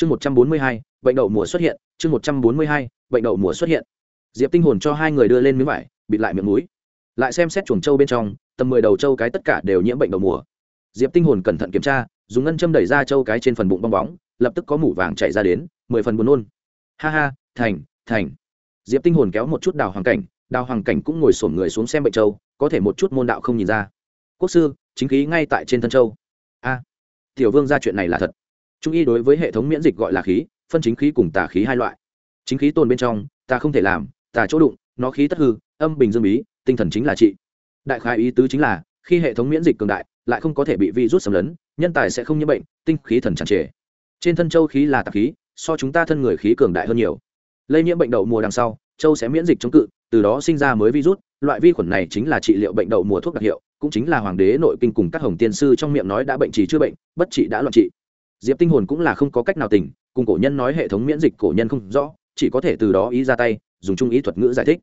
chương một trăm bốn mươi hai, bệnh đậu mùa xuất hiện, chương một trăm bốn mươi hai, bệnh đậu mùa xuất hiện. Diệp tinh hồn cho hai người đưa lên miếng vải, bịt lại miệng mũi. Lại xem xét chuồng trâu bên trong, tầm mười đầu trâu cái tất cả đều nhiễm bệnh đậu mùa. Diệp tinh hồn cẩn thận kiểm tra, dùng ngân châm đẩy ra trâu cái trên phần bụng bong bóng, lập tức có mủ vàng chạy ra đến, mười phần buồn nôn. Ha ha, thành thành. Diệp tinh hồn kéo một chút đào hoàng cảnh, đào hoàng cảnh cũng ngồi sổm người xuống xem bệnh trâu, có thể một chút môn đạo không nhìn ra. Quốc sư, chính khí ngay tại trên thân châu a, tiểu vương ra chuyện này là thật trung y đối với hệ thống miễn dịch gọi là khí, phân chính khí cùng tà khí hai loại. Chính khí tồn bên trong, ta không thể làm, tà chỗ đụng, nó khí tất hư, âm bình dương bí, tinh thần chính là trị. Đại khai ý tứ chính là, khi hệ thống miễn dịch cường đại, lại không có thể bị virus xâm lấn, nhân tài sẽ không nhiễm bệnh, tinh khí thần tràn trề. Trên thân châu khí là tạp khí, so chúng ta thân người khí cường đại hơn nhiều. Lây nhiễm bệnh đậu mùa đằng sau, châu sẽ miễn dịch chống cự, từ đó sinh ra mới virus, loại vi khuẩn này chính là trị liệu bệnh đậu mùa thuốc đặc hiệu, cũng chính là hoàng đế nội kinh cùng các hồng tiên sư trong miệng nói đã bệnh chỉ chưa bệnh, bất trị đã loạn trị diệp tinh hồn cũng là không có cách nào tỉnh, cùng cổ nhân nói hệ thống miễn dịch cổ nhân không rõ, chỉ có thể từ đó ý ra tay, dùng trung ý thuật ngữ giải thích.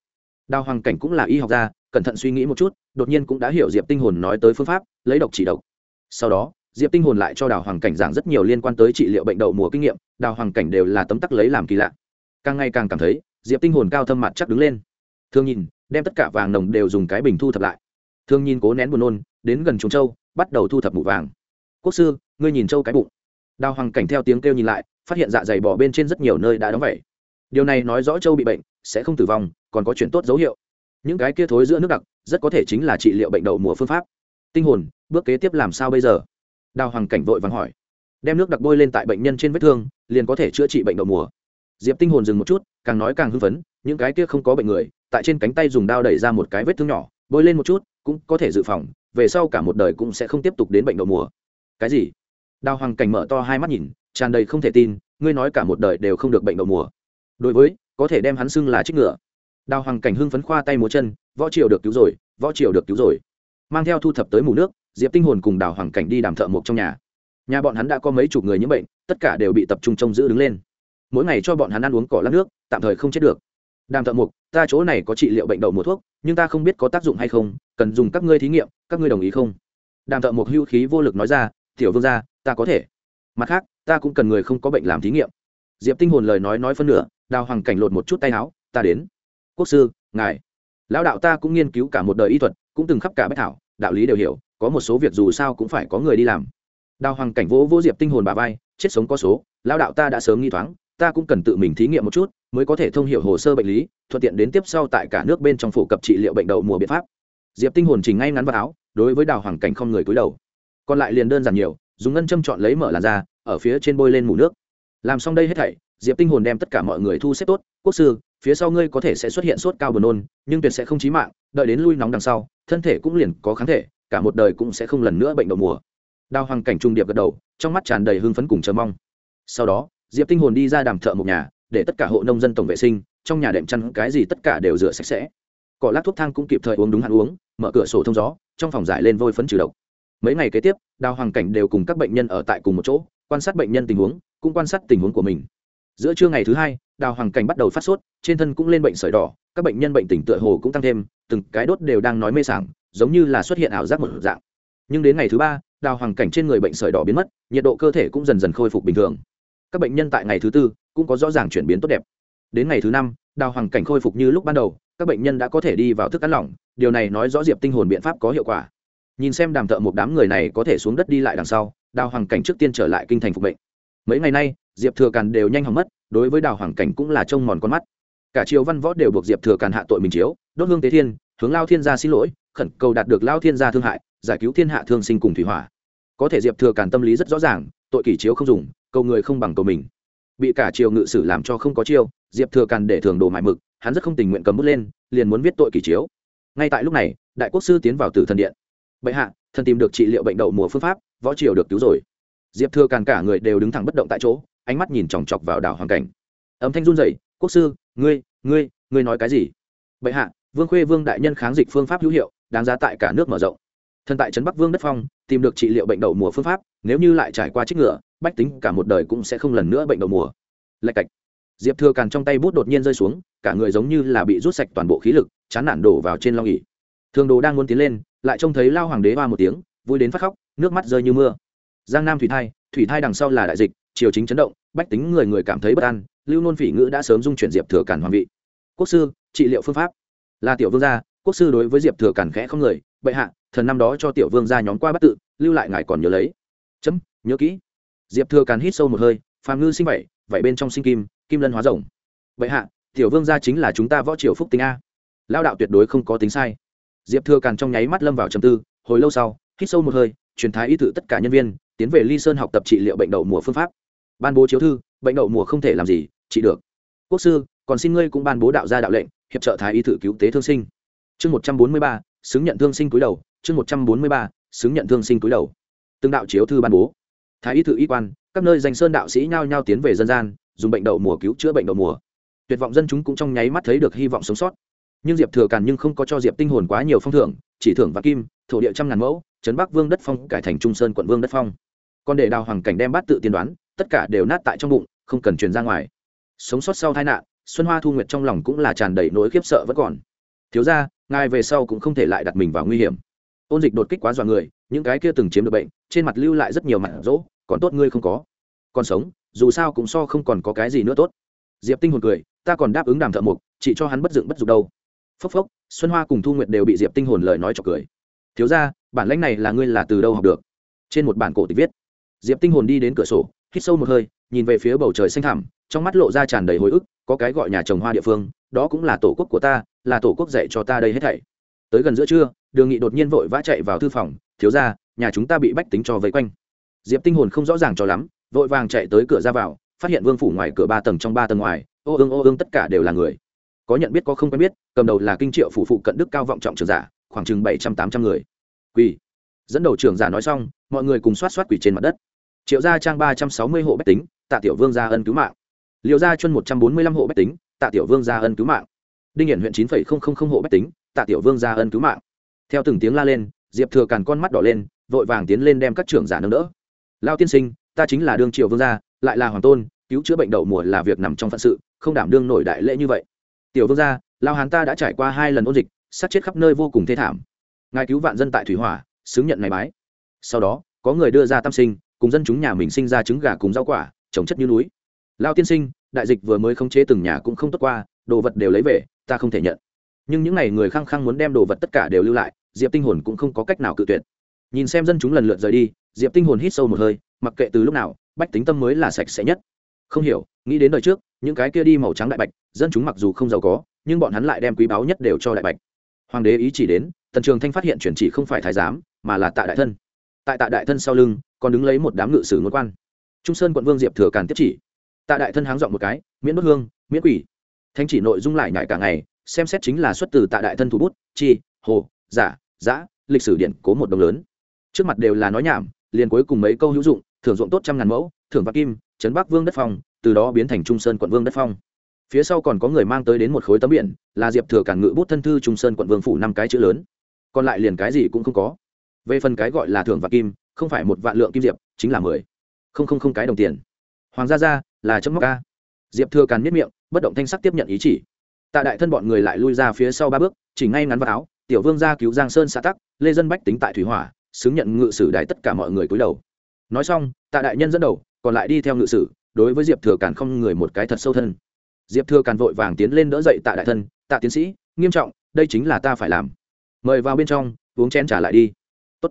Đào hoàng cảnh cũng là y học gia, cẩn thận suy nghĩ một chút, đột nhiên cũng đã hiểu diệp tinh hồn nói tới phương pháp, lấy độc chỉ độc. Sau đó, diệp tinh hồn lại cho đào hoàng cảnh giảng rất nhiều liên quan tới trị liệu bệnh đậu mùa kinh nghiệm, đào hoàng cảnh đều là tấm tắc lấy làm kỳ lạ. Càng ngày càng cảm thấy, diệp tinh hồn cao thâm mặt chắc đứng lên. Thương nhìn, đem tất cả vàng nồng đều dùng cái bình thu thập lại. Thương nhìn cố nén buồn nôn, đến gần trùng châu, bắt đầu thu thập mũ vàng. Quốc sư, ngươi nhìn châu cái bụng đào hoàng cảnh theo tiếng kêu nhìn lại, phát hiện dạ dày bỏ bên trên rất nhiều nơi đã đóng vẩy điều này nói rõ châu bị bệnh, sẽ không tử vong, còn có chuyện tốt dấu hiệu. Những cái kia thối giữa nước đặc, rất có thể chính là trị liệu bệnh đậu mùa phương pháp. Tinh hồn, bước kế tiếp làm sao bây giờ? Đào hoàng cảnh vội vàng hỏi. Đem nước đặc bôi lên tại bệnh nhân trên vết thương, liền có thể chữa trị bệnh đậu mùa. Diệp tinh hồn dừng một chút, càng nói càng hưng phấn, những cái kia không có bệnh người, tại trên cánh tay dùng đao đẩy ra một cái vết thương nhỏ, bôi lên một chút, cũng có thể dự phòng, về sau cả một đời cũng sẽ không tiếp tục đến bệnh đậu mùa. Cái gì? Đào hoàng cảnh mở to hai mắt nhìn, tràn đầy không thể tin, ngươi nói cả một đời đều không được bệnh đậu mùa. Đối với, có thể đem hắn xưng là trích ngựa. Đào hoàng cảnh hưng phấn khoa tay múa chân, võ triều được cứu rồi, võ triều được cứu rồi. Mang theo thu thập tới mù nước, diệp tinh hồn cùng đào hoàng cảnh đi đàm thợ mộc trong nhà. Nhà bọn hắn đã có mấy chục người nhiễm bệnh, tất cả đều bị tập trung trông giữ đứng lên. Mỗi ngày cho bọn hắn ăn uống cỏ lát nước, tạm thời không chết được. Đàm thợ mộc ta chỗ này có trị liệu bệnh đậu mùa thuốc, nhưng ta không biết có tác dụng hay không, cần dùng các ngươi thí nghiệm, các ngươi đồng ý không? Đàm thợ mộc hưu khí vô lực nói ra, tiểu vương gia ta có thể. Mặt khác, ta cũng cần người không có bệnh làm thí nghiệm. Diệp tinh hồn lời nói nói phân nửa, đào hoàng cảnh lột một chút tay áo, ta đến. Quốc sư, ngài. Lão đạo ta cũng nghiên cứu cả một đời y thuật, cũng từng khắp cả bách thảo, đạo lý đều hiểu, có một số việc dù sao cũng phải có người đi làm. Đào hoàng cảnh vỗ vỗ diệp tinh hồn bà vai, chết sống có số, lão đạo ta đã sớm nghi thoáng, ta cũng cần tự mình thí nghiệm một chút, mới có thể thông hiểu hồ sơ bệnh lý, thuận tiện đến tiếp sau tại cả nước bên trong phổ cập trị liệu bệnh đậu mùa biện pháp. Diệp tinh hồn chỉnh ngay ngắn vào áo, đối với đào hoàng cảnh không người cúi đầu. Còn lại liền đơn giản nhiều dùng ngân châm chọn lấy mở làn da, ở phía trên bôi lên mủ nước. Làm xong đây hết thảy, diệp tinh hồn đem tất cả mọi người thu xếp tốt. Quốc sư, phía sau ngươi có thể sẽ xuất hiện sốt cao buồn nôn, nhưng tuyệt sẽ không chí mạng, đợi đến lui nóng đằng sau, thân thể cũng liền có kháng thể, cả một đời cũng sẽ không lần nữa bệnh đậu mùa. Đào hoàng cảnh trung điệp gật đầu, trong mắt tràn đầy hưng phấn cùng chờ mong. Sau đó, diệp tinh hồn đi ra đàm thợ một nhà, để tất cả hộ nông dân tổng vệ sinh, trong nhà đệm chăn cái gì tất cả đều rửa sạch sẽ. Cỏ lát thuốc thang cũng kịp thời uống đúng hạn uống, mở cửa sổ thông gió, trong phòng giải lên vôi phấn trừ độc. Mấy ngày kế tiếp đào hoàng cảnh đều cùng các bệnh nhân ở tại cùng một chỗ, quan sát bệnh nhân tình huống, cũng quan sát tình huống của mình. Giữa trưa ngày thứ hai, đào hoàng cảnh bắt đầu phát sốt, trên thân cũng lên bệnh sởi đỏ, các bệnh nhân bệnh tỉnh tựa hồ cũng tăng thêm, từng cái đốt đều đang nói mê sảng, giống như là xuất hiện ảo giác một dạng. Nhưng đến ngày thứ ba, đào hoàng cảnh trên người bệnh sởi đỏ biến mất, nhiệt độ cơ thể cũng dần dần khôi phục bình thường. Các bệnh nhân tại ngày thứ tư, cũng có rõ ràng chuyển biến tốt đẹp. Đến ngày thứ năm, đào hoàng cảnh khôi phục như lúc ban đầu, các bệnh nhân đã có thể đi vào thức ăn lỏng, điều này nói rõ diệp tinh hồn biện pháp có hiệu quả nhìn xem đàm thợ một đám người này có thể xuống đất đi lại đằng sau, đào hoàng cảnh trước tiên trở lại kinh thành phục bệnh mấy ngày nay, diệp thừa càn đều nhanh hỏng mất, đối với đào hoàng cảnh cũng là trông mòn con mắt. Cả triều văn võ đều buộc diệp thừa càn hạ tội mình chiếu, đốt hương tế thiên, hướng lao thiên gia xin lỗi, khẩn cầu đạt được lao thiên gia thương hại, giải cứu thiên hạ thương sinh cùng thủy hỏa. Có thể diệp thừa càn tâm lý rất rõ ràng, tội kỷ chiếu không dùng, cầu người không bằng cầu mình. Bị cả triều ngự sử làm cho không có chiêu, diệp thừa càn để thường đồ mại mực, hắn rất không tình nguyện cầm bút lên, liền muốn viết tội kỷ chiếu. Ngay tại lúc này, đại quốc sư tiến vào tử thần điện bệ hạ, thần tìm được trị liệu bệnh đậu mùa phương pháp, võ triều được cứu rồi. Diệp thừa càn cả người đều đứng thẳng bất động tại chỗ, ánh mắt nhìn chòng chọc vào đảo hoàng cảnh. Âm thanh run rẩy, quốc sư, ngươi ngươi ngươi nói cái gì? Bệ hạ, vương khuê vương đại nhân kháng dịch phương pháp hữu hiệu, đáng giá tại cả nước mở rộng. Thần tại trấn bắc vương đất phong, tìm được trị liệu bệnh đậu mùa phương pháp, nếu như lại trải qua trích ngựa, bách tính cả một đời cũng sẽ không lần nữa bệnh đậu mùa. Lạch cạch. Diệp thừa càn trong tay bút đột nhiên rơi xuống, cả người giống như là bị rút sạch toàn bộ khí lực, chán nản đổ vào trên long ỉ thường đồ đang muốn tiến lên lại trông thấy lao hoàng đế ba một tiếng, vui đến phát khóc, nước mắt rơi như mưa. Giang nam thủy thai thủy thai đằng sau là đại dịch, triều chính chấn động, bách tính người người cảm thấy bất an, lưu nôn phỉ ngữ đã sớm dung chuyển diệp thừa cản hoàng vị. Quốc sư, trị liệu phương pháp. Là tiểu vương gia, quốc sư đối với diệp thừa cản khẽ không người, bệ hạ, thần năm đó cho tiểu vương gia nhóm qua bắt tự, lưu lại ngài còn nhớ lấy. Chấm, nhớ kỹ. Diệp thừa cản hít sâu một hơi, phàm ngư sinh vậy vậy bên trong sinh kim kim lân hóa rồng. Bệ hạ, tiểu vương gia chính là chúng ta võ triều phúc tính a. Lao đạo tuyệt đối không có tính sai diệp thừa càn trong nháy mắt lâm vào trầm tư, hồi lâu sau, hít sâu một hơi, truyền thái y tự tất cả nhân viên, tiến về ly sơn học tập trị liệu bệnh đậu mùa phương pháp. Ban bố chiếu thư, bệnh đậu mùa không thể làm gì, trị được. Quốc sư, còn xin ngươi cũng ban bố đạo gia đạo lệnh, hiệp trợ thái y tự cứu tế thương sinh. Chương một trăm bốn mươi ba, xứng nhận thương sinh cúi đầu. Chương một trăm bốn mươi ba, xứng nhận thương sinh cúi đầu. Từng đạo chiếu thư ban bố. Thái y tự y quan, các nơi danh sơn đạo sĩ nhao nhao tiến về dân gian, dùng bệnh đậu mùa cứu chữa bệnh đậu mùa. Tuyệt vọng dân chúng cũng trong nháy mắt thấy được hy vọng sống sót nhưng diệp thừa càn nhưng không có cho diệp tinh hồn quá nhiều phong thưởng, chỉ thưởng và kim, thổ địa trăm ngàn mẫu, trấn bắc vương đất phong, cải thành trung sơn quận vương đất phong. Còn để đào hoàng cảnh đem bát tự tiên đoán, tất cả đều nát tại trong bụng, không cần truyền ra ngoài. Sống sót sau tai nạn, xuân hoa thu nguyệt trong lòng cũng là tràn đầy nỗi khiếp sợ vẫn còn. Thiếu ra ngài về sau cũng không thể lại đặt mình vào nguy hiểm. Ôn dịch đột kích quá dọa người, những cái kia từng chiếm được bệnh, trên mặt lưu lại rất nhiều mặt rỗ, còn tốt ngươi không có. Còn sống, dù sao cũng so không còn có cái gì nữa tốt. Diệp tinh hồn cười, ta còn đáp ứng đàm thợ mục chỉ cho hắn bất dựng bất dục đâu phốc phốc, xuân hoa cùng thu nguyệt đều bị diệp tinh hồn lời nói cho cười. Thiếu ra bản lãnh này là ngươi là từ đâu học được? Trên một bản cổ tịch viết. Diệp tinh hồn đi đến cửa sổ, hít sâu một hơi, nhìn về phía bầu trời xanh thẳm, trong mắt lộ ra tràn đầy hồi ức, có cái gọi nhà trồng hoa địa phương, đó cũng là tổ quốc của ta, là tổ quốc dạy cho ta đây hết thảy. Tới gần giữa trưa, đường nghị đột nhiên vội vã chạy vào thư phòng, thiếu ra nhà chúng ta bị bách tính cho vây quanh. Diệp tinh hồn không rõ ràng cho lắm, vội vàng chạy tới cửa ra vào, phát hiện vương phủ ngoài cửa ba tầng trong ba tầng ngoài, ô ương ô ương tất cả đều là người có nhận biết có không quen biết, cầm đầu là kinh triệu phủ phụ cận đức cao vọng trọng trường giả, khoảng chừng bảy trăm tám trăm người. Quỳ. Dẫn đầu trường giả nói xong, mọi người cùng xoát xoát quỳ trên mặt đất. Triệu gia trang ba trăm sáu mươi hộ bách tính, tạ tiểu vương gia ân cứu mạng. Liệu gia chuân một trăm bốn mươi lăm hộ bách tính, tạ tiểu vương gia ân cứu mạng. Đinh hiển huyện chín phẩy không không không hộ bách tính, tạ tiểu vương gia ân cứu mạng. Theo từng tiếng la lên, diệp thừa càn con mắt đỏ lên, vội vàng tiến lên đem các trưởng giả nâng đỡ. Lao tiên sinh, ta chính là đương triệu vương gia, lại là hoàng tôn, cứu chữa bệnh đậu mùa là việc nằm trong phận sự, không đảm đương nổi đại lễ như vậy tiểu vương gia, lao hán ta đã trải qua hai lần ôn dịch, sát chết khắp nơi vô cùng thê thảm. Ngài cứu vạn dân tại thủy hỏa, xứng nhận ngày bái. Sau đó, có người đưa ra tam sinh, cùng dân chúng nhà mình sinh ra trứng gà cùng rau quả, trồng chất như núi. Lao tiên sinh, đại dịch vừa mới khống chế từng nhà cũng không tốt qua, đồ vật đều lấy về, ta không thể nhận. Nhưng những ngày người khăng khăng muốn đem đồ vật tất cả đều lưu lại, diệp tinh hồn cũng không có cách nào cự tuyệt. Nhìn xem dân chúng lần lượt rời đi, diệp tinh hồn hít sâu một hơi, mặc kệ từ lúc nào, bách tính tâm mới là sạch sẽ nhất. Không hiểu, nghĩ đến đời trước những cái kia đi màu trắng đại bạch, dân chúng mặc dù không giàu có, nhưng bọn hắn lại đem quý báu nhất đều cho đại bạch. Hoàng đế ý chỉ đến, tần trường thanh phát hiện chuyển chỉ không phải thái giám, mà là tạ đại thân. Tại tạ đại thân sau lưng, còn đứng lấy một đám ngự sử ngôn quan. Trung sơn quận vương diệp thừa càn tiếp chỉ. Tạ đại thân háng dọn một cái, miễn đốt hương, miễn quỷ. Thanh chỉ nội dung lại nhải cả ngày, xem xét chính là xuất từ tạ đại thân thủ bút, chi, hồ, giả, giã, lịch sử điện cố một đồng lớn. Trước mặt đều là nói nhảm, liền cuối cùng mấy câu hữu dụng, thưởng dụng tốt trăm ngàn mẫu, thưởng vạn kim, trấn bắc vương đất phòng từ đó biến thành trung sơn quận vương đất phong. Phía sau còn có người mang tới đến một khối tấm biển, là diệp thừa cản ngự bút thân thư trung sơn quận vương phủ năm cái chữ lớn. Còn lại liền cái gì cũng không có. Về phần cái gọi là thưởng và kim, không phải một vạn lượng kim diệp, chính là mười. Không không không cái đồng tiền. Hoàng gia gia, là chấm móc ca diệp thừa càn miết miệng, bất động thanh sắc tiếp nhận ý chỉ. Tạ đại thân bọn người lại lui ra phía sau ba bước, chỉ ngay ngắn vào áo, tiểu vương gia cứu giang sơn xã tắc, lê dân bách tính tại thủy hỏa, xứng nhận ngự sử đại tất cả mọi người cúi đầu. Nói xong, tạ đại nhân dẫn đầu, còn lại đi theo ngự sử đối với diệp thừa càn không người một cái thật sâu thân. Diệp thừa càn vội vàng tiến lên đỡ dậy tạ đại thân, tạ tiến sĩ, nghiêm trọng, đây chính là ta phải làm. Mời vào bên trong, uống chén trả lại đi. Tốt.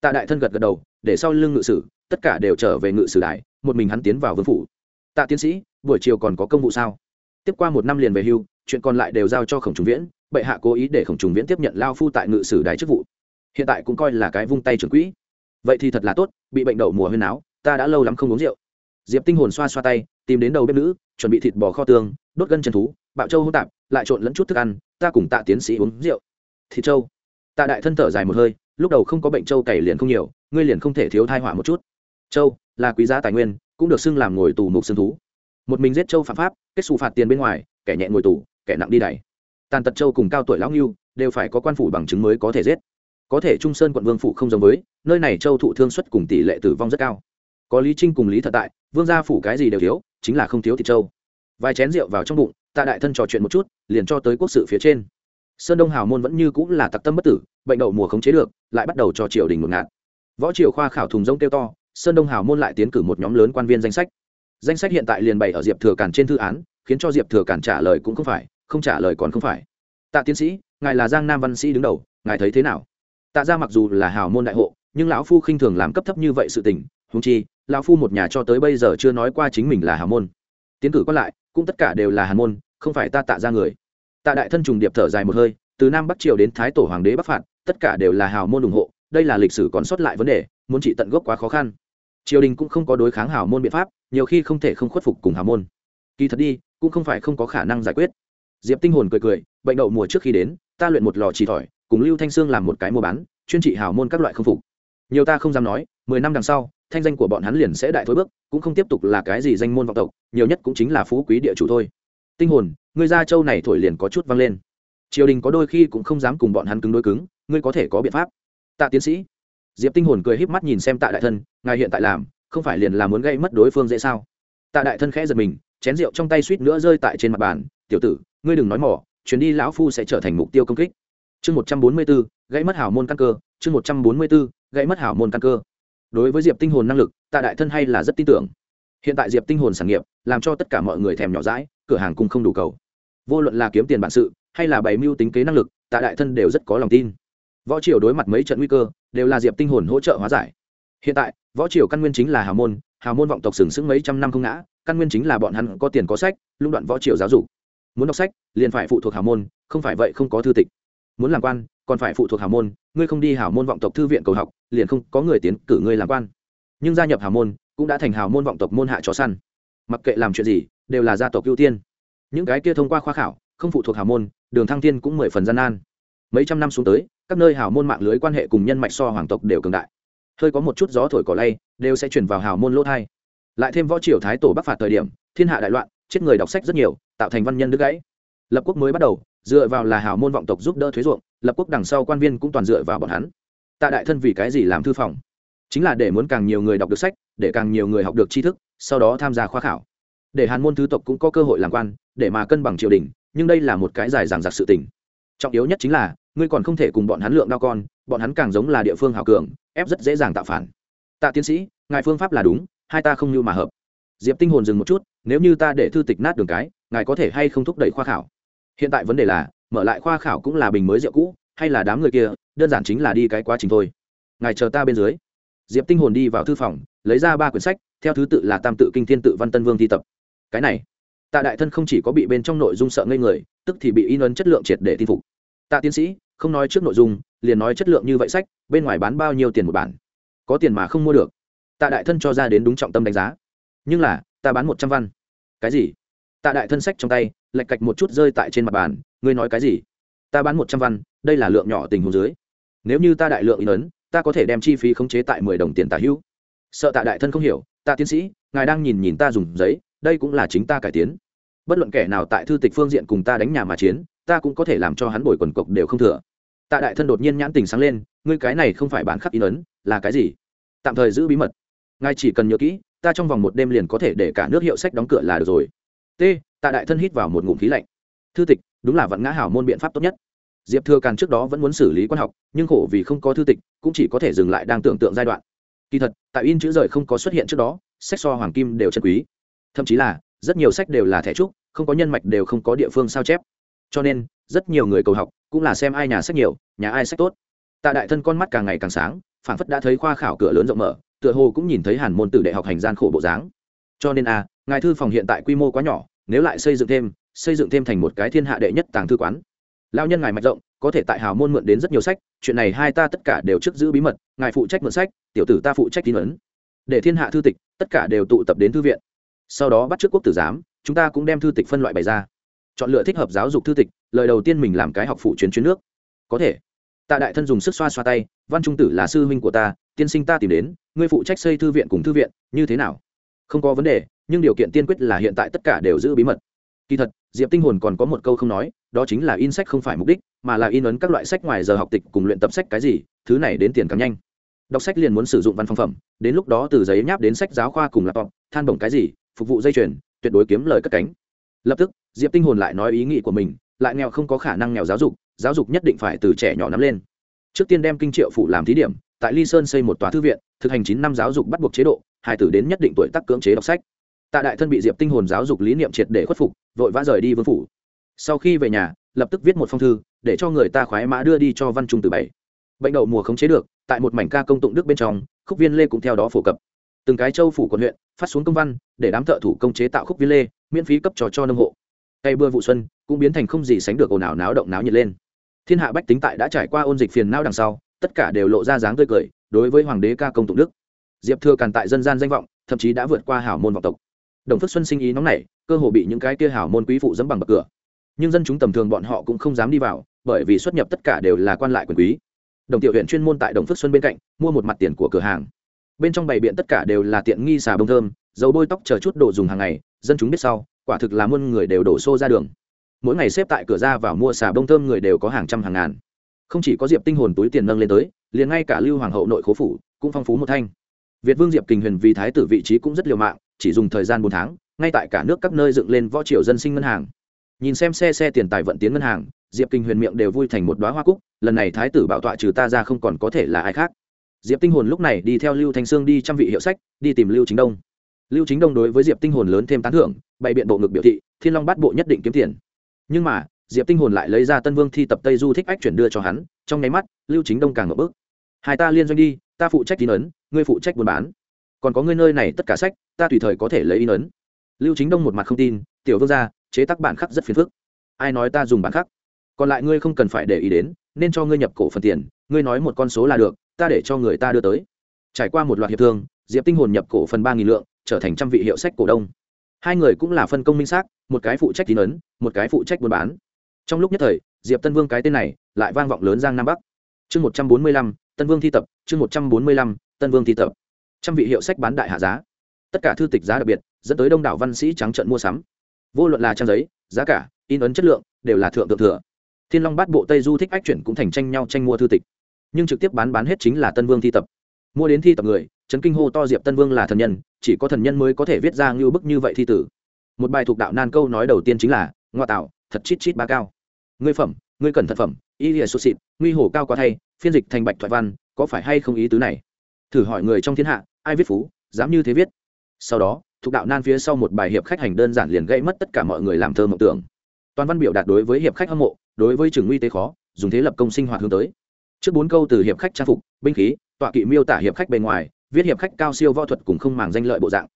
tạ đại thân gật gật đầu, để sau lưng ngự sử, tất cả đều trở về ngự sử đại một mình hắn tiến vào vương phủ. Tạ tiến sĩ, buổi chiều còn có công vụ sao? Tiếp qua một năm liền về hưu, chuyện còn lại đều giao cho khổng trùng viễn, bệ hạ cố ý để khổng trùng viễn tiếp nhận lao phu tại ngự sử đài chức vụ. Hiện tại cũng coi là cái vung tay trưởng quỹ. Vậy thì thật là tốt, bị bệnh đậu mùa huyên áo, ta đã lâu lắm không uống rượu diệp tinh hồn xoa xoa tay tìm đến đầu bếp nữ chuẩn bị thịt bò kho tương đốt gân chân thú bạo châu hỗn tạp lại trộn lẫn chút thức ăn ta cùng tạ tiến sĩ uống rượu. Thịt châu. Tạ đại thân thở dài một hơi lúc đầu không có bệnh châu cày liền không nhiều ngươi liền không thể thiếu thai họa một chút. Châu là quý giá tài nguyên cũng được xưng làm ngồi tù mục xương thú. Một mình giết châu phạm pháp kết xù phạt tiền bên ngoài kẻ nhẹ ngồi tù kẻ nặng đi đày. tàn tật châu cùng cao tuổi lão nhiêu, đều phải có quan phủ bằng chứng mới có thể giết. Có thể trung sơn quận vương phủ không giống với nơi này châu thụ thương xuất cùng tỷ lệ tử vong rất cao có lý trinh cùng lý thật tại, vương gia phủ cái gì đều thiếu, chính là không thiếu thịt trâu. Vài chén rượu vào trong bụng, tạ đại thân trò chuyện một chút, liền cho tới quốc sự phía trên. Sơn đông hào môn vẫn như cũng là tặc tâm bất tử, bệnh đậu mùa không chế được, lại bắt đầu cho triều đình một ngạt. Võ triều khoa khảo thùng rông kêu to, sơn đông hào môn lại tiến cử một nhóm lớn quan viên danh sách. Danh sách hiện tại liền bày ở diệp thừa cản trên thư án, khiến cho diệp thừa cản trả lời cũng không phải, không trả lời còn không phải. Tạ tiến sĩ, ngài là giang nam văn sĩ đứng đầu, ngài thấy thế nào? Tạ ra mặc dù là hào môn đại hộ, nhưng lão phu khinh thường làm cấp thấp như vậy sự tình húng chi lão phu một nhà cho tới bây giờ chưa nói qua chính mình là hào môn. Tiến cử còn lại, cũng tất cả đều là hàn môn, không phải ta tạ ra người. Tạ đại thân trùng điệp thở dài một hơi, từ nam bắc triều đến thái tổ hoàng đế bắc phạt, tất cả đều là hào môn ủng hộ, đây là lịch sử còn sót lại vấn đề, muốn trị tận gốc quá khó khăn. Triều đình cũng không có đối kháng hào môn biện pháp, nhiều khi không thể không khuất phục cùng hào môn. Kỳ thật đi, cũng không phải không có khả năng giải quyết. Diệp tinh hồn cười cười, bệnh đậu mùa trước khi đến, ta luyện một lò chỉ thỏi, cùng lưu thanh sương làm một cái mua bán, chuyên trị hào môn các loại không phục. Nhiều ta không dám nói, mười năm đằng sau thanh danh của bọn hắn liền sẽ đại thối bước, cũng không tiếp tục là cái gì danh môn vọng tộc, nhiều nhất cũng chính là phú quý địa chủ thôi. Tinh hồn, ngươi ra châu này thổi liền có chút vang lên. Triều đình có đôi khi cũng không dám cùng bọn hắn cứng đối cứng, ngươi có thể có biện pháp. Tạ tiến sĩ. Diệp tinh hồn cười híp mắt nhìn xem tạ đại thân, ngài hiện tại làm, không phải liền là muốn gây mất đối phương dễ sao? Tạ đại thân khẽ giật mình, chén rượu trong tay suýt nữa rơi tại trên mặt bàn, tiểu tử, ngươi đừng nói mỏ, chuyến đi lão phu sẽ trở thành mục tiêu công kích. Chương một trăm bốn mươi b ố gãy mất hảo môn căn cơ, chương một trăm bốn mươi b ố gãy mất hảo môn căn cơ đối với diệp tinh hồn năng lực, tạ đại thân hay là rất tin tưởng. Hiện tại diệp tinh hồn sản nghiệp, làm cho tất cả mọi người thèm nhỏ rãi cửa hàng cũng không đủ cầu. Vô luận là kiếm tiền bản sự, hay là bày mưu tính kế năng lực, tạ đại thân đều rất có lòng tin. Võ triều đối mặt mấy trận nguy cơ, đều là diệp tinh hồn hỗ trợ hóa giải. Hiện tại, võ triều căn nguyên chính là hào môn hào môn vọng tộc sừng sững mấy trăm năm không ngã, căn nguyên chính là bọn hắn có tiền có sách, lũng đoạn võ triều giáo dục. Muốn đọc sách, liền phải phụ thuộc hào môn, không phải vậy không có thư tịch. Muốn làm quan còn phải phụ thuộc hào môn, ngươi không đi hào môn vọng tộc thư viện cầu học, liền không có người tiến cử ngươi làm quan. Nhưng gia nhập hào môn, cũng đã thành hào môn vọng tộc môn hạ chó săn. Mặc kệ làm chuyện gì, đều là gia tộc ưu tiên. Những cái kia thông qua khoa khảo, không phụ thuộc hào môn, đường thăng tiên cũng mười phần gian nan. Mấy trăm năm xuống tới, các nơi hào môn mạng lưới quan hệ cùng nhân mạch so hoàng tộc đều cường đại. Hơi có một chút gió thổi cỏ lay, đều sẽ chuyển vào hào môn lỗ thai. Lại thêm võ triều thái tổ bắc phạt thời điểm, thiên hạ đại loạn, chết người đọc sách rất nhiều, tạo thành văn nhân đứt gãy. Lập quốc mới bắt đầu dựa vào là hào môn vọng tộc giúp đỡ thuế ruộng, lập quốc đằng sau quan viên cũng toàn dựa vào bọn hắn. Tạ đại thân vì cái gì làm thư phòng? Chính là để muốn càng nhiều người đọc được sách, để càng nhiều người học được tri thức, sau đó tham gia khoa khảo. Để hàn môn thứ tộc cũng có cơ hội làm quan, để mà cân bằng triều đình, nhưng đây là một cái dài dằng dặc sự tình. Trọng yếu nhất chính là, ngươi còn không thể cùng bọn hắn lượng đao con, bọn hắn càng giống là địa phương hào cường, ép rất dễ dàng tạo phản. Tạ tiến sĩ, ngài phương pháp là đúng, hai ta không như mà hợp. Diệp tinh hồn dừng một chút, nếu như ta để thư tịch nát đường cái, ngài có thể hay không thúc đẩy khoa khảo? Hiện tại vấn đề là, mở lại khoa khảo cũng là bình mới rượu cũ, hay là đám người kia, đơn giản chính là đi cái quá trình thôi. Ngài chờ ta bên dưới. Diệp tinh hồn đi vào thư phòng, lấy ra ba quyển sách, theo thứ tự là tam tự kinh thiên tự văn tân vương thi tập. Cái này, tạ đại thân không chỉ có bị bên trong nội dung sợ ngây người, tức thì bị in ấn chất lượng triệt để tin phục. Tạ tiến sĩ, không nói trước nội dung, liền nói chất lượng như vậy sách, bên ngoài bán bao nhiêu tiền một bản? Có tiền mà không mua được. Tạ đại thân cho ra đến đúng trọng tâm đánh giá. Nhưng là, ta bán một trăm văn. Cái gì? Tạ đại thân sách trong tay lạch cạch một chút rơi tại trên mặt bàn, ngươi nói cái gì? Ta bán một trăm văn, đây là lượng nhỏ tình huống dưới. Nếu như ta đại lượng in ấn, ta có thể đem chi phí khống chế tại mười đồng tiền tả hữu. Sợ tạ đại thân không hiểu, tạ tiến sĩ, ngài đang nhìn nhìn ta dùng giấy, đây cũng là chính ta cải tiến. Bất luận kẻ nào tại thư tịch phương diện cùng ta đánh nhà mà chiến, ta cũng có thể làm cho hắn bồi quần cộc đều không thừa. Tạ đại thân đột nhiên nhãn tình sáng lên, ngươi cái này không phải bản khắc in ấn, là cái gì? Tạm thời giữ bí mật. Ngài chỉ cần nhớ kỹ, ta trong vòng một đêm liền có thể để cả nước hiệu sách đóng cửa là được rồi. T tạ đại thân hít vào một ngụm khí lạnh. Thư tịch, đúng là vận ngã hảo môn biện pháp tốt nhất. Diệp thừa càn trước đó vẫn muốn xử lý quan học, nhưng khổ vì không có thư tịch, cũng chỉ có thể dừng lại đang tưởng tượng giai đoạn. Kỳ thật, tại in chữ rời không có xuất hiện trước đó, sách so hoàng kim đều chân quý. Thậm chí là, rất nhiều sách đều là thẻ trúc, không có nhân mạch đều không có địa phương sao chép. Cho nên, rất nhiều người cầu học, cũng là xem ai nhà sách nhiều, nhà ai sách tốt. Tạ đại thân con mắt càng ngày càng sáng, phảng phất đã thấy khoa khảo cửa lớn rộng mở, tựa hồ cũng nhìn thấy hàn môn tử đại học hành gian khổ bộ dáng. Cho nên a ngài thư phòng hiện tại quy mô quá nhỏ nếu lại xây dựng thêm, xây dựng thêm thành một cái thiên hạ đệ nhất tàng thư quán. Lao nhân ngài mạch rộng, có thể tại hào môn mượn đến rất nhiều sách, chuyện này hai ta tất cả đều trước giữ bí mật, ngài phụ trách mượn sách, tiểu tử ta phụ trách tin ấn. Để thiên hạ thư tịch, tất cả đều tụ tập đến thư viện. Sau đó bắt trước quốc tử giám, chúng ta cũng đem thư tịch phân loại bày ra. Chọn lựa thích hợp giáo dục thư tịch, lời đầu tiên mình làm cái học phụ chuyến chuyến nước. Có thể. Tạ đại thân dùng sức xoa xoa tay, văn trung tử là sư huynh của ta, tiên sinh ta tìm đến, ngươi phụ trách xây thư viện cùng thư viện, như thế nào? Không có vấn đề nhưng điều kiện tiên quyết là hiện tại tất cả đều giữ bí mật. Kỳ thật, diệp tinh hồn còn có một câu không nói, đó chính là in sách không phải mục đích, mà là in ấn các loại sách ngoài giờ học tịch cùng luyện tập sách cái gì, thứ này đến tiền càng nhanh. Đọc sách liền muốn sử dụng văn phòng phẩm, đến lúc đó từ giấy nháp đến sách giáo khoa cùng laptop, than bổng cái gì, phục vụ dây chuyền, tuyệt đối kiếm lời cất cánh. Lập tức, diệp tinh hồn lại nói ý nghĩ của mình, lại nghèo không có khả năng nghèo giáo dục giáo dục nhất định phải từ trẻ nhỏ nắm lên. Trước tiên đem kinh triệu phụ làm thí điểm, tại ly sơn xây một tòa thư viện, thực hành chín năm giáo dục bắt buộc chế độ, hai tử đến nhất định tuổi tác cưỡng chế đọc sách tạ đại thân bị diệp tinh hồn giáo dục lý niệm triệt để khuất phục, vội vã rời đi vương phủ. Sau khi về nhà, lập tức viết một phong thư, để cho người ta khoái mã đưa đi cho văn trung từ bảy. Bệnh đậu mùa không chế được, tại một mảnh ca công tụng đức bên trong, khúc viên lê cũng theo đó phổ cập. Từng cái châu phủ quận huyện, phát xuống công văn, để đám thợ thủ công chế tạo khúc viên lê, miễn phí cấp cho cho nông hộ. Cây bưa vụ xuân, cũng biến thành không gì sánh được ồn ào náo động náo nhiệt lên. Thiên hạ bách tính tại đã trải qua ôn dịch phiền não đằng sau, tất cả đều lộ ra dáng tươi cười đối với hoàng đế ca công tụng đức. Diệp thừa càn tại dân gian danh vọng, thậm chí đã vượt qua hảo môn vọng tộc đồng phước xuân sinh ý nóng nảy cơ hồ bị những cái kia hảo môn quý phụ dẫm bằng bậc cửa. Nhưng dân chúng tầm thường bọn họ cũng không dám đi vào, bởi vì xuất nhập tất cả đều là quan lại quyền quý. Đồng tiểu huyện chuyên môn tại đồng phước xuân bên cạnh, mua một mặt tiền của cửa hàng. Bên trong bày biện tất cả đều là tiện nghi xà bông thơm, dầu bôi tóc chờ chút đồ dùng hàng ngày, dân chúng biết sau, quả thực là muôn người đều đổ xô ra đường. Mỗi ngày xếp tại cửa ra vào mua xà bông thơm người đều có hàng trăm hàng ngàn. Không chỉ có diệp tinh hồn túi tiền nâng lên tới, liền ngay cả lưu hoàng hậu nội khố phủ cũng phong phú một thanh. Việt vương diệp kình huyền vì thái tử vị trí cũng rất liều mạng chỉ dùng thời gian bốn tháng, ngay tại cả nước các nơi dựng lên võ triều dân sinh ngân hàng. Nhìn xem xe xe tiền tài vận tiến ngân hàng, diệp kinh huyền miệng đều vui thành một đoá hoa cúc, lần này thái tử bảo tọa trừ ta ra không còn có thể là ai khác. Diệp tinh hồn lúc này đi theo lưu thanh sương đi trăm vị hiệu sách, đi tìm lưu chính đông. Lưu chính đông đối với diệp tinh hồn lớn thêm tán thưởng, bày biện bộ ngực biểu thị, thiên long bát bộ nhất định kiếm tiền. Nhưng mà, diệp tinh hồn lại lấy ra tân vương thi tập tây du thích ách chuyển đưa cho hắn, trong nháy mắt, lưu chính đông càng ngập bước. Hai ta liên doanh đi, ta phụ trách tín ấn, ngươi phụ trách buôn bán còn có ngươi nơi này tất cả sách, ta tùy thời có thể lấy in ấn. Lưu chính đông một mặt không tin, tiểu vương gia, chế tác bản khắc rất phiền phức. Ai nói ta dùng bản khắc? Còn lại ngươi không cần phải để ý đến, nên cho ngươi nhập cổ phần tiền, ngươi nói một con số là được, ta để cho người ta đưa tới. Trải qua một loạt hiệp thương, diệp tinh hồn nhập cổ phần ba nghìn lượng, trở thành trăm vị hiệu sách cổ đông. Hai người cũng là phân công minh xác, một cái phụ trách tín ấn, một cái phụ trách buôn bán. Trong lúc nhất thời, diệp tân vương cái tên này lại vang vọng lớn giang nam bắc. Chương một trăm bốn mươi lăm, tân vương thi tập, chương một trăm bốn mươi lăm, tân vương thi tập trăm vị hiệu sách bán đại hạ giá. Tất cả thư tịch giá đặc biệt, dẫn tới đông đảo văn sĩ trắng trận mua sắm. Vô luận là trang giấy, giá cả, in ấn chất lượng, đều là thượng thượng thừa. Thiên long bát bộ tây du thích ách chuyển cũng thành tranh nhau tranh mua thư tịch. Nhưng trực tiếp bán bán hết chính là tân vương thi tập. Mua đến thi tập người, trấn kinh hô to diệp tân vương là thần nhân, chỉ có thần nhân mới có thể viết ra ngưu bức như vậy thi tử. Một bài thuộc đạo nan câu nói đầu tiên chính là, ngoa tạo, thật chít chít ba cao. Ngươi phẩm, ngươi cần thật phẩm, y lìa sụt xịt, nguy hồ cao quá thay, phiên dịch thành bạch thoại văn, có phải hay không ý tứ này? Thử hỏi người trong thiên hạ ai viết phú, dám như thế viết. Sau đó, thuộc đạo nan phía sau một bài hiệp khách hành đơn giản liền gây mất tất cả mọi người làm thơ mộng tưởng. Toàn văn biểu đạt đối với hiệp khách hâm mộ, đối với trường nguy tế khó, dùng thế lập công sinh hoạt hướng tới. Trước bốn câu từ hiệp khách trang phục, binh khí, tọa kỵ miêu tả hiệp khách bề ngoài, viết hiệp khách cao siêu võ thuật cùng không màng danh lợi bộ dạng.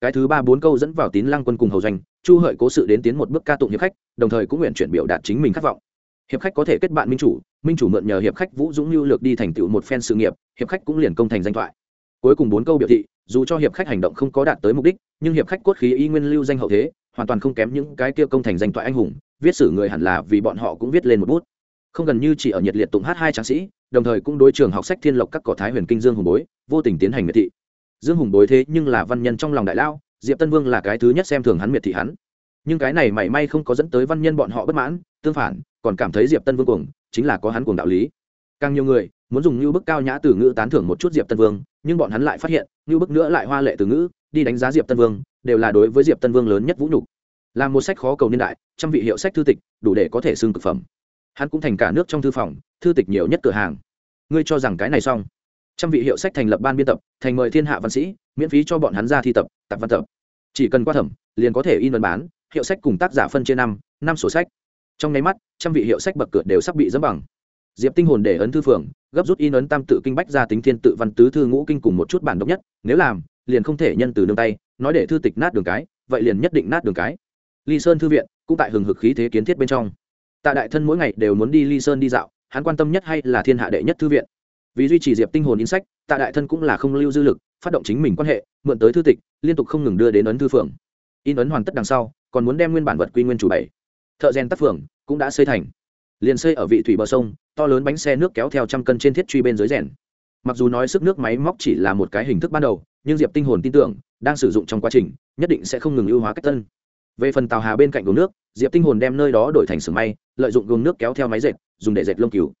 Cái thứ ba, bốn câu dẫn vào tín lăng quân cùng hầu doanh, chu hợi cố sự đến tiến một bước ca tụng hiệp khách, đồng thời cũng nguyện chuyển biểu đạt chính mình khát vọng. Hiệp khách có thể kết bạn minh chủ minh chủ mượn nhờ hiệp khách vũ dũng lưu lược đi thành tựu một phen sự nghiệp, hiệp khách cũng liền công thành danh thoại cuối cùng bốn câu biểu thị, dù cho hiệp khách hành động không có đạt tới mục đích, nhưng hiệp khách cốt khí y nguyên lưu danh hậu thế, hoàn toàn không kém những cái kia công thành danh thoại anh hùng, viết sử người hẳn là vì bọn họ cũng viết lên một bút. Không gần như chỉ ở nhiệt liệt tụng hát hai tráng sĩ, đồng thời cũng đối trường học sách thiên lộc các cỏ thái huyền kinh dương hùng bối, vô tình tiến hành miệt thị. Dương hùng bối thế nhưng là văn nhân trong lòng đại lao, diệp tân vương là cái thứ nhất xem thường hắn miệt thị hắn. Nhưng cái này mảy may không có dẫn tới văn nhân bọn họ bất mãn, tương phản, còn cảm thấy diệp tân vương cuồng, chính là có hắn cuồng đạo lý. Càng nhiều người muốn dùng như bức cao nhã từ ngữ tán thưởng một chút diệp tân vương, nhưng bọn hắn lại phát hiện như bức nữa lại hoa lệ từ ngữ, đi đánh giá diệp tân vương, đều là đối với diệp tân vương lớn nhất vũ nhục. Là một sách khó cầu niên đại, trăm vị hiệu sách thư tịch, đủ để có thể xưng cực phẩm. Hắn cũng thành cả nước trong thư phòng, thư tịch nhiều nhất cửa hàng. Ngươi cho rằng cái này xong? Trăm vị hiệu sách thành lập ban biên tập, thành mời thiên hạ văn sĩ, miễn phí cho bọn hắn ra thi tập tập văn tập. Chỉ cần qua thẩm, liền có thể in văn bán, hiệu sách cùng tác giả phân chia năm năm sổ sách. Trong nháy mắt, trăm vị hiệu sách bậc cửa đều sắp bị dẫm bằng. Diệp tinh hồn để ấn thư phường gấp rút in ấn tam tự kinh bách ra tính thiên tự văn tứ thư ngũ kinh cùng một chút bản độc nhất, nếu làm, liền không thể nhân từ nương tay, nói để thư tịch nát đường cái, vậy liền nhất định nát đường cái. Ly sơn thư viện, cũng tại hừng hực khí thế kiến thiết bên trong. Tạ đại thân mỗi ngày đều muốn đi ly sơn đi dạo, hắn quan tâm nhất hay là thiên hạ đệ nhất thư viện. Vì duy trì diệp tinh hồn in sách, tạ đại thân cũng là không lưu dư lực, phát động chính mình quan hệ, mượn tới thư tịch, liên tục không ngừng đưa đến ấn thư phường in ấn hoàn tất đằng sau, còn muốn đem nguyên bản vật quy nguyên chủ bảy, thợ rèn tác phường cũng đã xây thành. Liền xây ở vị thủy bờ sông to lớn bánh xe nước kéo theo trăm cân trên thiết truy bên dưới rèn. Mặc dù nói sức nước máy móc chỉ là một cái hình thức ban đầu, nhưng diệp tinh hồn tin tưởng, đang sử dụng trong quá trình, nhất định sẽ không ngừng ưu hóa cách tân. Về phần tàu hà bên cạnh gồm nước, diệp tinh hồn đem nơi đó đổi thành sừng may, lợi dụng gồm nước kéo theo máy dệt, dùng để dệt lông cứu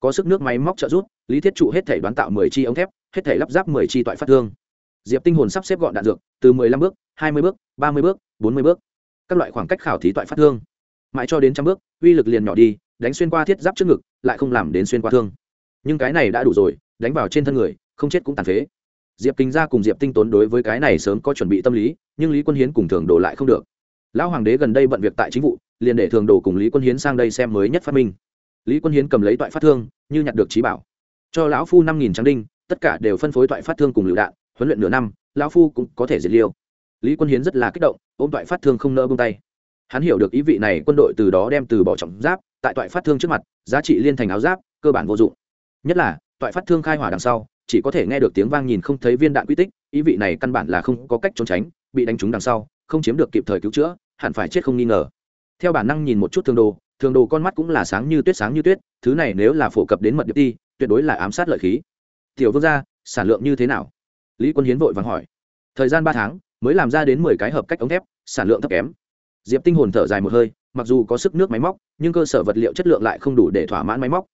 có sức nước máy móc trợ rút lý thiết trụ hết thể đoán tạo mười chi ống thép, hết thể lắp ráp mười chi toại phát thương. Diệp tinh hồn sắp xếp gọn đạn dược, từ mười lăm bước, hai mươi bước, ba mươi bước, bốn mươi bước. Các loại khoảng cách khảo thí toại phát thương. Mãi cho đến trăm bước, uy lực liền nhỏ đi, đánh xuyên qua thiết giáp trước ngực lại không làm đến xuyên qua thương. Nhưng cái này đã đủ rồi, đánh vào trên thân người, không chết cũng tàn phế. Diệp kinh gia cùng diệp tinh tốn đối với cái này sớm có chuẩn bị tâm lý, nhưng lý quân hiến cùng thường đồ lại không được. Lão hoàng đế gần đây bận việc tại chính vụ, liền để thường đồ cùng lý quân hiến sang đây xem mới nhất phát minh. Lý quân hiến cầm lấy toại phát thương, như nhặt được trí bảo. Cho lão phu năm nghìn tráng đinh, tất cả đều phân phối toại phát thương cùng lựu đạn, huấn luyện nửa năm, lão phu cũng có thể diệt liêu. Lý quân hiến rất là kích động, ôm toại phát thương không nỡ bông tay hắn hiểu được ý vị này, quân đội từ đó đem từ bỏ trọng giáp, tại toại phát thương trước mặt, giá trị liên thành áo giáp, cơ bản vô dụng. Nhất là, toại phát thương khai hỏa đằng sau, chỉ có thể nghe được tiếng vang nhìn không thấy viên đạn quy tích, ý vị này căn bản là không có cách trốn tránh, bị đánh trúng đằng sau, không chiếm được kịp thời cứu chữa, hẳn phải chết không nghi ngờ. Theo bản năng nhìn một chút thương đồ thường đồ con mắt cũng là sáng như tuyết sáng như tuyết, thứ này nếu là phổ cập đến mật điệp ti tuyệt đối là ám sát lợi khí. Tiểu vương gia, sản lượng như thế nào? Lý quân hiến vội vàng hỏi. Thời gian ba tháng, mới làm ra đến mười cái hợp cách ống thép, sản lượng thấp kém diệp tinh hồn thở dài một hơi, mặc dù có sức nước máy móc, nhưng cơ sở vật liệu chất lượng lại không đủ để thỏa mãn máy móc.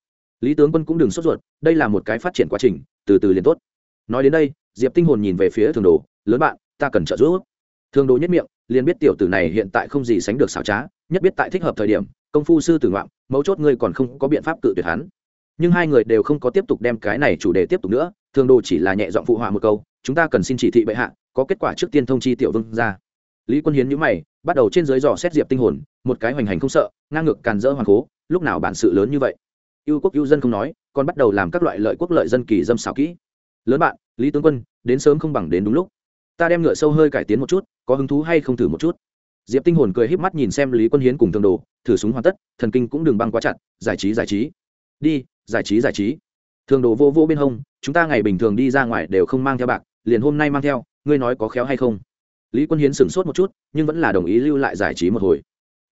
Lý tướng quân cũng đừng sốt ruột, đây là một cái phát triển quá trình, từ từ liền tốt. Nói đến đây, diệp tinh hồn nhìn về phía thường đồ, lớn bạn, ta cần trợ giúp. Thường đồ nhất miệng, liền biết tiểu tử này hiện tại không gì sánh được xảo trá, nhất biết tại thích hợp thời điểm, công phu sư tử ngoạm, mấu chốt ngươi còn không có biện pháp cự tuyệt hắn. Nhưng hai người đều không có tiếp tục đem cái này chủ đề tiếp tục nữa, thường đồ chỉ là nhẹ giọng phụ họa một câu, chúng ta cần xin chỉ thị bệ hạ, có kết quả trước tiên thông chi tiểu vương ra lý quân hiến nhữ mày, bắt đầu trên dưới dò xét diệp tinh hồn, một cái hoành hành không sợ, ngang ngược càn dỡ hoàng cố, lúc nào bản sự lớn như vậy? Yêu quốc yêu dân không nói, còn bắt đầu làm các loại lợi quốc lợi dân kỳ dâm xảo kỹ. Lớn bạn, lý tướng quân, đến sớm không bằng đến đúng lúc. Ta đem ngựa sâu hơi cải tiến một chút, có hứng thú hay không thử một chút? Diệp tinh hồn cười híp mắt nhìn xem lý quân hiến cùng thường đồ, thử súng hoàn tất, thần kinh cũng đừng băng quá chặt, giải trí giải trí. Đi, giải trí giải trí. Thường đồ vô vô bên hông, chúng ta ngày bình thường đi ra ngoài đều không mang theo bạc, liền hôm nay mang theo, ngươi nói có khéo hay không? Lý quân hiến sửng sốt một chút, nhưng vẫn là đồng ý lưu lại giải trí một hồi.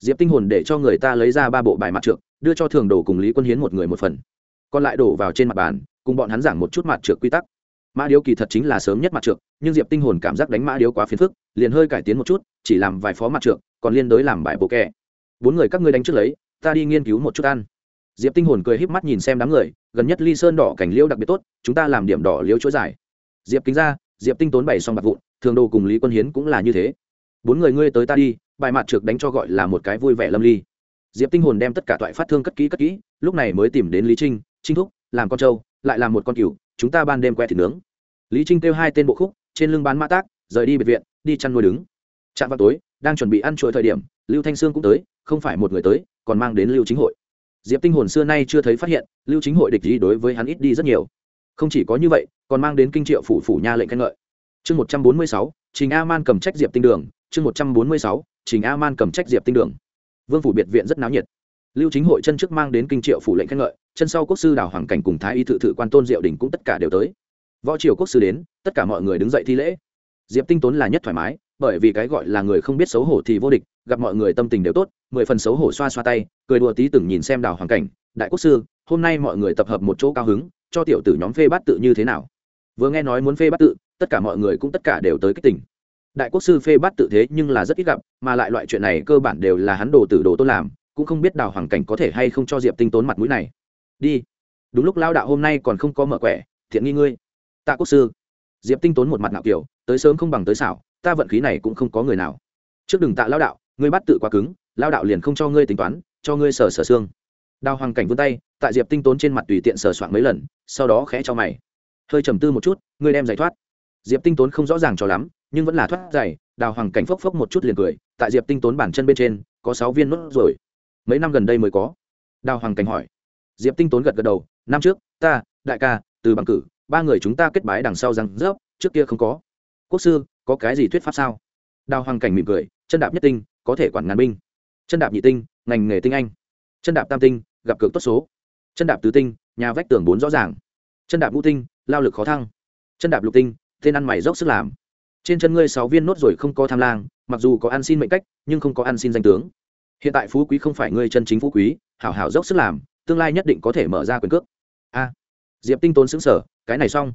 Diệp tinh hồn để cho người ta lấy ra ba bộ bài mặt trượt đưa cho thường đồ cùng lý quân hiến một người một phần. Còn lại đổ vào trên mặt bàn, cùng bọn hắn giảng một chút mặt trượt quy tắc. Mã điếu kỳ thật chính là sớm nhất mặt trượt nhưng diệp tinh hồn cảm giác đánh mã điếu quá phiền phức, liền hơi cải tiến một chút, chỉ làm vài phó mặt trượt còn liên đối làm bài bộ kẹ. Bốn người các ngươi đánh trước lấy, ta đi nghiên cứu một chút ăn. Diệp tinh hồn cười híp mắt nhìn xem đám người, gần nhất ly sơn đỏ cảnh liêu đặc biệt tốt, chúng ta làm điểm đỏ liêu chuỗi dài. Diệp kính ra diệp tinh tốn bày xong bạc vụn thường đồ cùng lý quân hiến cũng là như thế. Bốn người ngươi tới ta đi, bài mặt trượt đánh cho gọi là một cái vui vẻ lâm ly. Diệp tinh hồn đem tất cả toại phát thương cất kỹ cất kỹ, lúc này mới tìm đến lý trinh trinh thúc, làm con trâu, lại làm một con cừu, chúng ta ban đêm que thịt nướng. Lý trinh kêu hai tên bộ khúc, trên lưng bán mã tác, rời đi biệt viện, đi chăn nuôi đứng. Chạm vào tối, đang chuẩn bị ăn chuỗi thời điểm, lưu thanh sương cũng tới, không phải một người tới, còn mang đến lưu chính hội. Diệp tinh hồn xưa nay chưa thấy phát hiện, lưu chính hội địch gì đối với hắn ít đi rất nhiều. Không chỉ có như vậy, còn mang đến kinh triệu phủ phủ nha lệnh khen ngợi chương một trăm bốn mươi sáu, trình a man cầm trách diệp tinh đường. Chương một trăm bốn mươi sáu, trình a man cầm trách diệp tinh đường. Vương phủ biệt viện rất náo nhiệt. Lưu chính hội chân trước mang đến kinh triệu phủ lệnh khen ngợi, chân sau quốc sư đào hoàng cảnh cùng thái y thự thự quan tôn diệu đình cũng tất cả đều tới. Võ triều quốc sư đến, tất cả mọi người đứng dậy thi lễ. Diệp tinh tốn là nhất thoải mái, bởi vì cái gọi là người không biết xấu hổ thì vô địch, gặp mọi người tâm tình đều tốt, mười phần xấu hổ xoa xoa tay, cười đùa tí từng nhìn xem đào hoàng cảnh. Đại quốc sư, hôm nay mọi người tập hợp một chỗ cao hứng, cho tiểu tử nhóm phê bát tự như thế nào? Vừa nghe nói muốn phê bát tự tất cả mọi người cũng tất cả đều tới cái tỉnh đại quốc sư phê bát tự thế nhưng là rất ít gặp, mà lại loại chuyện này cơ bản đều là hắn đồ tử đồ tôn làm, cũng không biết đào hoàng cảnh có thể hay không cho diệp tinh tốn mặt mũi này. Đi. Đúng lúc lao đạo hôm nay còn không có mở quẻ, thiện nghi ngươi. Tạ quốc sư. Diệp tinh tốn một mặt nạo kiểu, tới sớm không bằng tới xảo, ta vận khí này cũng không có người nào. Trước đừng tạ lao đạo, ngươi bắt tự quá cứng, lao đạo liền không cho ngươi tính toán, cho ngươi sờ sờ xương. Đào hoàng cảnh vươn tay, tại diệp tinh tốn trên mặt tùy tiện sờ soạn mấy lần, sau đó khẽ cho mày. Hơi trầm tư một chút, ngươi đem giải thoát diệp tinh tốn không rõ ràng cho lắm, nhưng vẫn là thoát dày đào hoàng cảnh phốc phốc một chút liền cười, tại diệp tinh tốn bản chân bên trên, có sáu viên nốt rồi mấy năm gần đây mới có. Đào hoàng cảnh hỏi. Diệp tinh tốn gật gật đầu, năm trước, ta, đại ca, từ bằng cử, ba người chúng ta kết bái đằng sau rằng rớp, trước kia không có. Quốc sư, có cái gì thuyết pháp sao? Đào hoàng cảnh mỉm cười, chân đạp nhất tinh, có thể quản ngàn binh. Chân đạp nhị tinh, ngành nghề tinh anh. Chân đạp tam tinh, gặp cược tốt số. Chân đạp tứ tinh, nhà vách tường bốn rõ ràng. Chân đạp ngũ tinh, lao lực khó thăng. Chân đạp lục tinh tên ăn mày dốc sức làm. Trên chân ngươi sáu viên nốt rồi không có tham lang, mặc dù có ăn xin mệnh cách, nhưng không có ăn xin danh tướng. Hiện tại phú quý không phải ngươi chân chính phú quý, hảo hảo dốc sức làm, tương lai nhất định có thể mở ra quyền cước. A. Diệp tinh tốn xứng sở cái này xong.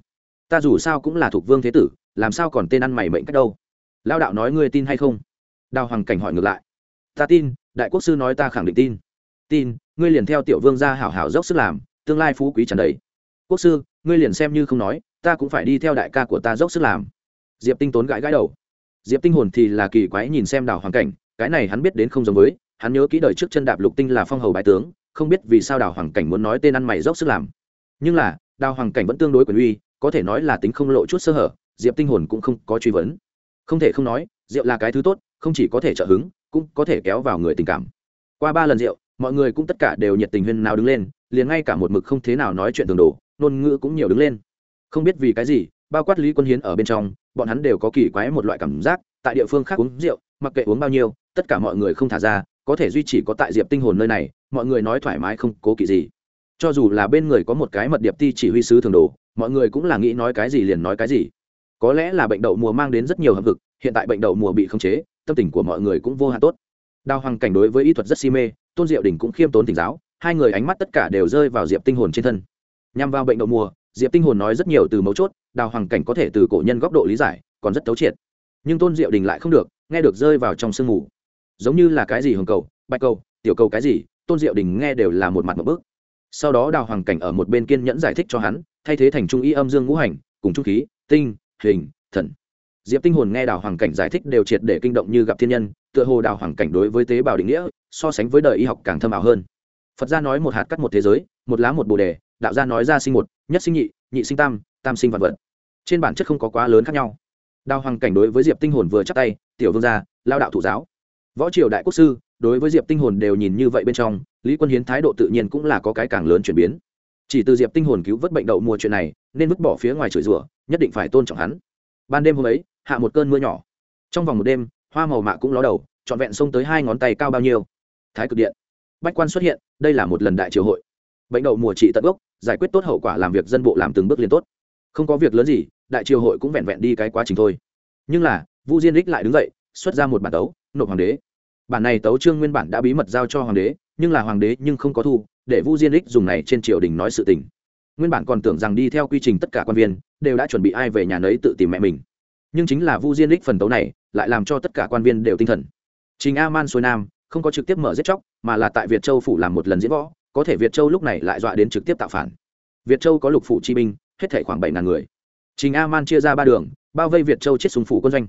Ta dù sao cũng là thuộc vương thế tử, làm sao còn tên ăn mày mệnh cách đâu? Lao đạo nói ngươi tin hay không? Đào hoàng cảnh hỏi ngược lại. Ta tin, đại quốc sư nói ta khẳng định tin. Tin, ngươi liền theo tiểu vương ra hảo hảo dốc sức làm, tương lai phú quý trần đấy quốc sư, ngươi liền xem như không nói ta cũng phải đi theo đại ca của ta dốc sức làm. Diệp tinh tốn gãi gãi đầu. Diệp tinh hồn thì là kỳ quái nhìn xem đào hoàng cảnh, cái này hắn biết đến không giống với, hắn nhớ kỹ đời trước chân đạp lục tinh là phong hầu bái tướng, không biết vì sao đào hoàng cảnh muốn nói tên ăn mày dốc sức làm. Nhưng là đào hoàng cảnh vẫn tương đối quyền uy, có thể nói là tính không lộ chút sơ hở, diệp tinh hồn cũng không có truy vấn. Không thể không nói, rượu là cái thứ tốt, không chỉ có thể trợ hứng, cũng có thể kéo vào người tình cảm. Qua ba lần rượu, mọi người cũng tất cả đều nhiệt tình huyên nào đứng lên, liền ngay cả một mực không thế nào nói chuyện tường đồ ngôn ngữ cũng nhiều đứng lên không biết vì cái gì, bao quát lý quân hiến ở bên trong, bọn hắn đều có kỳ quái một loại cảm giác, tại địa phương khác uống rượu, mặc kệ uống bao nhiêu, tất cả mọi người không thả ra, có thể duy trì có tại diệp tinh hồn nơi này, mọi người nói thoải mái không cố kỵ gì. Cho dù là bên người có một cái mật điệp ti chỉ huy sứ thường đồ, mọi người cũng là nghĩ nói cái gì liền nói cái gì. Có lẽ là bệnh đậu mùa mang đến rất nhiều hợp vực hiện tại bệnh đậu mùa bị khống chế, tâm tình của mọi người cũng vô hạn tốt. Đào hoàng cảnh đối với y thuật rất si mê, tôn diệu đình cũng khiêm tốn tỉnh giáo, hai người ánh mắt tất cả đều rơi vào diệp tinh hồn trên thân. Nhằm vào bệnh đậu mùa diệp tinh hồn nói rất nhiều từ mấu chốt, đào hoàng cảnh có thể từ cổ nhân góc độ lý giải, còn rất thấu triệt. Nhưng tôn diệu đình lại không được, nghe được rơi vào trong sương mù. Giống như là cái gì hồng cầu, bạch cầu, tiểu cầu cái gì, tôn diệu đình nghe đều là một mặt một bước. Sau đó đào hoàng cảnh ở một bên kiên nhẫn giải thích cho hắn, thay thế thành trung y âm dương ngũ hành, cùng trung khí, tinh, hình, thần. Diệp tinh hồn nghe đào hoàng cảnh giải thích đều triệt để kinh động như gặp thiên nhân, tựa hồ đào hoàng cảnh đối với tế bào định nghĩa, so sánh với đời y học càng thâm ảo hơn. Phật gia nói một hạt cắt một thế giới, một lá một bồ đề, đạo gia nói ra sinh một nhất sinh nhị nhị sinh tam tam sinh vạn vật. Trên bản chất không có quá lớn khác nhau. Đào hoàng cảnh đối với diệp tinh hồn vừa chắc tay, tiểu vương gia, lao đạo thủ giáo. Võ triều đại quốc sư, đối với diệp tinh hồn đều nhìn như vậy bên trong, lý quân hiến thái độ tự nhiên cũng là có cái càng lớn chuyển biến. Chỉ từ diệp tinh hồn cứu vớt bệnh đậu mùa chuyện này, nên vứt bỏ phía ngoài chửi rủa, nhất định phải tôn trọng hắn. Ban đêm hôm ấy, hạ một cơn mưa nhỏ. Trong vòng một đêm, hoa màu mạ cũng ló đầu, trọn vẹn xông tới hai ngón tay cao bao nhiêu. Thái cực điện. Bách quan xuất hiện, đây là một lần đại triều hội. Bệnh đậu mùa trị tận gốc giải quyết tốt hậu quả làm việc dân bộ làm từng bước liền tốt. Không có việc lớn gì, đại triều hội cũng vẹn vẹn đi cái quá trình thôi. Nhưng là, vu diên đích lại đứng dậy, xuất ra một bản tấu, nộp hoàng đế. Bản này tấu trương nguyên bản đã bí mật giao cho hoàng đế, nhưng là hoàng đế nhưng không có thu, để vu diên đích dùng này trên triều đình nói sự tình. Nguyên bản còn tưởng rằng đi theo quy trình tất cả quan viên, đều đã chuẩn bị ai về nhà nấy tự tìm mẹ mình. Nhưng chính là vu diên đích phần tấu này, lại làm cho tất cả quan viên đều tinh thần. Trình a man xuôi nam, không có trực tiếp mở giết chóc, mà là tại việt châu phủ làm một lần diễn võ có thể việt châu lúc này lại dọa đến trực tiếp tạo phản. Việt châu có lục phủ chi binh, hết thể khoảng bảy ngàn người. Trình a man chia ra ba đường, bao vây việt châu chết súng phủ quân doanh.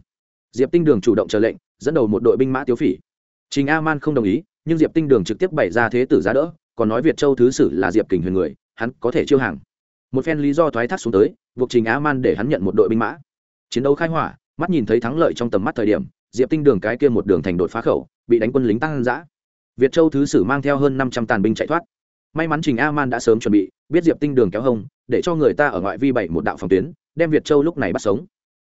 Diệp tinh đường chủ động chờ lệnh, dẫn đầu một đội binh mã tiếu phỉ. Trình a man không đồng ý, nhưng diệp tinh đường trực tiếp bày ra thế tử giá đỡ, còn nói việt châu thứ sử là diệp kình huyền người, hắn có thể chiêu hàng. Một phen lý do thoái thác xuống tới, buộc trình a man để hắn nhận một đội binh mã. Chiến đấu khai hỏa, mắt nhìn thấy thắng lợi trong tầm mắt thời điểm, diệp tinh đường cái kia một đường thành đột phá khẩu, bị đánh quân lính tăng giã việt châu thứ sử mang theo hơn năm trăm tàn binh chạy thoát may mắn trình a man đã sớm chuẩn bị, biết diệp tinh đường kéo hông, để cho người ta ở ngoại vi bảy một đạo phòng tuyến, đem việt châu lúc này bắt sống.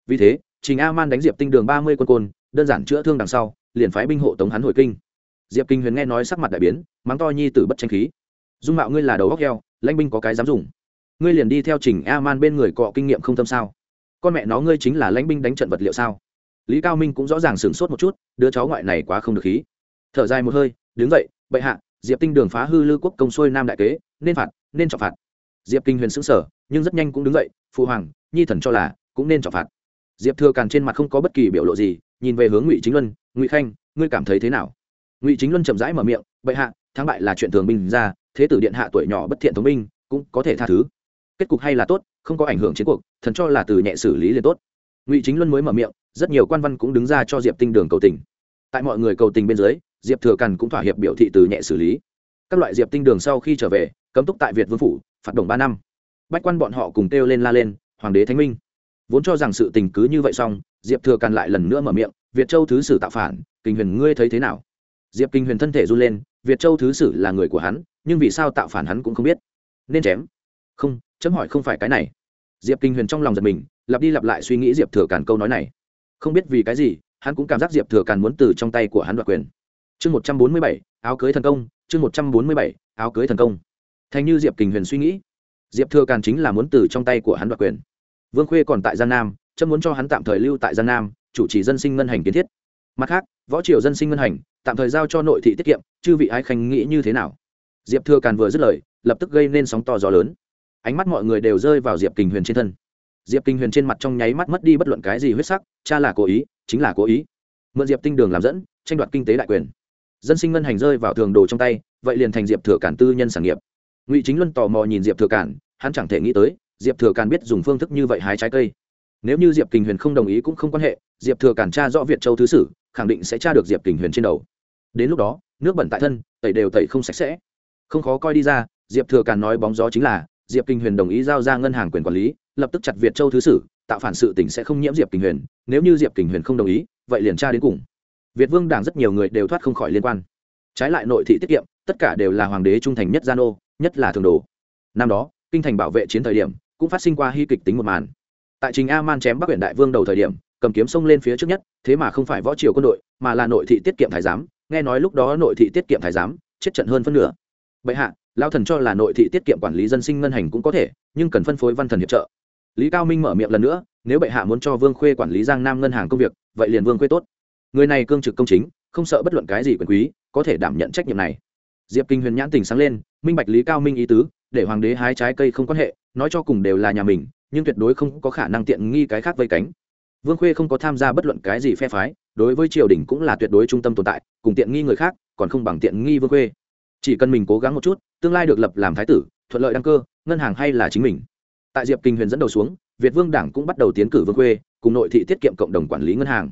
Vì thế, trình a man đánh diệp tinh đường ba mươi quân côn, đơn giản chữa thương đằng sau, liền phái binh hộ tống hắn hồi kinh. Diệp kinh huyền nghe nói sắc mặt đại biến, mắng to nhi tử bất tranh khí. Dung mạo ngươi là đầu góc heo, lãnh binh có cái dám dùng. Ngươi liền đi theo trình a man bên người cọ kinh nghiệm không tâm sao? Con mẹ nó ngươi chính là lãnh binh đánh trận vật liệu sao? Lý cao minh cũng rõ ràng sửng sốt một chút, đứa cháu ngoại này quá không được khí. Thở dài một hơi, đứng dậy, bệ hạ diệp tinh đường phá hư lư quốc công xuôi nam đại kế nên phạt nên trọng phạt. Diệp kinh huyền xứng sở nhưng rất nhanh cũng đứng dậy phụ hoàng nhi thần cho là cũng nên trọng phạt. Diệp thừa càn trên mặt không có bất kỳ biểu lộ gì nhìn về hướng ngụy chính luân ngụy khanh ngươi cảm thấy thế nào? Ngụy chính luân chậm rãi mở miệng bệ hạ thắng bại là chuyện thường bình ra thế tử điện hạ tuổi nhỏ bất thiện thống minh, cũng có thể tha thứ. Kết cục hay là tốt không có ảnh hưởng chiến cuộc thần cho là từ nhẹ xử lý liền tốt. Ngụy chính luân mới mở miệng rất nhiều quan văn cũng đứng ra cho diệp tinh đường cầu tình. Tại mọi người cầu tình bên dưới diệp thừa cằn cũng thỏa hiệp biểu thị từ nhẹ xử lý. Các loại diệp tinh đường sau khi trở về, cấm túc tại việt vương phủ, phạt đồng ba năm. Bách quan bọn họ cùng kêu lên la lên, hoàng đế thánh minh. Vốn cho rằng sự tình cứ như vậy xong, diệp thừa càn lại lần nữa mở miệng, việt châu thứ sử tạo phản, kinh huyền ngươi thấy thế nào? Diệp kinh huyền thân thể run lên, việt châu thứ sử là người của hắn, nhưng vì sao tạo phản hắn cũng không biết. Nên chém. Không, chấm hỏi không phải cái này. Diệp kinh huyền trong lòng giật mình, lặp đi lặp lại suy nghĩ diệp thừa càn câu nói này. Không biết vì cái gì, hắn cũng cảm giác diệp thừa càn muốn từ trong tay của hắn đoạt quyền chương một trăm bốn mươi bảy, áo cưới thần công, chương một trăm bốn mươi bảy, áo cưới thần công. Thành như diệp kình huyền suy nghĩ. Diệp thừa càn chính là muốn từ trong tay của hắn đoạt quyền. Vương khuê còn tại giang nam, chấm muốn cho hắn tạm thời lưu tại giang nam, chủ trì dân sinh ngân hành kiến thiết. Mặt khác, võ triều dân sinh ngân hành, tạm thời giao cho nội thị tiết kiệm, chư vị ái khanh nghĩ như thế nào? Diệp thừa càn vừa dứt lời, lập tức gây nên sóng to gió lớn. Ánh mắt mọi người đều rơi vào diệp kình huyền trên thân. Diệp kình huyền trên mặt trong nháy mắt mất đi bất luận cái gì huyết sắc, cha là cố ý, chính là cố ý. Mượn diệp tinh đường làm dẫn, tranh đoạt kinh tế đại quyền dân sinh ngân hành rơi vào thường đồ trong tay, vậy liền thành diệp thừa cản tư nhân sản nghiệp. Ngụy chính luân tò mò nhìn diệp thừa cản, hắn chẳng thể nghĩ tới, diệp thừa cản biết dùng phương thức như vậy hái trái cây. Nếu như diệp kình huyền không đồng ý cũng không quan hệ, diệp thừa cản tra rõ việt châu thứ sử, khẳng định sẽ tra được diệp kình huyền trên đầu. Đến lúc đó, nước bẩn tại thân, tẩy đều tẩy không sạch sẽ. Không khó coi đi ra, diệp thừa cản nói bóng gió chính là, diệp Kình huyền đồng ý giao ra ngân hàng quyền quản lý, lập tức chặt việt châu thứ sử, tạo phản sự tỉnh sẽ không nhiễm diệp kình huyền, nếu như diệp kình huyền không đồng ý, vậy liền tra đến cùng việt vương đảng rất nhiều người đều thoát không khỏi liên quan. Trái lại nội thị tiết kiệm, tất cả đều là hoàng đế trung thành nhất gian ô nhất là thường đồ. Năm đó, kinh thành bảo vệ chiến thời điểm, cũng phát sinh qua hy kịch tính một màn. Tại trình a man chém bắc huyện đại vương đầu thời điểm, cầm kiếm xông lên phía trước nhất, thế mà không phải võ triều quân đội, mà là nội thị tiết kiệm thái giám, nghe nói lúc đó nội thị tiết kiệm thái giám, chết trận hơn phân nửa. Bệ hạ lao thần cho là nội thị tiết kiệm quản lý dân sinh ngân hành cũng có thể, nhưng cần phân phối văn thần hiệp trợ. Lý cao minh mở miệng lần nữa, nếu bệ hạ muốn cho vương khuê quản lý giang nam ngân hàng công việc, vậy liền vương khuê tốt người này cương trực công chính, không sợ bất luận cái gì quyền quý, có thể đảm nhận trách nhiệm này. Diệp kinh huyền nhãn tình sáng lên, minh bạch lý cao minh ý tứ, để hoàng đế hái trái cây không quan hệ, nói cho cùng đều là nhà mình, nhưng tuyệt đối không có khả năng tiện nghi cái khác vây cánh. Vương khuê không có tham gia bất luận cái gì phe phái, đối với triều đình cũng là tuyệt đối trung tâm tồn tại, cùng tiện nghi người khác, còn không bằng tiện nghi vương khuê. Chỉ cần mình cố gắng một chút, tương lai được lập làm thái tử, thuận lợi đăng cơ, ngân hàng hay là chính mình. Tại diệp kinh huyền dẫn đầu xuống, việt vương đảng cũng bắt đầu tiến cử vương khuê, cùng nội thị tiết kiệm cộng đồng quản lý ngân hàng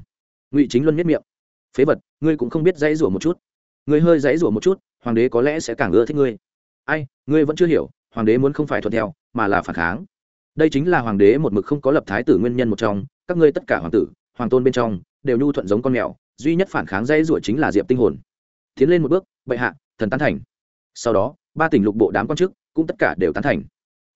ngụy chính luân miết miệng. Phế vật, ngươi cũng không biết dãy rủa một chút. Ngươi hơi dãy rủa một chút, hoàng đế có lẽ sẽ càng ưa thích ngươi. Ai, ngươi vẫn chưa hiểu, hoàng đế muốn không phải thuận theo, mà là phản kháng. Đây chính là hoàng đế một mực không có lập thái tử nguyên nhân một trong, các ngươi tất cả hoàng tử, hoàng tôn bên trong, đều nhu thuận giống con mèo, duy nhất phản kháng dãy rủa chính là diệp tinh hồn. Tiến lên một bước, bệ hạ, thần tán thành. Sau đó, ba tỉnh lục bộ đám quan chức, cũng tất cả đều tán thành.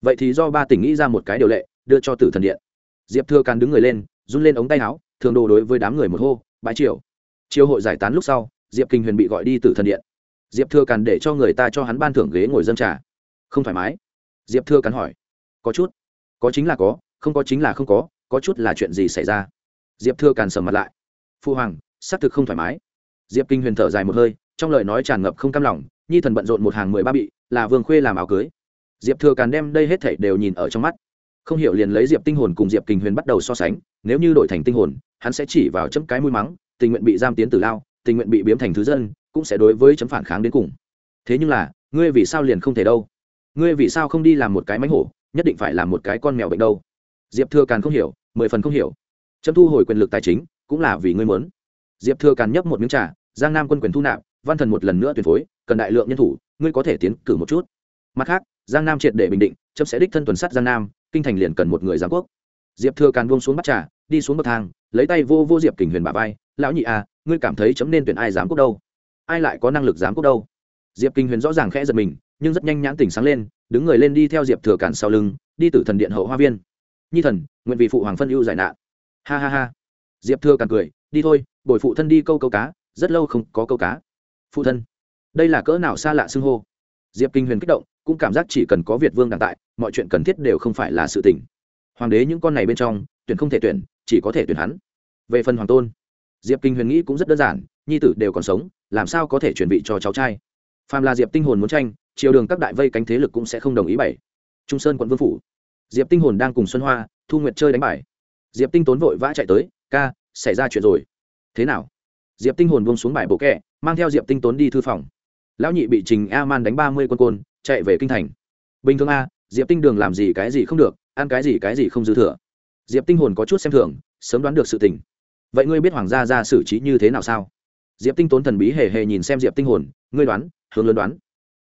Vậy thì do ba tỉnh nghĩ ra một cái điều lệ, đưa cho tử thần điện. Diệp thừa càn đứng người lên, run lên ống tay áo thường đồ đối với đám người một hô bãi triều. Chiều hội giải tán lúc sau, diệp kinh huyền bị gọi đi tử thần điện. Diệp thừa càn để cho người ta cho hắn ban thưởng ghế ngồi dân trà. Không thoải mái. Diệp thừa càn hỏi, có chút? Có chính là có, không có chính là không có có chút là chuyện gì xảy ra? Diệp thừa càn sầm mặt lại, phu hoàng, xác thực không thoải mái. Diệp kinh huyền thở dài một hơi, trong lời nói tràn ngập không cam lòng, nhi thần bận rộn một hàng mười ba bị, là vương khuê làm áo cưới. Diệp thừa càn đem đây hết thảy đều nhìn ở trong mắt. Không hiểu liền lấy diệp tinh hồn cùng diệp kinh huyền bắt đầu so sánh, nếu như đổi thành tinh hồn hắn sẽ chỉ vào chấm cái mũi mắng, tình nguyện bị giam tiến tử lao, tình nguyện bị biếm thành thứ dân, cũng sẽ đối với chấm phản kháng đến cùng. Thế nhưng là, ngươi vì sao liền không thể đâu? Ngươi vì sao không đi làm một cái mánh hổ, nhất định phải làm một cái con mèo bệnh đâu? Diệp thừa càn không hiểu, mười phần không hiểu. Chấm thu hồi quyền lực tài chính, cũng là vì ngươi muốn. Diệp thừa càn nhấp một miếng trà, giang nam quân quyền thu nạp, văn thần một lần nữa tuyển phối, cần đại lượng nhân thủ, ngươi có thể tiến cử một chút. Mặt khác, giang nam triệt để bình định, chấm sẽ đích thân tuần sát giang nam, kinh thành liền cần một người giám quốc. Diệp thừa càn buông xuống bắt trà, đi xuống bậc thang lấy tay vô vô diệp kình huyền bà vai, lão nhị à ngươi cảm thấy chấm nên tuyển ai dám quốc đâu? Ai lại có năng lực dám quốc đâu? Diệp kinh huyền rõ ràng khẽ giật mình, nhưng rất nhanh nhãn tỉnh sáng lên, đứng người lên đi theo diệp thừa cản sau lưng, đi từ thần điện hậu hoa viên. Nhi thần, nguyện vì phụ hoàng phân ưu giải nạn. Ha ha ha. Diệp thừa cản cười, đi thôi, bồi phụ thân đi câu câu cá, rất lâu không có câu cá. Phụ thân. Đây là cỡ nào xa lạ xưng hô? Diệp kinh huyền kích động, cũng cảm giác chỉ cần có việt vương đàn tại, mọi chuyện cần thiết đều không phải là sự tình. Hoàng đế những con này bên trong, tuyển không thể tuyển chỉ có thể tuyển hắn. Về phần hoàng tôn, diệp kinh huyền nghĩ cũng rất đơn giản, nhi tử đều còn sống, làm sao có thể chuyển vị cho cháu trai? Phàm là diệp tinh hồn muốn tranh chiều đường các đại vây cánh thế lực cũng sẽ không đồng ý bảy. Trung sơn quận vương phủ, diệp tinh hồn đang cùng xuân hoa, thu nguyệt chơi đánh bài. Diệp tinh tốn vội vã chạy tới, ca, xảy ra chuyện rồi. Thế nào? Diệp tinh hồn buông xuống bài bộ kẹ, mang theo diệp tinh tốn đi thư phòng. Lão nhị bị trình a man đánh ba mươi quân côn, chạy về kinh thành. Bình thường a, diệp tinh đường làm gì cái gì không được, ăn cái gì cái gì không dư thừa diệp tinh hồn có chút xem thường, sớm đoán được sự tình. Vậy ngươi biết hoàng gia ra xử trí như thế nào sao? Diệp tinh tốn thần bí hề hề nhìn xem diệp tinh hồn, ngươi đoán, hướng lớn đoán.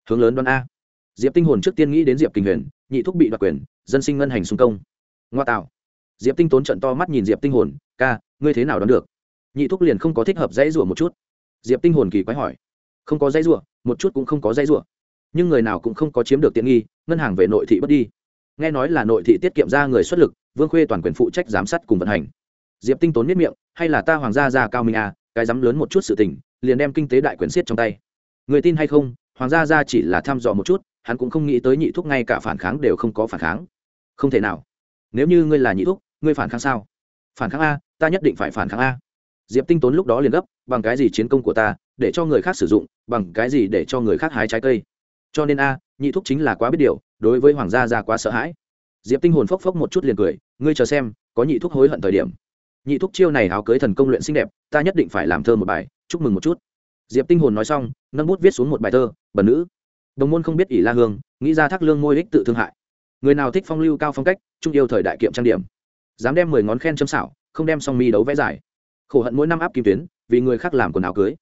Hướng lớn đoán a. Diệp tinh hồn trước tiên nghĩ đến diệp kinh huyền, nhị thúc bị đoạt quyền, dân sinh ngân hành xung công. Ngoa tạo. Diệp tinh tốn trận to mắt nhìn diệp tinh hồn, ca, ngươi thế nào đoán được? Nhị thúc liền không có thích hợp dãy rủa một chút. Diệp tinh hồn kỳ quái hỏi, không có dãy rủa, một chút cũng không có dãy rủa. Nhưng người nào cũng không có chiếm được tiện nghi, ngân hàng về nội thị bất đi nghe nói là nội thị tiết kiệm ra người xuất lực, vương khuê toàn quyền phụ trách giám sát cùng vận hành. Diệp tinh tốn miết miệng, hay là ta hoàng gia già cao minh à cái dám lớn một chút sự tình, liền đem kinh tế đại quyền siết trong tay. Người tin hay không, hoàng gia gia chỉ là thăm dò một chút, hắn cũng không nghĩ tới nhị thúc ngay cả phản kháng đều không có phản kháng. Không thể nào. Nếu như ngươi là nhị thúc, ngươi phản kháng sao? Phản kháng a, ta nhất định phải phản kháng a. Diệp tinh tốn lúc đó liền gấp, bằng cái gì chiến công của ta, để cho người khác sử dụng, bằng cái gì để cho người khác hái trái cây. Cho nên a, nhị thúc chính là quá biết điều đối với hoàng gia ra quá sợ hãi. Diệp tinh hồn phốc phốc một chút liền cười, ngươi chờ xem, có nhị thúc hối hận thời điểm. Nhị thúc chiêu này áo cưới thần công luyện xinh đẹp, ta nhất định phải làm thơ một bài, chúc mừng một chút. Diệp tinh hồn nói xong, nâng bút viết xuống một bài thơ, bần nữ. Đồng môn không biết ỷ la hương, nghĩ ra thác lương môi ích tự thương hại. Người nào thích phong lưu cao phong cách trung yêu thời đại kiệm trang điểm. Dám đem mười ngón khen châm xảo, không đem song mi đấu vẽ dài. Khổ hận mỗi năm áp kim tuyến, vì người khác làm quần áo cưới.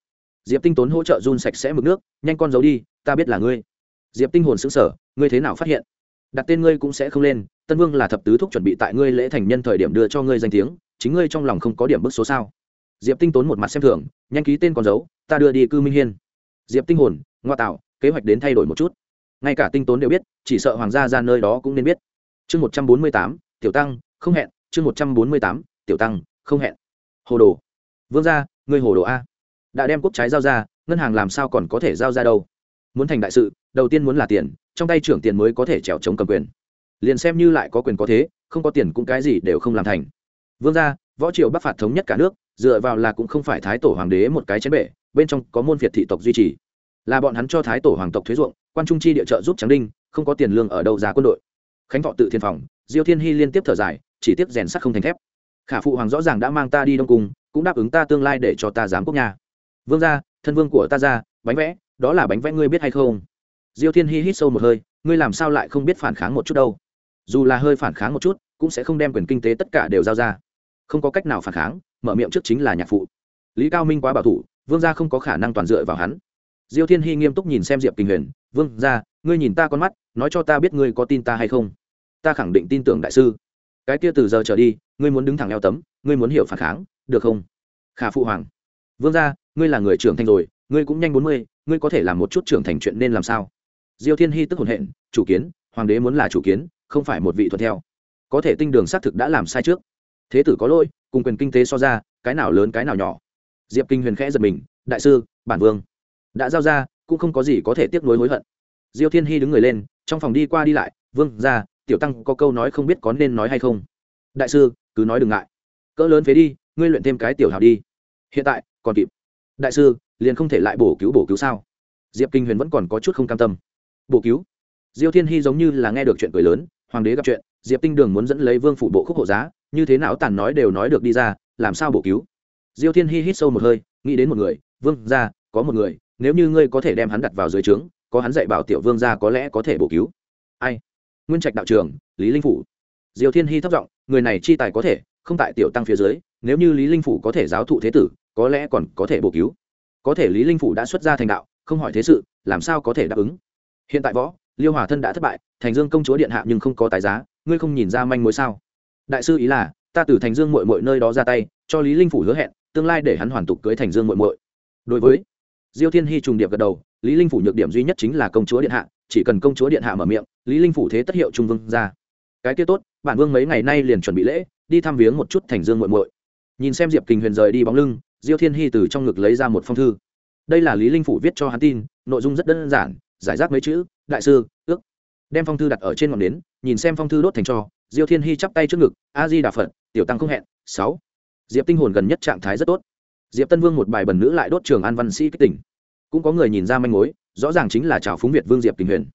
Diệp tinh tốn hỗ trợ run sạch sẽ mực nước, nhanh con giấu đi, ta biết là ngươi diệp tinh hồn xứng sở ngươi thế nào phát hiện? Đặt tên ngươi cũng sẽ không lên, tân vương là thập tứ thúc chuẩn bị tại ngươi lễ thành nhân thời điểm đưa cho ngươi danh tiếng, chính ngươi trong lòng không có điểm bức số sao? Diệp tinh tốn một mặt xem thường, nhanh ký tên con dấu, ta đưa đi cư minh hiên. Diệp tinh hồn, ngoa tạo, kế hoạch đến thay đổi một chút. Ngay cả tinh tốn đều biết, chỉ sợ hoàng gia ra nơi đó cũng nên biết. Chương một trăm bốn mươi tám, tiểu tăng, không hẹn. Chương một trăm bốn mươi tám, tiểu tăng, không hẹn. Hồ đồ. Vương gia, ngươi hồ đồ a. Đã đem quốc trái giao ra, ngân hàng làm sao còn có thể giao ra đâu? Muốn thành đại sự đầu tiên muốn là tiền, trong tay trưởng tiền mới có thể trèo chống cầm quyền. Liền xem như lại có quyền có thế, không có tiền cũng cái gì đều không làm thành. Vương gia, võ triều bắc phạt thống nhất cả nước, dựa vào là cũng không phải thái tổ hoàng đế một cái chén bể, bên trong có môn việt thị tộc duy trì. Là bọn hắn cho thái tổ hoàng tộc thuế ruộng, quan trung chi địa trợ giúp tráng đinh, không có tiền lương ở đâu ra quân đội. Khánh thọ tự thiên phòng, diêu thiên hy liên tiếp thở dài, chỉ tiếp rèn sắt không thành thép. Khả phụ hoàng rõ ràng đã mang ta đi đông cung, cũng đáp ứng ta tương lai để cho ta giám quốc nhà vương gia, thân vương của ta ra, bánh vẽ, đó là bánh vẽ ngươi biết hay không? Diêu thiên hy hít sâu một hơi, ngươi làm sao lại không biết phản kháng một chút đâu? Dù là hơi phản kháng một chút, cũng sẽ không đem quyền kinh tế tất cả đều giao ra. Không có cách nào phản kháng, mở miệng trước chính là nhạc phụ. Lý cao minh quá bảo thủ, vương gia không có khả năng toàn dựa vào hắn. Diêu thiên hy nghiêm túc nhìn xem diệp kinh huyền, vương gia, ngươi nhìn ta con mắt, nói cho ta biết ngươi có tin ta hay không? Ta khẳng định tin tưởng đại sư. Cái kia từ giờ trở đi, ngươi muốn đứng thẳng eo tấm, ngươi muốn hiểu phản kháng, được không? Khả phụ hoàng. Vương gia, ngươi là người trưởng thành rồi, ngươi cũng nhanh bốn mươi, ngươi có thể làm một chút trưởng thành chuyện nên làm sao? Diêu thiên hy tức hồn hện, chủ kiến, hoàng đế muốn là chủ kiến, không phải một vị thuận theo. Có thể tinh đường xác thực đã làm sai trước. Thế tử có lỗi, cùng quyền kinh tế so ra, cái nào lớn cái nào nhỏ. Diệp kinh huyền khẽ giật mình, đại sư, bản vương đã giao ra, cũng không có gì có thể tiếp nối hối hận. Diêu thiên hy đứng người lên, trong phòng đi qua đi lại, vương, ra, tiểu tăng có câu nói không biết có nên nói hay không. Đại sư, cứ nói đừng ngại. Cỡ lớn phế đi, ngươi luyện thêm cái tiểu hào đi. Hiện tại, còn kịp. Đại sư, liền không thể lại bổ cứu bổ cứu sao? Diệp kinh huyền vẫn còn có chút không cam tâm bổ cứu. Diêu thiên hy giống như là nghe được chuyện cười lớn, hoàng đế gặp chuyện, diệp tinh đường muốn dẫn lấy vương phủ bộ khúc hộ giá, như thế nào tàn nói đều nói được đi ra, làm sao bổ cứu? Diêu thiên hy hít sâu một hơi, nghĩ đến một người, vương ra có một người, nếu như ngươi có thể đem hắn đặt vào dưới trướng, có hắn dạy bảo tiểu vương ra có lẽ có thể bổ cứu. Ai? Nguyên trạch đạo trường lý linh phủ. Diêu thiên hy thấp giọng, người này chi tài có thể, không tại tiểu tăng phía dưới, nếu như lý linh phủ có thể giáo thụ thế tử, có lẽ còn có thể bổ cứu. Có thể lý linh phủ đã xuất ra thành đạo, không hỏi thế sự, làm sao có thể đáp ứng? Hiện tại võ, liêu hòa thân đã thất bại, thành dương công chúa điện hạ nhưng không có tài giá, ngươi không nhìn ra manh mối sao? Đại sư ý là, ta từ thành dương mội mội nơi đó ra tay, cho lý linh phủ hứa hẹn, tương lai để hắn hoàn tục cưới thành dương mội mội đối với diêu thiên hy trùng điệp gật đầu, lý linh phủ nhược điểm duy nhất chính là công chúa điện hạ, chỉ cần công chúa điện hạ mở miệng, lý linh phủ thế tất hiệu trung vương ra. Cái kia tốt, bản vương mấy ngày nay liền chuẩn bị lễ, đi thăm viếng một chút thành dương muội muội. Nhìn xem diệp kình huyền rời đi bóng lưng, diêu thiên hy từ trong ngực lấy ra một phong thư. Đây là lý linh phủ viết cho hắn tin, nội dung rất đơn giản giải rác mấy chữ, đại sư, ước. Đem phong thư đặt ở trên ngọn nến, nhìn xem phong thư đốt thành cho, diêu thiên hy chắp tay trước ngực, a di đà phật, tiểu tăng không hẹn. Sáu. Diệp tinh hồn gần nhất trạng thái rất tốt. Diệp tân vương một bài bẩn nữ lại đốt trường an văn sĩ kích tỉnh. Cũng có người nhìn ra manh mối, rõ ràng chính là trào phúng việt vương diệp tình huyền.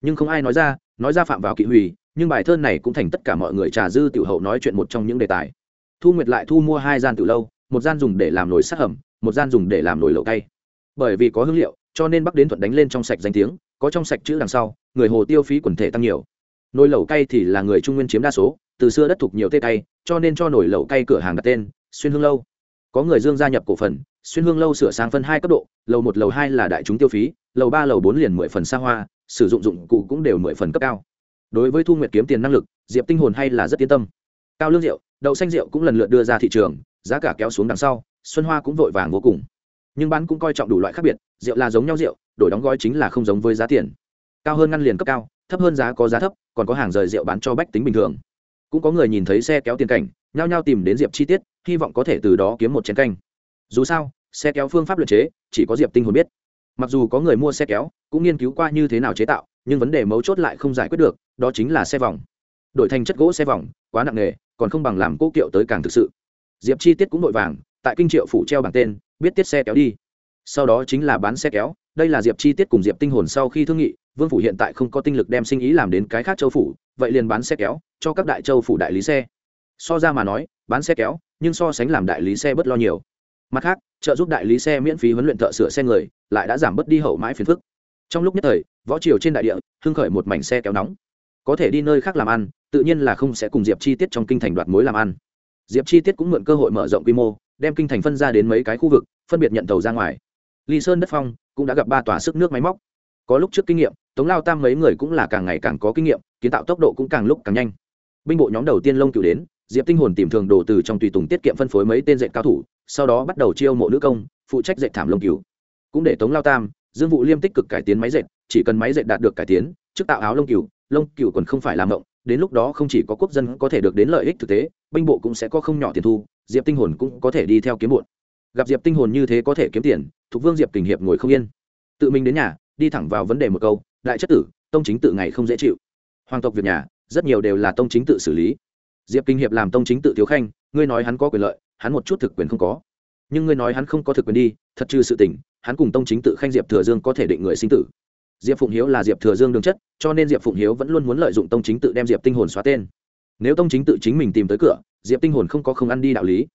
Nhưng không ai nói ra nói ra phạm vào kỵ hủy, nhưng bài thơ này cũng thành tất cả mọi người trà dư tiểu hậu nói chuyện một trong những đề tài. Thu nguyệt lại thu mua hai gian tiểu lâu, một gian dùng để làm nồi sát hầm, một gian dùng để làm nồi lẩu cay. Bởi vì có hương liệu cho nên bắc đến thuận đánh lên trong sạch danh tiếng, có trong sạch chữ đằng sau, người hồ tiêu phí quần thể tăng nhiều. Nồi lẩu cay thì là người trung nguyên chiếm đa số, từ xưa đất thục nhiều tê cay, cho nên cho nồi lẩu cay cửa hàng đặt tên, xuyên hương lâu. Có người dương gia nhập cổ phần, xuyên hương lâu sửa sang phân hai cấp độ, lầu một, lầu hai là đại chúng tiêu phí, lầu ba, lầu bốn liền mười phần xa hoa, sử dụng dụng cụ cũng đều mười phần cấp cao. Đối với thu nguyệt kiếm tiền năng lực, diệp tinh hồn hay là rất yên tâm. Cao lương rượu, đậu xanh rượu cũng lần lượt đưa ra thị trường, giá cả kéo xuống đằng sau, xuân hoa cũng vội vàng vô cùng nhưng bán cũng coi trọng đủ loại khác biệt, rượu là giống nhau rượu, đổi đóng gói chính là không giống với giá tiền. Cao hơn ngăn liền cấp cao, thấp hơn giá có giá thấp, còn có hàng rời rượu bán cho bách tính bình thường. Cũng có người nhìn thấy xe kéo tiền cảnh, nhao nhao tìm đến diệp chi tiết, hy vọng có thể từ đó kiếm một chén canh. Dù sao, xe kéo phương pháp luật chế, chỉ có diệp tinh hồn biết. Mặc dù có người mua xe kéo, cũng nghiên cứu qua như thế nào chế tạo, nhưng vấn đề mấu chốt lại không giải quyết được, đó chính là xe vòng. Đổi thành chất gỗ xe vòng, quá nặng nề, còn không bằng làm cố kiệu tới càng thực sự. Diệp chi tiết cũng vội vàng, tại kinh triệu phủ treo bảng tên biết tiết xe kéo đi. Sau đó chính là bán xe kéo, đây là diệp chi tiết cùng diệp tinh hồn sau khi thương nghị, vương phủ hiện tại không có tinh lực đem sinh ý làm đến cái khác châu phủ, vậy liền bán xe kéo cho các đại châu phủ đại lý xe. So ra mà nói, bán xe kéo, nhưng so sánh làm đại lý xe bớt lo nhiều. Mặt khác, trợ giúp đại lý xe miễn phí huấn luyện thợ sửa xe người, lại đã giảm bớt đi hậu mãi phiền phức. Trong lúc nhất thời, võ triều trên đại địa, hưng khởi một mảnh xe kéo nóng. Có thể đi nơi khác làm ăn, tự nhiên là không sẽ cùng diệp chi tiết trong kinh thành đoạt mối làm ăn. Diệp chi tiết cũng mượn cơ hội mở rộng quy mô đem kinh thành phân ra đến mấy cái khu vực phân biệt nhận tàu ra ngoài. Lý sơn đất phong cũng đã gặp ba tòa sức nước máy móc. Có lúc trước kinh nghiệm tống lao tam mấy người cũng là càng ngày càng có kinh nghiệm kiến tạo tốc độ cũng càng lúc càng nhanh. Binh bộ nhóm đầu tiên lông cựu đến diệp tinh hồn tìm thường đồ từ trong tùy tùng tiết kiệm phân phối mấy tên dệt cao thủ sau đó bắt đầu chiêu mộ nữ công phụ trách dệt thảm lông Cựu. cũng để tống lao tam dương vụ liêm tích cực cải tiến máy dệt chỉ cần máy dệt đạt được cải tiến trước tạo áo lông Cựu, lông Cựu còn không phải làm động đến lúc đó không chỉ có quốc dân có thể được đến lợi ích thực tế, binh bộ cũng sẽ có không nhỏ tiền thu, diệp tinh hồn cũng có thể đi theo kiếm bộn. Gặp diệp tinh hồn như thế có thể kiếm tiền, thuộc vương diệp tình hiệp ngồi không yên. Tự mình đến nhà, đi thẳng vào vấn đề một câu, đại chất tử, tông chính tự ngày không dễ chịu. Hoàng tộc việc nhà, rất nhiều đều là tông chính tự xử lý. Diệp kinh hiệp làm tông chính tự thiếu khanh, ngươi nói hắn có quyền lợi, hắn một chút thực quyền không có. Nhưng ngươi nói hắn không có thực quyền đi, thật trừ sự tình, hắn cùng tông chính tự khanh diệp thừa dương có thể định người sinh tử diệp phụng hiếu là diệp thừa dương đường chất, cho nên diệp phụng hiếu vẫn luôn muốn lợi dụng tông chính tự đem diệp tinh hồn xóa tên. Nếu tông chính tự chính mình tìm tới cửa, diệp tinh hồn không có không ăn đi đạo lý.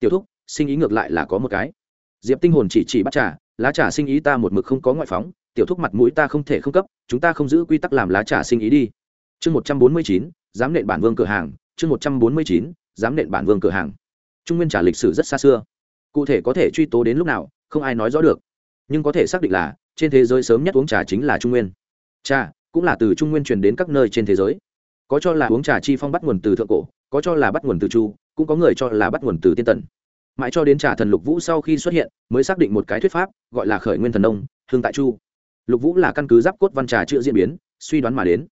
Tiểu thúc, sinh ý ngược lại là có một cái. Diệp tinh hồn chỉ chỉ bắt trà, lá trà sinh ý ta một mực không có ngoại phóng, tiểu thúc mặt mũi ta không thể không cấp, chúng ta không giữ quy tắc làm lá trà sinh ý đi. Chương một trăm bốn mươi chín, dám nện bản vương cửa hàng, chương một trăm bốn mươi chín, dám nện bản vương cửa hàng. Trung nguyên trả lịch sử rất xa xưa. Cụ thể có thể truy tố đến lúc nào, không ai nói rõ được. Nhưng có thể xác định là trên thế giới sớm nhất uống trà chính là trung nguyên. Trà cũng là từ trung nguyên truyền đến các nơi trên thế giới. Có cho là uống trà chi phong bắt nguồn từ thượng cổ, có cho là bắt nguồn từ chu, cũng có người cho là bắt nguồn từ tiên tần. Mãi cho đến trà thần lục vũ sau khi xuất hiện, mới xác định một cái thuyết pháp, gọi là khởi nguyên thần đông hương tại chu. Lục vũ là căn cứ giáp cốt văn trà chữa diễn biến, suy đoán mà đến.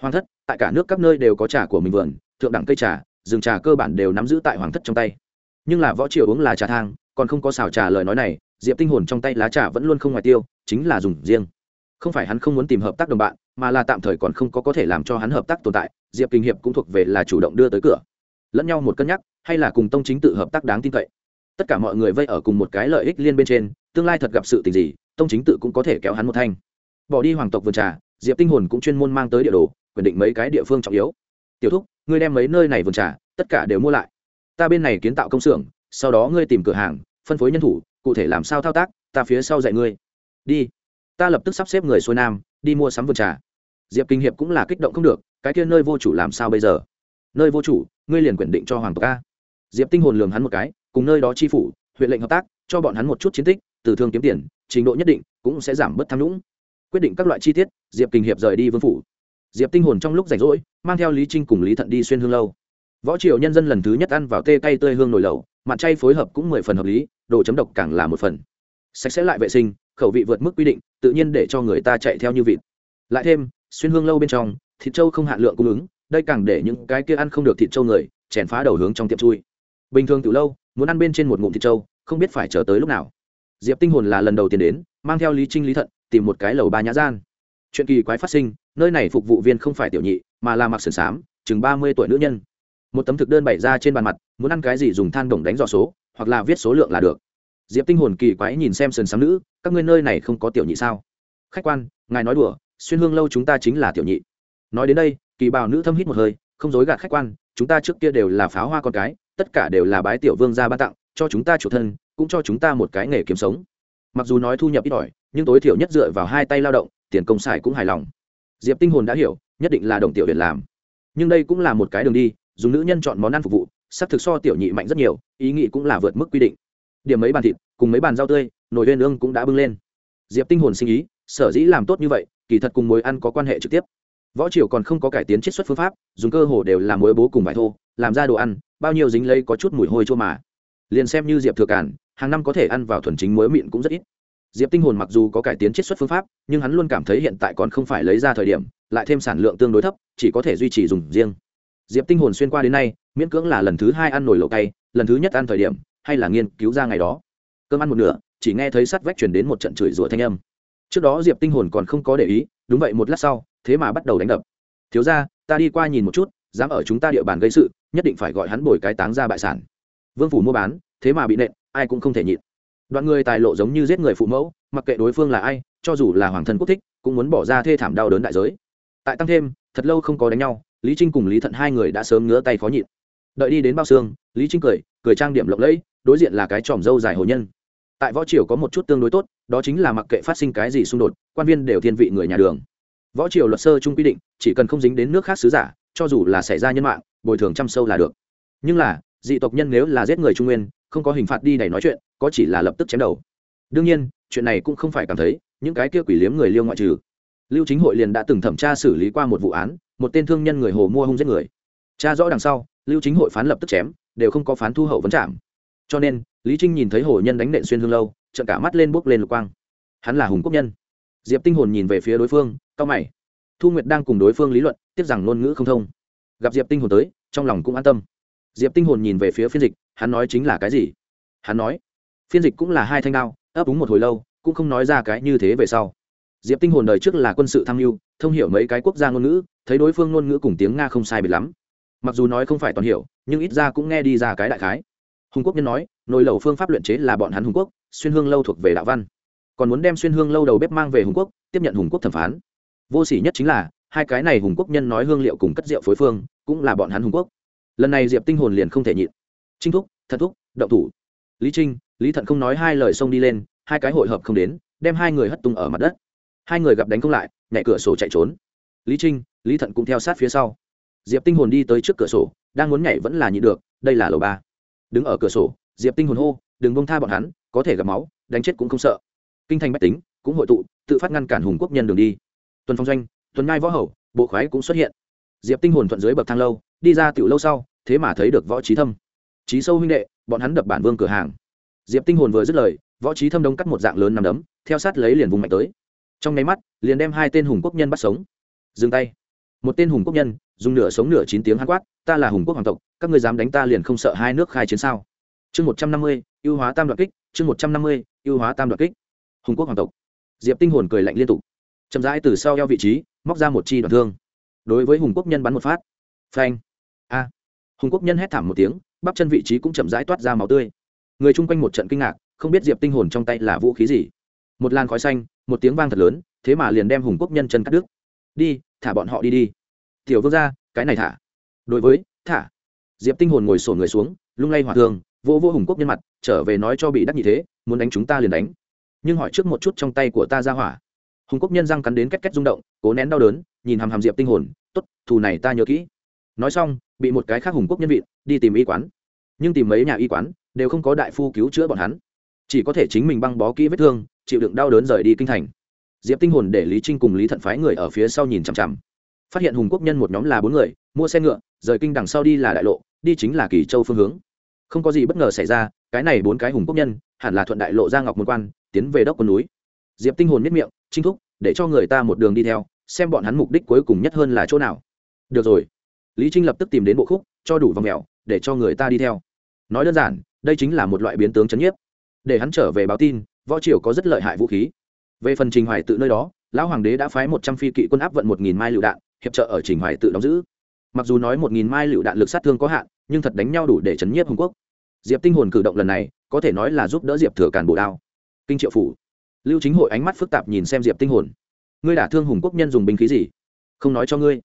Hoàng thất, tại cả nước các nơi đều có trà của mình vườn, thượng đẳng cây trà, rừng trà cơ bản đều nắm giữ tại hoàng thất trong tay. Nhưng là võ triều uống là trà thang, còn không có xào trà lời nói này diệp tinh hồn trong tay lá trà vẫn luôn không ngoài tiêu, chính là dùng riêng. Không phải hắn không muốn tìm hợp tác đồng bạn, mà là tạm thời còn không có có thể làm cho hắn hợp tác tồn tại, diệp kinh hiệp cũng thuộc về là chủ động đưa tới cửa. Lẫn nhau một cân nhắc, hay là cùng tông chính tự hợp tác đáng tin cậy. Tất cả mọi người vây ở cùng một cái lợi ích liên bên trên, tương lai thật gặp sự tình gì, tông chính tự cũng có thể kéo hắn một thanh. Bỏ đi hoàng tộc vườn trà, diệp tinh hồn cũng chuyên môn mang tới địa đồ, quyền định mấy cái địa phương trọng yếu. Tiểu thúc, ngươi đem mấy nơi này vườn trà, tất cả đều mua lại. Ta bên này kiến tạo công xưởng, sau đó ngươi tìm cửa hàng, phân phối nhân thủ cụ thể làm sao thao tác, ta phía sau dạy ngươi. Đi. Ta lập tức sắp xếp người xuôi nam, đi mua sắm vườn trà. Diệp kinh hiệp cũng là kích động không được, cái kia nơi vô chủ làm sao bây giờ? Nơi vô chủ, ngươi liền quyển định cho hoàng tộc a. Diệp tinh hồn lường hắn một cái, cùng nơi đó chi phủ, huyện lệnh hợp tác, cho bọn hắn một chút chiến tích, từ thương kiếm tiền, trình độ nhất định, cũng sẽ giảm bớt tham nhũng. Quyết định các loại chi tiết, diệp kinh hiệp rời đi vương phủ. Diệp tinh hồn trong lúc rảnh rỗi, mang theo lý trinh cùng lý thận đi xuyên hương lâu. Võ triều nhân dân lần thứ nhất ăn vào tê cay tươi hương nồi lẩu, mặn chay phối hợp cũng mười phần hợp lý đồ chấm độc càng là một phần. Sạch sẽ lại vệ sinh, khẩu vị vượt mức quy định, tự nhiên để cho người ta chạy theo như vịt. Lại thêm, xuyên hương lâu bên trong, thịt trâu không hạn lượng cung ứng, đây càng để những cái kia ăn không được thịt trâu người, chèn phá đầu hướng trong tiệm chui. Bình thường từ lâu, muốn ăn bên trên một ngụm thịt trâu, không biết phải chờ tới lúc nào. Diệp tinh hồn là lần đầu tiên đến, mang theo lý trinh lý thận, tìm một cái lầu ba nhã gian. Chuyện kỳ quái phát sinh, nơi này phục vụ viên không phải tiểu nhị, mà là mặc sườn xám, chừng ba mươi tuổi nữ nhân. Một tấm thực đơn bày ra trên bàn mặt, muốn ăn cái gì dùng than đồng đánh dò số hoặc là viết số lượng là được. Diệp tinh hồn kỳ quái nhìn xem sườn xám nữ, các ngươi nơi này không có tiểu nhị sao? Khách quan, ngài nói đùa, xuyên hương lâu chúng ta chính là tiểu nhị. Nói đến đây, kỳ bào nữ thâm hít một hơi, không dối gạt khách quan, chúng ta trước kia đều là pháo hoa con cái, tất cả đều là bái tiểu vương gia ban tặng, cho chúng ta chủ thân, cũng cho chúng ta một cái nghề kiếm sống. Mặc dù nói thu nhập ít ỏi, nhưng tối thiểu nhất dựa vào hai tay lao động, tiền công xài cũng hài lòng. Diệp tinh hồn đã hiểu, nhất định là đồng tiểu điện làm. Nhưng đây cũng là một cái đường đi, dùng nữ nhân chọn món ăn phục vụ sắc thực so tiểu nhị mạnh rất nhiều, ý nghĩ cũng là vượt mức quy định. Điểm mấy bàn thịt, cùng mấy bàn rau tươi, nồi lên ương cũng đã bưng lên. Diệp tinh hồn sinh ý, sở dĩ làm tốt như vậy, kỳ thật cùng mối ăn có quan hệ trực tiếp. Võ triều còn không có cải tiến chiết xuất phương pháp, dùng cơ hồ đều là muối bố cùng vải thô, làm ra đồ ăn, bao nhiêu dính lấy có chút mùi hôi chua mà. Liền xem như diệp thừa cản hàng năm có thể ăn vào thuần chính muối mịn cũng rất ít. Diệp tinh hồn mặc dù có cải tiến chiết xuất phương pháp, nhưng hắn luôn cảm thấy hiện tại còn không phải lấy ra thời điểm, lại thêm sản lượng tương đối thấp, chỉ có thể duy trì dùng riêng. Diệp tinh hồn xuyên qua đến nay miễn cưỡng là lần thứ hai ăn nổi lẩu cay, lần thứ nhất ăn thời điểm, hay là nghiên cứu ra ngày đó. Cơm ăn một nửa, chỉ nghe thấy sắt vách truyền đến một trận chửi rủa thanh âm. Trước đó diệp tinh hồn còn không có để ý, đúng vậy một lát sau, thế mà bắt đầu đánh đập. Thiếu ra ta đi qua nhìn một chút, dám ở chúng ta địa bàn gây sự, nhất định phải gọi hắn bồi cái táng ra bại sản. Vương phủ mua bán, thế mà bị nện, ai cũng không thể nhịn. Đoạn người tài lộ giống như giết người phụ mẫu, mặc kệ đối phương là ai, cho dù là hoàng thân quốc thích, cũng muốn bỏ ra thê thảm đau đớn đại giới. Tại tăng thêm, thật lâu không có đánh nhau, lý trinh cùng lý thận hai người đã sớm ngứa tay khó nhịn đợi đi đến bao xương, lý trinh cười cười trang điểm lộng lẫy, đối diện là cái tròm dâu dài hồ nhân. Tại võ triều có một chút tương đối tốt, đó chính là mặc kệ phát sinh cái gì xung đột, quan viên đều thiên vị người nhà đường. Võ triều luật sơ chung quy định, chỉ cần không dính đến nước khác sứ giả, cho dù là xảy ra nhân mạng, bồi thường chăm sâu là được. Nhưng là, dị tộc nhân nếu là giết người trung nguyên, không có hình phạt đi này nói chuyện, có chỉ là lập tức chém đầu. Đương nhiên, chuyện này cũng không phải cảm thấy, những cái kia quỷ liếm người liêu ngoại trừ. Lưu chính hội liền đã từng thẩm tra xử lý qua một vụ án, một tên thương nhân người hồ mua hung giết người. Cha rõ đằng sau lưu chính hội phán lập tức chém, đều không có phán thu hậu vấn chạm. cho nên, lý trinh nhìn thấy hồ nhân đánh nện xuyên hương lâu trận cả mắt lên bốc lên lục quang. Hắn là hùng quốc nhân. Diệp tinh hồn nhìn về phía đối phương, cao mày. Thu nguyệt đang cùng đối phương lý luận, tiếc rằng ngôn ngữ không thông. Gặp diệp tinh hồn tới, trong lòng cũng an tâm. Diệp tinh hồn nhìn về phía phiên dịch, hắn nói chính là cái gì? Hắn nói, phiên dịch cũng là hai thanh đao, ấp úng một hồi lâu, cũng không nói ra cái như thế về sau. Diệp tinh hồn đời trước là quân sự tham mưu, thông hiểu mấy cái quốc gia ngôn ngữ, thấy đối phương ngôn ngữ cùng tiếng nga không sai biệt lắm mặc dù nói không phải toàn hiểu, nhưng ít ra cũng nghe đi ra cái đại khái. Hùng quốc nhân nói, nồi lẩu phương pháp luyện chế là bọn hắn hùng quốc, xuyên hương lâu thuộc về đạo văn. Còn muốn đem xuyên hương lâu đầu bếp mang về hùng quốc, tiếp nhận hùng quốc thẩm phán. Vô s ỉ nhất chính là, hai cái này hùng quốc nhân nói hương liệu cùng cất rượu phối phương, cũng là bọn hắn hùng quốc. Lần này diệp tinh hồn liền không thể nhịn. Trinh thúc thật thúc, động thủ. Lý trinh, lý thận không nói hai lời xông đi lên, hai cái hội hợp không đến, đem hai người hất tung ở mặt đất. Hai người gặp đánh không lại, nhảy cửa sổ chạy trốn. Lý trinh, lý thận cũng theo sát phía sau diệp tinh hồn đi tới trước cửa sổ, đang muốn nhảy vẫn là nhịn được, đây là lầu ba. Đứng ở cửa sổ, diệp tinh hồn hô, đừng bông tha bọn hắn, có thể gặp máu, đánh chết cũng không sợ. Kinh thành bách tính, cũng hội tụ, tự phát ngăn cản hùng quốc nhân đường đi. Tuần phong doanh, tuần ngai võ hầu, bộ khoái cũng xuất hiện. Diệp tinh hồn thuận dưới bậc thang lâu, đi ra tiểu lâu sau, thế mà thấy được võ trí thâm. Trí sâu huynh đệ, bọn hắn đập bản vương cửa hàng. Diệp tinh hồn vừa dứt lời, võ trí thâm đông cắt một dạng lớn nằm đấm, theo sát lấy liền vùng mạnh tới. Trong nháy mắt, liền đem hai tên hùng quốc nhân bắt sống. Dừng tay một tên hùng quốc nhân, dùng nửa sống nửa chín tiếng hát quát, ta là hùng quốc hoàng tộc, các ngươi dám đánh ta liền không sợ hai nước khai chiến sao? Chương một trăm năm mươi, ưu hóa tam đoạt kích, chương một trăm năm mươi, ưu hóa tam đoạt kích. Hùng quốc hoàng tộc. Diệp tinh hồn cười lạnh liên tục. Chậm rãi từ sau eo vị trí, móc ra một chi đoạn thương. Đối với hùng quốc nhân bắn một phát. Phanh. A. Hùng quốc nhân hét thảm một tiếng, bắp chân vị trí cũng chậm rãi toát ra máu tươi. Người chung quanh một trận kinh ngạc, không biết diệp tinh hồn trong tay là vũ khí gì. Một làn khói xanh, một tiếng vang thật lớn, thế mà liền đem hùng quốc nhân chân cắt đứt đi thả bọn họ đi đi. Tiểu vương ra cái này thả. Đối với thả. Diệp tinh hồn ngồi sổ người xuống lung lay hỏa thương vô vô hùng quốc nhân mặt trở về nói cho bị đắc như thế muốn đánh chúng ta liền đánh. Nhưng hỏi trước một chút trong tay của ta ra hỏa. Hùng quốc nhân răng cắn đến két két rung động cố nén đau đớn nhìn hàm hàm diệp tinh hồn tốt, thù này ta nhớ kỹ. Nói xong bị một cái khác hùng quốc nhân vị đi tìm y quán. Nhưng tìm mấy nhà y quán đều không có đại phu cứu chữa bọn hắn. Chỉ có thể chính mình băng bó kỹ vết thương chịu đựng đau đớn rời đi kinh thành diệp tinh hồn để lý trinh cùng lý thận phái người ở phía sau nhìn chằm chằm. Phát hiện hùng quốc nhân một nhóm là bốn người, mua xe ngựa, rời kinh đằng sau đi là đại lộ, đi chính là kỳ châu phương hướng. Không có gì bất ngờ xảy ra, cái này bốn cái hùng quốc nhân, hẳn là thuận đại lộ ra ngọc môn quan, tiến về đốc quân núi. Diệp tinh hồn miết miệng, trinh thúc, để cho người ta một đường đi theo, xem bọn hắn mục đích cuối cùng nhất hơn là chỗ nào. Được rồi. Lý trinh lập tức tìm đến bộ khúc, cho đủ vòng mèo, để cho người ta đi theo. Nói đơn giản, đây chính là một loại biến tướng chấn nhiếp. Để hắn trở về báo tin, võ triều có rất lợi hại vũ khí về phần trình hoài tự nơi đó, lão hoàng đế đã phái một trăm phi kỵ quân áp vận một nghìn mai lựu đạn, hiệp trợ ở trình hoài tự đóng giữ. Mặc dù nói một nghìn mai lựu đạn lực sát thương có hạn, nhưng thật đánh nhau đủ để chấn nhiếp hùng quốc. Diệp tinh hồn cử động lần này, có thể nói là giúp đỡ diệp thừa càn bổ đao. Kinh triệu phủ. Lưu chính hội ánh mắt phức tạp nhìn xem diệp tinh hồn. Ngươi đả thương hùng quốc nhân dùng binh khí gì? Không nói cho ngươi.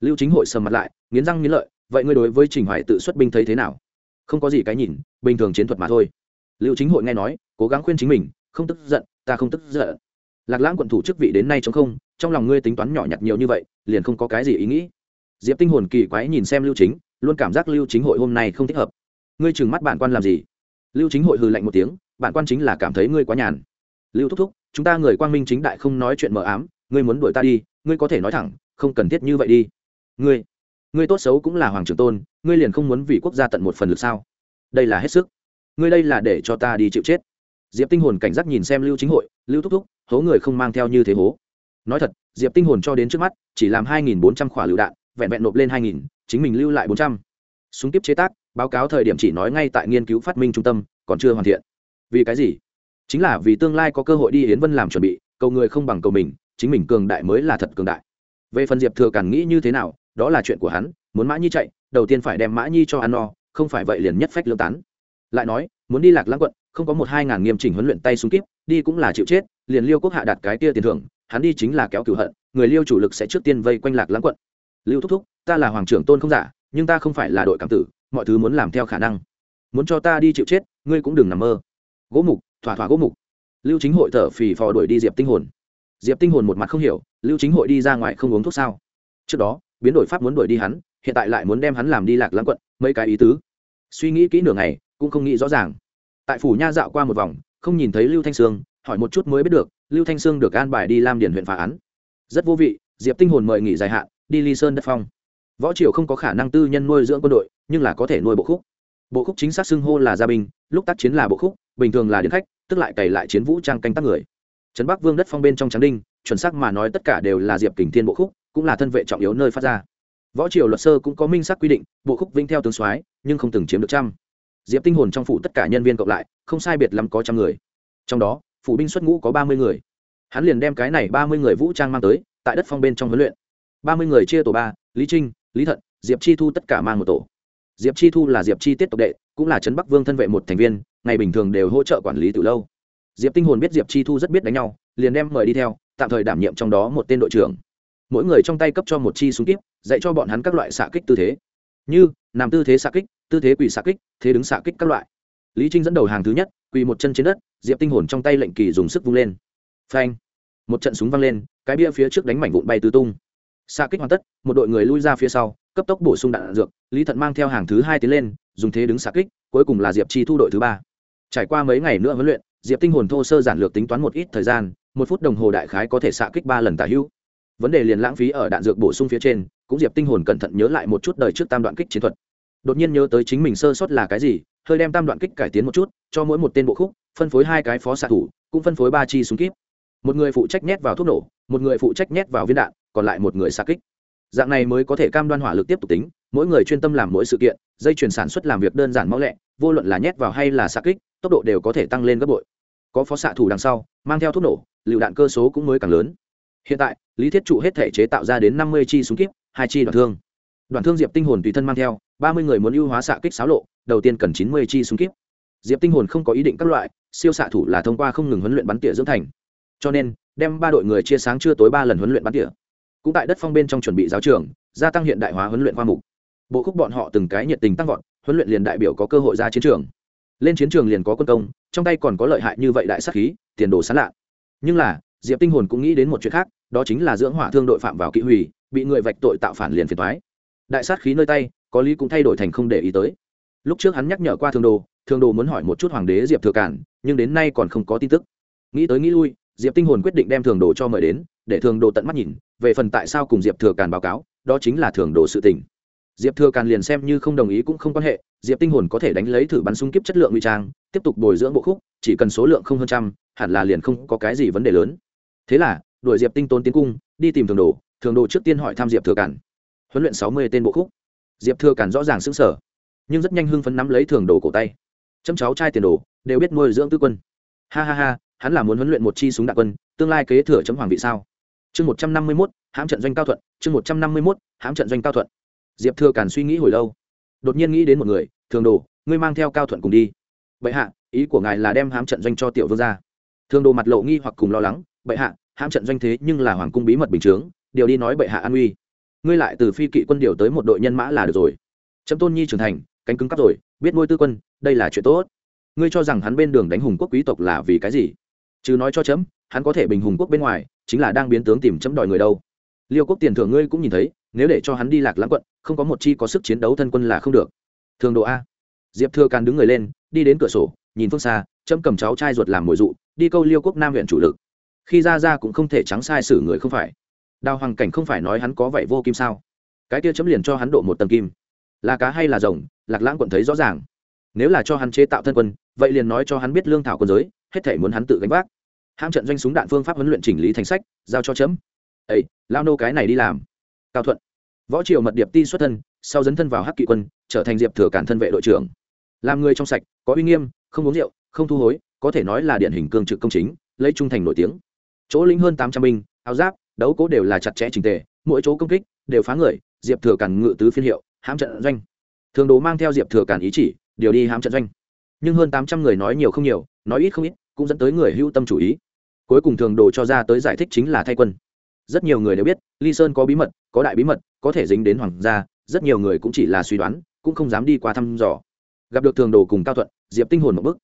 Lưu chính hội sầm mặt lại, nghiến răng nghiến lợi, vậy ngươi đối với trình hoài tự xuất binh thấy thế nào? Không có gì cái nhìn, bình thường chiến thuật mà thôi. Lưu chính hội nghe nói, cố gắng khuyên chính mình, không tức giận, ta không tức giận lạc lãng quận thủ chức vị đến nay chống không, trong lòng ngươi tính toán nhỏ nhặt nhiều như vậy, liền không có cái gì ý nghĩ. Diệp tinh hồn kỳ quái nhìn xem lưu chính, luôn cảm giác lưu chính hội hôm nay không thích hợp. Ngươi trừng mắt bản quan làm gì? Lưu chính hội hừ lạnh một tiếng, bản quan chính là cảm thấy ngươi quá nhàn. Lưu thúc thúc, chúng ta người quang minh chính đại không nói chuyện mờ ám, ngươi muốn đuổi ta đi, ngươi có thể nói thẳng, không cần thiết như vậy đi. Ngươi ngươi tốt xấu cũng là hoàng trưởng tôn, ngươi liền không muốn vì quốc gia tận một phần lực sao? Đây là hết sức. Ngươi đây là để cho ta đi chịu chết. Diệp tinh hồn cảnh giác nhìn xem lưu chính hội, lưu thúc thúc hố người không mang theo như thế hố. Nói thật, diệp tinh hồn cho đến trước mắt, chỉ làm hai nghìn bốn trăm khỏa lựu đạn, vẹn vẹn nộp lên hai nghìn, chính mình lưu lại bốn trăm. Súng kiếp chế tác, báo cáo thời điểm chỉ nói ngay tại nghiên cứu phát minh trung tâm, còn chưa hoàn thiện. Vì cái gì? Chính là vì tương lai có cơ hội đi yến vân làm chuẩn bị, cầu người không bằng cầu mình, chính mình cường đại mới là thật cường đại. Về phần diệp thừa càn nghĩ như thế nào, đó là chuyện của hắn, muốn mã nhi chạy, đầu tiên phải đem mã nhi cho ăn no, không phải vậy liền nhất phách lương tán. Lại nói, muốn đi lạc lãng quận không có một hai ngàn nghiêm chỉnh huấn luyện tay súng kíp, đi cũng là chịu chết, liền liêu quốc hạ đặt cái tia tiền thưởng, hắn đi chính là kéo cửu hận, người liêu chủ lực sẽ trước tiên vây quanh lạc lãng quận. Lưu thúc thúc, ta là hoàng trưởng tôn không giả, nhưng ta không phải là đội cảm tử, mọi thứ muốn làm theo khả năng. Muốn cho ta đi chịu chết, ngươi cũng đừng nằm mơ. Gỗ mục, thỏa thỏa gỗ mục. Lưu chính hội thở phì phò đuổi đi diệp tinh hồn. Diệp tinh hồn một mặt không hiểu lưu chính hội đi ra ngoài không uống thuốc sao? Trước đó, biến đổi pháp muốn đuổi đi hắn, hiện tại lại muốn đem hắn làm đi lạc lãng quận, mấy cái ý tứ. Suy nghĩ kỹ nửa ngày, cũng không nghĩ rõ ràng tại phủ nha dạo qua một vòng, không nhìn thấy lưu thanh sương, hỏi một chút mới biết được, lưu thanh sương được an bài đi lam điển huyện phá án. Rất vô vị, diệp tinh hồn mời nghỉ dài hạn, đi ly sơn đất phong. Võ triều không có khả năng tư nhân nuôi dưỡng quân đội, nhưng là có thể nuôi bộ khúc. Bộ khúc chính xác xưng hô là gia binh, lúc tác chiến là bộ khúc, bình thường là điển khách, tức lại cày lại chiến vũ trang canh tác người. Trấn bắc vương đất phong bên trong tráng đinh, chuẩn xác mà nói tất cả đều là diệp kình thiên bộ khúc, cũng là thân vệ trọng yếu nơi phát ra. Võ triều luật sơ cũng có minh xác quy định, bộ khúc vinh theo tướng soái, nhưng không từng chiếm được trăm diệp tinh hồn trong phủ tất cả nhân viên cộng lại, không sai biệt lắm có trăm người. Trong đó, phủ binh xuất ngũ có ba mươi người. Hắn liền đem cái này ba mươi người vũ trang mang tới, tại đất phong bên trong huấn luyện. Ba mươi người chia tổ ba, lý trinh, lý thận, diệp chi thu tất cả mang một tổ. Diệp chi thu là diệp chi tiết tộc đệ, cũng là trấn bắc vương thân vệ một thành viên, ngày bình thường đều hỗ trợ quản lý từ lâu. Diệp tinh hồn biết diệp chi thu rất biết đánh nhau, liền đem mời đi theo, tạm thời đảm nhiệm trong đó một tên đội trưởng. Mỗi người trong tay cấp cho một chi súng kíp, dạy cho bọn hắn các loại xạ kích tư thế. Như nằm tư thế xạ kích tư thế quỳ xạ kích, thế đứng xạ kích các loại. Lý trinh dẫn đầu hàng thứ nhất, quỳ một chân trên đất, diệp tinh hồn trong tay lệnh kỳ dùng sức vung lên. Phanh! Một trận súng văng lên, cái bia phía trước đánh mảnh vụn bay tứ tung. Xạ kích hoàn tất, một đội người lui ra phía sau, cấp tốc bổ sung đạn dược, lý thận mang theo hàng thứ hai tiến lên, dùng thế đứng xạ kích, cuối cùng là diệp chi thu đội thứ ba. Trải qua mấy ngày nữa huấn luyện, diệp tinh hồn thô sơ giản lược tính toán một ít thời gian, một phút đồng hồ đại khái có thể xạ kích ba lần tả hữu. Vấn đề liền lãng phí ở đạn dược bổ sung phía trên, cũng diệp tinh hồn cẩn thận nhớ lại một chút đời trước tam đoạn kích chiến thuật đột nhiên nhớ tới chính mình sơ sót là cái gì, hơi đem tam đoạn kích cải tiến một chút, cho mỗi một tên bộ khúc, phân phối hai cái phó xạ thủ, cũng phân phối ba chi súng kíp. Một người phụ trách nhét vào thuốc nổ, một người phụ trách nhét vào viên đạn, còn lại một người xạ kích. Dạng này mới có thể cam đoan hỏa lực tiếp tục tính, mỗi người chuyên tâm làm mỗi sự kiện, dây chuyển sản xuất làm việc đơn giản mau lẹ, vô luận là nhét vào hay là xạ kích, tốc độ đều có thể tăng lên gấp bội. Có phó xạ thủ đằng sau, mang theo thuốc nổ, lựu đạn cơ số cũng mới càng lớn. Hiện tại, lý thiết trụ hết thể chế tạo ra đến năm mươi chi súng kíp, hai chi đoạn thương. Đoạn thương diệp tinh hồn tùy thân mang theo ba mươi người muốn ưu hóa xạ kích xáo lộ, đầu tiên cần chín mươi chi súng kíp. Diệp tinh hồn không có ý định các loại, siêu xạ thủ là thông qua không ngừng huấn luyện bắn tỉa dưỡng thành. Cho nên, đem ba đội người chia sáng trưa tối ba lần huấn luyện bắn tỉa. Cũng tại đất phong bên trong chuẩn bị giáo trường, gia tăng hiện đại hóa huấn luyện khoa mục. Bộ khúc bọn họ từng cái nhiệt tình tăng vọt, huấn luyện liền đại biểu có cơ hội ra chiến trường. Lên chiến trường liền có quân công, trong tay còn có lợi hại như vậy đại sắc khí, tiền đồ sán lạ. Nhưng là, diệp tinh hồn cũng nghĩ đến một chuyện khác, đó chính là dưỡng hỏa thương đội phạm vào kỵ hủy, bị người vạch tội tạo phản liền phiền toái. đại sát khí nơi tay có lý cũng thay đổi thành không để ý tới. Lúc trước hắn nhắc nhở qua thương đồ thương đồ muốn hỏi một chút hoàng đế diệp thừa cản, nhưng đến nay còn không có tin tức. Nghĩ tới nghĩ lui, diệp tinh hồn quyết định đem thường đồ cho mời đến, để thường đồ tận mắt nhìn, về phần tại sao cùng diệp thừa càn báo cáo, đó chính là thường đồ sự tình. Diệp thừa càn liền xem như không đồng ý cũng không quan hệ, diệp tinh hồn có thể đánh lấy thử bắn súng kiếp chất lượng nguy trang, tiếp tục bồi dưỡng bộ khúc, chỉ cần số lượng không hơn trăm, hẳn là liền không có cái gì vấn đề lớn. Thế là, đuổi diệp tinh tôn tiến cung, đi tìm thường đồ thường đồ trước tiên hỏi thăm diệp thừa càn huấn luyện sáu mươi tên bộ khúc diệp thừa càn rõ ràng xứng sở nhưng rất nhanh hưng phấn nắm lấy thường đồ cổ tay. Chấm cháu trai tiền đồ, đều biết nuôi dưỡng tư quân. Ha ha ha, hắn là muốn huấn luyện một chi súng đạn quân, tương lai kế thừa chấm hoàng vị sao? Chương một trăm năm mươi mốt, hãm trận doanh cao thuận, chương một trăm năm mươi mốt, hãm trận doanh cao thuận. Diệp thừa càn suy nghĩ hồi lâu, đột nhiên nghĩ đến một người, thường đồ, ngươi mang theo cao thuận cùng đi. Bệ hạ, ý của ngài là đem hãm trận doanh cho tiểu vương ra thường đồ mặt lộ nghi hoặc cùng lo lắng, bệ hạ, hãm trận doanh thế nhưng là hoàng cung bí mật bình chướng, điều đi nói bệ hạ an uy ngươi lại từ phi kỵ quân điều tới một đội nhân mã là được rồi. Trâm tôn nhi trưởng thành, cánh cứng cắp rồi, biết nuôi tư quân, đây là chuyện tốt. Ngươi cho rằng hắn bên đường đánh hùng quốc quý tộc là vì cái gì? Chứ nói cho chấm, hắn có thể bình hùng quốc bên ngoài, chính là đang biến tướng tìm chấm đòi người đâu. Liêu quốc tiền thưởng ngươi cũng nhìn thấy, nếu để cho hắn đi lạc lãng quận, không có một chi có sức chiến đấu thân quân là không được. Thường độ a. Diệp thừa càn đứng người lên, đi đến cửa sổ, nhìn phương xa, chấm cầm cháu trai ruột làm mồi dụ, đi câu liêu quốc nam huyện chủ lực. Khi ra ra cũng không thể trắng sai xử người không phải đào hoàng cảnh không phải nói hắn có vậy vô kim sao? Cái kia chấm liền cho hắn độ một tầng kim. Là cá hay là rồng? Lạc lãng quận thấy rõ ràng. Nếu là cho hắn chế tạo thân quân, vậy liền nói cho hắn biết lương thảo quân giới, hết thể muốn hắn tự gánh vác. Hãm trận doanh súng đạn phương pháp huấn luyện chỉnh lý thành sách, giao cho chấm. Ấy lao nô cái này đi làm. Cao thuận. Võ triều mật điệp ti xuất thân, sau dấn thân vào hắc kỵ quân, trở thành diệp thừa cản thân vệ đội trưởng. Làm người trong sạch, có uy nghiêm, không uống rượu, không thu hối, có thể nói là điển hình cương trực công chính, lấy trung thành nổi tiếng. Chỗ lính hơn tám trăm binh, áo giáp đấu cố đều là chặt chẽ trình tề, mỗi chỗ công kích đều phá người, diệp thừa càn ngự tứ phiên hiệu, hãm trận doanh. Thường đồ mang theo diệp thừa càn ý chỉ, điều đi hãm trận doanh. Nhưng hơn tám trăm người nói nhiều không nhiều, nói ít không ít, cũng dẫn tới người hưu tâm chủ ý. Cuối cùng thường đồ cho ra tới giải thích chính là thay quân. Rất nhiều người đều biết, ly sơn có bí mật, có đại bí mật, có thể dính đến hoàng gia, rất nhiều người cũng chỉ là suy đoán, cũng không dám đi qua thăm dò. Gặp được thường đồ cùng cao thuận, diệp tinh hồn một bức.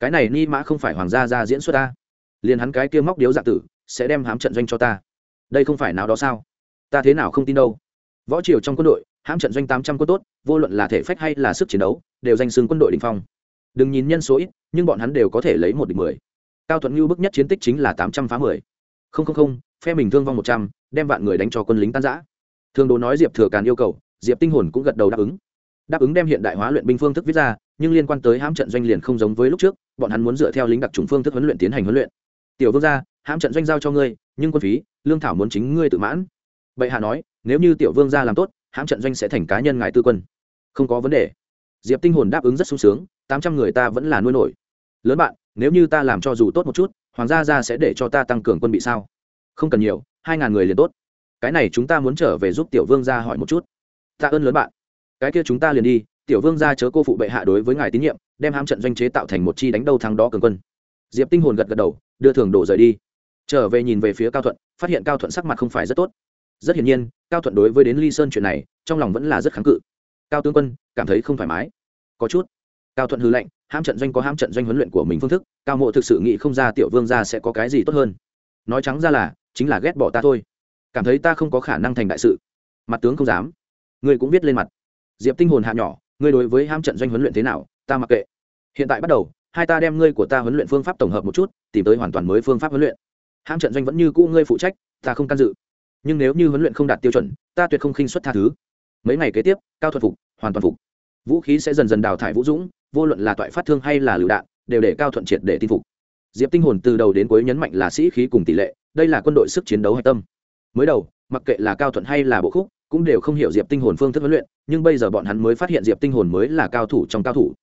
Cái này ni mã không phải hoàng gia ra diễn xuất ta liền hắn cái kia móc điếu dạ tử, sẽ đem hám trận doanh cho ta đây không phải nào đó sao? Ta thế nào không tin đâu? Võ triều trong quân đội, hãm trận doanh tám trăm quân tốt, vô luận là thể phách hay là sức chiến đấu, đều danh xưng quân đội đình phong. Đừng nhìn nhân số ít, nhưng bọn hắn đều có thể lấy một địch mười. Cao thuận ngưu bức nhất chiến tích chính là tám trăm phá mười. Không không không, phe mình thương vong một trăm, đem vạn người đánh cho quân lính tan giã thường đồ nói diệp thừa càn yêu cầu, diệp tinh hồn cũng gật đầu đáp ứng. Đáp ứng đem hiện đại hóa luyện binh phương thức viết ra, nhưng liên quan tới hãm trận doanh liền không giống với lúc trước, bọn hắn muốn dựa theo lính đặc trùng phương thức huấn luyện tiến hành huấn luyện. Tiểu vương gia hãm trận doanh giao cho ngươi, nhưng quân phí, lương thảo muốn chính ngươi tự mãn. Bệ hạ nói, nếu như tiểu vương gia làm tốt, hãm trận doanh sẽ thành cá nhân ngài tư quân. Không có vấn đề. Diệp tinh hồn đáp ứng rất sung sướng, tám trăm người ta vẫn là nuôi nổi. Lớn bạn, nếu như ta làm cho dù tốt một chút, hoàng gia gia sẽ để cho ta tăng cường quân bị sao? Không cần nhiều, hai ngàn người liền tốt. Cái này chúng ta muốn trở về giúp tiểu vương gia hỏi một chút. Ta ơn lớn bạn. Cái kia chúng ta liền đi, tiểu vương gia chớ cô phụ bệ hạ đối với ngài tín nhiệm, đem hãm trận doanh chế tạo thành một chi đánh đầu thắng đó cường quân. Diệp tinh hồn gật gật đầu, đưa thường đổ rời đi trở về nhìn về phía cao thuận, phát hiện cao thuận sắc mặt không phải rất tốt. Rất hiển nhiên, cao thuận đối với đến ly sơn chuyện này, trong lòng vẫn là rất kháng cự. Cao tướng quân, cảm thấy không thoải mái. Có chút. Cao thuận hư lệnh ham trận doanh có ham trận doanh huấn luyện của mình phương thức, cao mộ thực sự nghĩ không ra tiểu vương gia sẽ có cái gì tốt hơn. Nói trắng ra là, chính là ghét bỏ ta thôi. Cảm thấy ta không có khả năng thành đại sự. Mặt tướng không dám. Ngươi cũng viết lên mặt. Diệp tinh hồn hạ nhỏ, ngươi đối với ham trận doanh huấn luyện thế nào, ta mặc kệ. Hiện tại bắt đầu, hai ta đem ngươi của ta huấn luyện phương pháp tổng hợp một chút, tìm tới hoàn toàn mới phương pháp huấn luyện hãm trận doanh vẫn như cũ ngươi phụ trách, ta không can dự. Nhưng nếu như huấn luyện không đạt tiêu chuẩn, ta tuyệt không khinh xuất tha thứ. Mấy ngày kế tiếp, cao thuật phục, hoàn toàn phục. Vũ khí sẽ dần dần đào thải vũ dũng, vô luận là toại phát thương hay là lựu đạn, đều để cao thuận triệt để tin phục. Diệp tinh hồn từ đầu đến cuối nhấn mạnh là sĩ khí cùng tỷ lệ, đây là quân đội sức chiến đấu hạch tâm. Mới đầu, mặc kệ là cao thuận hay là bộ khúc, cũng đều không hiểu diệp tinh hồn phương thức huấn luyện, nhưng bây giờ bọn hắn mới phát hiện diệp tinh hồn mới là cao thủ trong cao thủ.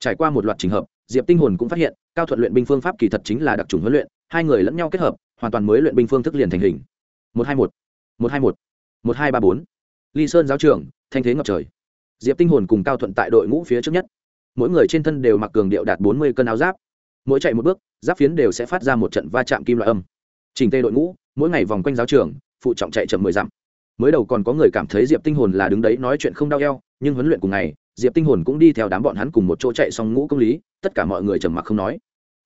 Trải qua một loạt trình hợp, diệp tinh hồn cũng phát hiện, cao thuận luyện binh phương pháp kỳ thật chính là đặc trùng huấn luyện, hai người lẫn nhau kết hợp hoàn toàn mới luyện binh phương thức liền thành hình. Một hai một một hai một một hai ba bốn. Ly sơn giáo trưởng thanh thế ngập trời. Diệp tinh hồn cùng cao thuận tại đội ngũ phía trước nhất. Mỗi người trên thân đều mặc cường điệu đạt bốn mươi cân áo giáp. Mỗi chạy một bước, giáp phiến đều sẽ phát ra một trận va chạm kim loại âm. Trình tê đội ngũ, mỗi ngày vòng quanh giáo trường, phụ trọng chạy chậm mười dặm. Mới đầu còn có người cảm thấy diệp tinh hồn là đứng đấy nói chuyện không đau eo, nhưng huấn luyện cùng ngày, diệp tinh hồn cũng đi theo đám bọn hắn cùng một chỗ chạy xong ngũ công lý, tất cả mọi người trầm mặc không nói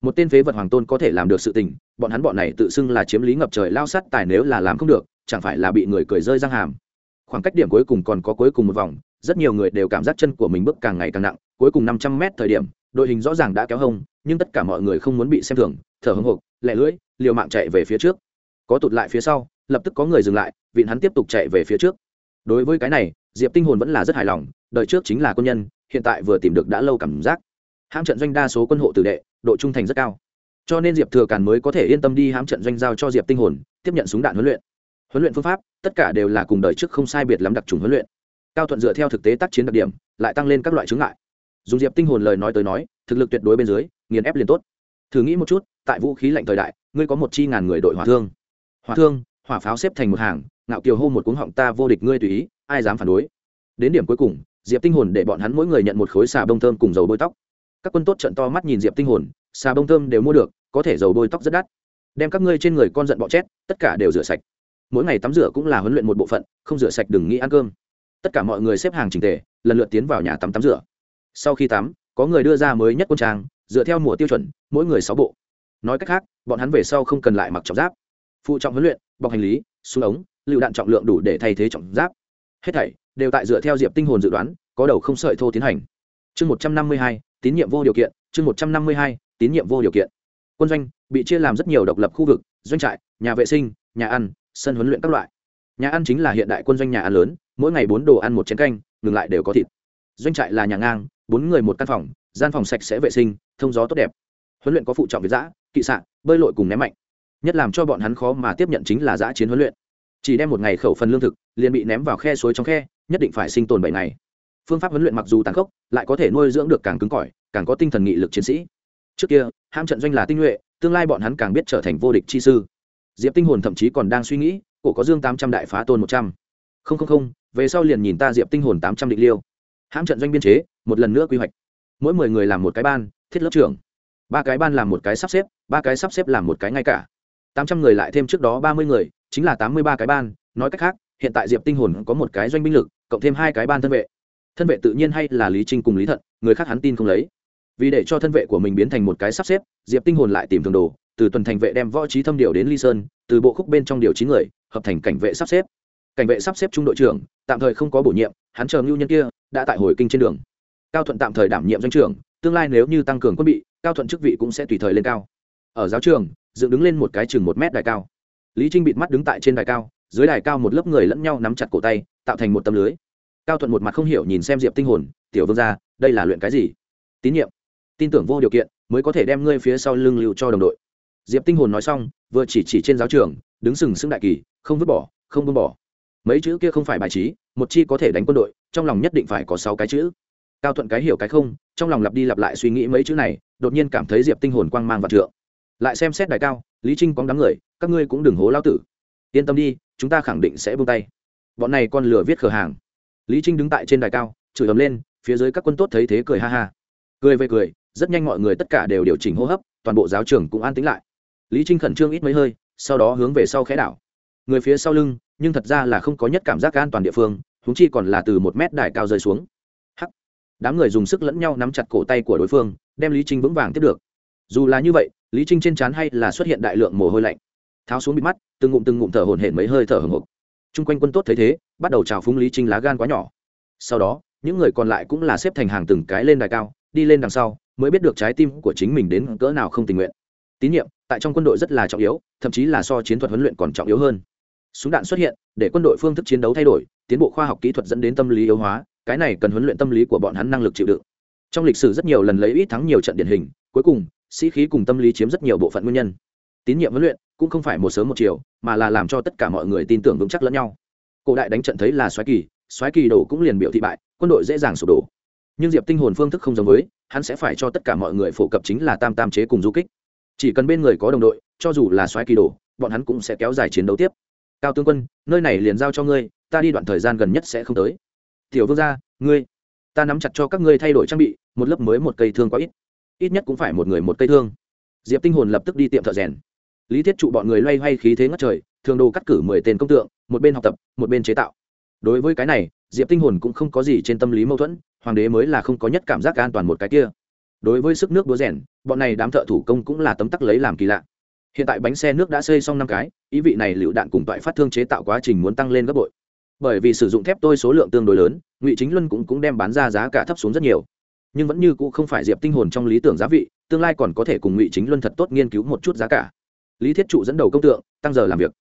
một tên phế vật hoàng tôn có thể làm được sự tình, bọn hắn bọn này tự xưng là chiếm lý ngập trời lao sắt tài nếu là làm không được, chẳng phải là bị người cười rơi răng hàm. Khoảng cách điểm cuối cùng còn có cuối cùng một vòng, rất nhiều người đều cảm giác chân của mình bước càng ngày càng nặng, cuối cùng năm trăm mét thời điểm, đội hình rõ ràng đã kéo hông, nhưng tất cả mọi người không muốn bị xem thường, thở hưng hộp lẹ lưỡi, liều mạng chạy về phía trước. Có tụt lại phía sau, lập tức có người dừng lại, vịn hắn tiếp tục chạy về phía trước. Đối với cái này, diệp tinh hồn vẫn là rất hài lòng đợi trước chính là quân nhân, hiện tại vừa tìm được đã lâu cảm giác. Hãm trận doanh đa số quân hộ tử đệ độ trung thành rất cao. Cho nên diệp thừa càn mới có thể yên tâm đi hám trận doanh giao cho diệp tinh hồn, tiếp nhận súng đạn huấn luyện. Huấn luyện phương pháp, tất cả đều là cùng đời trước không sai biệt lắm đặc trùng huấn luyện. Cao thuận dựa theo thực tế tác chiến đặc điểm, lại tăng lên các loại chứng ngại. Dùng diệp tinh hồn lời nói tới nói, thực lực tuyệt đối bên dưới, nghiền ép liền tốt. Thử nghĩ một chút, tại vũ khí lạnh thời đại, ngươi có một chi ngàn người đội hỏa thương. Hỏa thương, hỏa pháo xếp thành một hàng, ngạo kiều hô một cuống họng, ta vô địch ngươi tùy ý, ai dám phản đối? Đến điểm cuối cùng, diệp tinh hồn để bọn hắn mỗi người nhận một khối xà bông thơm cùng dầu bôi tóc các quân tốt trận to mắt nhìn diệp tinh hồn xà bông thơm đều mua được có thể dầu bôi tóc rất đắt đem các ngươi trên người con giận bọ chét tất cả đều rửa sạch mỗi ngày tắm rửa cũng là huấn luyện một bộ phận không rửa sạch đừng nghĩ ăn cơm tất cả mọi người xếp hàng trình tề lần lượt tiến vào nhà tắm tắm rửa sau khi tắm có người đưa ra mới nhất quân trang dựa theo mùa tiêu chuẩn mỗi người sáu bộ nói cách khác bọn hắn về sau không cần lại mặc trọng giáp phụ trọng huấn luyện bọc hành lý xuống ống lựu đạn trọng lượng đủ để thay thế trọng giáp hết thảy đều tại dựa theo diệp tinh hồn dự đoán có đầu không sợi thô tiến hành chương một trăm năm mươi hai tín nhiệm vô điều kiện, chương một trăm năm mươi hai, tín nhiệm vô điều kiện. Quân doanh bị chia làm rất nhiều độc lập khu vực, doanh trại, nhà vệ sinh, nhà ăn, sân huấn luyện các loại. Nhà ăn chính là hiện đại quân doanh nhà ăn lớn, mỗi ngày bốn đồ ăn một chén canh, ngừng lại đều có thịt. Doanh trại là nhà ngang, bốn người một căn phòng, gian phòng sạch sẽ vệ sinh, thông gió tốt đẹp. Huấn luyện có phụ trọng việt giã, kỵ sạn bơi lội cùng ném mạnh. Nhất làm cho bọn hắn khó mà tiếp nhận chính là giã chiến huấn luyện. Chỉ đem một ngày khẩu phần lương thực, liền bị ném vào khe suối trong khe, nhất định phải sinh tồn bảy ngày phương pháp huấn luyện mặc dù tàn khốc, lại có thể nuôi dưỡng được càng cứng cỏi, càng có tinh thần nghị lực chiến sĩ. Trước kia, ham trận doanh là tinh nhuệ, tương lai bọn hắn càng biết trở thành vô địch chi sư. Diệp tinh hồn thậm chí còn đang suy nghĩ, cổ có dương tám trăm đại phá tôn một trăm. Không không không, về sau liền nhìn ta diệp tinh hồn tám trăm định liêu. Hãm trận doanh biên chế, một lần nữa quy hoạch. Mỗi mười người làm một cái ban, thiết lớp trưởng. Ba cái ban làm một cái sắp xếp, ba cái sắp xếp làm một cái ngay cả. Tám trăm người lại thêm trước đó ba mươi người, chính là tám mươi ba cái ban. Nói cách khác, hiện tại diệp tinh hồn có một cái doanh binh lực, cộng thêm hai cái ban thân vệ thân vệ tự nhiên hay là lý trinh cùng lý thận, người khác hắn tin không lấy. Vì để cho thân vệ của mình biến thành một cái sắp xếp, diệp tinh hồn lại tìm thường đồ, từ tuần thành vệ đem võ trí thâm điều đến ly sơn, từ bộ khúc bên trong điều chín người, hợp thành cảnh vệ sắp xếp. Cảnh vệ sắp xếp trung đội trưởng, tạm thời không có bổ nhiệm, hắn chờ ngưu nhân kia, đã tại hồi kinh trên đường. Cao thuận tạm thời đảm nhiệm doanh trưởng, tương lai nếu như tăng cường quân bị, cao thuận chức vị cũng sẽ tùy thời lên cao. Ở giáo trường, dựng đứng lên một cái chừng một mét đài cao. Lý trinh bịt mắt đứng tại trên đài cao, dưới đài cao một lớp người lẫn nhau nắm chặt cổ tay, tạo thành một tấm lưới cao thuận một mặt không hiểu nhìn xem diệp tinh hồn tiểu vương gia đây là luyện cái gì tín nhiệm tin tưởng vô điều kiện mới có thể đem ngươi phía sau lưng lưu cho đồng đội diệp tinh hồn nói xong vừa chỉ chỉ trên giáo trường đứng sừng sững đại kỳ không vứt bỏ không buông bỏ mấy chữ kia không phải bài trí một chi có thể đánh quân đội trong lòng nhất định phải có sáu cái chữ cao thuận cái hiểu cái không trong lòng lặp đi lặp lại suy nghĩ mấy chữ này đột nhiên cảm thấy diệp tinh hồn quang mang và trượng lại xem xét đại cao lý trinh cóng đám người các ngươi cũng đừng hố lao tử yên tâm đi chúng ta khẳng định sẽ buông tay bọn này con lừa viết cửa hàng lý trinh đứng tại trên đài cao, chửi ầm lên, phía dưới các quân tốt thấy thế cười ha ha. Cười về cười, rất nhanh mọi người tất cả đều điều chỉnh hô hấp, toàn bộ giáo trường cũng an tĩnh lại. Lý trinh khẩn trương ít mấy hơi, sau đó hướng về sau khẽ đảo. Người phía sau lưng, nhưng thật ra là không có nhất cảm giác an toàn địa phương húng chi còn là từ một mét đài cao rơi xuống. Hắc! Đám người dùng sức lẫn nhau nắm chặt cổ tay của đối phương, đem lý trinh vững vàng tiếp được. Dù là như vậy, lý trinh trên trán hay là xuất hiện đại lượng mồ hôi lạnh. Tháo xuống bịt mắt, từng ngụm từng ngụm thở hổn hển mấy hơi thở hồng hộc chung quanh quân tốt thấy thế, bắt đầu trào phúng lý trinh lá gan quá nhỏ. Sau đó, những người còn lại cũng là xếp thành hàng từng cái lên đài cao, đi lên đằng sau, mới biết được trái tim của chính mình đến cỡ nào không tình nguyện. Tín nhiệm, tại trong quân đội rất là trọng yếu, thậm chí là so chiến thuật huấn luyện còn trọng yếu hơn. Súng đạn xuất hiện, để quân đội phương thức chiến đấu thay đổi, tiến bộ khoa học kỹ thuật dẫn đến tâm lý yếu hóa, cái này cần huấn luyện tâm lý của bọn hắn năng lực chịu đựng. Trong lịch sử rất nhiều lần lấy ít thắng nhiều trận điển hình, cuối cùng, sĩ khí cùng tâm lý chiếm rất nhiều bộ phận nguyên nhân. Tín nhiệm huấn luyện cũng không phải một sớm một chiều, mà là làm cho tất cả mọi người tin tưởng vững chắc lẫn nhau. Cổ đại đánh trận thấy là xoáy kỳ xoáy kỳ đổ cũng liền biểu thị bại, quân đội dễ dàng sụp đổ. Nhưng diệp tinh hồn phương thức không giống với, hắn sẽ phải cho tất cả mọi người phổ cập chính là tam tam chế cùng du kích. Chỉ cần bên người có đồng đội, cho dù là xoáy kỳ đổ, bọn hắn cũng sẽ kéo dài chiến đấu tiếp. Cao tướng quân, nơi này liền giao cho ngươi, ta đi đoạn thời gian gần nhất sẽ không tới. Tiểu vương gia, ngươi, ta nắm chặt cho các ngươi thay đổi trang bị, một lớp mới một cây thương quá ít. Ít nhất cũng phải một người một cây thương. Diệp tinh hồn lập tức đi tiệm thợ rèn lý thiết trụ bọn người loay hoay khí thế ngất trời thường đồ cắt cử mười tên công tượng một bên học tập một bên chế tạo. Đối với cái này diệp tinh hồn cũng không có gì trên tâm lý mâu thuẫn hoàng đế mới là không có nhất cảm giác an toàn một cái kia. Đối với sức nước đúa rèn bọn này đám thợ thủ công cũng là tấm tắc lấy làm kỳ lạ. Hiện tại bánh xe nước đã xây xong năm cái ý vị này lựu đạn cùng toại phát thương chế tạo quá trình muốn tăng lên gấp bội. Bởi vì sử dụng thép tôi số lượng tương đối lớn ngụy chính luân cũng, cũng đem bán ra giá cả thấp xuống rất nhiều. Nhưng vẫn như cũ không phải diệp tinh hồn trong lý tưởng giá vị tương lai còn có thể cùng ngụy chính luân thật tốt nghiên cứu một chút giá cả lý thiết trụ dẫn đầu công tượng, tăng giờ làm việc.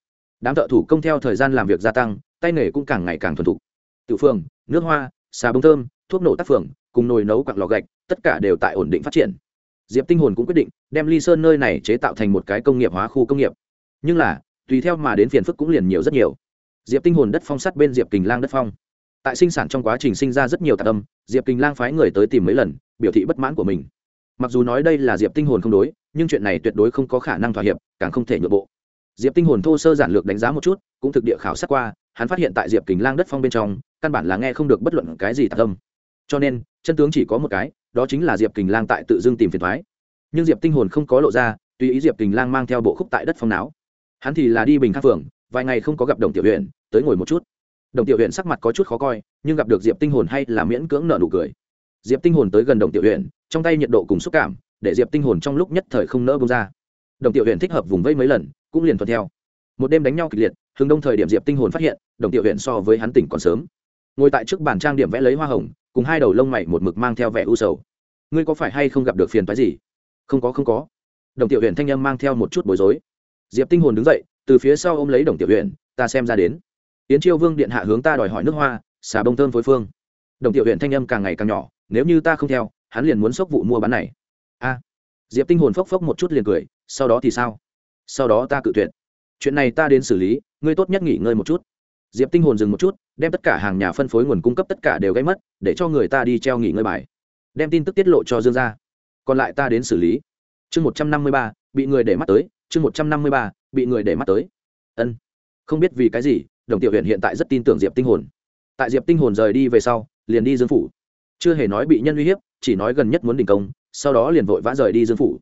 Đám thợ thủ công theo thời gian làm việc gia tăng, tay nghề cũng càng ngày càng thuần thục. Tự phường, nước hoa, xà bông thơm, thuốc nổ tác phường, cùng nồi nấu quặng lò gạch, tất cả đều tại ổn định phát triển. Diệp tinh hồn cũng quyết định đem ly sơn nơi này chế tạo thành một cái công nghiệp hóa khu công nghiệp. Nhưng là, tùy theo mà đến phiền phức cũng liền nhiều rất nhiều. Diệp tinh hồn đất phong sắt bên diệp kình lang đất phong. Tại sinh sản trong quá trình sinh ra rất nhiều tạc âm, diệp kình lang phái người tới tìm mấy lần, biểu thị bất mãn của mình mặc dù nói đây là diệp tinh hồn không đối, nhưng chuyện này tuyệt đối không có khả năng thỏa hiệp, càng không thể nhượng bộ. Diệp tinh hồn thô sơ giản lược đánh giá một chút, cũng thực địa khảo sát qua, hắn phát hiện tại diệp kình lang đất phong bên trong, căn bản là nghe không được bất luận cái gì tạc tâm cho nên, chân tướng chỉ có một cái, đó chính là diệp kình lang tại tự dưng tìm phiền thoái nhưng diệp tinh hồn không có lộ ra, tùy ý diệp kình lang mang theo bộ khúc tại đất phong não hắn thì là đi bình khắc phường, vài ngày không có gặp đồng tiểu huyện tới ngồi một chút. Đồng tiểu huyện sắc mặt có chút khó coi, nhưng gặp được diệp tinh hồn hay là miễn cưỡng nợ nụ cười. Diệp tinh hồn tới gần đồng tiểu huyện trong tay nhiệt độ cùng xúc cảm, để diệp tinh hồn trong lúc nhất thời không nỡ bông ra. Đồng tiểu huyện thích hợp vùng vây mấy lần, cũng liền thuận theo. Một đêm đánh nhau kịch liệt, hướng đông thời điểm diệp tinh hồn phát hiện, đồng tiểu huyện so với hắn tỉnh còn sớm. Ngồi tại trước bàn trang điểm vẽ lấy hoa hồng, cùng hai đầu lông mày một mực mang theo vẻ u sầu. Ngươi có phải hay không gặp được phiền phái gì? Không có không có. Đồng tiểu huyện thanh âm mang theo một chút bối rối. Diệp tinh hồn đứng dậy, từ phía sau ôm lấy đồng tiểu huyện ta xem ra đến. Yến chiêu vương điện hạ hướng ta đòi hỏi nước hoa, xà bông thơm phối phương. Đồng tiểu huyện thanh âm càng ngày càng nhỏ, nếu như ta không theo hắn liền muốn xốc vụ mua bán này. A, diệp tinh hồn phốc phốc một chút liền cười, sau đó thì sao? Sau đó ta cự tuyệt. Chuyện này ta đến xử lý, ngươi tốt nhất nghỉ ngơi một chút. Diệp tinh hồn dừng một chút, đem tất cả hàng nhà phân phối nguồn cung cấp tất cả đều gây mất, để cho người ta đi treo nghỉ ngơi bài. Đem tin tức tiết lộ cho dương gia. Còn lại ta đến xử lý. Chương một trăm năm mươi ba, bị người để mắt tới, chương một trăm năm mươi ba, bị người để mắt tới. Ân. Không biết vì cái gì, đồng tiểu huyện hiện tại rất tin tưởng diệp tinh hồn. Tại diệp tinh hồn rời đi về sau, liền đi dương phủ. Chưa hề nói bị nhân uy hiếp chỉ nói gần nhất muốn đình công, sau đó liền vội vã rời đi dương phủ.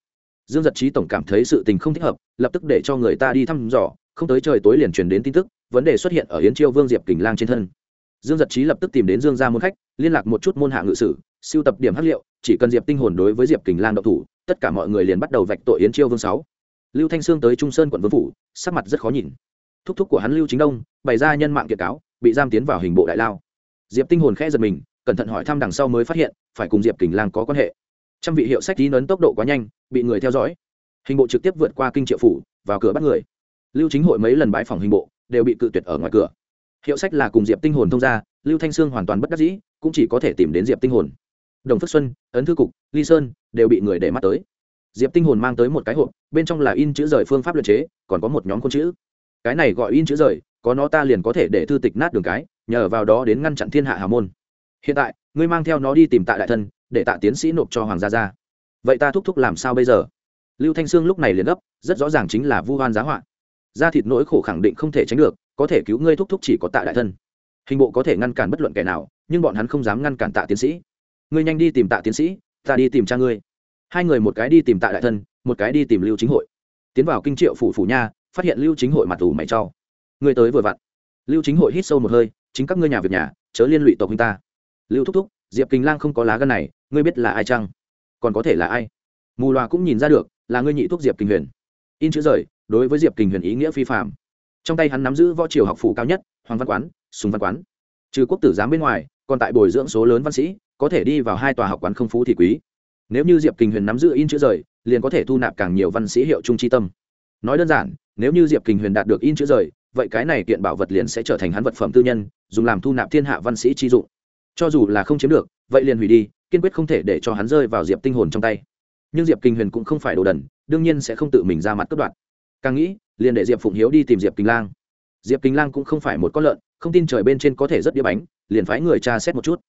Dương giật trí tổng cảm thấy sự tình không thích hợp, lập tức để cho người ta đi thăm dò, không tới trời tối liền truyền đến tin tức, vấn đề xuất hiện ở yến chiêu vương diệp kình lang trên thân. Dương giật trí lập tức tìm đến dương gia môn khách, liên lạc một chút môn hạ ngự sử siêu tập điểm hắc liệu, chỉ cần diệp tinh hồn đối với diệp kình lang độc thủ, tất cả mọi người liền bắt đầu vạch tội yến chiêu vương sáu. Lưu thanh sương tới trung sơn quận vương phủ, sắc mặt rất khó nhìn. Thúc thúc của hắn lưu chính đông, bày ra nhân mạng kiệt cáo, bị giam tiến vào hình bộ đại lao. Diệp tinh hồn khẽ giật mình cẩn thận hỏi thăm đằng sau mới phát hiện, phải cùng diệp kình lang có quan hệ. Trăm vị hiệu sách tí nấn tốc độ quá nhanh, bị người theo dõi. Hình bộ trực tiếp vượt qua kinh triệu phủ, vào cửa bắt người. Lưu chính hội mấy lần bãi phòng hình bộ, đều bị cự tuyệt ở ngoài cửa. Hiệu sách là cùng diệp tinh hồn thông ra lưu thanh sương hoàn toàn bất đắc dĩ, cũng chỉ có thể tìm đến diệp tinh hồn. Đồng phước xuân, ấn thư cục, ly sơn, đều bị người để mắt tới. Diệp tinh hồn mang tới một cái hộp, bên trong là in chữ rời phương pháp luật chế, còn có một nhóm con chữ. Cái này gọi in chữ rời, có nó ta liền có thể để thư tịch nát đường cái, nhờ vào đó đến ngăn chặn thiên hạ hào môn hiện tại, ngươi mang theo nó đi tìm tạ đại thân, để tạ tiến sĩ nộp cho hoàng gia gia. Vậy ta thúc thúc làm sao bây giờ? Lưu thanh sương lúc này liền gấp, rất rõ ràng chính là vu hoan giá họa. Da thịt nỗi khổ khẳng định không thể tránh được, có thể cứu ngươi thúc thúc chỉ có tạ đại thân. Hình bộ có thể ngăn cản bất luận kẻ nào, nhưng bọn hắn không dám ngăn cản tạ tiến sĩ. Ngươi nhanh đi tìm tạ tiến sĩ, ta đi tìm cha ngươi. Hai người một cái đi tìm tạ đại thân, một cái đi tìm lưu chính hội. Tiến vào kinh triệu phủ phủ nha, phát hiện lưu chính hội mặt ủ mày trau ngươi tới vừa vặn. Lưu chính hội hít sâu một hơi, chính các ngươi nhà việc nhà, chớ liên lụy tộc huynh ta lưu thúc thúc, diệp kinh lang không có lá gân này, ngươi biết là ai chăng? Còn có thể là ai? Mù loà cũng nhìn ra được, là ngươi nhị thuốc diệp kinh huyền. In chữ rời, đối với diệp kinh huyền ý nghĩa phi phạm trong tay hắn nắm giữ võ triều học phủ cao nhất, hoàng văn quán súng văn quán. Trừ quốc tử giám bên ngoài, còn tại bồi dưỡng số lớn văn sĩ, có thể đi vào hai tòa học quán không phú thì quý. Nếu như diệp kinh huyền nắm giữ in chữ rời, liền có thể thu nạp càng nhiều văn sĩ hiệu trung tri tâm. Nói đơn giản, nếu như diệp kinh huyền đạt được in chữ rời, vậy cái này kiện bảo vật liền sẽ trở thành hắn vật phẩm tư nhân, dùng làm thu nạp thiên hạ văn sĩ chi dụng cho dù là không chiếm được, vậy liền hủy đi, kiên quyết không thể để cho hắn rơi vào diệp tinh hồn trong tay. Nhưng diệp kinh huyền cũng không phải đồ đần, đương nhiên sẽ không tự mình ra mặt cất đoạn càng nghĩ, liền để diệp phụng hiếu đi tìm diệp kinh lang. Diệp kinh lang cũng không phải một con lợn, không tin trời bên trên có thể rất đĩa bánh, liền phái người cha xét một chút.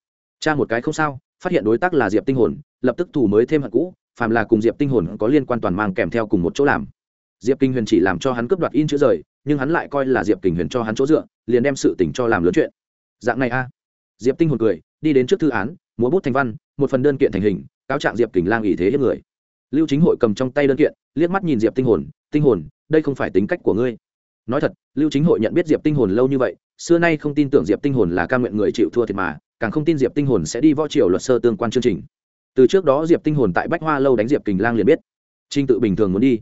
Cha một cái không sao, phát hiện đối tác là diệp tinh hồn, lập tức thủ mới thêm hận cũ, phàm là cùng diệp tinh hồn có liên quan toàn mang kèm theo cùng một chỗ làm. Diệp kinh huyền chỉ làm cho hắn cướp đoạt in chữ rời, nhưng hắn lại coi là diệp kinh huyền cho hắn chỗ dựa, liền đem sự tình cho làm lớn chuyện. Dạng này a diệp tinh hồn cười, đi đến trước thư án, múa bút thành văn, một phần đơn kiện thành hình, cáo trạng diệp kình lang ý thế hiếp người. Lưu chính hội cầm trong tay đơn kiện, liếc mắt nhìn diệp tinh hồn tinh hồn, đây không phải tính cách của ngươi. Nói thật, lưu chính hội nhận biết diệp tinh hồn lâu như vậy, xưa nay không tin tưởng diệp tinh hồn là ca nguyện người chịu thua thiệt mà, càng không tin diệp tinh hồn sẽ đi võ triều luật sơ tương quan chương trình. Từ trước đó diệp tinh hồn tại bách hoa lâu đánh diệp kình lang liền biết trinh tự bình thường muốn đi.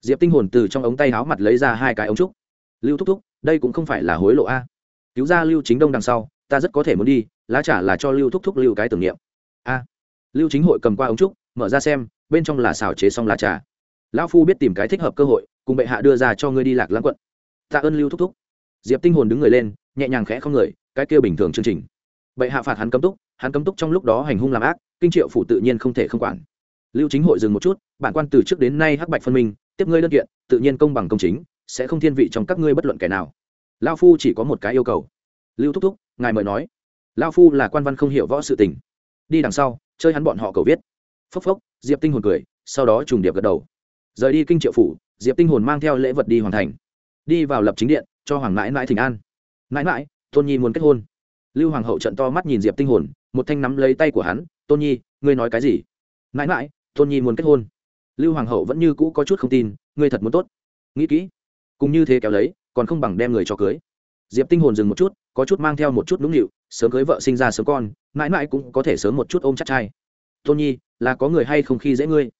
Diệp tinh hồn từ trong ống tay áo mặt lấy ra hai cái ống trúc. Lưu thúc thúc, đây cũng không phải là hối lộ a. Cứu ra lưu chính đông đằng sau ta rất có thể muốn đi, lá trả là cho lưu thúc thúc lưu cái tưởng niệm. A. Lưu chính hội cầm qua ống trúc, mở ra xem, bên trong là xào chế xong lá trà. Lão phu biết tìm cái thích hợp cơ hội, cùng bệ hạ đưa ra cho ngươi đi lạc lãng quận. Tạ ơn lưu thúc thúc. Diệp tinh hồn đứng người lên, nhẹ nhàng khẽ không người, cái kia bình thường chương trình. Bệ hạ phạt hắn cấm túc, hắn cấm túc trong lúc đó hành hung làm ác, kinh triệu phủ tự nhiên không thể không quản. Lưu chính hội dừng một chút, bản quan từ trước đến nay hắc bạch phân minh, tiếp ngươi đơn kiện, tự nhiên công bằng công chính, sẽ không thiên vị trong các ngươi bất luận kẻ nào. Lao phu chỉ có một cái yêu cầu. Lưu thúc thúc ngài mời nói. Lao phu là quan văn không hiểu võ sự tình. Đi đằng sau, chơi hắn bọn họ cầu viết. Phốc phốc, diệp tinh hồn cười, sau đó trùng điệp gật đầu. Rời đi kinh triệu phủ, diệp tinh hồn mang theo lễ vật đi hoàn thành. Đi vào lập chính điện, cho hoàng mãi mãi thỉnh an. Mãi mãi tôn nhi muốn kết hôn. Lưu hoàng hậu trận to mắt nhìn diệp tinh hồn, một thanh nắm lấy tay của hắn, tôn nhi, ngươi nói cái gì? Mãi mãi tôn nhi muốn kết hôn. Lưu hoàng hậu vẫn như cũ có chút không tin, ngươi thật muốn tốt. Nghĩ kỹ. Cùng như thế kéo lấy, còn không bằng đem người cho cưới. Diệp tinh hồn dừng một chút có chút mang theo một chút nũng nịu, sớm cưới vợ sinh ra sớm con, mãi mãi cũng có thể sớm một chút ôm chắc trai. Tôn nhi, là có người hay không khi dễ ngươi?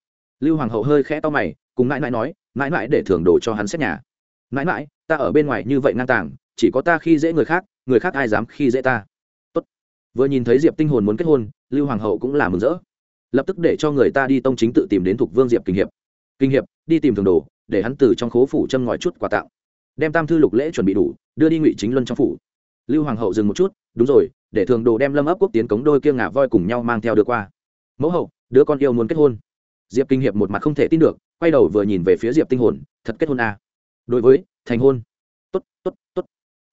Lưu hoàng hậu hơi khẽ to mày, cùng mãi mãi nói, mãi mãi để thưởng đồ cho hắn xét nhà. Mãi mãi, ta ở bên ngoài như vậy ngang tàng, chỉ có ta khi dễ người khác người khác ai dám khi dễ ta? Tốt. vừa nhìn thấy diệp tinh hồn muốn kết hôn, lưu hoàng hậu cũng là mừng rỡ. Lập tức để cho người ta đi tông chính tự tìm đến thuộc vương diệp kinh hiệp. Kinh hiệp, đi tìm thường đồ, để hắn từ trong khố phủ châm ngòi chút quà tặng. Đem tam thư lục lễ chuẩn bị đủ, đưa đi ngụy chính luân trong phủ lưu hoàng hậu dừng một chút, đúng rồi, để thường đồ đem lâm ấp quốc tiến cống đôi kia ngả voi cùng nhau mang theo đưa qua. Mẫu hậu, đứa con yêu muốn kết hôn. Diệp kinh hiệp một mặt không thể tin được, quay đầu vừa nhìn về phía diệp tinh hồn, thật kết hôn à. đối với, thành hôn. Tốt tốt tốt.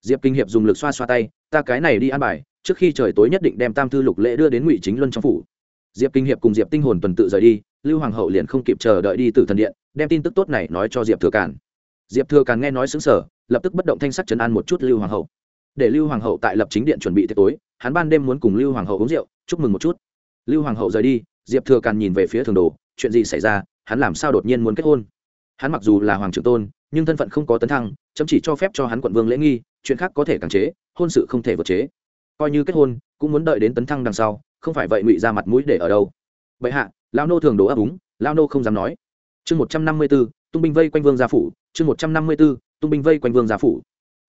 Diệp kinh hiệp dùng lực xoa xoa tay, ta cái này đi ăn bài, trước khi trời tối nhất định đem tam thư lục lễ đưa đến ngụy chính luân trong phủ. Diệp kinh hiệp cùng diệp tinh hồn tuần tự rời đi, lưu hoàng hậu liền không kịp chờ đợi đi từ thần điện, đem tin tức tốt này nói cho diệp thừa càn. Diệp thừa càn nghe nói xứng sở lập tức bất động thanh sắc chấn an một chút lưu hoàng hậu để lưu hoàng hậu tại lập chính điện chuẩn bị tiệc tối, hắn ban đêm muốn cùng lưu hoàng hậu uống rượu, chúc mừng một chút. Lưu hoàng hậu rời đi, diệp thừa càn nhìn về phía thường đồ, chuyện gì xảy ra, hắn làm sao đột nhiên muốn kết hôn? Hắn mặc dù là hoàng trưởng tôn, nhưng thân phận không có tấn thăng, chấm chỉ cho phép cho hắn quận vương lễ nghi, chuyện khác có thể càng chế, hôn sự không thể vượt chế. Coi như kết hôn, cũng muốn đợi đến tấn thăng đằng sau, không phải vậy ngụy ra mặt mũi để ở đâu. Vậy hạ lao nô thường đồ ấp úng lao nô không dám nói. Chương một trăm năm mươi b ố tung binh vây quanh vương gia phủ, chương một trăm năm mươi b ố tung binh vây quanh vương gia phủ.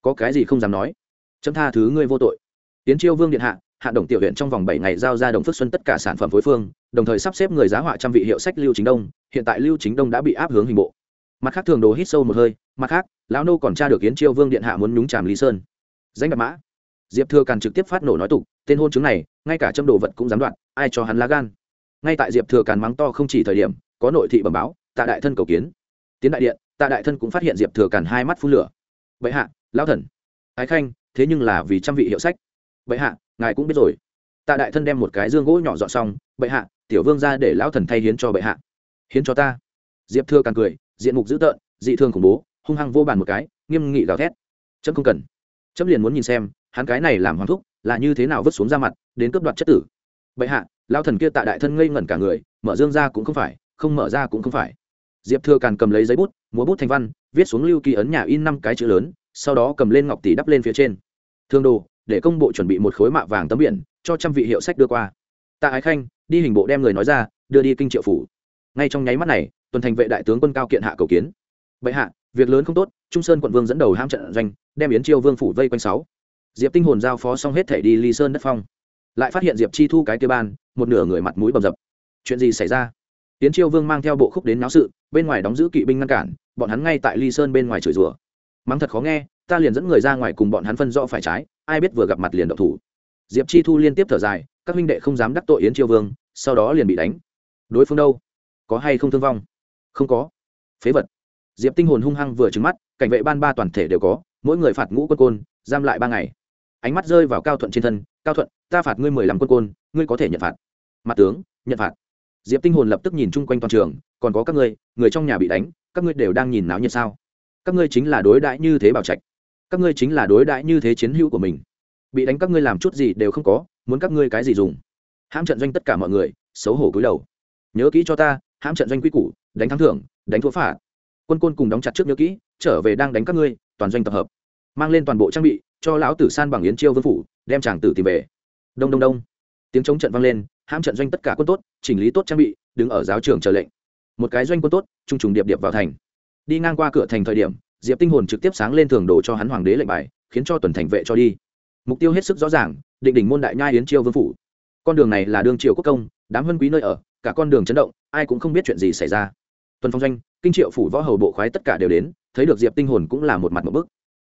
Có cái gì không dám nói? Chấm tha thứ ngươi vô tội. Tiến chiêu vương điện hạ hạ đồng tiểu huyện trong vòng bảy ngày giao ra đồng phước xuân tất cả sản phẩm phối phương, đồng thời sắp xếp người giá họa trăm vị hiệu sách lưu chính đông, hiện tại lưu chính đông đã bị áp hướng hình bộ. Mặt khác thường đồ hít sâu một hơi, mặt khác, lão nô còn tra được yến chiêu vương điện hạ muốn nhúng tràm lý sơn. Danh bạc mã. Diệp thừa càn trực tiếp phát nổ nói tục, tên hôn chứng này, ngay cả châm đồ vật cũng dám đoạn ai cho hắn lá gan? Ngay tại diệp thừa càn mắng to không chỉ thời điểm, có nội thị bẩm báo, tạ đại thân cầu kiến. Tiến đại điện, tạ đại thân cũng phát hiện diệp thừa càn hai mắt phun lửa. Vậy hạ, lão thần. Ái khanh thế nhưng là vì trăm vị hiệu sách. Bệ hạ, ngài cũng biết rồi. Tạ đại thân đem một cái dương gỗ nhỏ dọn xong, bệ hạ, tiểu vương ra để lão thần thay hiến cho bệ hạ. Hiến cho ta? Diệp thưa càng cười, diện mục dữ tợn, dị thương khủng bố, hung hăng vô bàn một cái, nghiêm nghị gào thét. Chấm không cần. Chấm liền muốn nhìn xem, hắn cái này làm hoàng thúc là như thế nào vứt xuống ra mặt, đến cướp đoạt chất tử. Bệ hạ lao thần kia tạ đại thân ngây ngẩn cả người, mở dương ra cũng không phải, không mở ra cũng không phải. Diệp thưa càn cầm lấy giấy bút, múa bút thành văn, viết xuống lưu ký ấn nhà in năm cái chữ lớn sau đó cầm lên ngọc tỷ đắp lên phía trên. Thương đồ, để công bộ chuẩn bị một khối mạ vàng tấm biển, cho trăm vị hiệu sách đưa qua. Tạ ái khanh, đi hình bộ đem người nói ra, đưa đi kinh triệu phủ. Ngay trong nháy mắt này, tuần thành vệ đại tướng quân cao kiện hạ cầu kiến. Bệ hạ, việc lớn không tốt, trung sơn quận vương dẫn đầu ham trận doanh, đem yến chiêu vương phủ vây quanh sáu. Diệp tinh hồn giao phó xong hết thể đi ly sơn đất phong. Lại phát hiện diệp chi thu cái kia ban, một nửa người mặt mũi bầm dập. Chuyện gì xảy ra? Yến chiêu vương mang theo bộ khúc đến náo sự, bên ngoài đóng giữ kỵ binh ngăn cản, bọn hắn ngay tại ly sơn bên ngoài chửi rủa mắng thật khó nghe, ta liền dẫn người ra ngoài cùng bọn hắn phân rõ phải trái, ai biết vừa gặp mặt liền độc thủ. Diệp chi thu liên tiếp thở dài, các huynh đệ không dám đắc tội yến chiêu vương, sau đó liền bị đánh. Đối phương đâu? Có hay không thương vong? Không có. Phế vật. Diệp tinh hồn hung hăng vừa trứng mắt, cảnh vệ ban ba toàn thể đều có, mỗi người phạt ngũ quân côn, giam lại ba ngày. Ánh mắt rơi vào cao thuận trên thân, cao thuận, ta phạt ngươi mười lăm quân côn, ngươi có thể nhận phạt. Mặt tướng, nhận phạt. Diệp tinh hồn lập tức nhìn chung quanh toàn trường, còn có các ngươi, người trong nhà bị đánh, các ngươi đều đang nhìn náo nhiệt sao? Các ngươi chính là đối đãi như thế bảo trạch. Các ngươi chính là đối đãi như thế chiến hữu của mình. Bị đánh các ngươi làm chút gì đều không có, muốn các ngươi cái gì dùng. Hãm trận doanh tất cả mọi người, xấu hổ cúi đầu. Nhớ kỹ cho ta, hãm trận doanh quy củ, đánh thắng thưởng, đánh thua phạt. Quân côn cùng đóng chặt trước nhớ kỹ, trở về đang đánh các ngươi, toàn doanh tập hợp. Mang lên toàn bộ trang bị, cho lão tử san bằng yến chiêu vương phủ, đem chàng tử tìm về. Đông đông đông. Tiếng chống trận vang lên, hãm trận doanh tất cả quân tốt, chỉnh lý tốt trang bị, đứng ở giáo trường chờ lệnh. Một cái doanh quân tốt, trung trùng điệp điệp vào thành đi ngang qua cửa thành thời điểm, diệp tinh hồn trực tiếp sáng lên thường đồ cho hắn hoàng đế lệnh bài, khiến cho tuần thành vệ cho đi. Mục tiêu hết sức rõ ràng, định đỉnh môn đại nhai yến chiêu vương phủ. Con đường này là đường triều quốc công, đám vân quý nơi ở, cả con đường chấn động, ai cũng không biết chuyện gì xảy ra. Tuần phong doanh, kinh triệu phủ võ hầu bộ khoái tất cả đều đến, thấy được diệp tinh hồn cũng là một mặt một bức.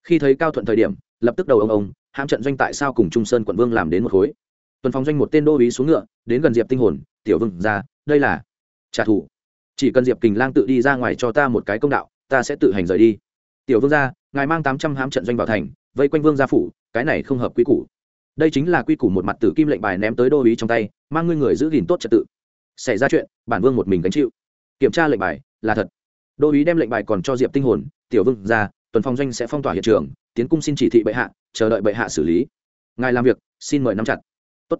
Khi thấy cao thuận thời điểm, lập tức đầu ông ông, hãm trận doanh tại sao cùng trung sơn quận vương làm đến một khối. Tuần phong doanh một tên đô ý xuống ngựa, đến gần diệp tinh hồn, tiểu vương ra, đây là trả thù chỉ cần diệp kình lang tự đi ra ngoài cho ta một cái công đạo, ta sẽ tự hành rời đi. Tiểu vương gia, ngài mang tám trăm hám trận doanh vào thành, vây quanh vương gia phủ, cái này không hợp quy củ. Đây chính là quy củ một mặt tử kim lệnh bài ném tới đô ý trong tay, mang ngươi người giữ gìn tốt trật tự. Xảy ra chuyện, bản vương một mình gánh chịu. Kiểm tra lệnh bài, là thật. Đô ý đem lệnh bài còn cho diệp tinh hồn, tiểu vương ra tuần phong doanh sẽ phong tỏa hiện trường, tiến cung xin chỉ thị bệ hạ, chờ đợi bệ hạ xử lý. Ngài làm việc, xin mời nắm chặt. Tốt.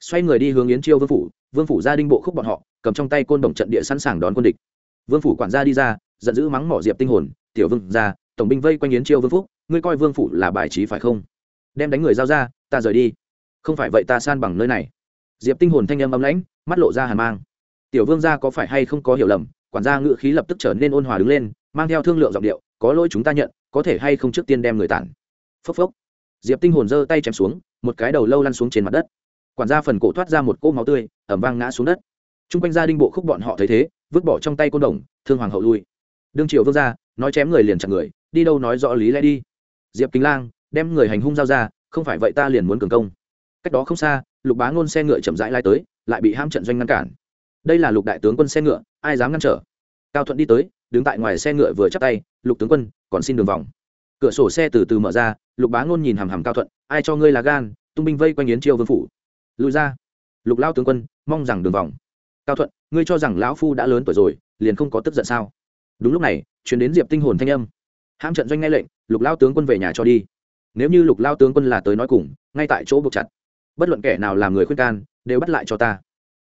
xoay người đi hướng yến chiêu vương phủ vương phủ gia đinh bộ khúc bọn họ, cầm trong tay côn đồng trận địa sẵn sàng đón quân địch. Vương phủ quản gia đi ra, giận dữ mắng mỏ diệp tinh hồn, tiểu vương ra tổng binh vây quanh yến chiêu vương phúc, ngươi coi vương phủ là bài trí phải không? Đem đánh người giao ra, ta rời đi. Không phải vậy ta san bằng nơi này. Diệp tinh hồn thanh âm âm lãnh, mắt lộ ra hàn mang. Tiểu vương gia có phải hay không có hiểu lầm, quản gia ngự khí lập tức trở nên ôn hòa đứng lên, mang theo thương lượng giọng điệu, có lỗi chúng ta nhận, có thể hay không trước tiên đem người tản. Phốc phốc. Diệp tinh hồn giơ tay chém xuống, một cái đầu lâu lăn xuống trên mặt đất quản gia phần cổ thoát ra một cỗ máu tươi ẩm vang ngã xuống đất. T r u n g quanh gia đình bộ khúc bọn họ thấy thế vứt bỏ trong tay côn đồng thương hoàng hậu lui. Đương triều vương ra, nói chém người liền chặt người đi đâu nói rõ lý lẽ đi. Diệp kính lang đem người hành hung giao ra không phải vậy ta liền muốn cường công. Cách đó không xa lục bá ngôn xe ngựa chậm rãi lai tới lại bị ham trận doanh ngăn cản. Đây là lục đại tướng quân xe ngựa ai dám ngăn trở? Cao thuận đi tới đứng tại ngoài xe ngựa vừa chắp tay lục tướng quân còn xin đường vòng. Cửa sổ xe từ từ mở ra lục bá ngôn nhìn hàm hàm cao thuận ai cho ngươi là gan tung binh vây quanh yến triều vương phủ lùi ra. Lục lao tướng quân, mong rằng đường vòng. Cao thuận, ngươi cho rằng lão phu đã lớn tuổi rồi, liền không có tức giận sao? Đúng lúc này chuyển đến diệp tinh hồn thanh âm. Hãm trận doanh ngay lệnh, lục lao tướng quân về nhà cho đi. Nếu như lục lao tướng quân là tới nói cùng, ngay tại chỗ buộc chặt. Bất luận kẻ nào làm người khuyên can, đều bắt lại cho ta.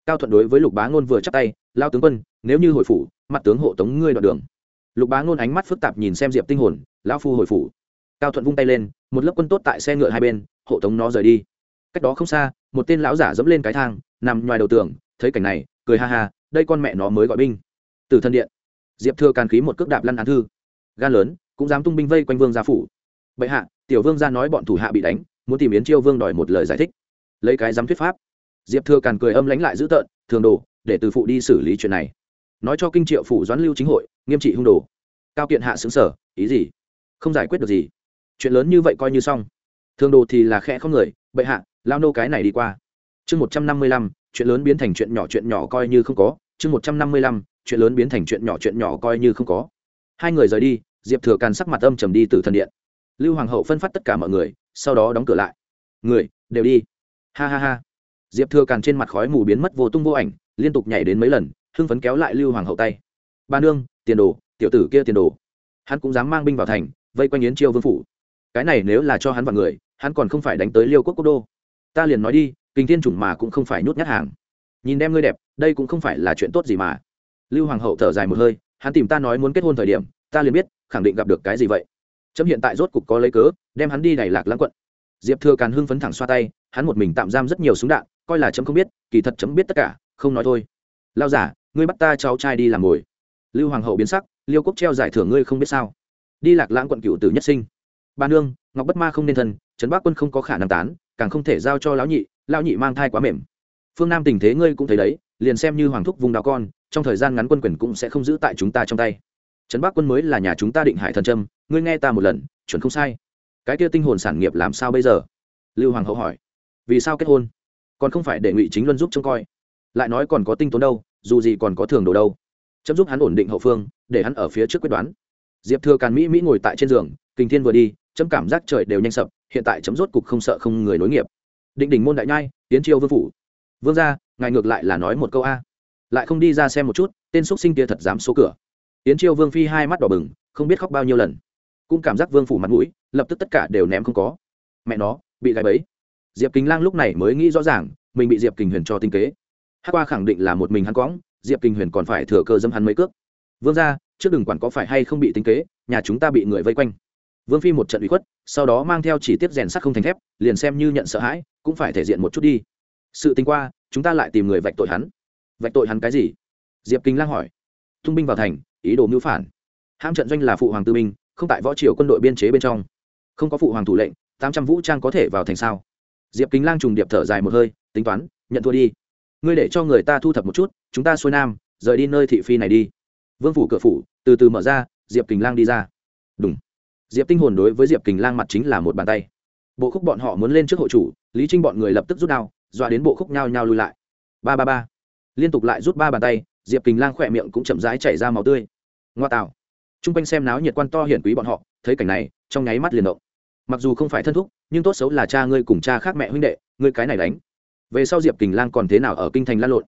Cao thuận đối với lục bá ngôn vừa chắp tay lao tướng quân, nếu như hồi phủ, mặt tướng hộ tống ngươi đoạn đường. Lục bá ngôn ánh mắt phức tạp nhìn xem diệp tinh hồn, lão phu hồi phủ. Cao thuận vung tay lên, một lớp quân tốt tại xe ngựa hai bên, hộ tống nó rời đi cách đó không xa, một tên lão giả dẫm lên cái thang, nằm ngoài đầu tường, thấy cảnh này, cười ha ha, đây con mẹ nó mới gọi binh. Từ thân điện. Diệp thừa càn khí một cước đạp lăn án thư. Gan lớn, cũng dám tung binh vây quanh vương gia phủ. Bệ hạ, tiểu vương gia nói bọn thủ hạ bị đánh, muốn tìm yến chiêu vương đòi một lời giải thích. Lấy cái dám thuyết pháp. Diệp thừa càn cười âm lánh lại dữ tợn, thường đồ, để từ phụ đi xử lý chuyện này. Nói cho kinh triệu phủ doãn lưu chính hội, nghiêm trị hung đồ. Cao kiện hạ xứng sở, ý gì? Không giải quyết được gì. Chuyện lớn như vậy coi như xong. Thường đồ thì là khẽ không người, bệ hạ lao nô cái này đi qua. Chương một trăm năm mươi lăm, chuyện lớn biến thành chuyện nhỏ chuyện nhỏ coi như không có. Chương một trăm năm mươi lăm, chuyện lớn biến thành chuyện nhỏ chuyện nhỏ coi như không có. Hai người rời đi, diệp thừa càn sắc mặt âm trầm đi từ thần điện. Lưu hoàng hậu phân phát tất cả mọi người, sau đó đóng cửa lại. Người, đều đi. Ha ha ha. Diệp thừa càn trên mặt khói mù biến mất vô tung vô ảnh, liên tục nhảy đến mấy lần, hưng phấn kéo lại lưu hoàng hậu tay. Ba nương, tiền đồ, tiểu tử kia tiền đồ. Hắn cũng dám mang binh vào thành, vây quanh yến chiêu vương phủ. Cái này nếu là cho hắn và người, hắn còn không phải đánh tới liêu quốc quốc đô ta liền nói đi kinh thiên chủng mà cũng không phải nhút nhát hàng. Nhìn đem ngươi đẹp, đây cũng không phải là chuyện tốt gì mà. Lưu hoàng hậu thở dài một hơi, hắn tìm ta nói muốn kết hôn thời điểm, ta liền biết, khẳng định gặp được cái gì vậy. Chấm hiện tại rốt cục có lấy cớ, đem hắn đi đẩy lạc lãng quận. Diệp thừa càn hưng phấn thẳng xoa tay, hắn một mình tạm giam rất nhiều súng đạn, coi là chấm không biết, kỳ thật chấm biết tất cả, không nói thôi. Lao giả, ngươi bắt ta cháu trai đi làm mồi. Lưu hoàng hậu biến sắc, liêu quốc treo giải thưởng ngươi không biết sao. Đi lạc lãng quận cựu tử nhất sinh. Ba nương, ngọc bất ma không nên thân, trấn bắc quân không có khả năng tán càng không thể giao cho lão nhị lão nhị mang thai quá mềm. Phương nam tình thế ngươi cũng thấy đấy, liền xem như hoàng thúc vùng đào con, trong thời gian ngắn quân quyền cũng sẽ không giữ tại chúng ta trong tay. Trấn bắc quân mới là nhà chúng ta định hải thần trâm ngươi nghe ta một lần, chuẩn không sai. Cái kia tinh hồn sản nghiệp làm sao bây giờ? Lưu hoàng hậu hỏi. Vì sao kết hôn? Còn không phải để ngụy chính luân giúp trông coi. Lại nói còn có tinh tốn đâu, dù gì còn có thường đồ đâu. Chấm giúp hắn ổn định hậu phương, để hắn ở phía trước quyết đoán. Diệp thừa càn mỹ mỹ ngồi tại trên giường kinh thiên vừa đi, chấm cảm giác trời đều nhanh sập hiện tại chấm rốt cục không sợ không người nối nghiệp. Định đỉnh môn đại nhai, tiến chiêu vương phủ. Vương ra ngài ngược lại là nói một câu a. Lại không đi ra xem một chút, tên x sinh kia thật dám số cửa. Tiến chiêu vương phi hai mắt đỏ bừng, không biết khóc bao nhiêu lần. Cũng cảm giác vương phủ mặt mũi, lập tức tất cả đều ném không có. Mẹ nó, bị gãy bẫy. Diệp kính lang lúc này mới nghĩ rõ ràng, mình bị diệp kình huyền cho tinh kế. Hát qua khẳng định là một mình hắn cõng diệp kình huyền còn phải thừa cơ dâm hắn mấy cước. Vương ra trước đừng quản có phải hay không bị tinh kế, nhà chúng ta bị người vây quanh vương phi một trận bị khuất, sau đó mang theo chỉ tiết rèn sắt không thành thép, liền xem như nhận sợ hãi, cũng phải thể diện một chút đi. Sự tình qua, chúng ta lại tìm người vạch tội hắn. Vạch tội hắn cái gì? Diệp kinh lang hỏi. Thung binh vào thành, ý đồ mưu phản. Ham trận doanh là phụ hoàng tư binh, không tại võ triều quân đội biên chế bên trong. Không có phụ hoàng thủ lệnh, tám trăm vũ trang có thể vào thành sao? Diệp kính lang trùng điệp thở dài một hơi, tính toán, nhận thua đi. Ngươi để cho người ta thu thập một chút, chúng ta xuôi nam, rời đi nơi thị phi này đi. Vương phủ cửa phủ, từ từ mở ra, diệp Kinh lang đi ra. Đúng diệp tinh hồn đối với diệp kình lang mặt chính là một bàn tay. Bộ khúc bọn họ muốn lên trước hội chủ, lý trinh bọn người lập tức rút đao, dọa đến bộ khúc nhao nhao lui lại. Ba ba ba. Liên tục lại rút ba bàn tay, diệp kình lang khỏe miệng cũng chậm rãi chảy ra màu tươi. Ngoa tạo. T r u n g quanh xem náo nhiệt quan to hiển quý bọn họ, thấy cảnh này, trong nháy mắt liền động. Mặc dù không phải thân thúc, nhưng tốt xấu là cha ngươi cùng cha khác mẹ huynh đệ, ngươi cái này đánh. Về sau diệp kình lang còn thế nào ở kinh thành lan lộn?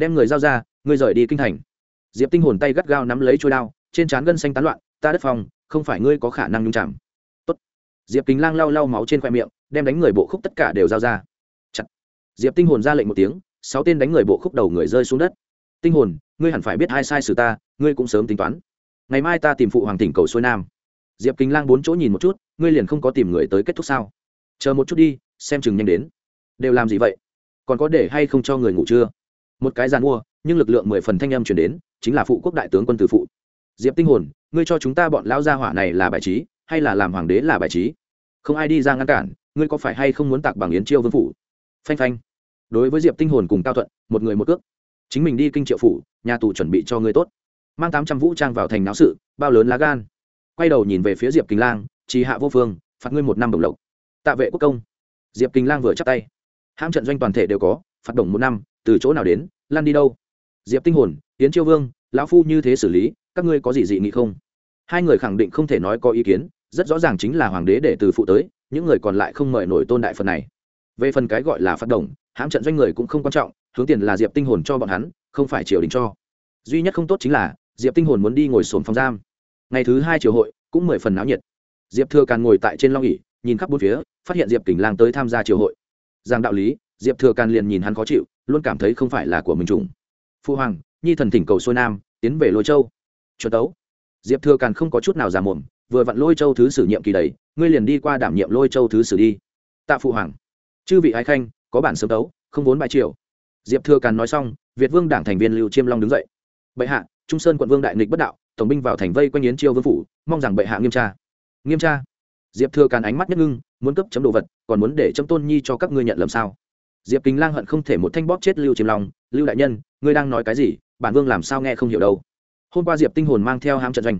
Đem người giao ra, ngươi rời đi kinh thành. Diệp tinh hồn tay gắt gao nắm lấy trôi đao, trên trán gân xanh tán loạn, ta đất phòng không phải ngươi có khả năng nhung chạm. Tốt. diệp kính lang lau lau máu trên khoe miệng, đem đánh người bộ khúc tất cả đều giao ra. Chặt. diệp tinh hồn ra lệnh một tiếng, sáu tên đánh người bộ khúc đầu người rơi xuống đất. Tinh hồn, ngươi hẳn phải biết hai sai sự ta, ngươi cũng sớm tính toán. Ngày mai ta tìm phụ hoàng tỉnh cầu xuôi nam. Diệp kính lang bốn chỗ nhìn một chút, ngươi liền không có tìm người tới kết thúc sao? Chờ một chút đi, xem chừng nhanh đến. Đều làm gì vậy? Còn có để hay không cho người ngủ chưa? Một cái giàn mua, nhưng lực lượng mười phần thanh âm chuyển đến, chính là phụ quốc đại tướng quân tử phụ diệp tinh hồn, ngươi cho chúng ta bọn lão gia hỏa này là bài trí, hay là làm hoàng đế là bài trí? Không ai đi ra ngăn cản, ngươi có phải hay không muốn tạc bằng yến chiêu vương phủ? Phanh phanh. Đối với diệp tinh hồn cùng cao thuận, một người một cước. Chính mình đi kinh triệu phủ, nhà tù chuẩn bị cho ngươi tốt. Mang tám trăm vũ trang vào thành náo sự, bao lớn lá gan. Quay đầu nhìn về phía diệp kinh lang, trì hạ vô phương, phạt ngươi một năm đồng lộc. Tạ vệ quốc công. Diệp kinh lang vừa chắp tay. Hãm trận doanh toàn thể đều có, phạt đồng một năm, từ chỗ nào đến lan đi đâu? Diệp tinh hồn tiến chiêu vương, lão phu như thế xử lý các ngươi có gì dị nghị không? Hai người khẳng định không thể nói có ý kiến, rất rõ ràng chính là hoàng đế để từ phụ tới, những người còn lại không mời nổi tôn đại phần này. Về phần cái gọi là phát động hãm trận doanh người cũng không quan trọng, hướng tiền là diệp tinh hồn cho bọn hắn, không phải triều đình cho. Duy nhất không tốt chính là, diệp tinh hồn muốn đi ngồi sồn phòng giam. Ngày thứ hai triều hội, cũng mười phần náo nhiệt. Diệp thừa càn ngồi tại trên long ỉ nhìn khắp bốn phía, phát hiện diệp kình lang tới tham gia triều hội. Giang đạo lý, diệp thừa càn liền nhìn hắn khó chịu, luôn cảm thấy không phải là của mình trùng phu hoàng, nhi thần thỉnh cầu xuôi nam, tiến về lôi châu chuẩn tấu. Diệp thừa càn không có chút nào giả mồm, vừa vặn lôi châu thứ sử nhiệm kỳ đấy, ngươi liền đi qua đảm nhiệm lôi châu thứ sử đi. Tạ phụ hoàng. Chư vị ái khanh, có bản sớm tấu, không vốn bại triều. Diệp thừa càn nói xong, việt vương đảng thành viên lưu chiêm long đứng dậy. Bệ hạ, trung sơn quận vương đại nghịch bất đạo, tổng binh vào thành vây quanh yến chiêu vương phủ, mong rằng bệ hạ nghiêm tra. Nghiêm tra? Diệp thừa càn ánh mắt nhất ngưng, muốn cấp chấm đồ vật, còn muốn để chấm tôn nhi cho các ngươi nhận lầm sao? Diệp kính lang hận không thể một thanh bóp chết lưu chiêm long. Lưu đại nhân, ngươi đang nói cái gì? Bản vương làm sao nghe không hiểu đâu? Hôm qua diệp tinh hồn mang theo ham trận doanh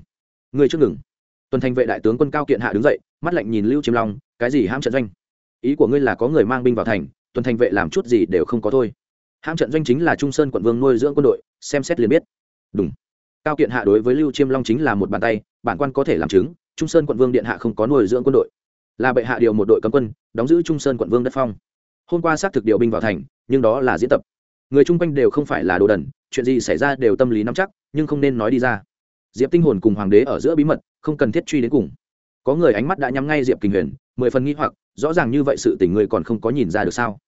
người trước ngừng tuần thành vệ đại tướng quân cao kiện hạ đứng dậy mắt lạnh nhìn lưu chiêm long cái gì ham trận doanh ý của ngươi là có người mang binh vào thành tuần thành vệ làm chút gì đều không có thôi ham trận doanh chính là trung sơn quận vương nuôi dưỡng quân đội xem xét liền biết đúng cao kiện hạ đối với lưu chiêm long chính là một bàn tay bản quan có thể làm chứng trung sơn quận vương điện hạ không có nuôi dưỡng quân đội là bệ hạ điều một đội cấm quân đóng giữ trung sơn quận vương đất phong hôm qua xác thực điều binh vào thành nhưng đó là diễn tập người chung quanh đều không phải là đồ đần, chuyện gì xảy ra đều tâm lý nắm chắc, nhưng không nên nói đi ra. Diệp tinh hồn cùng hoàng đế ở giữa bí mật, không cần thiết truy đến cùng. Có người ánh mắt đã nhắm ngay diệp kinh huyền, mười phần nghi hoặc, rõ ràng như vậy sự tình người còn không có nhìn ra được sao?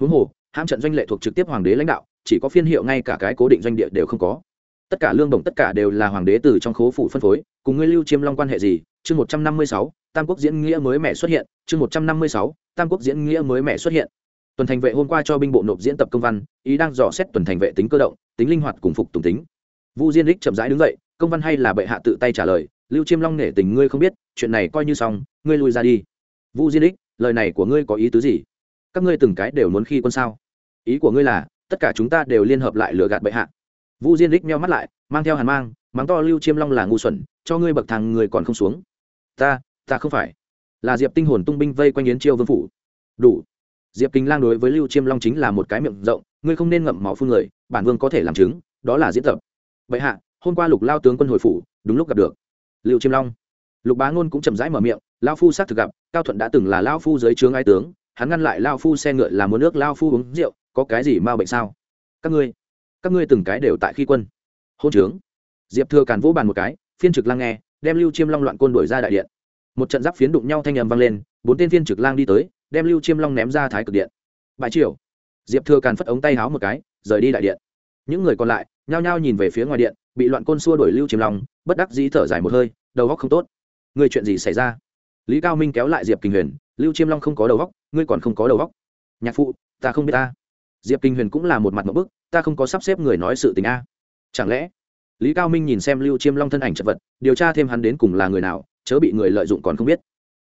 Huống hồ, hãm trận doanh lệ thuộc trực tiếp hoàng đế lãnh đạo, chỉ có phiên hiệu ngay cả cái cố định doanh địa đều không có. Tất cả lương đồng tất cả đều là hoàng đế từ trong khố phủ phân phối, cùng ngươi lưu chiêm long quan hệ gì? Chương một trăm năm mươi sáu, tam quốc diễn nghĩa mới mẻ xuất hiện, chương một trăm năm mươi sáu, tam quốc diễn nghĩa mới mẻ xuất hiện tuần thành vệ hôm qua cho binh bộ nộp diễn tập công văn, ý đang dò xét tuần thành vệ tính cơ động, tính linh hoạt cùng phục tùng tính. Vu diên đích chậm rãi đứng dậy, công văn hay là bệ hạ tự tay trả lời, lưu chiêm long nể tình ngươi không biết, chuyện này coi như xong, ngươi lui ra đi. Vu diên đích lời này của ngươi có ý tứ gì? Các ngươi từng cái đều muốn khi quân sao? Ý của ngươi là, tất cả chúng ta đều liên hợp lại lừa gạt bệ hạ. Vu diên đích meo mắt lại, mang theo hàn mang, mắng to lưu chiêm long là ngu xuẩn, cho ngươi bậc thang người còn không xuống. Ta ta không phải. Là diệp tinh hồn tung binh vây quanh yến chiêu vương phủ. Đủ diệp kính lang đối với lưu chiêm long chính là một cái miệng rộng, ngươi không nên ngậm máu phun người, bản vương có thể làm chứng, đó là diễn tập. Vậy hạ, hôm qua lục lao tướng quân hồi phủ, đúng lúc gặp được. Lưu chiêm long. Lục bá ngôn cũng chậm rãi mở miệng, lao phu xác thực gặp, cao thuận đã từng là lao phu dưới trướng ai tướng, hắn ngăn lại lao phu xe ngựa là muốn nước, lao phu uống rượu, có cái gì mau bệnh sao? Các ngươi các ngươi từng cái đều tại khi quân. Hôn trướng. Diệp thừa càn vỗ bàn một cái, phiên trực lang nghe, đem lưu chiêm long loạn côn đuổi ra đại điện. Một trận giáp phiến đụng nhau thanh â m vang lên, bốn tên phiên trực lang đi tới đem lưu chiêm long ném ra thái cực điện bãi triều diệp thừa càn phất ống tay háo một cái rời đi đại điện những người còn lại nhao nhao nhìn về phía ngoài điện bị loạn côn xua đuổi lưu chiêm long bất đắc dĩ thở dài một hơi đầu góc không tốt người chuyện gì xảy ra lý cao minh kéo lại diệp kinh huyền lưu chiêm long không có đầu góc ngươi còn không có đầu góc nhạc phụ ta không biết ta diệp kinh huyền cũng là một mặt một bức ta không có sắp xếp người nói sự tình a chẳng lẽ lý cao minh nhìn xem lưu chiêm long thân ảnh chật vật điều tra thêm hắn đến cùng là người nào chớ bị người lợi dụng còn không biết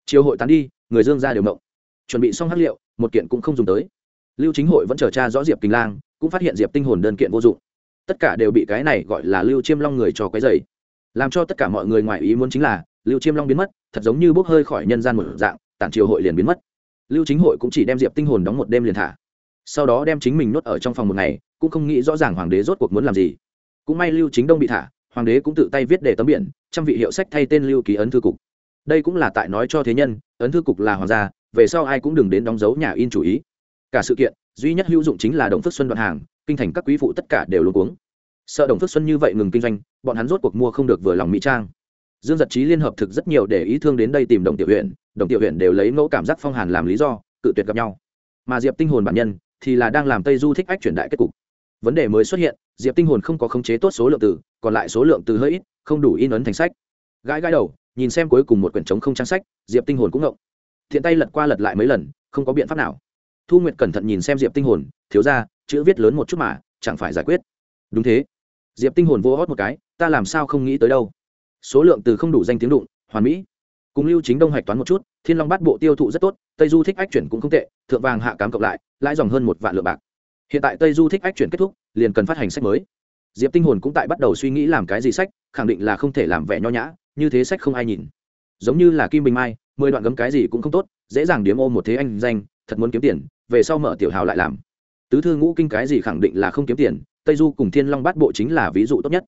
chiều hội tán đi người dương ra đều mộng chuẩn bị xong hắc liệu, một kiện cũng không dùng tới. Lưu chính hội vẫn chờ tra rõ diệp kinh lang, cũng phát hiện diệp tinh hồn đơn kiện vô dụng. Tất cả đều bị cái này gọi là lưu chiêm long người cho cái dày làm cho tất cả mọi người ngoài ý muốn chính là, lưu chiêm long biến mất, thật giống như bốc hơi khỏi nhân gian một dạng, tản triều hội liền biến mất. Lưu chính hội cũng chỉ đem diệp tinh hồn đóng một đêm liền thả. Sau đó đem chính mình nuốt ở trong phòng một ngày, cũng không nghĩ rõ ràng hoàng đế rốt cuộc muốn làm gì. Cũng may lưu chính đông bị thả, hoàng đế cũng tự tay viết đề tấm biển, trăm vị hiệu sách thay tên lưu ký ấn thư cục. Đây cũng là tại nói cho thế nhân, ấn thư cục là hoàng gia về sau ai cũng đừng đến đóng dấu nhà in chủ ý. Cả sự kiện, duy nhất hữu dụng chính là đồng phước xuân đoạn hàng, kinh thành các quý phụ tất cả đều luôn cuống. Sợ đồng phước xuân như vậy ngừng kinh doanh, bọn hắn rốt cuộc mua không được vừa lòng mỹ trang. Dương giật trí liên hợp thực rất nhiều để ý thương đến đây tìm đồng tiểu huyện đồng tiểu huyện đều lấy ngẫu cảm giác phong hàn làm lý do, cự tuyệt gặp nhau. Mà diệp tinh hồn bản nhân, thì là đang làm tây du thích ách chuyển đại kết cục. Vấn đề mới xuất hiện, diệp tinh hồn không có khống chế tốt số lượng từ, còn lại số lượng từ hơi ít, không đủ in ấn thành sách. Gãi gãi đầu, nhìn xem cuối cùng một quyển trống không trang sách, diệp tinh hồn cũng ngộng thiện tay lật qua lật lại mấy lần, không có biện pháp nào. Thu nguyệt cẩn thận nhìn xem diệp tinh hồn, thiếu ra, chữ viết lớn một chút mà, chẳng phải giải quyết. Đúng thế. Diệp tinh hồn vô hót một cái, ta làm sao không nghĩ tới đâu. Số lượng từ không đủ danh tiếng đụng, hoàn mỹ. Cùng lưu chính đông hạch toán một chút, thiên long bát bộ tiêu thụ rất tốt, tây du thích ách chuyển cũng không tệ, thượng vàng hạ cám cộng lại, lãi dòng hơn một vạn lượng bạc. Hiện tại tây du thích ách chuyển kết thúc, liền cần phát hành sách mới. Diệp tinh hồn cũng tại bắt đầu suy nghĩ làm cái gì sách, khẳng định là không thể làm vẻ nho nhã, như thế sách không ai nhìn. Giống như là kim bình mai mười đoạn gấm cái gì cũng không tốt, dễ dàng điếm ôm một thế anh danh, thật muốn kiếm tiền, về sau mở tiểu hào lại làm. Tứ thư ngũ kinh cái gì khẳng định là không kiếm tiền, tây du cùng thiên long bát bộ chính là ví dụ tốt nhất.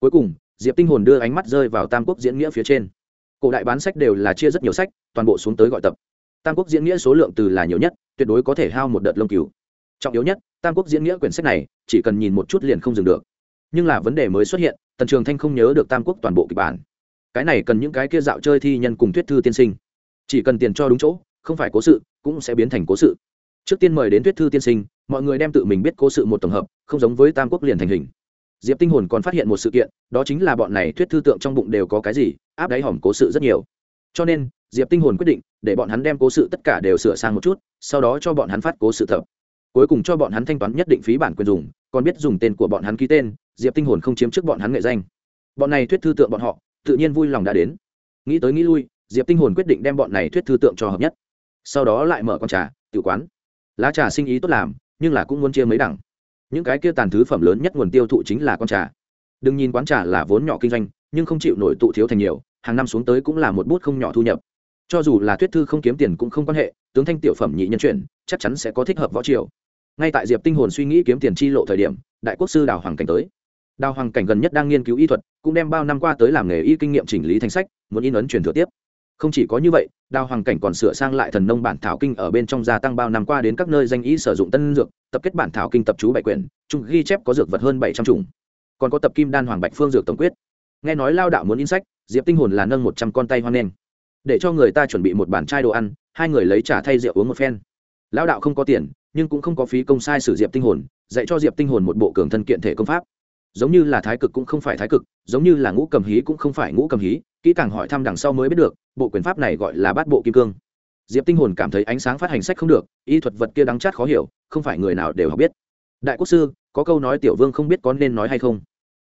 Cuối cùng, diệp tinh hồn đưa ánh mắt rơi vào tam quốc diễn nghĩa phía trên. Cổ đại bán sách đều là chia rất nhiều sách, toàn bộ xuống tới gọi tập. Tam quốc diễn nghĩa số lượng từ là nhiều nhất, tuyệt đối có thể hao một đợt lông cứu trọng yếu nhất, tam quốc diễn nghĩa quyển sách này, chỉ cần nhìn một chút liền không dừng được. Nhưng là vấn đề mới xuất hiện, tần trường thanh không nhớ được tam quốc toàn bộ kịch bản. Cái này cần những cái kia dạo chơi thi nhân cùng thuyết thư tiên sinh chỉ cần tiền cho đúng chỗ, không phải cố sự, cũng sẽ biến thành cố sự. Trước tiên mời đến thuyết thư tiên sinh, mọi người đem tự mình biết cố sự một tổng hợp, không giống với tam quốc liền thành hình. Diệp tinh hồn còn phát hiện một sự kiện, đó chính là bọn này thuyết thư tượng trong bụng đều có cái gì, áp đáy hỏm cố sự rất nhiều. Cho nên, diệp tinh hồn quyết định, để bọn hắn đem cố sự tất cả đều sửa sang một chút, sau đó cho bọn hắn phát cố sự thập cuối cùng cho bọn hắn thanh toán nhất định phí bản quyền dùng, còn biết dùng tên của bọn hắn ký tên, diệp tinh hồn không chiếm trước bọn hắn nghệ danh. Bọn này thuyết thư tượng bọn họ, tự nhiên vui lòng đã đến. Nghĩ tới nghĩ lui diệp tinh hồn quyết định đem bọn này thuyết thư tượng cho hợp nhất. Sau đó lại mở con trà tự quán. Lá trà sinh ý tốt làm, nhưng là cũng muốn chia mấy đẳng. Những cái kia tàn thứ phẩm lớn nhất nguồn tiêu thụ chính là con trà. Đừng nhìn quán trà là vốn nhỏ kinh doanh, nhưng không chịu nổi tụ thiếu thành nhiều, hàng năm xuống tới cũng là một bút không nhỏ thu nhập. Cho dù là thuyết thư không kiếm tiền cũng không quan hệ, tướng thanh tiểu phẩm nhị nhân chuyển, chắc chắn sẽ có thích hợp võ triều. Ngay tại diệp tinh hồn suy nghĩ kiếm tiền chi lộ thời điểm, đại quốc sư đào hoàng cảnh tới. Đào hoàng cảnh gần nhất đang nghiên cứu y thuật, cũng đem bao năm qua tới làm nghề y kinh nghiệm chỉnh lý thành sách, muốn in ấn truyền thừa tiếp không chỉ có như vậy, đào hoàng cảnh còn sửa sang lại thần nông bản thảo kinh ở bên trong gia tăng bao năm qua đến các nơi danh y sử dụng tân dược, tập kết bản thảo kinh tập chú bảy quyển, chung ghi chép có dược vật hơn bảy trăm chủng. Còn có tập kim đan hoàng bạch phương dược tổng quyết. Nghe nói lao đạo muốn in sách, diệp tinh hồn là nâng một trăm con tay hoang đen để cho người ta chuẩn bị một bản chai đồ ăn, hai người lấy trả thay rượu uống một phen. Lao đạo không có tiền, nhưng cũng không có phí công sai sử diệp tinh hồn, dạy cho diệp tinh hồn một bộ cường thân kiện thể công pháp. Giống như là thái cực cũng không phải thái cực, giống như là ngũ cầm hí cũng không phải ngũ cầm hí kỹ càng hỏi thăm đằng sau mới biết được, bộ quyền pháp này gọi là bát bộ kim cương. Diệp tinh hồn cảm thấy ánh sáng phát hành sách không được, y thuật vật kia đắng chát khó hiểu, không phải người nào đều học biết. Đại quốc sư, có câu nói tiểu vương không biết có nên nói hay không?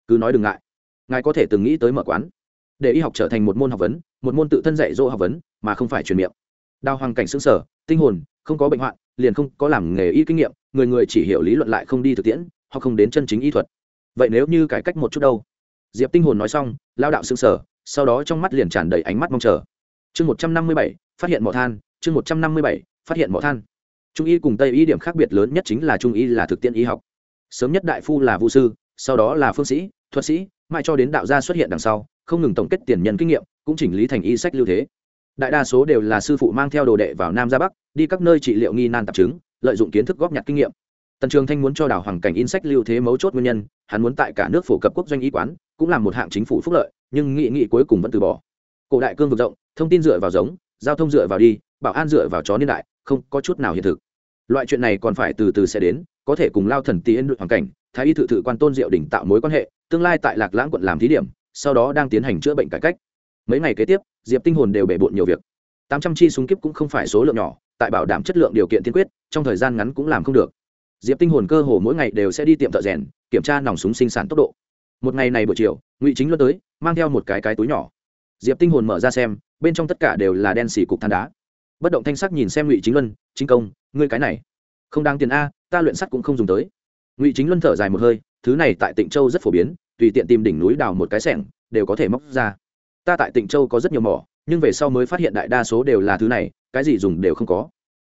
Cứ nói đừng ngại. Ngài có thể từng nghĩ tới mở quán. Để y học trở thành một môn học vấn, một môn tự thân dạy dỗ học vấn, mà không phải truyền miệng. Đào hoàng cảnh xương sở tinh hồn, không có bệnh hoạn, liền không có làm nghề y kinh nghiệm, người người chỉ hiểu lý luận lại không đi thực tiễn, hoặc không đến chân chính y thuật. Vậy nếu như cải cách một chút đâu? Diệp tinh hồn nói xong, lao đạo xương sở sau đó trong mắt liền tràn đầy ánh mắt mong chờ. Chương một trăm năm mươi bảy, phát hiện mỏ than. Chương một trăm năm mươi bảy, phát hiện mỏ than. Trung y cùng tây y điểm khác biệt lớn nhất chính là trung y là thực tiễn y học. Sớm nhất đại phu là vũ sư, sau đó là phương sĩ, thuật sĩ, mãi cho đến đạo gia xuất hiện đằng sau, không ngừng tổng kết tiền nhân kinh nghiệm, cũng chỉnh lý thành y sách lưu thế. Đại đa số đều là sư phụ mang theo đồ đệ vào nam ra bắc, đi các nơi trị liệu nghi nan tạp chứng, lợi dụng kiến thức góp nhặt kinh nghiệm. Tần trường thanh muốn cho đảo hoàng cảnh in sách lưu thế mấu chốt nguyên nhân, hắn muốn tại cả nước phổ cập quốc doanh y quán, cũng là một hạng chính phủ phúc lợi nhưng nghị nghị cuối cùng vẫn từ bỏ. Cổ đại cương vực rộng, thông tin dựa vào giống, giao thông dựa vào đi, bảo an dựa vào chó niên đại, không có chút nào hiện thực. Loại chuyện này còn phải từ từ sẽ đến, có thể cùng lao thần tiến hoàn cảnh, thái y thự thự quan tôn diệu đỉnh tạo mối quan hệ, tương lai tại lạc lãng quận làm thí điểm, sau đó đang tiến hành chữa bệnh cải cách. Mấy ngày kế tiếp, diệp tinh hồn đều bể bộn nhiều việc. Tám trăm chi súng kiếp cũng không phải số lượng nhỏ, tại bảo đảm chất lượng điều kiện tiên quyết, trong thời gian ngắn cũng làm không được. Diệp tinh hồn cơ hồ mỗi ngày đều sẽ đi tiệm thợ rèn, kiểm tra nòng súng sinh sản tốc độ. Một ngày này buổi chiều, ngụy chính luân tới mang theo một cái cái túi nhỏ. Diệp tinh hồn mở ra xem, bên trong tất cả đều là đen xì cục than đá. Bất động thanh sắc nhìn xem ngụy chính luân, chính công, ngươi cái này, không đáng tiền a, ta luyện sắt cũng không dùng tới. Ngụy chính luân thở dài một hơi, thứ này tại tịnh châu rất phổ biến, tùy tiện tìm đỉnh núi đào một cái sẻng, đều có thể móc ra. Ta tại tịnh châu có rất nhiều mỏ, nhưng về sau mới phát hiện đại đa số đều là thứ này, cái gì dùng đều không có.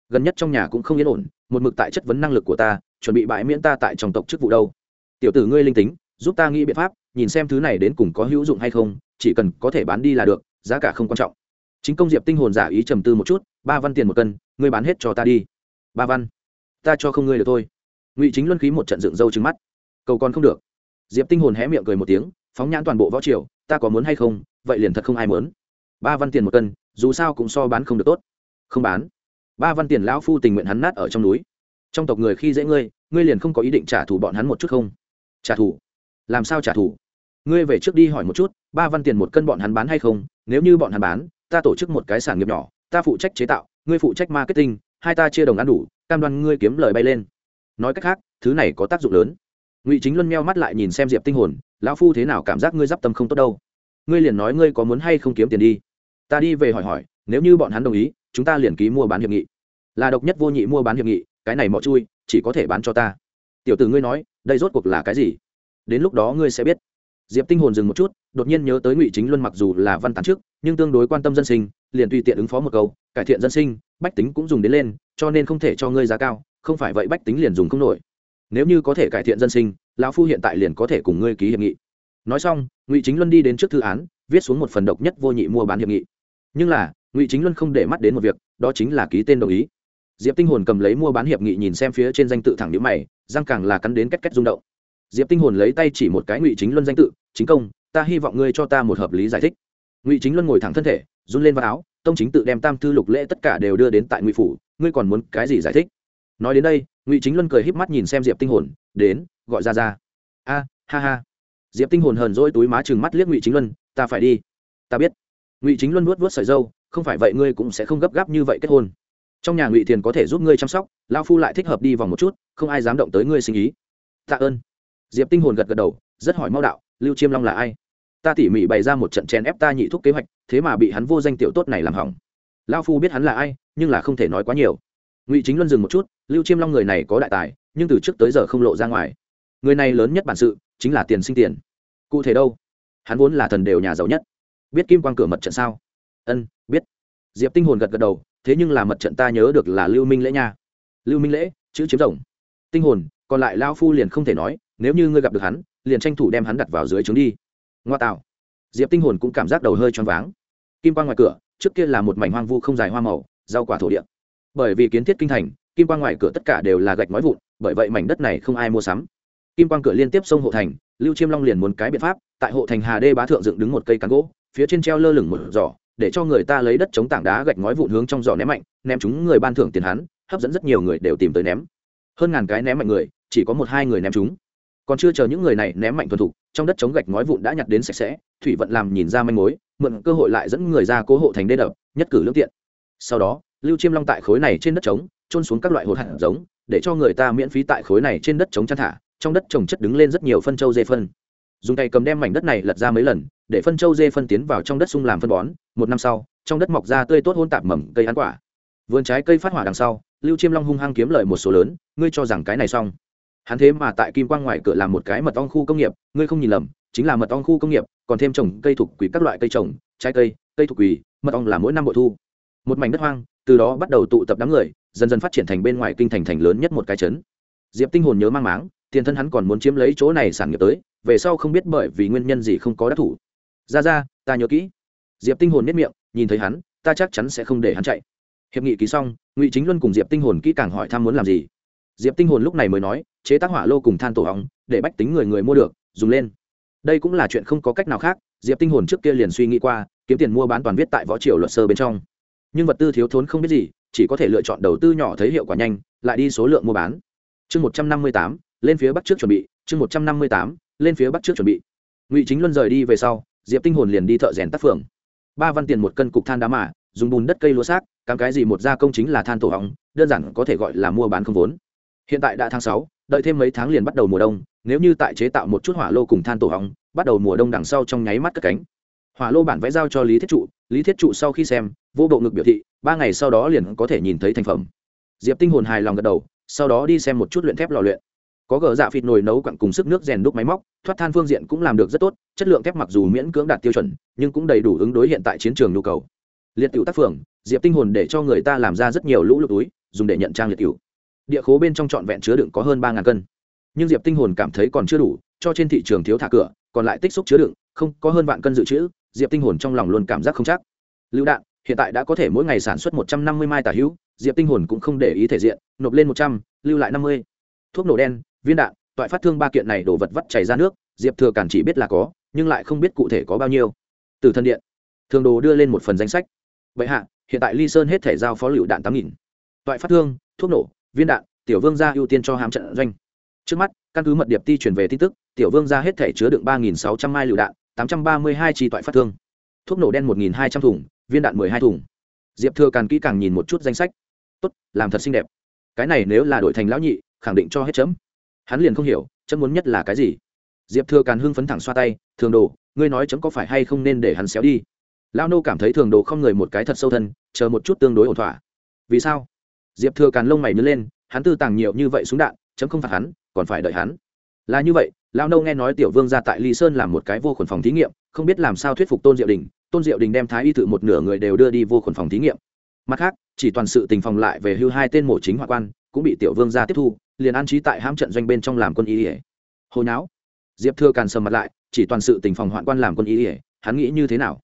Gần nhất trong nhà cũng không yên ổn, một mực tại chất vấn năng lực của ta, chuẩn bị bãi miễn ta tại trong tộc chức vụ đâu. Tiểu tử ngươi linh tính, giúp ta nghĩ biện pháp nhìn xem thứ này đến cùng có hữu dụng hay không, chỉ cần có thể bán đi là được, giá cả không quan trọng. Chính công diệp tinh hồn giả ý trầm tư một chút, ba văn tiền một cân, ngươi bán hết cho ta đi. Ba văn. Ta cho không ngươi được thôi. Ngụy chính luân khí một trận dựng râu trứng mắt. Cầu còn không được. Diệp tinh hồn hé miệng cười một tiếng, phóng nhãn toàn bộ võ triều, ta có muốn hay không, vậy liền thật không ai muốn. Ba văn tiền một cân, dù sao cũng so bán không được tốt. Không bán. Ba văn tiền lão phu tình nguyện hắn nát ở trong núi. Trong tộc người khi dễ ngươi ngươi liền không có ý định trả thù bọn hắn một chút không? Trả thù? Làm sao trả thù? Ngươi về trước đi hỏi một chút, ba văn tiền một cân bọn hắn bán hay không, nếu như bọn hắn bán, ta tổ chức một cái sản nghiệp nhỏ, ta phụ trách chế tạo, ngươi phụ trách marketing, hai ta chia đồng ăn đủ, cam đoan ngươi kiếm lời bay lên. Nói cách khác, thứ này có tác dụng lớn. Ngụy chính luân meo mắt lại nhìn xem diệp tinh hồn, lão phu thế nào cảm giác ngươi d i p tâm không tốt đâu? Ngươi liền nói ngươi có muốn hay không kiếm tiền đi. Ta đi về hỏi hỏi, nếu như bọn hắn đồng ý, chúng ta liền ký mua bán hiệp nghị. Là độc nhất vô nhị mua bán hiệp nghị, cái này mọ chui, chỉ có thể bán cho ta. Tiểu tử ngươi nói, đây rốt cuộc là cái gì? Đến lúc đó ngươi sẽ biết diệp tinh hồn dừng một chút, đột nhiên nhớ tới ngụy chính luân mặc dù là văn tán trước, nhưng tương đối quan tâm dân sinh, liền tùy tiện ứng phó một câu, cải thiện dân sinh, bách tính cũng dùng đến lên, cho nên không thể cho ngươi giá cao, không phải vậy bách tính liền dùng không nổi. Nếu như có thể cải thiện dân sinh, lão phu hiện tại liền có thể cùng ngươi ký hiệp nghị. Nói xong, ngụy chính luân đi đến trước thư án, viết xuống một phần độc nhất vô nhị mua bán hiệp nghị. Nhưng là, ngụy chính luân không để mắt đến một việc, đó chính là ký tên đồng ý. Diệp tinh hồn cầm lấy mua bán hiệp nghị nhìn xem phía trên danh tự thẳng nhữ mày, răng càng là cắn đến cách cách rung động diệp tinh hồn lấy tay chỉ một cái ngụy chính luân danh tự, chính công, ta hy vọng ngươi cho ta một hợp lý giải thích. Ngụy chính luân ngồi thẳng thân thể, run lên vào áo, tông chính tự đem tam thư lục lễ tất cả đều đưa đến tại ngụy phủ, ngươi còn muốn cái gì giải thích? Nói đến đây, ngụy chính luân cười híp mắt nhìn xem diệp tinh hồn, đến, gọi ra ra. A, ha ha. Diệp tinh hồn hờn dỗi túi má chừng mắt liếc ngụy chính luân, ta phải đi. Ta biết. Ngụy chính luân vuốt vuốt sợi dâu không phải vậy ngươi cũng sẽ không gấp gáp như vậy kết hôn. Trong nhà ngụy thiền có thể giúp ngươi chăm sóc lao phu lại thích hợp đi vòng một chút, không ai dám động tới ngươi sinh ý. Tạ ơn diệp tinh hồn gật gật đầu, rất hỏi mau đạo, lưu chiêm long là ai? Ta tỉ mỉ bày ra một trận chèn ép ta nhị thúc kế hoạch, thế mà bị hắn vô danh tiểu tốt này làm hỏng. Lao phu biết hắn là ai, nhưng là không thể nói quá nhiều. Ngụy chính luân dừng một chút, lưu chiêm long người này có đại tài, nhưng từ trước tới giờ không lộ ra ngoài. Người này lớn nhất bản sự, chính là tiền sinh tiền. Cụ thể đâu? Hắn vốn là thần đều nhà giàu nhất. Biết kim quan cửa mật trận sao? Ân, biết. Diệp tinh hồn gật gật đầu, thế nhưng là mật trận ta nhớ được là lưu minh lễ nha. Lưu minh lễ, chữ chiếm rồng tinh hồn, còn lại lao phu liền không thể nói nếu như ngươi gặp được hắn, liền tranh thủ đem hắn đặt vào dưới trướng đi. Ngoa tạo. Diệp tinh hồn cũng cảm giác đầu hơi choáng váng. Kim quan ngoài cửa, trước kia là một mảnh hoang vu không dài hoa màu, rau quả thổ địa. Bởi vì kiến thiết kinh thành, kim quan ngoài cửa tất cả đều là gạch nói vụn, bởi vậy mảnh đất này không ai mua sắm. Kim quan cửa liên tiếp sông hộ thành, lưu chiêm long liền muốn cái biện pháp, tại hộ thành hà đê bá thượng dựng đứng một cây cán gỗ, phía trên treo lơ lửng một giỏ, để cho người ta lấy đất chống tảng đá gạch ngói vụn hướng trong giỏ ném mạnh, ném chúng người ban thưởng tiền hắn, hấp dẫn rất nhiều người đều tìm tới ném. Hơn ngàn cái ném mạnh người, chỉ có một hai người ném chúng còn chưa chờ những người này ném mạnh thuần thục, trong đất chống gạch ngói vụn đã nhặt đến sạch sẽ, thủy vận làm nhìn ra manh mối, mượn cơ hội lại dẫn người ra cố hộ thành đê đập, nhất cử lương tiện. Sau đó, lưu chiêm long tại khối này trên đất trống trôn xuống các loại hột hạt giống, để cho người ta miễn phí tại khối này trên đất trống chăn thả, trong đất trồng chất đứng lên rất nhiều phân châu dê phân. Dùng tay cầm đem mảnh đất này lật ra mấy lần, để phân châu dê phân tiến vào trong đất sung làm phân bón, một năm sau, trong đất mọc ra tươi tốt hôn tạp mầm cây ăn quả. Vườn trái cây phát hỏa đằng sau, lưu chiêm long hung hăng kiếm lợi một số lớn, ngươi cho rằng cái này xong? Hắn thế mà tại kim quang ngoài cửa làm một cái mật ong khu công nghiệp, ngươi không nhìn lầm, chính là mật ong khu công nghiệp, còn thêm trồng cây thuộc quỷ các loại cây trồng, trái cây cây thuộc quỷ, mật ong là mỗi năm bội thu. Một mảnh đất hoang, từ đó bắt đầu tụ tập đám người, dần dần phát triển thành bên ngoài kinh thành thành lớn nhất một cái trấn. Diệp tinh hồn nhớ mang máng, tiền thân hắn còn muốn chiếm lấy chỗ này sản nghiệp tới, về sau không biết bởi vì nguyên nhân gì không có đắc thủ. Ra ra, ta nhớ kỹ. Diệp tinh hồn nhất miệng, nhìn thấy hắn, ta chắc chắn sẽ không để hắn chạy. Hiệp nghị ký xong, ngụy chính luân cùng diệp tinh hồn kỹ càng hỏi thăm muốn làm gì. Diệp tinh hồn lúc này mới nói chế tác hỏa lô cùng than tổ hóng để bách tính người người mua được, dùng lên. Đây cũng là chuyện không có cách nào khác, diệp tinh hồn trước kia liền suy nghĩ qua, kiếm tiền mua bán toàn viết tại võ triều luật sơ bên trong. Nhưng vật tư thiếu thốn không biết gì, chỉ có thể lựa chọn đầu tư nhỏ thấy hiệu quả nhanh, lại đi số lượng mua bán. Chương một trăm năm mươi tám, lên phía bắc trước chuẩn bị, chương một trăm năm mươi tám, lên phía bắc trước chuẩn bị. Ngụy chính luân rời đi về sau, diệp tinh hồn liền đi thợ rèn tác phường. Ba văn tiền một cân cục than đá mà, dùng bùn đất cây lúa xác, cắm cái gì một gia công chính là than tổ hỏng đơn giản có thể gọi là mua bán không vốn. Hiện tại đã tháng sáu đợi thêm mấy tháng liền bắt đầu mùa đông, nếu như tại chế tạo một chút hỏa lô cùng than tổ hóng, bắt đầu mùa đông đằng sau trong nháy mắt cất cánh. Hỏa lô bản vẽ giao cho lý thiết trụ, lý thiết trụ sau khi xem, vô bộ ngực biểu thị, ba ngày sau đó liền có thể nhìn thấy thành phẩm. Diệp tinh hồn hài lòng gật đầu, sau đó đi xem một chút luyện thép lò luyện. Có gờ dạ phịt nồi nấu quặng cùng sức nước rèn đúc máy móc, thoát than phương diện cũng làm được rất tốt, chất lượng thép mặc dù miễn cưỡng đạt tiêu chuẩn, nhưng cũng đầy đủ ứng đối hiện tại chiến trường nhu cầu. Liệt cựu tác phường, diệp tinh hồn để cho người ta làm ra rất nhiều lũ lụt túi, dùng để nhận trang liệt cựu địa khố bên trong trọn vẹn chứa đựng có hơn ba cân. Nhưng diệp tinh hồn cảm thấy còn chưa đủ, cho trên thị trường thiếu thả cửa, còn lại tích xúc chứa đựng, không, có hơn vạn cân dự trữ, diệp tinh hồn trong lòng luôn cảm giác không chắc. Lựu đạn, hiện tại đã có thể mỗi ngày sản xuất một trăm năm mươi mai tả hữu, diệp tinh hồn cũng không để ý thể diện, nộp lên một trăm, lưu lại năm mươi. Thuốc nổ đen, viên đạn, toại phát thương ba kiện này đổ vật vắt chảy ra nước, diệp thừa cản chỉ biết là có, nhưng lại không biết cụ thể có bao nhiêu. Từ thân điện, thường đồ đưa lên một phần danh sách. Vậy hạ, hiện tại ly sơn hết thể giao phó lựu đạn tám nghìn. Toại phát thương, thuốc nổ viên đạn, tiểu vương gia ưu tiên cho hàm trận doanh. Trước mắt, căn cứ mật điệp ti chuyển về tin tức, tiểu vương gia hết thể chứa đựng ba nghìn sáu trăm mai lựu đạn, tám trăm ba mươi hai chi toại phát thương. Thuốc nổ đen một nghìn hai trăm thùng, viên đạn mười hai thùng. Diệp thừa càn kỹ càng nhìn một chút danh sách. Tốt, làm thật xinh đẹp. Cái này nếu là đội thành lão nhị, khẳng định cho hết chấm. Hắn liền không hiểu, chấm muốn nhất là cái gì. Diệp thừa càn hưng phấn thẳng xoa tay, thường đồ, ngươi nói chấm có phải hay không nên để hắn xéo đi? Lao nô cảm thấy thường đồ không người một cái thật sâu thân, chờ một chút tương đối ổn thỏa. Vì sao? Diệp thừa càn lông mày nhớ lên, hắn tư tàng nhiều như vậy súng đạn, chấm không phạt hắn, còn phải đợi hắn. Là như vậy lao nâu nghe nói tiểu vương ra tại ly sơn làm một cái vô khuẩn phòng thí nghiệm, không biết làm sao thuyết phục tôn diệu đình, tôn diệu đình đem thái y tự một nửa người đều đưa đi vô khuẩn phòng thí nghiệm. Mặt khác, chỉ toàn sự tình phòng lại về hưu hai tên mổ chính hoạn quan, cũng bị tiểu vương ra tiếp thu, liền an trí tại hãm trận doanh bên trong làm quân y ỉa hồi não diệp thưa càn sầm mặt lại, chỉ toàn sự tình phòng hoạn quan làm quân y ỉa hắn nghĩ như thế nào?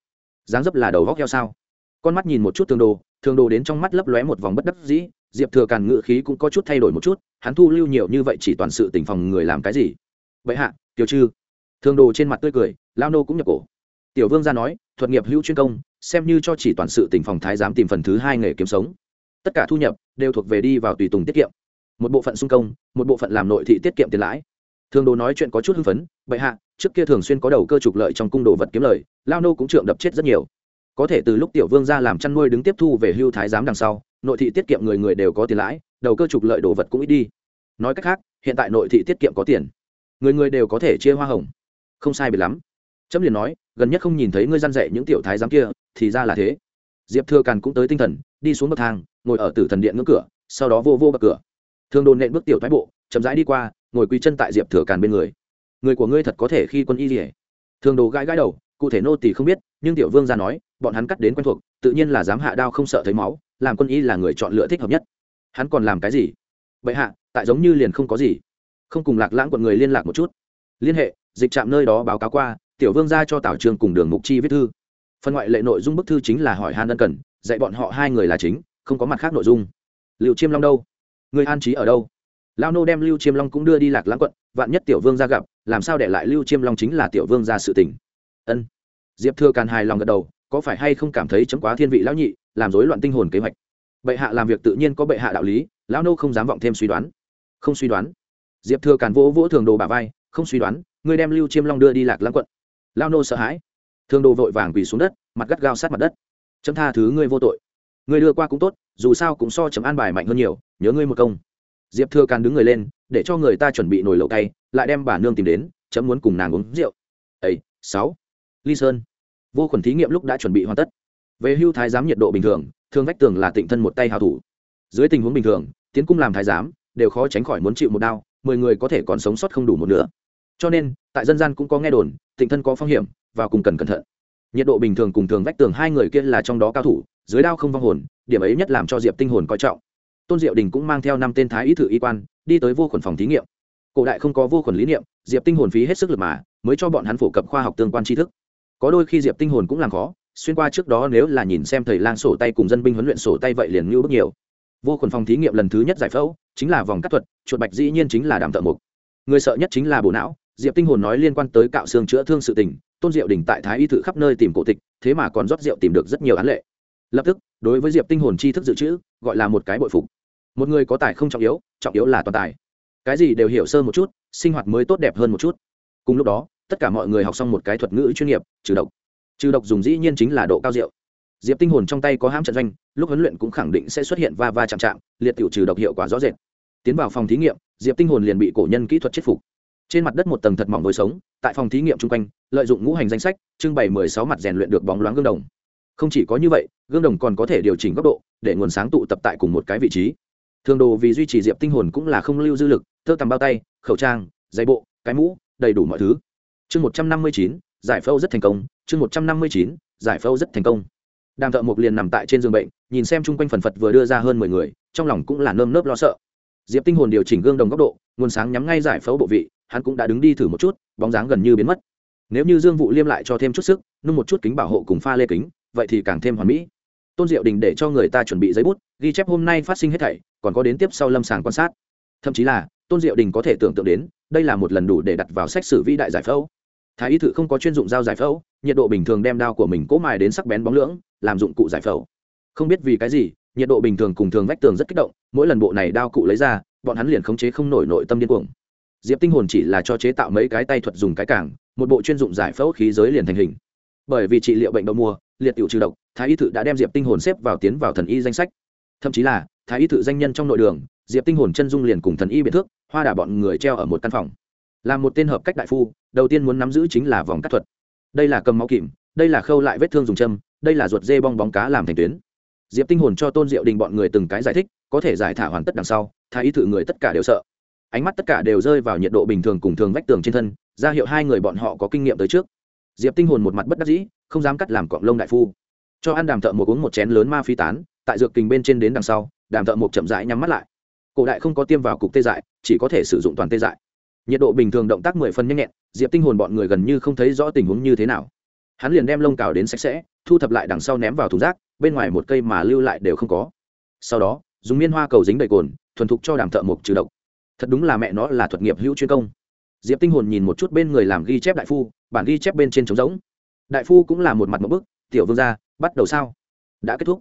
Dáng dấp là đầu góc heo sao? Con mắt nhìn một chút thường đồ thường đồ đến trong mắt lấp lóe một vòng bất đắc dĩ diệp thừa càn ngự khí cũng có chút thay đổi một chút, hắn thu lưu nhiều như vậy chỉ toàn sự tình phòng người làm cái gì? Vậy hạ, tiểu chư thường đồ trên mặt tươi cười, lao nô cũng nhập cổ. Tiểu vương ra nói, thuật nghiệp hữu chuyên công, xem như cho chỉ toàn sự tình phòng thái giám tìm phần thứ hai nghề kiếm sống. Tất cả thu nhập đều thuộc về đi vào tùy tùng tiết kiệm. Một bộ phận sung công, một bộ phận làm nội thị tiết kiệm tiền lãi. Thường đồ nói chuyện có chút hưng phấn bệ hạ, trước kia thường xuyên có đầu cơ trục lợi trong cung đồ vật kiếm lời, lao nô cũng trượng đập chết rất nhiều. Có thể từ lúc tiểu vương ra làm chăn nuôi đứng tiếp thu về hưu thái giám đằng sau nội thị tiết kiệm người người đều có tiền lãi, đầu cơ trục lợi đồ vật cũng ít đi. Nói cách khác, hiện tại nội thị tiết kiệm có tiền, người người đều có thể chia hoa hồng. Không sai biệt lắm. Chấm liền nói, gần nhất không nhìn thấy ngươi gian dạy những tiểu thái giám kia, thì ra là thế. Diệp thừa càn cũng tới tinh thần, đi xuống bậc thang, ngồi ở tử thần điện ngưỡng cửa, sau đó vô vô bậc cửa. Thường đồn nện bước tiểu thái bộ, chậm rãi đi qua, ngồi quỳ chân tại diệp thừa càn bên người. Người của ngươi thật có thể khi quân y rỉa thường đồ gãi gãi đầu, cụ thể nô tỳ không biết, nhưng tiểu vương ra nói, bọn hắn cắt đến quen thuộc, tự nhiên là dám hạ đao không sợ thấy máu làm quân y là người chọn lựa thích hợp nhất. Hắn còn làm cái gì? Bệ hạ, tại giống như liền không có gì. Không cùng lạc lãng quận người liên lạc một chút. Liên hệ, dịch trạm nơi đó báo cáo qua, tiểu vương ra cho tảo trường cùng đường mục chi viết thư. Phần ngoại lệ nội dung bức thư chính là hỏi han ân cần, dạy bọn họ hai người là chính, không có mặt khác nội dung. Liệu chiêm long đâu? Người an trí ở đâu? Lao nô đem lưu chiêm long cũng đưa đi lạc lãng quận, vạn nhất tiểu vương ra gặp, làm sao để lại lưu chiêm long chính là tiểu vương ra sự tình? Ân. Diệp thừa càn hài lòng gật đầu có phải hay không cảm thấy chấm quá thiên vị lão nhị, làm rối loạn tinh hồn kế hoạch? Bệ hạ làm việc tự nhiên có bệ hạ đạo lý, lão nô không dám vọng thêm suy đoán. Không suy đoán. Diệp thừa càn vỗ vỗ thường đồ bà vai, không suy đoán, ngươi đem lưu chiêm long đưa đi lạc lãng quận. Lão nô sợ hãi. Thường đồ vội vàng quỳ xuống đất, mặt gắt gao sát mặt đất. Chấm tha thứ ngươi vô tội. Ngươi đưa qua cũng tốt, dù sao cũng so chấm an bài mạnh hơn nhiều, nhớ ngươi một công. Diệp thừa càn đứng người lên, để cho người ta chuẩn bị nồi lẩu cay, lại đem bà nương tìm đến, chấm muốn cùng nàng uống rượu. Ấy sáu. Ly sơn vô khuẩn thí nghiệm lúc đã chuẩn bị hoàn tất. Về hưu thái giám nhiệt độ bình thường thường vách tường là tịnh thân một tay hào thủ. Dưới tình huống bình thường, tiến cung làm thái giám, đều khó tránh khỏi muốn chịu một đau, mười người có thể còn sống sót không đủ một nửa. Cho nên, tại dân gian cũng có nghe đồn, tịnh thân có phong hiểm và cùng cần cẩn thận. Nhiệt độ bình thường cùng thường vách tường hai người kia là trong đó cao thủ, dưới đao không vong hồn, điểm ấy nhất làm cho diệp tinh hồn coi trọng. Tôn diệu đình cũng mang theo năm tên thái ý thử y quan, đi tới vô khuẩn phòng thí nghiệm. Cổ đại không có vô khuẩn lý niệm, diệp tinh hồn phí hết sức lực mà, mới cho bọn hắn phổ cập khoa học tương quan tri thức có đôi khi diệp tinh hồn cũng làm khó, xuyên qua trước đó nếu là nhìn xem thầy lang sổ tay cùng dân binh huấn luyện sổ tay vậy liền như bước nhiều. Vô khuẩn phòng thí nghiệm lần thứ nhất giải phẫu, chính là vòng cắt thuật, chuột bạch dĩ nhiên chính là đàm thợ mục. Người sợ nhất chính là bộ não, diệp tinh hồn nói liên quan tới cạo xương chữa thương sự tình, tôn diệu đình tại thái y thự khắp nơi tìm cổ tịch, thế mà còn rót rượu tìm được rất nhiều án lệ. Lập tức, đối với diệp tinh hồn tri thức dự trữ, gọi là một cái bội phục. Một người có tài không trọng yếu trọng yếu là toàn tài. Cái gì đều hiểu sơ một chút, sinh hoạt mới tốt đẹp hơn một chút. Cùng lúc đó tất cả mọi người học xong một cái thuật ngữ chuyên nghiệp, trừ độc. Trừ độc dùng dĩ nhiên chính là độ cao rượu. Diệp tinh hồn trong tay có hãm trận doanh, lúc huấn luyện cũng khẳng định sẽ xuất hiện va va chạm chạm, liệt tiểu trừ độc hiệu quả rõ rệt. Tiến vào phòng thí nghiệm, diệp tinh hồn liền bị cổ nhân kỹ thuật chết phục. Trên mặt đất một tầng thật mỏng vôi sống, tại phòng thí nghiệm chung quanh, lợi dụng ngũ hành danh sách, trưng bày mười sáu mặt rèn luyện được bóng loáng gương đồng. Không chỉ có như vậy, gương đồng còn có thể điều chỉnh góc độ, để nguồn sáng tụ tập tại cùng một cái vị trí. Thường đồ vì duy trì diệp tinh hồn cũng là không lưu dư lực, thơ tầm bao tay, khẩu trang, giày bộ, cái mũ, đầy đủ mọi thứ chương một trăm năm mươi chín, giải phẫu rất thành công. Chương một trăm năm mươi chín, giải phẫu rất thành công. Đàm thợ mộc liền nằm tại trên giường bệnh, nhìn xem chung quanh phần phật vừa đưa ra hơn mười người, trong lòng cũng là nơm nớp lo sợ. Diệp tinh hồn điều chỉnh gương đồng góc độ, nguồn sáng nhắm ngay giải phẫu bộ vị, hắn cũng đã đứng đi thử một chút, bóng dáng gần như biến mất. Nếu như dương vụ liêm lại cho thêm chút sức, nung một chút kính bảo hộ cùng pha lê kính, vậy thì càng thêm hoàn mỹ. Tôn diệu đình để cho người ta chuẩn bị giấy bút, ghi chép hôm nay phát sinh hết thảy, còn có đến tiếp sau lâm sàng quan sát. Thậm chí là, tôn diệu đình có thể tưởng tượng đến đây là một lần đủ để đặt vào sách sử vĩ đại giải phẫu. Thái y thự không có chuyên dụng dao giải phẫu, nhiệt độ bình thường đem đao của mình cố mài đến sắc bén bóng lưỡng, làm dụng cụ giải phẫu. Không biết vì cái gì, nhiệt độ bình thường cùng thường vách tường rất kích động, mỗi lần bộ này đao cụ lấy ra, bọn hắn liền khống chế không nổi nội tâm điên cuồng. Diệp tinh hồn chỉ là cho chế tạo mấy cái tay thuật dùng cái cảng, một bộ chuyên dụng giải phẫu khí giới liền thành hình. Bởi vì trị liệu bệnh đậu mùa, liệt tiểu trừ độc, thái y thự đã đem diệp tinh hồn xếp vào tiến vào thần y danh sách. Thậm chí là, thái y thự danh nhân trong nội đường, diệp tinh hồn chân dung liền cùng thần y biệt thước hoa đả bọn người treo ở một căn phòng. Là một tên hợp cách đại phu, đầu tiên muốn nắm giữ chính là vòng cắt thuật. Đây là cầm máu kìm, đây là khâu lại vết thương dùng châm, đây là ruột dê bong bóng cá làm thành tuyến. Diệp tinh hồn cho tôn diệu đình bọn người từng cái giải thích, có thể giải thả hoàn tất đằng sau thái y thử người tất cả đều sợ. Ánh mắt tất cả đều rơi vào nhiệt độ bình thường cùng thường vách tường trên thân, ra hiệu hai người bọn họ có kinh nghiệm tới trước. Diệp tinh hồn một mặt bất đắc dĩ, không dám cắt làm cọng lông đại phu. Cho ăn đàm thợ một uống một chén lớn ma phi tán, tại dược kình bên trên đến đằng sau, đàm thợ một chậm rãi nhắm mắt lại cổ đại không có tiêm vào cục tê dại, chỉ có thể sử dụng toàn tê dại. Nhiệt độ bình thường động tác mười phân nhanh nhẹn, diệp tinh hồn bọn người gần như không thấy rõ tình huống như thế nào. Hắn liền đem lông cào đến sạch sẽ, thu thập lại đằng sau ném vào thùng rác, bên ngoài một cây mà lưu lại đều không có. Sau đó, dùng miên hoa cầu dính đầy cồn, thuần thục cho đàm thợ mộc trừ độc. Thật đúng là mẹ nó là thuật nghiệp hữu chuyên công. Diệp tinh hồn nhìn một chút bên người làm ghi chép đại phu, bản ghi chép bên trên trống rỗng. Đại phu cũng là một mặt một bức, tiểu vương gia, bắt đầu sao? Đã kết thúc.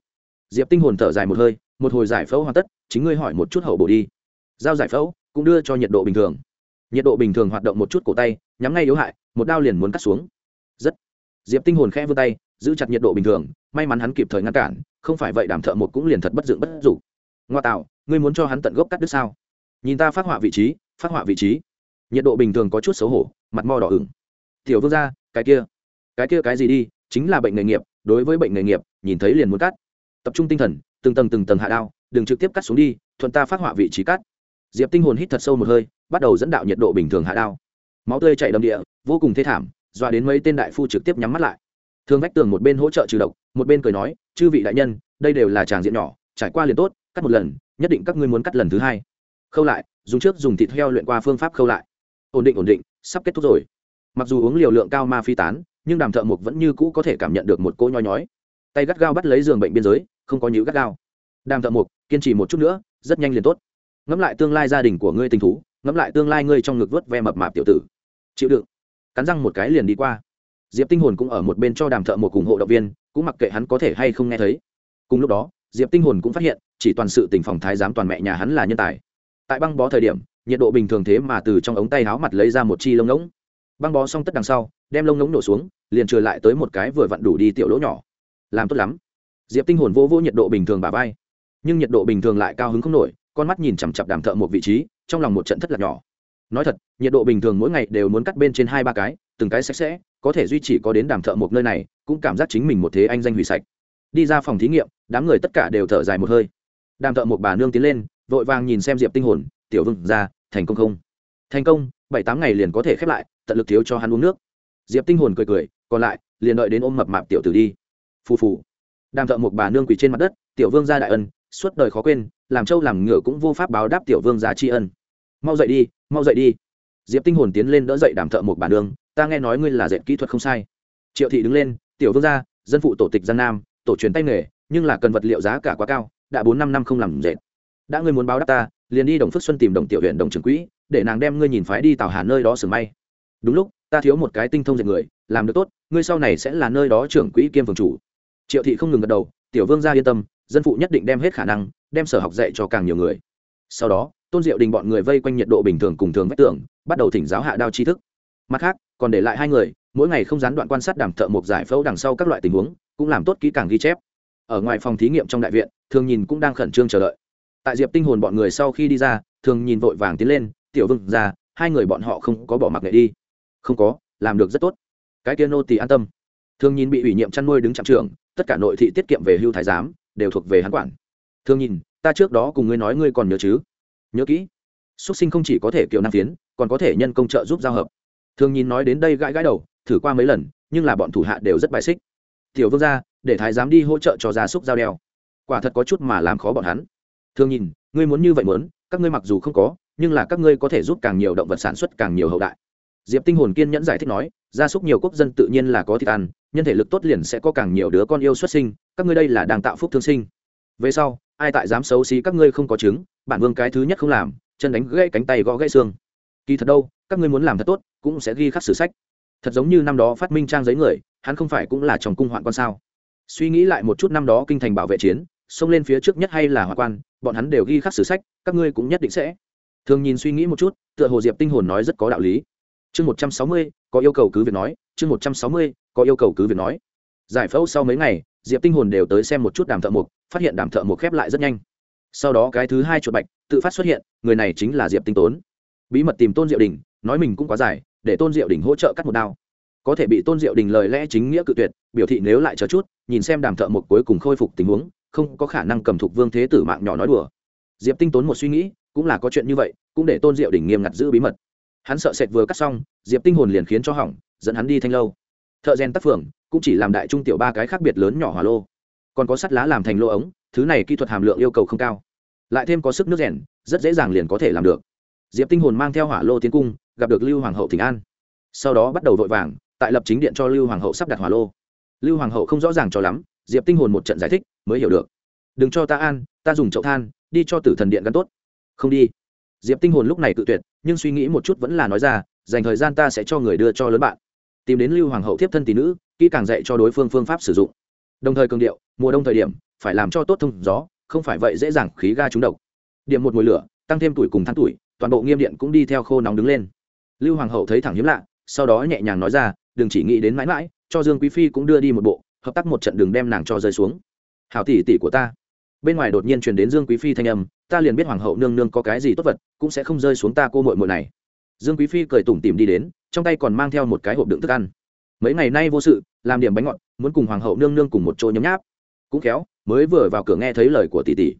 Diệp tinh hồn thở dài một hơi một hồi giải phẫu hoàn tất, chính ngươi hỏi một chút hậu bổ đi. Giao giải phẫu cũng đưa cho nhiệt độ bình thường. Nhiệt độ bình thường hoạt động một chút cổ tay, nhắm ngay yếu hại, một đao liền muốn cắt xuống. Rất. Diệp tinh hồn khẽ vươn tay, giữ chặt nhiệt độ bình thường, may mắn hắn kịp thời ngăn cản, không phải vậy đảm thợ một cũng liền thật bất dựng bất dụng ngoa tạo, ngươi muốn cho hắn tận gốc cắt đứt sao? Nhìn ta phát họa vị trí, phát họa vị trí. Nhiệt độ bình thường có chút xấu hổ, mặt mò đỏ ửng. Tiểu vương gia, cái kia. Cái kia cái gì đi, chính là bệnh nghề nghiệp, đối với bệnh nghề nghiệp, nhìn thấy liền muốn cắt. Tập trung tinh thần từng tầng từng tầng hạ đao, đừng trực tiếp cắt xuống đi, thuận ta phát họa vị trí cắt. Diệp tinh hồn hít thật sâu một hơi, bắt đầu dẫn đạo nhiệt độ bình thường hạ đao. Máu tươi chảy đầm địa, vô cùng thê thảm, dọa đến mấy tên đại phu trực tiếp nhắm mắt lại. Thường vách tường một bên hỗ trợ trừ độc, một bên cười nói, chư vị đại nhân, đây đều là tràng diện nhỏ, trải qua liền tốt, cắt một lần, nhất định các ngươi muốn cắt lần thứ hai. Khâu lại, dùng trước dùng thịt heo luyện qua phương pháp khâu lại. Ổn định ổn định, sắp kết thúc rồi. Mặc dù uống liều lượng cao ma phi tán, nhưng đàm thợ mục vẫn như cũ có thể cảm nhận được một cỗ nhói nhói tay gắt gao bắt lấy giường bệnh biên giới, không có nhữ gắt gao. Đàm thợ mục kiên trì một chút nữa, rất nhanh liền tốt. Ngẫm lại tương lai gia đình của ngươi tình thú, ngẫm lại tương lai ngươi trong ngực vớt ve mập mạp tiểu tử. Chịu đựng. Cắn răng một cái liền đi qua. Diệp tinh hồn cũng ở một bên cho đàm thợ một cùng hộ động viên, cũng mặc kệ hắn có thể hay không nghe thấy. Cùng lúc đó, diệp tinh hồn cũng phát hiện, chỉ toàn sự tình phòng thái giám toàn mẹ nhà hắn là nhân tài. Tại băng bó thời điểm, nhiệt độ bình thường thế mà từ trong ống tay áo mặt lấy ra một chi lông ngỗng. Băng bó xong tất đằng sau, đem lông ngỗng nổ xuống, liền trừ lại tới một cái vừa vặn đủ đi tiểu lỗ nhỏ làm tốt lắm. Diệp tinh hồn vô vô nhiệt độ bình thường bà vai, nhưng nhiệt độ bình thường lại cao hứng không nổi, con mắt nhìn chằm chặp đàm thợ một vị trí, trong lòng một trận thất lạc nhỏ. Nói thật, nhiệt độ bình thường mỗi ngày đều muốn cắt bên trên hai ba cái, từng cái sạch sẽ, có thể duy trì có đến đàm thợ một nơi này, cũng cảm giác chính mình một thế anh danh hủy sạch. Đi ra phòng thí nghiệm, đám người tất cả đều thở dài một hơi. Đàm thợ một bà nương tiến lên, vội vàng nhìn xem diệp tinh hồn, tiểu vương ra thành công không? Thành công, bảy tám ngày liền có thể khép lại, tận lực thiếu cho hắn uống nước. Diệp tinh hồn cười cười, còn lại, liền đợi đến ôm mập mạp tiểu tử đi phù phù. Đàm thợ một bà nương quỳ trên mặt đất, tiểu vương gia đại ân, suốt đời khó quên, làm trâu làm ngựa cũng vô pháp báo đáp tiểu vương gia tri ân. Mau dậy đi, mau dậy đi. Diệp tinh hồn tiến lên đỡ dậy đàm thợ một bà nương, ta nghe nói ngươi là dệt kỹ thuật không sai. Triệu thị đứng lên, tiểu vương gia, dân phụ tổ tịch gian nam, tổ truyền tay nghề, nhưng là cần vật liệu giá cả quá cao, đã bốn năm năm không làm dệt. Đã ngươi muốn báo đáp ta, liền đi đồng phước xuân tìm đồng tiểu huyện đồng trưởng quỹ, để nàng đem ngươi nhìn phái đi tào hà nơi đó sửa may. Đúng lúc, ta thiếu một cái tinh thông dệt người, làm được tốt, ngươi sau này sẽ là nơi đó trưởng quỹ kiêm phường chủ triệu thị không ngừng gật đầu, tiểu vương gia yên tâm, dân phụ nhất định đem hết khả năng, đem sở học dạy cho càng nhiều người. Sau đó, tôn diệu đình bọn người vây quanh nhiệt độ bình thường cùng thường vách tường, bắt đầu thỉnh giáo hạ đao tri thức. Mặt khác, còn để lại hai người, mỗi ngày không gián đoạn quan sát đàm thợ một giải phẫu đằng sau các loại tình huống, cũng làm tốt kỹ càng ghi chép. Ở ngoài phòng thí nghiệm trong đại viện, thường nhìn cũng đang khẩn trương chờ đợi. Tại diệp tinh hồn bọn người sau khi đi ra, thường nhìn vội vàng tiến lên, tiểu vương ra hai người bọn họ không có bỏ mặc nghệ đi. Không có, làm được rất tốt. Cái kia nô tỳ an tâm. Thường nhìn bị ủy nhiệm chăn nuôi đứng trạm trường tất cả nội thị tiết kiệm về hưu thái giám đều thuộc về hắn quản. Thường nhìn ta trước đó cùng ngươi nói ngươi còn nhớ chứ? Nhớ kỹ. Xuất sinh không chỉ có thể kiểu nam tiến, còn có thể nhân công trợ giúp giao hợp. Thường nhìn nói đến đây gãi gãi đầu thử qua mấy lần nhưng là bọn thủ hạ đều rất bài xích. Tiểu vương gia để thái giám đi hỗ trợ cho gia súc giao đeo. Quả thật có chút mà làm khó bọn hắn. Thường nhìn ngươi muốn như vậy muốn các ngươi mặc dù không có nhưng là các ngươi có thể giúp càng nhiều động vật sản xuất càng nhiều hậu đại. Diệp tinh hồn kiên nhẫn giải thích nói gia súc nhiều quốc dân tự nhiên là có thịt ăn nhân thể lực tốt liền sẽ có càng nhiều đứa con yêu xuất sinh, các ngươi đây là đang tạo phúc thương sinh. Về sau, ai tại dám xấu xí các ngươi không có chứng, bản vương cái thứ nhất không làm, chân đánh gãy cánh tay gõ gãy xương. Kỳ thật đâu, các ngươi muốn làm thật tốt, cũng sẽ ghi khắc sử sách. Thật giống như năm đó phát minh trang giấy người, hắn không phải cũng là chồng cung hoạn quan sao? Suy nghĩ lại một chút năm đó kinh thành bảo vệ chiến, xông lên phía trước nhất hay là hoạn quan, bọn hắn đều ghi khắc sử sách, các ngươi cũng nhất định sẽ. Thường nhìn suy nghĩ một chút, tựa hồ diệp tinh hồn nói rất có đạo lý. Chương một trăm sáu mươi, có yêu cầu cứ việc nói chương một trăm sáu mươi, có yêu cầu cứ việc nói. Giải phẫu sau mấy ngày, diệp tinh hồn đều tới xem một chút đàm thợ mục phát hiện đàm thợ mục khép lại rất nhanh. Sau đó cái thứ hai chuột bạch, tự phát xuất hiện, người này chính là diệp tinh tốn. Bí mật tìm tôn diệu đình, nói mình cũng quá dài, để tôn diệu đình hỗ trợ cắt một đao. Có thể bị tôn diệu đình lời lẽ chính nghĩa cự tuyệt, biểu thị nếu lại chờ chút, nhìn xem đàm thợ mục cuối cùng khôi phục tình huống, không có khả năng cầm thục vương thế tử mạng nhỏ nói đùa. Diệp tinh tốn một suy nghĩ, cũng là có chuyện như vậy, cũng để tôn diệu đình nghiêm ngặt giữ bí mật. Hắn sợ sệt vừa cắt xong, diệp tinh hồn liền khiến cho hỏng dẫn hắn đi thanh lâu. Thợ rèn tác phường cũng chỉ làm đại trung tiểu ba cái khác biệt lớn nhỏ hỏa lô. Còn có sắt lá làm thành lô ống, thứ này kỹ thuật hàm lượng yêu cầu không cao. Lại thêm có sức nước rèn, rất dễ dàng liền có thể làm được. Diệp tinh hồn mang theo hỏa lô tiến cung, gặp được lưu hoàng hậu thỉnh an. Sau đó bắt đầu vội vàng, tại lập chính điện cho lưu hoàng hậu sắp đặt hỏa lô. Lưu hoàng hậu không rõ ràng cho lắm, diệp tinh hồn một trận giải thích, mới hiểu được. Đừng cho ta an, ta dùng chậu than, đi cho tử thần điện gắn tốt. Không đi. Diệp tinh hồn lúc này tự tuyệt, nhưng suy nghĩ một chút vẫn là nói ra, dành thời gian ta sẽ cho người đưa cho lớn bạn tìm đến lưu hoàng hậu tiếp thân tỷ nữ, kỹ càng dạy cho đối phương phương pháp sử dụng. Đồng thời cường điệu, mùa đông thời điểm, phải làm cho tốt thông gió, không phải vậy dễ dàng khí ga trúng độc. Điểm một mùi lửa, tăng thêm tuổi cùng tháng tuổi, toàn bộ nghiêm điện cũng đi theo khô nóng đứng lên. Lưu hoàng hậu thấy thẳng hiếm lạ, sau đó nhẹ nhàng nói ra, đừng chỉ nghĩ đến mãi mãi, cho dương quý phi cũng đưa đi một bộ, hợp tác một trận đường đem nàng cho rơi xuống. Hảo tỷ tỷ của ta. Bên ngoài đột nhiên truyền đến dương quý phi thanh âm, ta liền biết hoàng hậu nương nương có cái gì tốt vật, cũng sẽ không rơi xuống ta cô mội mội này dương quý phi cười tủm tìm đi đến, trong tay còn mang theo một cái hộp đựng thức ăn. Mấy ngày nay vô sự, làm điểm bánh ngọt, muốn cùng hoàng hậu nương nương cùng một chỗ nhấm nháp. Cũng khéo, mới vừa vào cửa nghe thấy lời của tỷ tỷ.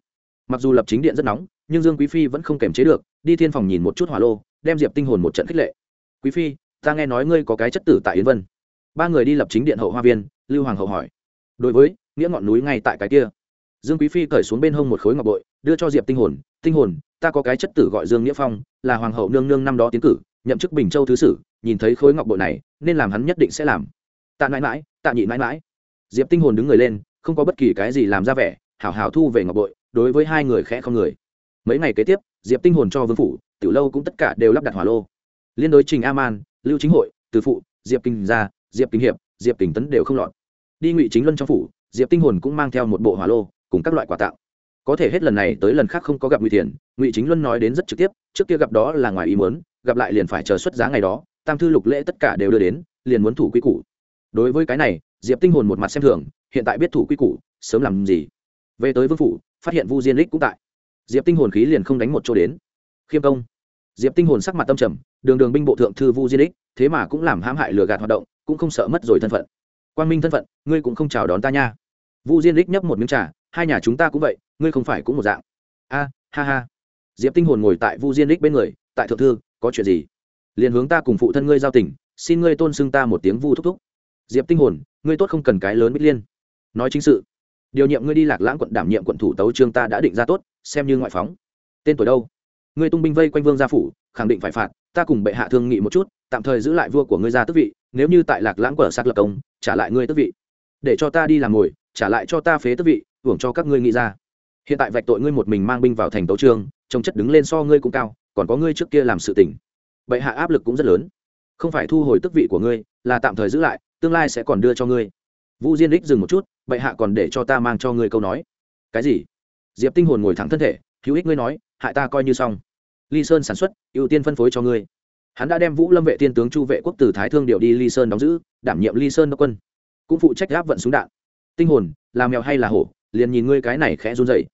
Mặc dù lập chính điện rất nóng, nhưng dương quý phi vẫn không kềm chế được, đi thiên phòng nhìn một chút hỏa lô, đem diệp tinh hồn một trận khích lệ. Quý phi, ta nghe nói ngươi có cái chất tử tại yến vân. Ba người đi lập chính điện hậu hoa viên, lưu hoàng hậu hỏi. Đối với, nghĩa ngọn núi ngay tại cái kia. Dương quý phi cởi xuống bên hông một khối ngọc bội, đưa cho diệp tinh hồn tinh hồn ta có cái chất tử gọi dương nghĩa phong, là hoàng hậu nương nương năm đó tiến cử, nhậm chức bình châu thứ sử, nhìn thấy khối ngọc bội này, nên làm hắn nhất định sẽ làm. Tạ mãi mãi, tạ nhị mãi mãi. Diệp tinh hồn đứng người lên, không có bất kỳ cái gì làm ra vẻ, hảo hảo thu về ngọc bội, đối với hai người khẽ không người. Mấy ngày kế tiếp, diệp tinh hồn cho vương phủ, tiểu lâu cũng tất cả đều lắp đặt hỏa lô. Liên đối trình a man lưu chính hội, từ phụ, diệp kinh gia, diệp kinh hiệp, diệp kinh tấn đều không lọt. Đi ngụy chính luân trong phủ, diệp tinh hồn cũng mang theo một bộ hỏa lô, cùng các loại quà tặng có thể hết lần này tới lần khác không có gặp ngụy thiền, ngụy chính luân nói đến rất trực tiếp, trước kia gặp đó là ngoài ý muốn, gặp lại liền phải chờ xuất giá ngày đó, tam thư lục lễ tất cả đều đưa đến, liền muốn thủ quy củ. Đối với cái này, diệp tinh hồn một mặt xem thường, hiện tại biết thủ quy củ, sớm làm gì? Về tới vương phủ, phát hiện vu diên lích cũng tại. Diệp tinh hồn khí liền không đánh một chỗ đến. Khiêm công. Diệp tinh hồn sắc mặt tâm trầm, đường đường binh bộ thượng thư vu diên lích, thế mà cũng làm hãm hại lừa gạt hoạt động, cũng không sợ mất rồi thân phận. Quan minh thân phận, ngươi cũng không chào đón ta nha. Vu diên lích nhấp một miếng trà, hai nhà chúng ta cũng vậy ngươi không phải cũng một dạng. A, ha ha. Diệp tinh hồn ngồi tại vu diên đích bên người, tại thượng thư, có chuyện gì? Liền hướng ta cùng phụ thân ngươi giao tình, xin ngươi tôn xưng ta một tiếng vu thúc thúc. Diệp tinh hồn, ngươi tốt không cần cái lớn bích liên. Nói chính sự. Điều nhiệm ngươi đi lạc lãng quận đảm nhiệm quận thủ tấu trương ta đã định ra tốt, xem như ngoại phóng. Tên tuổi đâu? Ngươi tung binh vây quanh vương gia phủ, khẳng định phải phạt, ta cùng bệ hạ thương nghị một chút, tạm thời giữ lại vua của ngươi ra tước vị, nếu như tại lạc lãng quở sát lập công, trả lại ngươi tước vị. Để cho ta đi làm ngồi, trả lại cho ta phế tước vị, hưởng cho các ngươi nghĩ ra hiện tại vạch tội ngươi một mình mang binh vào thành tấu trương, trông chất đứng lên so ngươi cũng cao, còn có ngươi trước kia làm sự tỉnh bệ hạ áp lực cũng rất lớn. Không phải thu hồi tước vị của ngươi, là tạm thời giữ lại, tương lai sẽ còn đưa cho ngươi. Vũ diên đích dừng một chút, bệ hạ còn để cho ta mang cho ngươi câu nói. Cái gì? Diệp tinh hồn ngồi thẳng thân thể, hữu ích ngươi nói, hại ta coi như xong. Ly sơn sản xuất, ưu tiên phân phối cho ngươi. Hắn đã đem vũ lâm vệ tiên tướng chu vệ quốc từ thái thương điều đi ly sơn đóng giữ, đảm nhiệm ly sơn đốc quân. Cũng phụ trách gáp vận súng đạn. Tinh hồn, là mèo hay là hổ? Liền nhìn ngươi cái này khẽ run dậy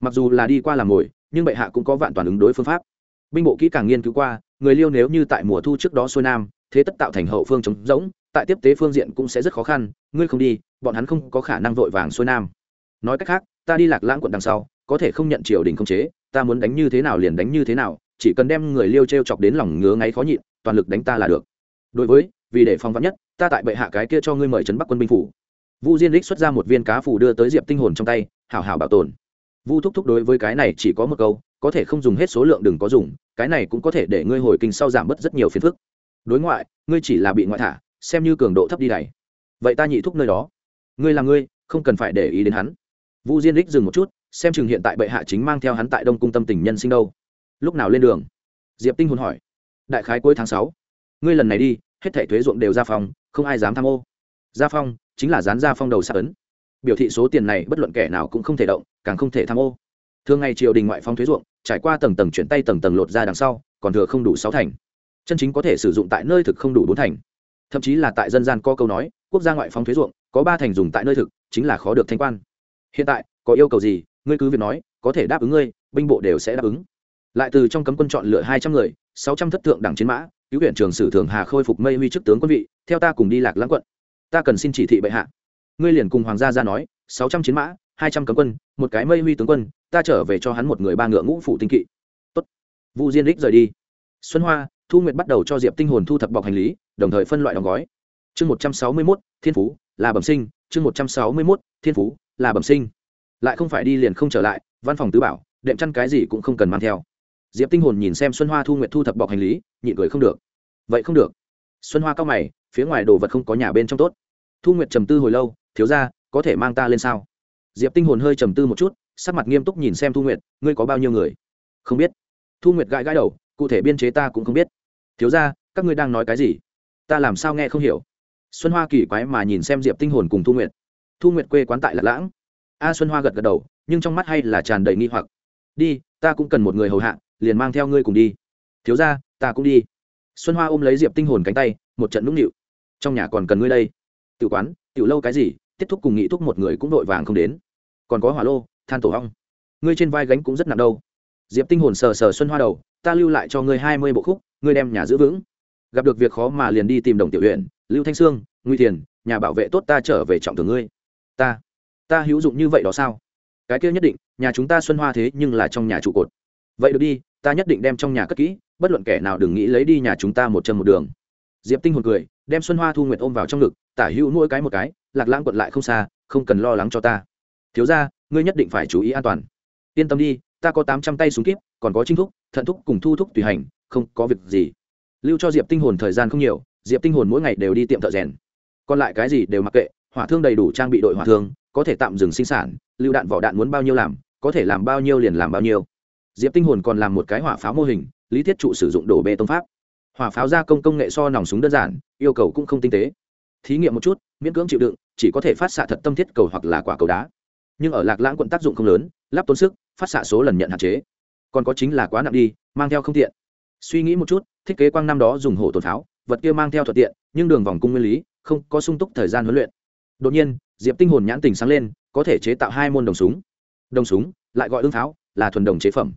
mặc dù là đi qua làm ngồi nhưng bệ hạ cũng có vạn toàn ứng đối phương pháp. Binh bộ kỹ càng nghiên cứu qua, người liêu nếu như tại mùa thu trước đó xuôi nam, thế tất tạo thành hậu phương chống rỗng, tại tiếp tế phương diện cũng sẽ rất khó khăn, ngươi không đi, bọn hắn không có khả năng vội vàng xuôi nam. Nói cách khác, ta đi lạc lãng quận đằng sau, có thể không nhận triều đình không chế, ta muốn đánh như thế nào liền đánh như thế nào, chỉ cần đem người liêu t r e o chọc đến lòng ngứa ngáy khó nhịn, toàn lực đánh ta là được. Đối với, vì để phong vắn nhất, ta tại bệ hạ cái kia cho ngươi mời trấn bắc quân binh phủ. Vu diên đích xuất ra một viên cá phủ đưa tới diệp tinh hồn trong tay, hảo hảo bảo tồn vu thúc thúc đối với cái này chỉ có một câu, có thể không dùng hết số lượng đừng có dùng, cái này cũng có thể để ngươi hồi kinh sau giảm bớt rất nhiều phiền phức. Đối ngoại, ngươi chỉ là bị ngoại thả, xem như cường độ thấp đi này. vậy ta nhị thúc nơi đó. Ngươi là ngươi, không cần phải để ý đến hắn. Vu diên đích dừng một chút, xem chừng hiện tại bệ hạ chính mang theo hắn tại đông cung tâm tình nhân sinh đâu. Lúc nào lên đường? Diệp tinh hồn hỏi. Đại khái cuối tháng sáu. Ngươi lần này đi, hết thẻ thuế ruộng đều ra phòng, không ai dám tham ô. Gia phong, chính là dán gia phong đầu xa ấn biểu thị số tiền này bất luận kẻ nào cũng không thể động, càng không thể tham ô. Thường ngày triều đình ngoại phong thuế ruộng, trải qua tầng tầng chuyển tay tầng tầng lột ra đằng sau, còn thừa không đủ sáu thành. Chân chính có thể sử dụng tại nơi thực không đủ bốn thành. Thậm chí là tại dân gian có câu nói, quốc gia ngoại phóng thuế ruộng, có ba thành dùng tại nơi thực, chính là khó được thanh quan. Hiện tại, có yêu cầu gì, ngươi cứ việc nói, có thể đáp ứng ngươi, binh bộ đều sẽ đáp ứng. Lại từ trong cấm quân chọn lựa hai trăm người, sáu trăm thất thượng đẳng chiến mã, cứu huyện trường sử thường hà khôi phục mây huy chức tướng quân vị, theo ta cùng đi lạc lãng quận. Ta cần xin chỉ thị bệ hạ ngươi liền cùng hoàng gia ra nói, sáu trăm chiến mã, hai trăm cấm quân, một cái mây huy tướng quân, ta trở về cho hắn một người ba ngựa ngũ phụ tinh kỵ. Tốt. Vu diên đích rời đi. Xuân hoa, thu nguyệt bắt đầu cho diệp tinh hồn thu thập bọc hành lý, đồng thời phân loại đóng gói. Chương một trăm sáu mươi mốt, thiên phú, là bẩm sinh. Chương một trăm sáu mươi mốt, thiên phú, là bẩm sinh. Lại không phải đi liền không trở lại, văn phòng tứ bảo, đệm chăn cái gì cũng không cần mang theo. Diệp tinh hồn nhìn xem xuân hoa thu nguyệt thu thập bọc hành lý, nhịn cười không được. Vậy không được. Xuân hoa cao mày, phía ngoài đồ vật không có nhà bên trong tốt. Thu nguyệt trầm tư hồi lâu thiếu ra có thể mang ta lên sao? Diệp tinh hồn hơi trầm tư một chút, sắc mặt nghiêm túc nhìn xem thu nguyệt, ngươi có bao nhiêu người? Không biết. Thu nguyệt gãi gãi đầu, cụ thể biên chế ta cũng không biết. Thiếu ra các ngươi đang nói cái gì? Ta làm sao nghe không hiểu? Xuân hoa kỳ quái mà nhìn xem diệp tinh hồn cùng thu nguyệt. Thu nguyệt quê quán tại lạc lãng. A xuân hoa gật gật đầu, nhưng trong mắt hay là tràn đầy nghi hoặc. Đi, ta cũng cần một người hầu hạ, liền mang theo ngươi cùng đi. Thiếu ra ta cũng đi. Xuân hoa ôm lấy diệp tinh hồn cánh tay, một trận nũng nịu. Trong nhà còn cần ngươi đây. Tự quán tự lâu cái gì? Tiết thúc cùng nghị thúc một người cũng vội vàng không đến. Còn có hỏa lô, than tổ hong. Ngươi trên vai gánh cũng rất nặng đâu. Diệp tinh hồn sờ sờ xuân hoa đầu, ta lưu lại cho ngươi hai mươi bộ khúc, ngươi đem nhà giữ vững. Gặp được việc khó mà liền đi tìm đồng tiểu huyện lưu thanh sương, nguy thiền, nhà bảo vệ tốt ta trở về trọng thường ngươi. Ta ta hữu dụng như vậy đó sao? Cái kia nhất định, nhà chúng ta xuân hoa thế nhưng là trong nhà trụ cột. Vậy được đi, ta nhất định đem trong nhà cất kỹ, bất luận kẻ nào đừng nghĩ lấy đi nhà chúng ta một chân một đường. Diệp tinh hồn cười, đem xuân hoa thu nguyệt ôm vào trong ngực, tả hữu mỗi cái một cái lạc lãng quận lại không xa, không cần lo lắng cho ta. Thiếu ra ngươi nhất định phải chú ý an toàn. Yên tâm đi, ta có tám trăm tay súng kíp, còn có trinh thúc, thận thúc cùng thu thúc tùy hành, không có việc gì. Lưu cho diệp tinh hồn thời gian không nhiều, diệp tinh hồn mỗi ngày đều đi tiệm thợ rèn. Còn lại cái gì đều mặc kệ, hỏa thương đầy đủ trang bị đội hỏa thương, có thể tạm dừng sinh sản, lưu đạn vỏ đạn muốn bao nhiêu làm, có thể làm bao nhiêu liền làm bao nhiêu. Diệp tinh hồn còn làm một cái hỏa pháo mô hình, lý thiết trụ sử dụng đổ bê tông pháp. Hỏa pháo gia công công nghệ so nòng súng đơn giản, yêu cầu cũng không tinh tế thí nghiệm một chút, miễn cưỡng chịu đựng, chỉ có thể phát xạ thật tâm thiết cầu hoặc là quả cầu đá. Nhưng ở lạc lãng quận tác dụng không lớn, lắp tốn sức, phát xạ số lần nhận hạn chế. Còn có chính là quá nặng đi, mang theo không tiện. Suy nghĩ một chút, thiết kế quang năm đó dùng hổ tồn pháo vật kia mang theo thuận tiện, nhưng đường vòng cung nguyên lý, không có sung túc thời gian huấn luyện. Đột nhiên, diệp tinh hồn nhãn tình sáng lên, có thể chế tạo hai môn đồng súng. Đồng súng, lại gọi ương pháo là thuần đồng chế phẩm.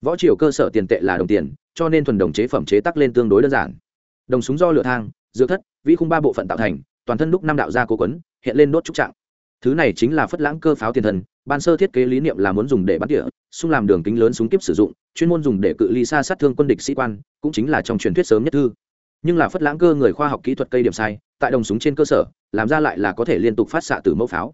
Võ triều cơ sở tiền tệ là đồng tiền, cho nên thuần đồng chế phẩm chế tác lên tương đối đơn giản. Đồng súng do lửa thang, dược thất vĩ khung ba bộ phận tạo thành, toàn thân đúc năm đạo gia cố quấn, hiện lên đốt trúc trạng. Thứ này chính là phất lãng cơ pháo tiền thần ban sơ thiết kế lý niệm là muốn dùng để bắn tỉa, xung làm đường kính lớn súng kiếp sử dụng, chuyên môn dùng để cự ly xa sát thương quân địch sĩ quan, cũng chính là trong truyền thuyết sớm nhất thư. Nhưng là phất lãng cơ người khoa học kỹ thuật cây điểm sai, tại đồng súng trên cơ sở, làm ra lại là có thể liên tục phát xạ từ mẫu pháo.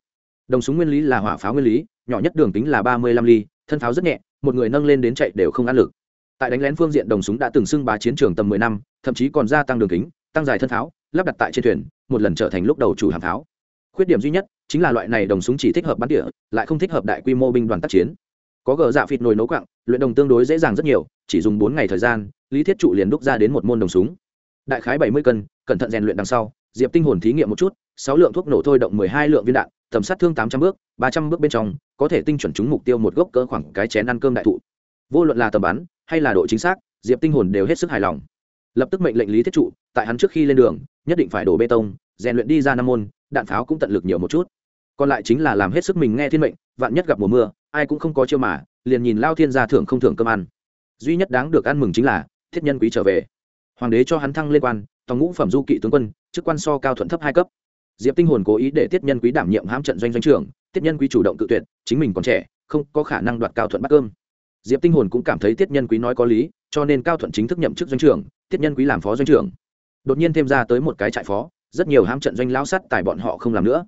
Đồng súng nguyên lý là hỏa pháo nguyên lý, nhỏ nhất đường kính là ba mươi lăm ly, thân pháo rất nhẹ, một người nâng lên đến chạy đều không ăn lực. Tại đánh lén phương diện, đồng súng đã từng xưng bá chiến trường tầm mười năm, thậm chí còn gia tăng đường kính, tăng dài thân pháo lắp đặt tại trên thuyền, một lần trở thành lúc đầu chủ hàng pháo. Khuyết điểm duy nhất chính là loại này đồng súng chỉ thích hợp bắn địa lại không thích hợp đại quy mô binh đoàn tác chiến. Có gờ dạ phịt nồi nấu quặng luyện đồng tương đối dễ dàng rất nhiều, chỉ dùng bốn ngày thời gian, lý thiết trụ liền đúc ra đến một môn đồng súng. Đại khái bảy mươi cân, cẩn thận rèn luyện đằng sau, diệp tinh hồn thí nghiệm một chút, sáu lượng thuốc nổ thôi động mười hai lượng viên đạn, tầm sát thương tám trăm bước, ba trăm bước bên trong, có thể tinh chuẩn trúng mục tiêu một gốc cỡ khoảng cái chén ăn cơm đại thụ. Vô luận là tầm bắn, hay là độ chính xác, diệp tinh hồn đều hết sức hài lòng. Lập tức mệnh lệnh lý thiết trụ, tại hắn trước khi lên đường nhất định phải đổ bê tông, rèn luyện đi ra năm môn, đạn pháo cũng tận lực nhiều một chút. Còn lại chính là làm hết sức mình nghe thiên mệnh, vạn nhất gặp mùa mưa, ai cũng không có chiêu mà, liền nhìn lao thiên gia thưởng không thưởng cơm ăn. Duy nhất đáng được ăn mừng chính là, thiết nhân quý trở về. Hoàng đế cho hắn thăng lên quan, tòng ngũ phẩm du kỵ tướng quân, chức quan so cao thuận thấp hai cấp. Diệp tinh hồn cố ý để tiết nhân quý đảm nhiệm hãm trận doanh doanh trưởng tiết nhân quý chủ động tự tuyệt, chính mình còn trẻ, không có khả năng đoạt cao thuận bắt cơm. Diệp tinh hồn cũng cảm thấy tiết nhân quý nói có lý, cho nên cao thuận chính thức nhậm chức doanh trưởng tiết nhân quý làm phó doanh trưởng đột nhiên thêm ra tới một cái trại phó, rất nhiều ham trận doanh lao sắt tài bọn họ không làm nữa.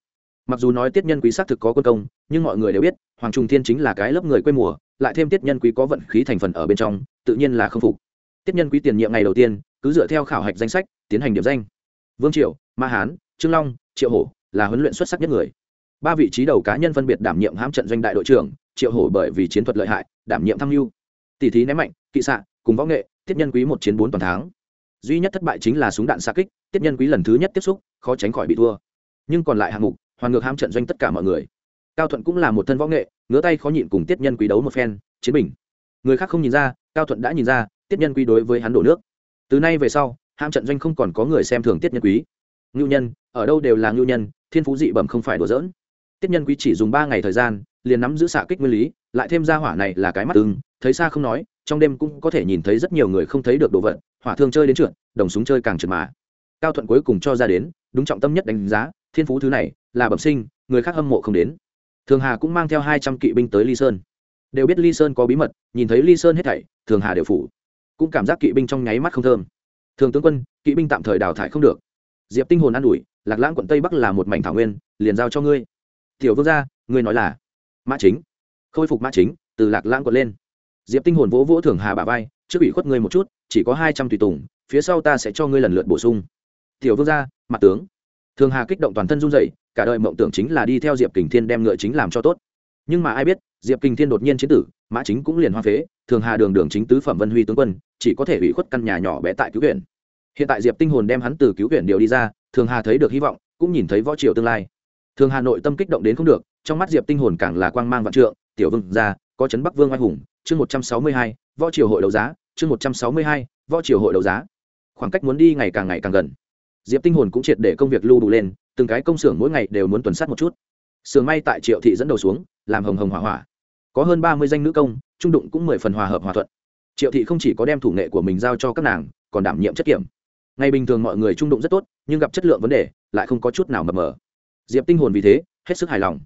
Mặc dù nói tiết nhân quý xác thực có quân công, nhưng mọi người đều biết, hoàng trung thiên chính là cái lớp người quê mùa, lại thêm tiết nhân quý có vận khí thành phần ở bên trong, tự nhiên là không phục. Tiết nhân quý tiền nhiệm ngày đầu tiên, cứ dựa theo khảo hạch danh sách, tiến hành điểm danh. Vương triệu ma hán, trương long, triệu hổ là huấn luyện xuất sắc nhất người. Ba vị trí đầu cá nhân phân biệt đảm nhiệm hãm trận doanh đại đội trưởng, triệu hổ bởi vì chiến thuật lợi hại, đảm nhiệm tham mưu. Tỷ thí ném mạnh, kỵ xạ, cùng võ nghệ, tiết nhân quý một chiến bốn toàn tháng duy nhất thất bại chính là súng đạn xa kích tiết nhân quý lần thứ nhất tiếp xúc, khó tránh khỏi bị thua. Nhưng còn lại hạng mục hoàn ngược ham trận doanh tất cả mọi người. Cao thuận cũng là một thân võ nghệ ngứa tay khó nhịn cùng tiết nhân quý đấu một phen, chiến bình. Người khác không nhìn ra, cao thuận đã nhìn ra, tiết nhân quý đối với hắn đổ nước. Từ nay về sau, ham trận doanh không còn có người xem thường tiết nhân quý. Ngưu nhân, ở đâu đều là ngưu nhân, thiên phú dị bẩm không phải đùa giỡn. Tiết nhân quý chỉ dùng ba ngày thời gian, liền nắm giữ xạ kích nguyên lý, lại thêm ra hỏa này là cái mắt ưng thấy xa không nói, trong đêm cũng có thể nhìn thấy rất nhiều người không thấy được đồ vật, hỏa thương chơi đến trượt, đồng súng chơi càng trượt mà. Cao thuận cuối cùng cho ra đến, đúng trọng tâm nhất đánh giá, thiên phú thứ này, là bẩm sinh, người khác hâm mộ không đến. Thường hà cũng mang theo hai trăm kỵ binh tới ly sơn. Đều biết ly sơn có bí mật, nhìn thấy ly sơn hết thảy, thường hà đều phủ. Cũng cảm giác kỵ binh trong nháy mắt không thơm. Thường tướng quân, kỵ binh tạm thời đào thải không được. Diệp tinh hồn an ủi, lạc lãng quận tây bắc là một mảnh thảo nguyên, liền giao cho ngươi. Tiểu vương gia, ngươi nói là mã chính. Khôi phục mã chính, từ lạc lãng quận lên diệp tinh hồn vỗ vỗ thường hà bà vai, trước bị khuất ngươi một chút, chỉ có hai trăm tùy tùng, phía sau ta sẽ cho ngươi lần lượt bổ sung. Tiểu vương gia, mặt tướng. Thường hà kích động toàn thân run rẩy, cả đời mộng tưởng chính là đi theo diệp kình thiên đem ngựa chính làm cho tốt. Nhưng mà ai biết, diệp kình thiên đột nhiên chiến tử, mã chính cũng liền hoa phế thường hà đường đường chính tứ phẩm vân huy tướng quân, chỉ có thể ủy khuất căn nhà nhỏ bé tại cứu huyện hiện tại diệp tinh hồn đem hắn từ cứu huyện điều đi ra thường hà thấy được hy vọng, cũng nhìn thấy võ triều tương lai. Thường hà nội tâm kích động đến không được, trong mắt diệp tinh hồn càng là quang mang vạn trượng, tiểu vương gia có trấn bắc vương oai hùng, chương một trăm sáu mươi hai, võ triều hội đấu giá, chương một trăm sáu mươi hai, võ triều hội đấu giá. Khoảng cách muốn đi ngày càng ngày càng gần. Diệp tinh hồn cũng triệt để công việc lưu đủ lên, từng cái công xưởng mỗi ngày đều muốn tuần sát một chút. Sưởng may tại triệu thị dẫn đầu xuống, làm hồng hồng hỏa hỏa. Có hơn ba mươi danh nữ công, trung đụng cũng mười phần hòa hợp hòa thuận. Triệu thị không chỉ có đem thủ nghệ của mình giao cho các nàng, còn đảm nhiệm chất kiểm. Ngày bình thường mọi người trung đụng rất tốt, nhưng gặp chất lượng vấn đề, lại không có chút nào mập mờ. Diệp tinh hồn vì thế, hết sức hài lòng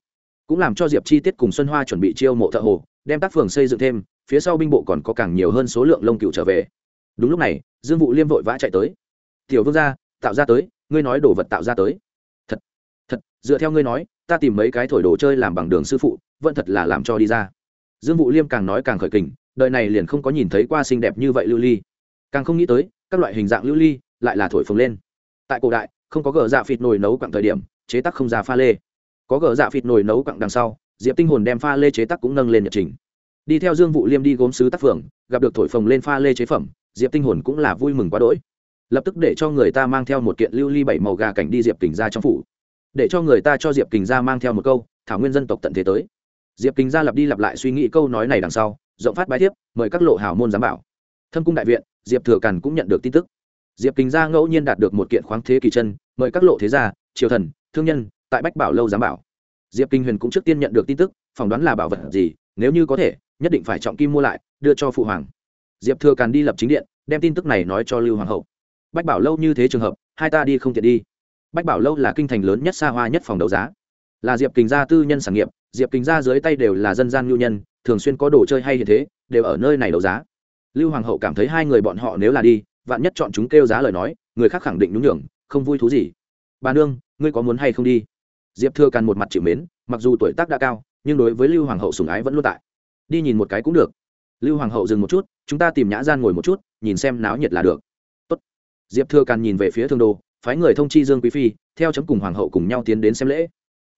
cũng làm cho diệp chi tiết cùng xuân hoa chuẩn bị chiêu mộ thợ hồ, đem tác phường xây dựng thêm, phía sau binh bộ còn có càng nhiều hơn số lượng lông cựu trở về. Đúng lúc này, dương vụ liêm vội vã chạy tới. Tiểu vương gia, tạo ra tới, ngươi nói đồ vật tạo ra tới. Thật thật, dựa theo ngươi nói, ta tìm mấy cái thổi đồ chơi làm bằng đường sư phụ, vẫn thật là làm cho đi ra. Dương vụ liêm càng nói càng khởi kình, đời này liền không có nhìn thấy qua xinh đẹp như vậy lưu ly. Càng không nghĩ tới, các loại hình dạng lưu ly lại là thổi phồng lên. Tại cổ đại, không có gờ dạ phịt nồi nấu quặng thời điểm, chế tác không ra pha lê có gờ dạ phịt nồi nấu quặng đằng sau, diệp tinh hồn đem pha lê chế tác cũng nâng lên nhật trình. Đi theo dương vụ liêm đi gốm sứ tác phường, gặp được thổi phồng lên pha lê chế phẩm, diệp tinh hồn cũng là vui mừng quá đỗi. Lập tức để cho người ta mang theo một kiện lưu ly bảy màu gà cảnh đi diệp kình ra trong phủ. Để cho người ta cho diệp kình ra mang theo một câu, thảo nguyên dân tộc tận thế tới. Diệp kình ra lặp đi lặp lại suy nghĩ câu nói này đằng sau, rộng phát bài thiếp, mời các lộ hào môn giám bảo. Thâm cung đại viện, diệp thừa càn cũng nhận được tin tức. Diệp kình ra ngẫu nhiên đạt được một kiện khoáng thế kỳ chân, mời các lộ thế gia, triều thần, thương nhân tại bách bảo lâu giám bảo. Diệp kinh huyền cũng trước tiên nhận được tin tức, phỏng đoán là bảo vật gì, nếu như có thể, nhất định phải trọng kim mua lại, đưa cho phụ hoàng. Diệp thừa càn đi lập chính điện, đem tin tức này nói cho lưu hoàng hậu. Bách bảo lâu như thế trường hợp, hai ta đi không tiện đi. Bách bảo lâu là kinh thành lớn nhất xa hoa nhất phòng đấu giá. Là diệp kình gia tư nhân sản nghiệp, diệp kình gia dưới tay đều là dân gian nhu nhân, thường xuyên có đồ chơi hay hiện thế, đều ở nơi này đấu giá. Lưu hoàng hậu cảm thấy hai người bọn họ nếu là đi, vạn nhất chọn chúng kêu giá lời nói, người khác khẳng định đúng nhường, không vui thú gì. Bà nương, ngươi có muốn hay không đi? Diệp thừa càn một mặt chịu mến, mặc dù tuổi tác đã cao, nhưng đối với lưu hoàng hậu sùng ái vẫn luôn tại. Đi nhìn một cái cũng được. Lưu hoàng hậu dừng một chút, chúng ta tìm nhã gian ngồi một chút, nhìn xem náo nhiệt là được. Tốt. diệp thừa càn nhìn về phía thương đô, phái người thông chi dương quý phi, theo chấm cùng hoàng hậu cùng nhau tiến đến xem lễ.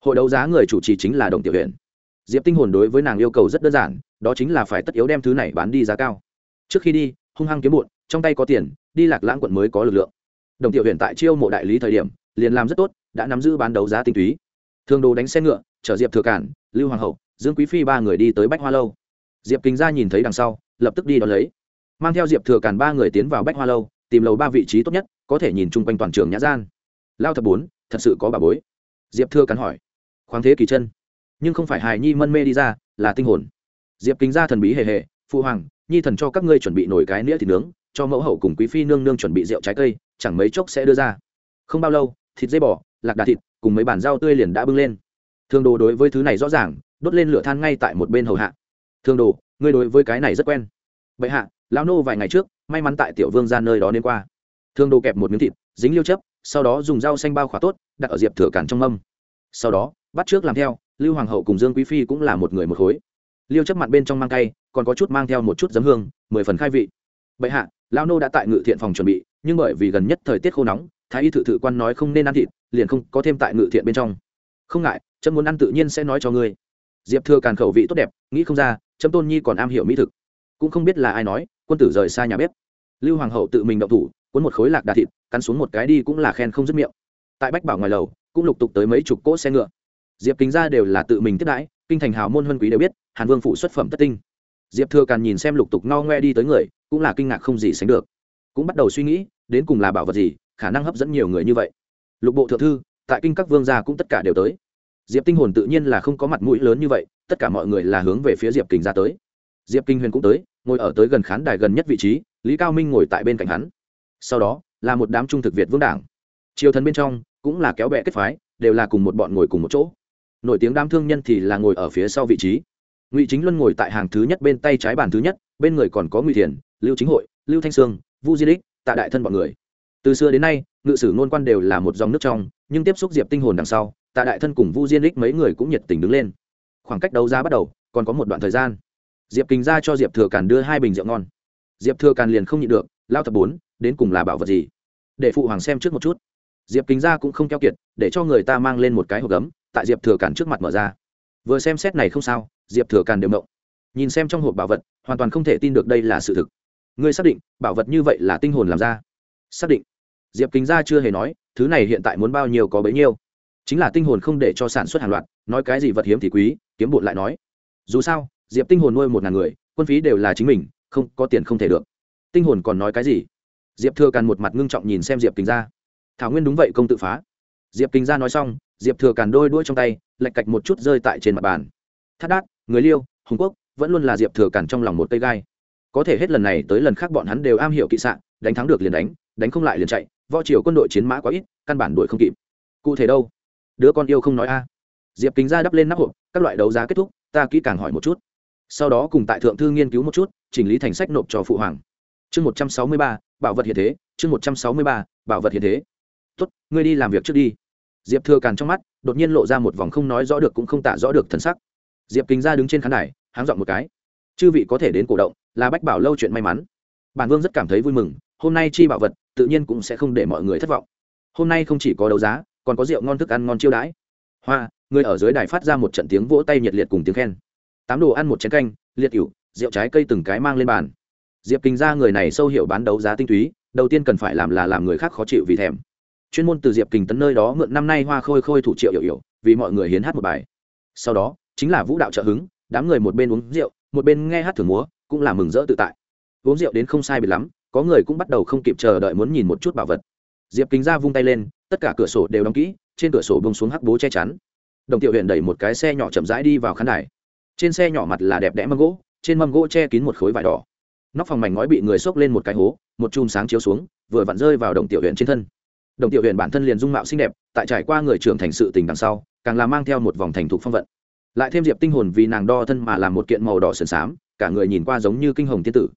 Hội đấu giá người chủ trì chính là đồng tiểu huyện diệp tinh hồn đối với nàng yêu cầu rất đơn giản, đó chính là phải tất yếu đem thứ này bán đi giá cao. Trước khi đi, hung hăng kiếm bụn trong tay có tiền, đi lạc lãng quận mới có lực lượng. Đồng tiểu huyện tại chiêu mộ đại lý thời điểm, liền làm rất tốt, đã nắm giữ bán đấu giá tinh túy thường đồ đánh xe ngựa, chở diệp thừa cản, lưu hoàng hậu, dương quý phi ba người đi tới bách hoa lâu. Diệp kính gia nhìn thấy đằng sau, lập tức đi đón lấy. Mang theo diệp thừa cản ba người tiến vào bách hoa lâu, tìm lầu ba vị trí tốt nhất, có thể nhìn chung quanh toàn trường nhã gian. Lao thập bốn, thật sự có bà bối. Diệp thừa cản hỏi. Khoáng thế kỳ chân. Nhưng không phải hài nhi mân mê đi ra, là tinh hồn. Diệp kính gia thần bí hề hề, phụ hoàng, nhi thần cho các ngươi chuẩn bị nổi cái nĩa thịt nướng, cho mẫu hậu cùng quý phi nương nương chuẩn bị rượu trái cây, chẳng mấy chốc sẽ đưa ra. Không bao lâu, thịt dây bò lạc đà thịt, cùng mấy bản rau tươi liền đã bưng lên. Thương đồ đối với thứ này rõ ràng, đốt lên lửa than ngay tại một bên hầu hạ. Thương đồ, ngươi đối với cái này rất quen. Vậy hạ, lão nô vài ngày trước, may mắn tại tiểu vương ra nơi đó nên qua. Thương đồ kẹp một miếng thịt, dính liêu chấp, sau đó dùng rau xanh bao khỏa tốt, đặt ở diệp thừa cản trong mâm. Sau đó, bắt trước làm theo, lưu hoàng hậu cùng dương quý phi cũng là một người một khối. Liêu chấp mặt bên trong mang cay, còn có chút mang theo một chút giấm hương, mười phần khai vị. Bệ hạ lao nô đã tại ngự thiện phòng chuẩn bị, nhưng bởi vì gần nhất thời tiết khô nóng thái y thự thự quan nói không nên ăn thịt, liền không có thêm tại ngự thiện bên trong. Không ngại trâm muốn ăn tự nhiên sẽ nói cho ngươi. Diệp thừa càn khẩu vị tốt đẹp, nghĩ không ra trâm tôn nhi còn am hiểu mỹ thực. Cũng không biết là ai nói, quân tử rời xa nhà bếp. Lưu hoàng hậu tự mình động thủ, cuốn một khối lạc đà thịt, cắn xuống một cái đi cũng là khen không dứt miệng. Tại bách bảo ngoài lầu, cũng lục tục tới mấy chục cỗ xe ngựa. Diệp kính ra đều là tự mình tiếp đãi, kinh thành hào môn huân quý đều biết, hàn vương phụ xuất phẩm tất tinh. Diệp thừa càn nhìn xem lục tục no ngoe đi tới người, cũng là kinh ngạc không gì sánh được. Cũng bắt đầu suy nghĩ, đến cùng là bảo vật gì khả năng hấp dẫn nhiều người như vậy. Lục bộ thượng thư, tại kinh các vương gia cũng tất cả đều tới. Diệp tinh hồn tự nhiên là không có mặt mũi lớn như vậy, tất cả mọi người là hướng về phía diệp kình ra tới. Diệp kinh huyền cũng tới, ngồi ở tới gần khán đài gần nhất vị trí, lý cao minh ngồi tại bên cạnh hắn. Sau đó, là một đám trung thực việt vương đảng. Triều thần bên trong, cũng là kéo bè kết phái, đều là cùng một bọn ngồi cùng một chỗ. Nổi tiếng đám thương nhân thì là ngồi ở phía sau vị trí. Ngụy chính luân ngồi tại hàng thứ nhất bên tay trái bàn thứ nhất, bên người còn có ngụy thiền, lưu chính hội, lưu thanh sương, vu di đích, tạ đại thân bọn người từ xưa đến nay, ngự sử ngôn quan đều là một dòng nước trong, nhưng tiếp xúc diệp tinh hồn đằng sau, tạ đại thân cùng vu diên đích mấy người cũng nhiệt tình đứng lên. Khoảng cách đấu giá bắt đầu, còn có một đoạn thời gian. Diệp kính ra cho diệp thừa càn đưa hai bình rượu ngon. Diệp thừa càn liền không nhịn được lao thập bốn, đến cùng là bảo vật gì? Để phụ hoàng xem trước một chút. Diệp kính ra cũng không keo kiệt, để cho người ta mang lên một cái hộp gấm, tại diệp thừa càn trước mặt mở ra. Vừa xem xét này không sao, diệp thừa càn đều mộng nhìn xem trong hộp bảo vật, hoàn toàn không thể tin được đây là sự thực. Ngươi xác định, bảo vật như vậy là tinh hồn làm ra? Xác định diệp kính gia chưa hề nói, thứ này hiện tại muốn bao nhiêu có bấy nhiêu. Chính là tinh hồn không để cho sản xuất hàng loạt, nói cái gì vật hiếm thì quý, kiếm bột lại nói. Dù sao, diệp tinh hồn nuôi một ngàn người, quân phí đều là chính mình, không có tiền không thể được. Tinh hồn còn nói cái gì? Diệp thừa càn một mặt ngưng trọng nhìn xem diệp kính gia. Thảo nguyên đúng vậy, công tự phá. Diệp kính gia nói xong, diệp thừa càn đôi đuôi trong tay lạch cạch một chút rơi tại trên mặt bàn. Thắt đát, người liêu, hùng quốc, vẫn luôn là diệp thừa càn trong lòng một cây gai. Có thể hết lần này tới lần khác bọn hắn đều am hiểu kỵ sạn đánh thắng được liền đánh đánh không lại liền chạy võ triều quân đội chiến mã quá ít, căn bản đuổi không kịp. Cụ thể đâu? Đứa con yêu không nói a. À. Diệp kính ra đắp lên nắp hộp, các loại đấu giá kết thúc, ta kỹ càng hỏi một chút. Sau đó cùng tại thượng thư nghiên cứu một chút, chỉnh lý thành sách nộp cho phụ hoàng. Chương một trăm sáu mươi ba, bảo vật hiện thế, chương một trăm sáu mươi ba, bảo vật hiện thế. Tốt, ngươi đi làm việc trước đi. Diệp thừa càn trong mắt, đột nhiên lộ ra một vòng không nói rõ được cũng không tả rõ được thần sắc. Diệp kính ra đứng trên khán đài, háng dọn một cái. Chư vị có thể đến cổ động, là bách bảo lâu chuyện may mắn. Bản vương rất cảm thấy vui mừng, hôm nay chi bảo vật tự nhiên cũng sẽ không để mọi người thất vọng. Hôm nay không chỉ có đấu giá, còn có rượu ngon thức ăn ngon chiêu đãi. Hoa, người ở dưới đài phát ra một trận tiếng vỗ tay nhiệt liệt cùng tiếng khen. Tám đồ ăn một chén canh, liệt cựu rượu trái cây từng cái mang lên bàn. Diệp kinh ra người này sâu hiểu bán đấu giá tinh túy, đầu tiên cần phải làm là làm người khác khó chịu vì thèm. Chuyên môn từ diệp kình tấn nơi đó mượn năm nay hoa khôi khôi thủ triệu hiểu hiểu, vì mọi người hiến hát một bài. Sau đó, chính là vũ đạo trợ hứng, đám người một bên uống rượu, một bên nghe hát thưởng múa, cũng là mừng rỡ tự tại. Uống rượu đến không sai biệt lắm có người cũng bắt đầu không kịp chờ đợi muốn nhìn một chút bảo vật. Diệp kính ra vung tay lên, tất cả cửa sổ đều đóng kỹ, trên cửa sổ bông xuống hắc bố che chắn. Đồng tiểu huyện đẩy một cái xe nhỏ chậm rãi đi vào khán đài. Trên xe nhỏ mặt là đẹp đẽ mâm gỗ, trên mâm gỗ che kín một khối vải đỏ. Nóc phòng mảnh ngói bị người xốc lên một cái hố, một chùm sáng chiếu xuống, vừa vặn rơi vào đồng tiểu huyện trên thân. Đồng tiểu huyện bản thân liền dung mạo xinh đẹp, tại trải qua người trưởng thành sự tình đằng sau, càng là mang theo một vòng thành thục phong vận. Lại thêm diệp tinh hồn vì nàng đo thân mà làm một kiện màu đỏ sườn xám, cả người nhìn qua giống như kinh hồng tiên tử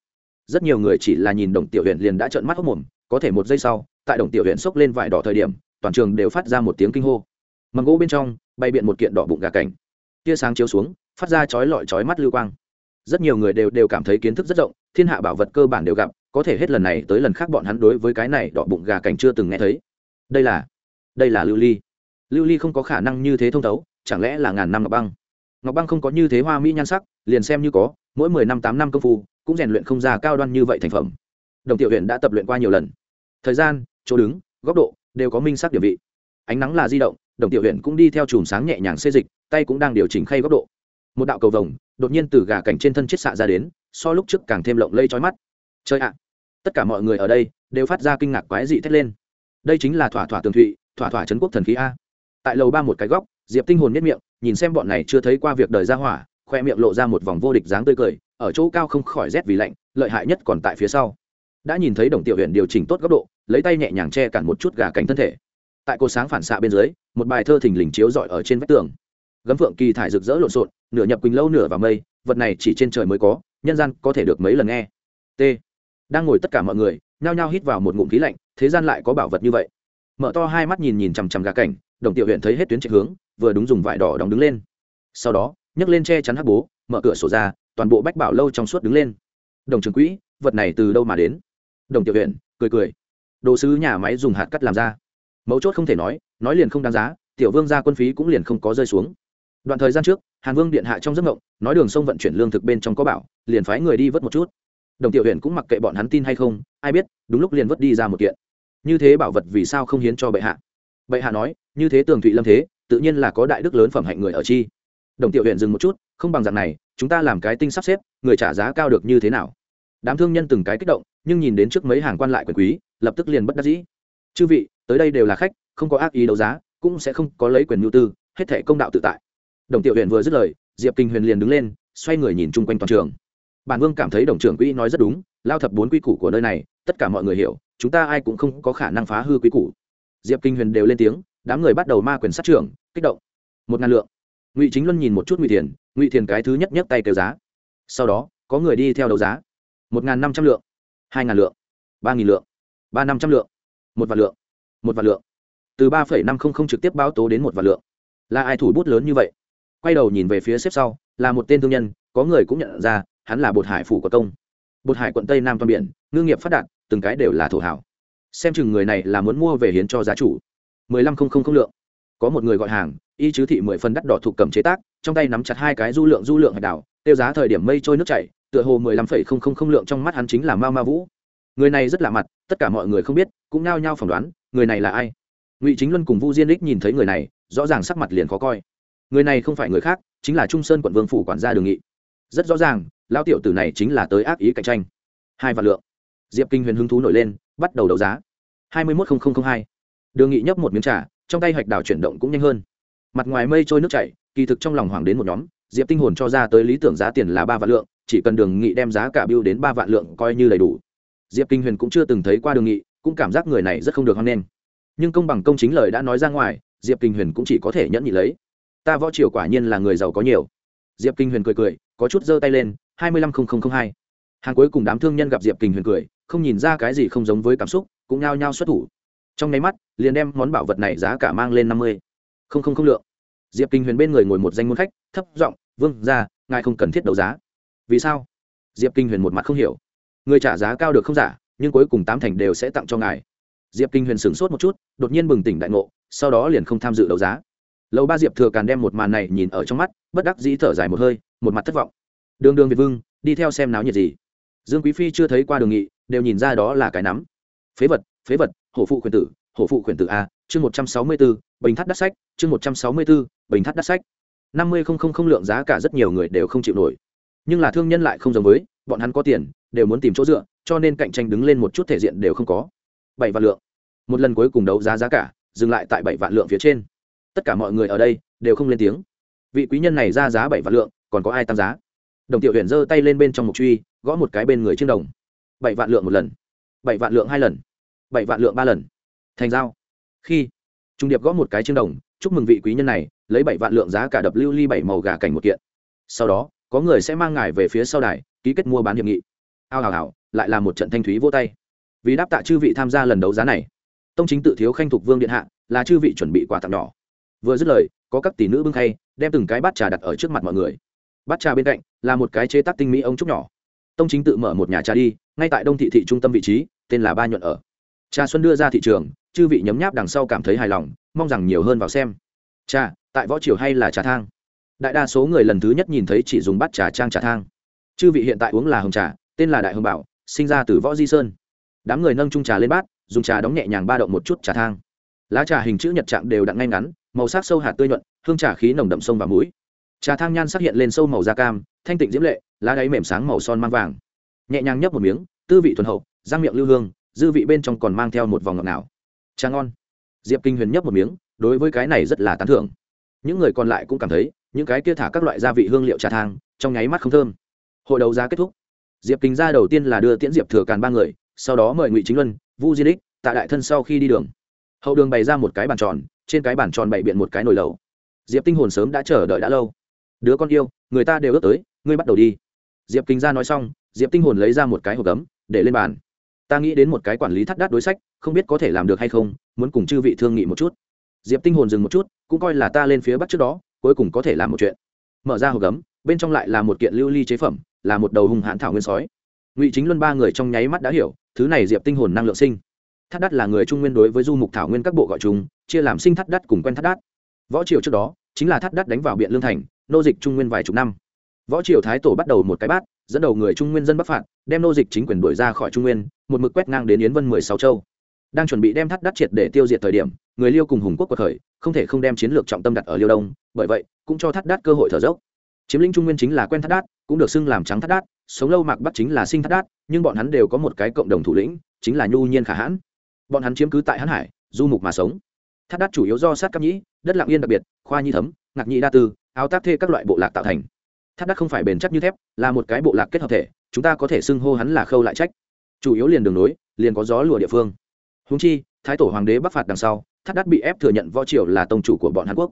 rất nhiều người chỉ là nhìn đồng tiểu huyện liền đã trợn mắt hốc mồm, có thể một giây sau, tại đồng tiểu huyện xốc lên vải đỏ thời điểm, toàn trường đều phát ra một tiếng kinh hô. Mầm gỗ bên trong, bay biện một kiện đỏ bụng gà cảnh tia sáng chiếu xuống, phát ra chói lọi chói mắt lưu quang. Rất nhiều người đều đều cảm thấy kiến thức rất rộng, thiên hạ bảo vật cơ bản đều gặp, có thể hết lần này tới lần khác bọn hắn đối với cái này đỏ bụng gà cảnh chưa từng nghe thấy. Đây là đây là lưu ly. Lưu ly không có khả năng như thế thông thấu, chẳng lẽ là ngàn năm ngọc băng? Ngọc băng không có như thế hoa mỹ nhan sắc, liền xem như có, mỗi mười năm tám năm công phu cũng rèn luyện không ra cao đoan như vậy thành phẩm. Đồng tiểu huyện đã tập luyện qua nhiều lần. Thời gian, chỗ đứng, góc độ đều có minh sắc địa vị. Ánh nắng là di động, đồng tiểu huyện cũng đi theo chùm sáng nhẹ nhàng xê dịch, tay cũng đang điều chỉnh khay góc độ. Một đạo cầu vồng đột nhiên từ gà cảnh trên thân chiết xạ ra đến, so lúc trước càng thêm lộng lây trói mắt. Chơi ạ! Tất cả mọi người ở đây đều phát ra kinh ngạc quái dị thét lên. Đây chính là thỏa thỏa tường thụy, thỏa thỏa trấn quốc thần khí a. Tại lầu ba một cái góc, diệp tinh hồn nhất miệng, nhìn xem bọn này chưa thấy qua việc đời ra hỏa, khoe miệng lộ ra một vòng vô địch dáng tươi cười ở chỗ cao không khỏi rét vì lạnh, lợi hại nhất còn tại phía sau. Đã nhìn thấy đồng tiểu huyện điều chỉnh tốt góc độ, lấy tay nhẹ nhàng che cản một chút gà cánh thân thể. Tại cô sáng phản xạ bên dưới, một bài thơ thình lình chiếu rọi ở trên vách tường. Gấm phượng kỳ thải rực rỡ lộn xộn, nửa nhập quỳnh lâu nửa vào mây, vật này chỉ trên trời mới có, nhân gian có thể được mấy lần nghe. T. Đang ngồi tất cả mọi người, nhao nhao hít vào một ngụm khí lạnh, thế gian lại có bảo vật như vậy. Mở to hai mắt nhìn nhìn chằm chằm gà cảnh, đồng tiểu huyện thấy hết tuyến chạy hướng, vừa đúng dùng vải đỏ đóng đứng lên. Sau đó, nhấc lên che chắn hắc bố, mở cửa sổ ra toàn bộ bách bảo lâu trong suốt đứng lên. Đồng trường quỹ, vật này từ đâu mà đến? Đồng tiểu huyện cười cười. Đồ sứ nhà máy dùng hạt cắt làm ra. Mấu chốt không thể nói nói liền không đáng giá, tiểu vương ra quân phí cũng liền không có rơi xuống. Đoạn thời gian trước, hàn vương điện hạ trong giấc mộng, nói đường sông vận chuyển lương thực bên trong có bảo, liền phái người đi vớt một chút. Đồng tiểu huyện cũng mặc kệ bọn hắn tin hay không, ai biết, đúng lúc liền vớt đi ra một kiện. Như thế bảo vật vì sao không hiến cho bệ hạ? Bệ hạ nói, như thế tường thụy lâm thế, tự nhiên là có đại đức lớn phẩm hạnh người ở chi. Đồng tiểu huyện dừng một chút, không bằng dạng này chúng ta làm cái tinh sắp xếp, người trả giá cao được như thế nào? Đám thương nhân từng cái kích động, nhưng nhìn đến trước mấy hàng quan lại quyền quý, lập tức liền bất đắc dĩ. Chư vị, tới đây đều là khách, không có ác ý đấu giá, cũng sẽ không có lấy quyền nhu tư, hết thể công đạo tự tại. Đồng tiểu huyện vừa dứt lời, diệp kinh huyền liền đứng lên, xoay người nhìn chung quanh toàn trường. Bản vương cảm thấy đồng trưởng quỹ nói rất đúng, lao thập bốn quy củ của nơi này, tất cả mọi người hiểu, chúng ta ai cũng không có khả năng phá hư quy củ. Diệp kinh huyền đều lên tiếng, đám người bắt đầu ma quyền sát trưởng, kích động. Một ngàn lượng ngụy chính luân nhìn một chút ngụy thiền ngụy thiền cái thứ nhất nhấc tay kêu giá sau đó có người đi theo đấu giá một ngàn năm trăm lượng hai ngàn lượng ba nghìn lượng ba năm trăm lượng một vạn lượng một vạn lượng từ ba phẩy năm không không trực tiếp báo tố đến một vạn lượng là ai thủ bút lớn như vậy quay đầu nhìn về phía xếp sau là một tên thương nhân có người cũng nhận ra hắn là bột hải phủ của công bột hải quận tây nam toàn biển ngư nghiệp phát đạt từng cái đều là thổ hảo xem chừng người này là muốn mua về hiến cho giá chủ mười lăm không không không lượng có một người gọi hàng, y chứ thị mười phần đắt đỏ thuộc cầm chế tác, trong tay nắm chặt hai cái du lượng du lượng hạch đảo tiêu giá thời điểm mây trôi nước chảy, tựa hồ mười lăm phẩy không không không lượng trong mắt hắn chính là mao ma vũ. Người này rất lạ mặt, tất cả mọi người không biết, cũng nao nhao phỏng đoán, người này là ai. Ngụy chính luân cùng vu diên đích nhìn thấy người này, rõ ràng sắc mặt liền khó coi. Người này không phải người khác, chính là trung sơn quận vương phủ quản gia đường nghị. Rất rõ ràng lao tiểu tử này chính là tới ác ý cạnh tranh. Hai vạn lượng. Diệp kinh huyền hứng thú nổi lên, bắt đầu đấu giá. Hai mươi một hai. Đường nghị nhấp một miếng trà trong tay hạch đào chuyển động cũng nhanh hơn. Mặt ngoài mây trôi nước chảy, kỳ thực trong lòng hoàng đến một nhóm, diệp tinh hồn cho ra tới lý tưởng giá tiền là ba vạn lượng, chỉ cần đường nghị đem giá cả biêu đến ba vạn lượng coi như đầy đủ. Diệp kinh huyền cũng chưa từng thấy qua đường nghị, cũng cảm giác người này rất không được hoan nghênh. Nhưng công bằng công chính lời đã nói ra ngoài, diệp kinh huyền cũng chỉ có thể nhẫn nhị lấy. Ta võ triều quả nhiên là người giàu có nhiều. Diệp kinh huyền cười cười, có chút giơ tay lên, hai mươi lăm hai. Hàng cuối cùng đám thương nhân gặp diệp kinh huyền cười, không nhìn ra cái gì không giống với cảm xúc, cũng nhao nhao xuất thủ trong nháy mắt, liền đem món bảo vật này giá cả mang lên năm mươi. Không không không lượng. Diệp kinh huyền bên người ngồi một danh môn khách, thấp giọng, vương ra ngài không cần thiết đấu giá. Vì sao? Diệp kinh huyền một mặt không hiểu. Người trả giá cao được không giả, nhưng cuối cùng tám thành đều sẽ tặng cho ngài. Diệp kinh huyền sửng sốt một chút, đột nhiên bừng tỉnh đại ngộ, sau đó liền không tham dự đấu giá. Lâu ba diệp thừa càn đem một màn này nhìn ở trong mắt, bất đắc dĩ thở dài một hơi, một mặt thất vọng. Đường đường việt vương, đi theo xem náo nhiệt gì. Dương quý phi chưa thấy qua đường nghị, đều nhìn ra đó là cái nắm. Phế vật phế vật hổ phụ khuyển tử, hổ phụ khuyển tử a, chương một trăm sáu mươi bốn bình thắt đắt sách, chương một trăm sáu mươi bốn bình thắt đắt sách. năm mươi không không không lượng giá cả rất nhiều người đều không chịu nổi. Nhưng là thương nhân lại không giống với, bọn hắn có tiền, đều muốn tìm chỗ dựa, cho nên cạnh tranh đứng lên một chút thể diện đều không có. Bảy vạn lượng. Một lần cuối cùng đấu giá giá cả, dừng lại tại bảy vạn lượng phía trên. Tất cả mọi người ở đây đều không lên tiếng. Vị quý nhân này ra giá bảy vạn lượng, còn có ai tăng giá? Đồng tiểu huyện giơ tay lên bên trong một truy, gõ một cái bên người trên đồng. Bảy vạn lượng một lần. Bảy vạn lượng hai lần bảy vạn lượng ba lần. Thành giao. Khi, trung điệp gõ một cái trên đồng, chúc mừng vị quý nhân này, lấy bảy vạn lượng giá cả đập lưu ly bảy màu gà cảnh một kiện. Sau đó, có người sẽ mang ngài về phía sau đài, ký kết mua bán hiệp nghị. Ao hào hào lại là một trận thanh thúy vô tay. Vì đáp tạ chư vị tham gia lần đấu giá này, tông chính tự thiếu khanh thục vương điện hạ, là chư vị chuẩn bị quà tặng nhỏ. Vừa dứt lời, có các tỷ nữ bưng khay, đem từng cái bát trà đặt ở trước mặt mọi người. Bát trà bên cạnh, là một cái chế tác tinh mỹ ông trúc nhỏ. Tông chính tự mở một nhà trà đi, ngay tại đông thị thị trung tâm vị trí, tên là ba nhuận ở trà xuân đưa ra thị trường, chư vị nhấm nháp đằng sau cảm thấy hài lòng, mong rằng nhiều hơn vào xem. Trà tại võ triều hay là trà thang? Đại đa số người lần thứ nhất nhìn thấy chỉ dùng bát trà trang trà thang. Chư vị hiện tại uống là hồng trà, tên là đại hồng bảo, sinh ra từ võ di sơn. Đám người nâng trung trà lên bát, dùng trà đóng nhẹ nhàng ba động một chút trà thang. Lá trà hình chữ nhật trạng đều đặn ngay ngắn, màu sắc sâu hạt tươi nhuận, hương trà khí nồng đậm sông và mũi. Trà thang nhan sắc hiện lên sâu màu da cam, thanh tịnh diễm lệ, lá đáy mềm sáng màu son mang vàng. Nhẹ nhàng nhấp một miếng, tư vị thuần hậu, răng miệng lưu hương dư vị bên trong còn mang theo một vòng ngọt nào. Trà ngon. Diệp kinh huyền nhấp một miếng, đối với cái này rất là tán thưởng. Những người còn lại cũng cảm thấy, những cái kia thả các loại gia vị hương liệu trà thang, trong nháy mắt không thơm. Hội đấu giá kết thúc. Diệp kinh ra đầu tiên là đưa tiễn diệp thừa càn ba người, sau đó mời ngụy chính luân, vu di đích, tạ đại thân sau khi đi đường. Hậu đường bày ra một cái bàn tròn, trên cái bàn tròn bày biện một cái nồi lẩu. Diệp tinh hồn sớm đã chờ đợi đã lâu. Đứa con yêu, người ta đều ước tới, ngươi bắt đầu đi. Diệp kinh ra nói xong, diệp tinh hồn lấy ra một cái hộp gấm, để lên bàn ta nghĩ đến một cái quản lý thắt đắt đối sách, không biết có thể làm được hay không, muốn cùng chư vị thương nghị một chút. Diệp tinh hồn dừng một chút, cũng coi là ta lên phía bắc trước đó, cuối cùng có thể làm một chuyện. Mở ra hộp gấm, bên trong lại là một kiện lưu ly chế phẩm, là một đầu hung hãn thảo nguyên sói. Ngụy chính luân ba người trong nháy mắt đã hiểu, thứ này diệp tinh hồn năng lượng sinh. Thắt đắt là người trung nguyên đối với du mục thảo nguyên các bộ gọi chúng chia làm sinh thắt đắt cùng quen thắt đắt võ triều trước đó, chính là thắt đắt đánh vào biện lương thành, nô dịch trung nguyên vài chục năm. Võ triều thái tổ bắt đầu một cái bát dẫn đầu người trung nguyên dân bắc phạt đem nô dịch chính quyền đuổi ra khỏi trung nguyên một mực quét ngang đến yến vân mười sáu châu. Đang chuẩn bị đem thắt đắt triệt để tiêu diệt thời điểm người liêu cùng hùng quốc của thời không thể không đem chiến lược trọng tâm đặt ở liêu đông bởi vậy cũng cho thắt đắt cơ hội thở dốc. Chiếm lĩnh trung nguyên chính là quen thắt đắt, cũng được xưng làm trắng thắt đắt, sống lâu mạc bắc chính là sinh thắt đắt, nhưng bọn hắn đều có một cái cộng đồng thủ lĩnh chính là nhu nhiên khả hãn. Bọn hắn chiếm cứ tại hãn hải du mục mà sống. Thắt đắt chủ yếu do sát cam nhĩ đất lạng yên đặc biệt khoa nhi thấm ngạc nhị đa tư áo tác thê các loại bộ lạc tạo thành thắt đắt không phải bền chắc như thép, là một cái bộ lạc kết hợp thể, chúng ta có thể xưng hô hắn là khâu lại trách. Chủ yếu liền đường nối, liền có gió lùa địa phương. Húng chi, thái tổ hoàng đế bắc phạt đằng sau thắt đắt bị ép thừa nhận võ triều là tông chủ của bọn hàn quốc.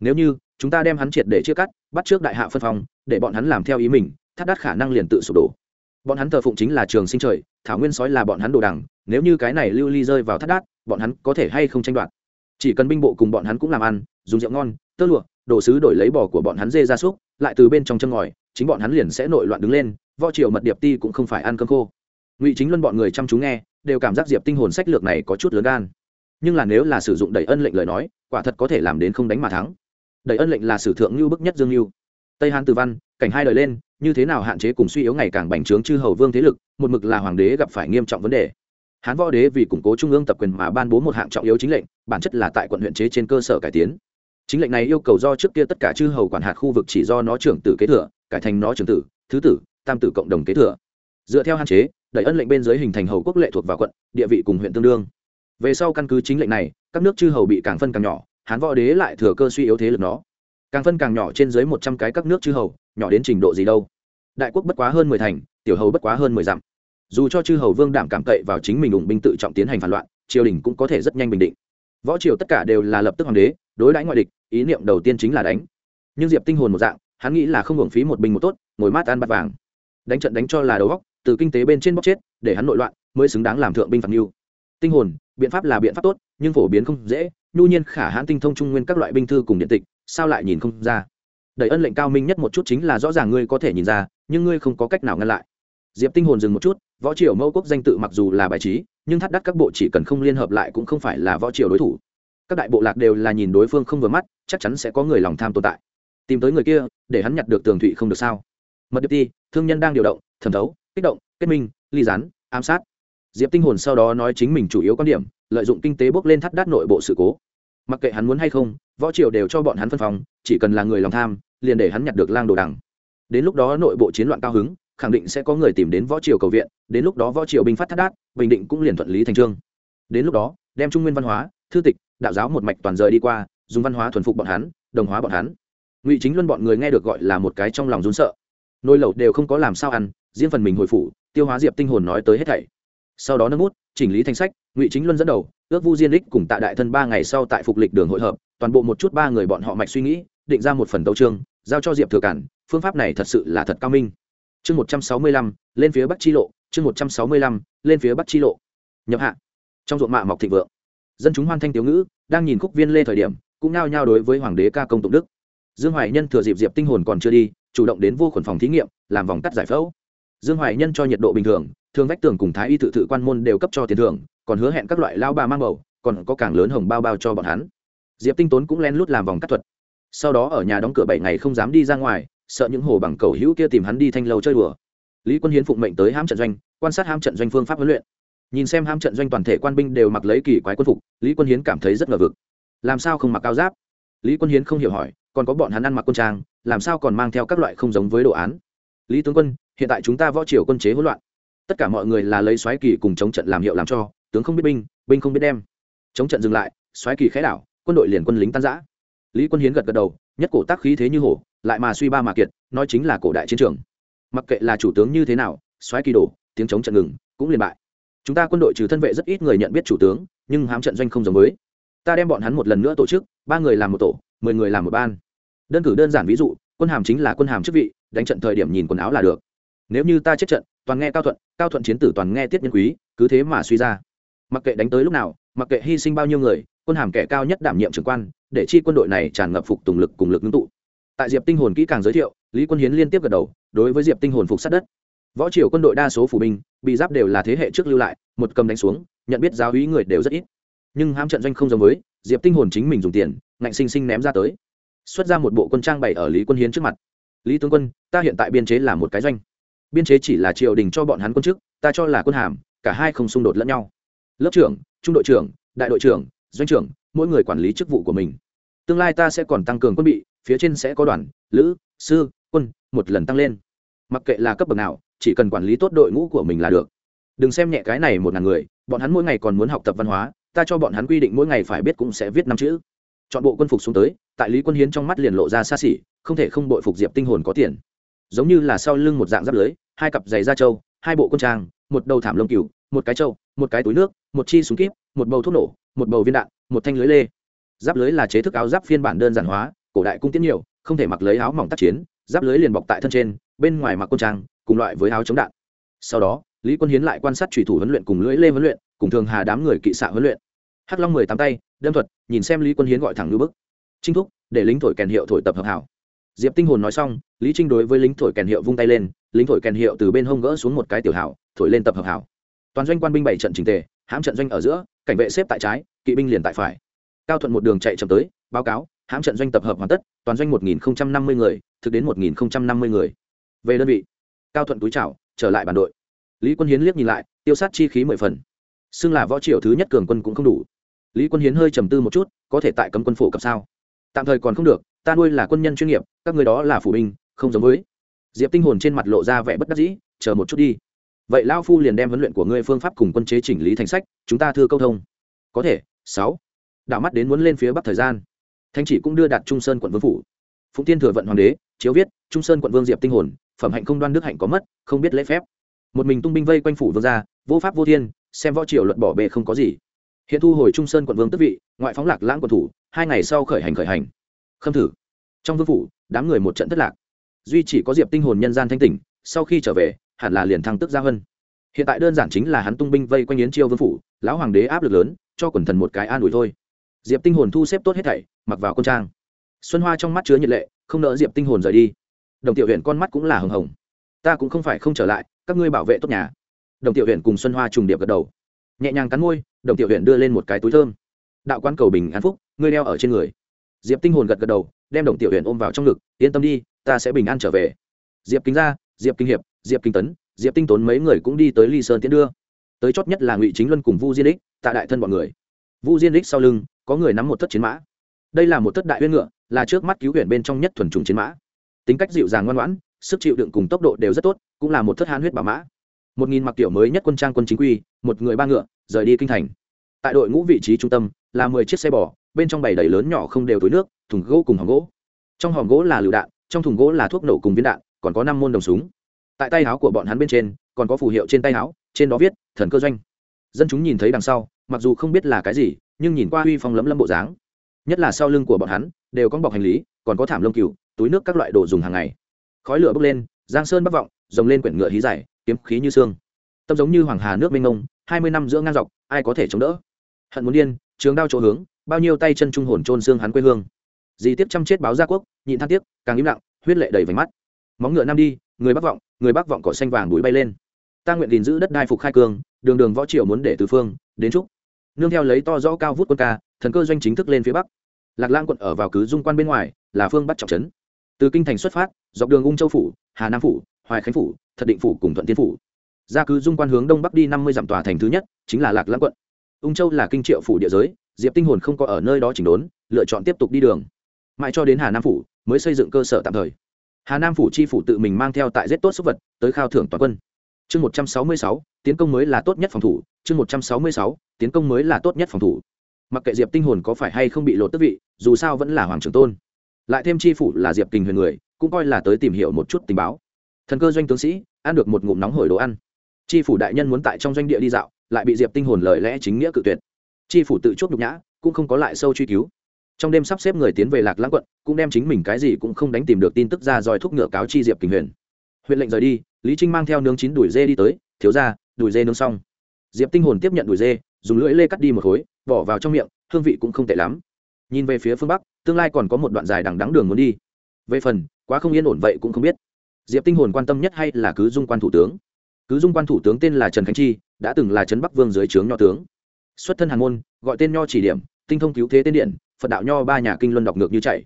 Nếu như, chúng ta đem hắn triệt để chia cắt, bắt trước đại hạ phân phong, để bọn hắn làm theo ý mình thắt đắt khả năng liền tự sụp đổ. Bọn hắn thờ phụng chính là trường sinh trời, thảo nguyên sói là bọn hắn đồ đằng, nếu như cái này lưu ly rơi vào thắt đát bọn hắn có thể hay không tranh đoạt. Chỉ cần binh bộ cùng bọn hắn cũng làm ăn, dùng rượu ngon, tơ lụa, đồ sứ đổi lấy bò của bọn hắn dê ra súc lại từ bên trong chân ngòi, chính bọn hắn liền sẽ nội loạn đứng lên, võ triều mật điệp ti cũng không phải ăn cơm khô. Ngụy chính luân bọn người chăm chú nghe, đều cảm giác diệp tinh hồn sách lược này có chút lớn gan. Nhưng là nếu là sử dụng đẩy ân lệnh lời nói, quả thật có thể làm đến không đánh mà thắng. Đẩy ân lệnh là sử thượng lưu bức nhất dương lưu tây hán từ văn, cảnh hai đời lên, như thế nào hạn chế cùng suy yếu ngày càng bành trướng chư hầu vương thế lực, một mực là hoàng đế gặp phải nghiêm trọng vấn đề. Hán võ đế vì củng cố trung ương tập quyền mà ban bố một hạng trọng yếu chính lệnh, bản chất là tại quận huyện chế trên cơ sở cải tiến chính lệnh này yêu cầu do trước kia tất cả chư hầu quản hạt khu vực chỉ do nó trưởng tử kế thừa, cải thành nó trưởng tử, thứ tử, tam tử cộng đồng kế thừa. Dựa theo hạn chế, đẩy ân lệnh bên dưới hình thành hầu quốc lệ thuộc vào quận, địa vị cùng huyện tương đương. Về sau căn cứ chính lệnh này, các nước chư hầu bị càng phân càng nhỏ, hán võ đế lại thừa cơ suy yếu thế lực nó. Càng phân càng nhỏ trên dưới một trăm cái các nước chư hầu, nhỏ đến trình độ gì đâu. Đại quốc bất quá hơn mười thành, tiểu hầu bất quá hơn mười dặm. Dù cho chư hầu vương đảm cảm cậy vào chính mình ủng binh tự trọng tiến hành phản loạn, triều đình cũng có thể rất nhanh bình định võ triều tất cả đều là lập tức hoàng đế, đối đãi ngoại địch, ý niệm đầu tiên chính là đánh. Nhưng diệp tinh hồn một dạng, hắn nghĩ là không hưởng phí một binh một tốt, ngồi mát ăn bát vàng. Đánh trận đánh cho là đầu góc từ kinh tế bên trên bóc chết, để hắn nội loạn, mới xứng đáng làm thượng binh phạt mưu. Tinh hồn, biện pháp là biện pháp tốt, nhưng phổ biến không dễ, nhu nhiên khả hãn tinh thông trung nguyên các loại binh thư cùng điện tịch, sao lại nhìn không ra? Đẩy ân lệnh cao minh nhất một chút chính là rõ ràng ngươi có thể nhìn ra, nhưng ngươi không có cách nào ngăn lại. Diệp tinh hồn dừng một chút võ triều mẫu quốc danh tự mặc dù là bài trí, nhưng thắt đắt các bộ chỉ cần không liên hợp lại cũng không phải là võ triều đối thủ. Các đại bộ lạc đều là nhìn đối phương không vừa mắt, chắc chắn sẽ có người lòng tham tồn tại. Tìm tới người kia, để hắn nhặt được tường thụy không được sao? Mật điệp ti, thương nhân đang điều động, thẩm thấu, kích động, kết minh, ly gián, ám sát. Diệp tinh hồn sau đó nói chính mình chủ yếu quan điểm, lợi dụng kinh tế bước lên thắt đắt nội bộ sự cố. Mặc kệ hắn muốn hay không, võ triều đều cho bọn hắn phân phòng, chỉ cần là người lòng tham, liền để hắn nhặt được lang đồ đằng. Đến lúc đó nội bộ chiến loạn cao hứng khẳng định sẽ có người tìm đến võ triều cầu viện, đến lúc đó võ triều binh phát thắt đát, bình định cũng liền thuận lý thành trương. Đến lúc đó, đem trung nguyên văn hóa, thư tịch, đạo giáo một mạch toàn rời đi qua, dùng văn hóa thuần phục bọn hắn, đồng hóa bọn hắn. Ngụy chính luân bọn người nghe được gọi là một cái trong lòng rốn sợ. Nồi lẩu đều không có làm sao ăn, riêng phần mình hồi phủ, tiêu hóa diệp tinh hồn nói tới hết thảy. Sau đó nâng bút, chỉnh lý thành sách, ngụy chính luân dẫn đầu, ước vu diên đích cùng tạ đại thân ba ngày sau tại phục lịch đường hội hợp, toàn bộ một chút ba người bọn họ mạch suy nghĩ, định ra một phần tấu chương, giao cho diệp thừa cản, phương pháp này thật sự là thật cao minh chương một trăm sáu mươi lăm, lên phía bắc chi lộ. Chương một trăm sáu mươi lăm, lên phía bắc chi lộ. Nhập hạ. Trong ruộng mạ mọc thịnh vượng. Dân chúng hoan thanh tiếu ngữ, đang nhìn khúc viên lê thời điểm, cũng nao nhao đối với hoàng đế ca công tụng đức. Dương hoài nhân thừa dịp diệp tinh hồn còn chưa đi, chủ động đến vô khuẩn phòng thí nghiệm, làm vòng cắt giải phẫu. Dương hoài nhân cho nhiệt độ bình thường thường vách tường cùng thái y tự tự quan môn đều cấp cho tiền thưởng, còn hứa hẹn các loại lao bà mang bầu, còn có càng lớn hồng bao bao cho bọn hắn. Diệp tinh tốn cũng len lút làm vòng cắt thuật. Sau đó ở nhà đóng cửa bảy ngày không dám đi ra ngoài sợ những hồ bằng cầu hữu kia tìm hắn đi thanh lâu chơi đùa. Lý quân hiến phụng mệnh tới hãm trận doanh, quan sát hãm trận doanh phương pháp huấn luyện. Nhìn xem hãm trận doanh toàn thể quan binh đều mặc lấy kỳ quái quân phục, lý quân hiến cảm thấy rất ngờ vực. Làm sao không mặc cao giáp? Lý quân hiến không hiểu hỏi, còn có bọn hắn ăn mặc quân trang, làm sao còn mang theo các loại không giống với đồ án? Lý tướng quân, hiện tại chúng ta võ triều quân chế hỗn loạn. Tất cả mọi người là lấy xoáy kỳ cùng chống trận làm hiệu làm cho, tướng không biết binh binh không biết đem. Chống trận dừng lại, xoáy kỳ khẽ đảo, quân đội liền quân lính tan giã lý quân hiến gật gật đầu, nhất cổ tác khí thế như hổ lại mà suy ba mà kiệt, nói chính là cổ đại chiến trường. Mặc kệ là chủ tướng như thế nào, xoáy kỳ đổ tiếng chống trận ngừng, cũng liền bại. Chúng ta quân đội trừ thân vệ rất ít người nhận biết chủ tướng, nhưng hám trận doanh không giống với. Ta đem bọn hắn một lần nữa tổ chức, ba người làm một tổ, mười người làm một ban. Đơn cử đơn giản ví dụ, quân hàm chính là quân hàm chức vị, đánh trận thời điểm nhìn quần áo là được. Nếu như ta chết trận, toàn nghe cao thuận cao thuận chiến tử toàn nghe tiết nhân quý, cứ thế mà suy ra. Mặc kệ đánh tới lúc nào, mặc kệ hy sinh bao nhiêu người, quân hàm kẻ cao nhất đảm nhiệm trưởng quan, để chi quân đội này tràn ngập phục tùng lực cùng lực ngưng tụ tại diệp tinh hồn kỹ càng giới thiệu, lý quân hiến liên tiếp gật đầu, đối với diệp tinh hồn phục sát đất. Võ triều quân đội đa số phủ binh, bị giáp đều là thế hệ trước lưu lại, một cầm đánh xuống, nhận biết giáo hí người đều rất ít. Nhưng hãm trận doanh không giống với, diệp tinh hồn chính mình dùng tiền, ngạnh sinh sinh ném ra tới. Xuất ra một bộ quân trang bày ở lý quân hiến trước mặt. Lý tướng quân, ta hiện tại biên chế là một cái doanh. Biên chế chỉ là triều đình cho bọn hắn quân chức, ta cho là quân hàm, cả hai không xung đột lẫn nhau. Lớp trưởng, trung đội trưởng, đại đội trưởng, doanh trưởng, mỗi người quản lý chức vụ của mình. Tương lai ta sẽ còn tăng cường quân bị phía trên sẽ có đoàn, lữ, sư, quân, một lần tăng lên. Mặc kệ là cấp bậc nào, chỉ cần quản lý tốt đội ngũ của mình là được. Đừng xem nhẹ cái này một ngàn người, bọn hắn mỗi ngày còn muốn học tập văn hóa, ta cho bọn hắn quy định mỗi ngày phải biết cũng sẽ viết năm chữ. Chọn bộ quân phục xuống tới, tại lý quân hiến trong mắt liền lộ ra xa xỉ, không thể không bội phục diệp tinh hồn có tiền. Giống như là sau lưng một dạng giáp lưới, hai cặp giày da trâu, hai bộ quân trang, một đầu thảm lông cừu, một cái trâu, một cái túi nước, một chi súng kíp, một bầu thuốc nổ, một bầu viên đạn, một thanh lưới lê. Giáp lưới là chế thức áo giáp phiên bản đơn giản hóa cổ đại cung tiến nhiều, không thể mặc lấy áo mỏng tác chiến, giáp lưới liền bọc tại thân trên, bên ngoài mặc quân trang, cùng loại với áo chống đạn. Sau đó, lý quân hiến lại quan sát thủy thủ huấn luyện cùng lưỡi lê huấn luyện, cùng thường hà đám người kỵ xạ huấn luyện. Hắc long mười tám tay, đâm thuật, nhìn xem lý quân hiến gọi thẳng như bức. Trinh thúc, để lính thổi kèn hiệu thổi tập hợp hảo. Diệp tinh hồn nói xong, lý trinh đối với lính thổi kèn hiệu vung tay lên, lính thổi kèn hiệu từ bên hông gỡ xuống một cái tiểu hảo, thổi lên tập hợp hảo. Toàn doanh quan binh bảy trận trình tề, hãm trận doanh ở giữa, cảnh vệ xếp tại trái, kỵ binh liền tại phải cao thuận một đường chạy chậm tới báo cáo hãm trận doanh tập hợp hoàn tất toàn doanh một nghìn năm mươi người thực đến một nghìn năm mươi người. Về đơn vị cao thuận túi chảo, trở lại bản đội. Lý quân hiến liếc nhìn lại tiêu sát chi khí mười phần. Xưng là võ triều thứ nhất cường quân cũng không đủ. Lý quân hiến hơi trầm tư một chút có thể tại cấm quân phổ cập sao? Tạm thời còn không được ta nuôi là quân nhân chuyên nghiệp các người đó là phủ binh không giống với. Diệp tinh hồn trên mặt lộ ra vẻ bất đắc dĩ chờ một chút đi. Vậy lao phu liền đem huấn luyện của ngươi phương pháp cùng quân chế chỉnh lý thành sách chúng ta thưa câu thông. Có thể sáu đảo mắt đến muốn lên phía bắc thời gian. Thanh chỉ cũng đưa đạt trung sơn quận vương phủ. Phụng tiên thừa vận hoàng đế, chiếu viết, trung sơn quận vương diệp tinh hồn, phẩm hạnh không đoan đức hạnh có mất, không biết lễ phép. Một mình tung binh vây quanh phủ vương gia, vô pháp vô thiên, xem võ triều luận bỏ bề không có gì. Hiện thu hồi trung sơn quận vương tức vị, ngoại phóng lạc lãng quận thủ, hai ngày sau khởi hành khởi hành. Khâm thử. Trong vương phủ, đám người một trận thất lạc. Duy chỉ có diệp tinh hồn nhân gian thanh tỉnh, sau khi trở về, hẳn là liền thăng tức gia hân hiện tại đơn giản chính là hắn tung binh vây quanh yến chiêu vương phủ, lão hoàng đế áp lực lớn, cho quần thần một cái an ủi thôi diệp tinh hồn thu xếp tốt hết thảy, mặc vào quân trang. Xuân hoa trong mắt chứa nhiệt lệ, không nỡ diệp tinh hồn rời đi. Đồng tiểu huyện con mắt cũng là hồng hồng. Ta cũng không phải không trở lại, các ngươi bảo vệ tốt nhà. Đồng tiểu huyện cùng xuân hoa trùng điệp gật đầu. Nhẹ nhàng cắn môi, đồng tiểu huyện đưa lên một cái túi thơm. Đạo quan cầu bình an phúc, ngươi đeo ở trên người. Diệp tinh hồn gật gật đầu, đem đồng tiểu huyện ôm vào trong ngực, yên tâm đi, ta sẽ bình an trở về. Diệp kính gia, diệp kinh hiệp, diệp kinh tấn, diệp tinh tốn mấy người cũng đi tới ly sơn tiến đưa. Tới chót nhất là ngụy chính luân cùng vu diên đích tạ đại thân bọn người. Vu diên đích sau lưng có người nắm một thất chiến mã. Đây là một thất đại huyên ngựa, là trước mắt cứu huyện bên trong nhất thuần trùng chiến mã. Tính cách dịu dàng ngoan ngoãn, sức chịu đựng cùng tốc độ đều rất tốt, cũng là một thất hán huyết bảo mã. Một nghìn mặc tiểu mới nhất quân trang quân chính quy, một người ba ngựa, rời đi kinh thành. Tại đội ngũ vị trí trung tâm, là mười chiếc xe bò, bên trong bảy đầy lớn nhỏ không đều túi nước, thùng gỗ cùng hòm gỗ. Trong hòm gỗ là lựu đạn, trong thùng gỗ là thuốc nổ cùng viên đạn, còn có năm môn đồng súng. Tại tay áo của bọn hắn bên trên, còn có phù hiệu trên tay áo, trên đó viết, thần cơ doanh. Dân chúng nhìn thấy đằng sau mặc dù không biết là cái gì, nhưng nhìn qua huy phong lấm lấm bộ dáng, nhất là sau lưng của bọn hắn, đều có bọc hành lý, còn có thảm lông cừu, túi nước các loại đồ dùng hàng ngày. Khói lửa bốc lên, giang sơn bắc vọng, rồng lên quyển ngựa hí dài, kiếm khí như xương. Tâm giống như hoàng hà nước mênh mông, hai mươi năm giữa ngang dọc, ai có thể chống đỡ? Hận muốn điên, trường đao chỗ hướng, bao nhiêu tay chân trung hồn trôn xương hắn quê hương. Dì tiếp chăm chết báo gia quốc, nhịn than tiếc, càng im lặng, huyết lệ đầy vành mắt. Móng ngựa nam đi, người bắc vọng, người bắc vọng cỏ xanh vàng bụi bay lên. Ta nguyện gìn giữ đất đai phục khai cương, đường đường võ triều muốn để từ phương, đến trúc nương theo lấy to rõ cao vút quân ca, thần cơ doanh chính thức lên phía bắc. Lạc lang quận ở vào cứ dung quan bên ngoài, là phương bắc trọng trấn. Từ kinh thành xuất phát, dọc đường ung châu phủ, hà nam phủ, hoài khánh phủ, thật định phủ cùng thuận tiên phủ. Ra cứ dung quan hướng đông bắc đi năm mươi dặm tòa thành thứ nhất, chính là lạc lãng quận. Ung châu là kinh triệu phủ địa giới, diệp tinh hồn không có ở nơi đó chỉnh đốn, lựa chọn tiếp tục đi đường. Mãi cho đến hà nam phủ, mới xây dựng cơ sở tạm thời. Hà nam phủ chi phủ tự mình mang theo tại rất tốt súc vật, tới khao thưởng toàn quân chương một trăm sáu mươi sáu, tiến công mới là tốt nhất phòng thủ. Chương một trăm sáu mươi sáu, tiến công mới là tốt nhất phòng thủ. Mặc kệ diệp tinh hồn có phải hay không bị lột tức vị, dù sao vẫn là hoàng trưởng tôn. Lại thêm chi phủ là diệp kình huyền người, cũng coi là tới tìm hiểu một chút tình báo. Thần cơ doanh tướng sĩ, ăn được một ngụm nóng hổi đồ ăn. Chi phủ đại nhân muốn tại trong doanh địa đi dạo, lại bị diệp tinh hồn lời lẽ chính nghĩa cự tuyệt. Chi phủ tự chốt nhục nhã, cũng không có lại sâu truy cứu. Trong đêm sắp xếp người tiến về lạc lãng quận, cũng đem chính mình cái gì cũng không đánh tìm được tin tức ra dòi thúc ngựa cáo chi diệp kình huyền. Huyện lệnh rời đi lý trinh mang theo nướng chín đùi dê đi tới, thiếu ra đùi dê nướng xong. Diệp tinh hồn tiếp nhận đùi dê, dùng lưỡi lê cắt đi một khối, bỏ vào trong miệng, hương vị cũng không tệ lắm. Nhìn về phía phương bắc, tương lai còn có một đoạn dài đằng đắng đường muốn đi. Về phần, quá không yên ổn vậy cũng không biết. Diệp tinh hồn quan tâm nhất hay là cứ dung quan thủ tướng? Cứ dung quan thủ tướng tên là trần khánh chi, đã từng là trấn bắc vương dưới trướng nho tướng. Xuất thân hàn môn, gọi tên nho chỉ điểm, tinh thông cứu thế tên điện, phật đạo nho ba nhà kinh luân đọc ngược như chạy.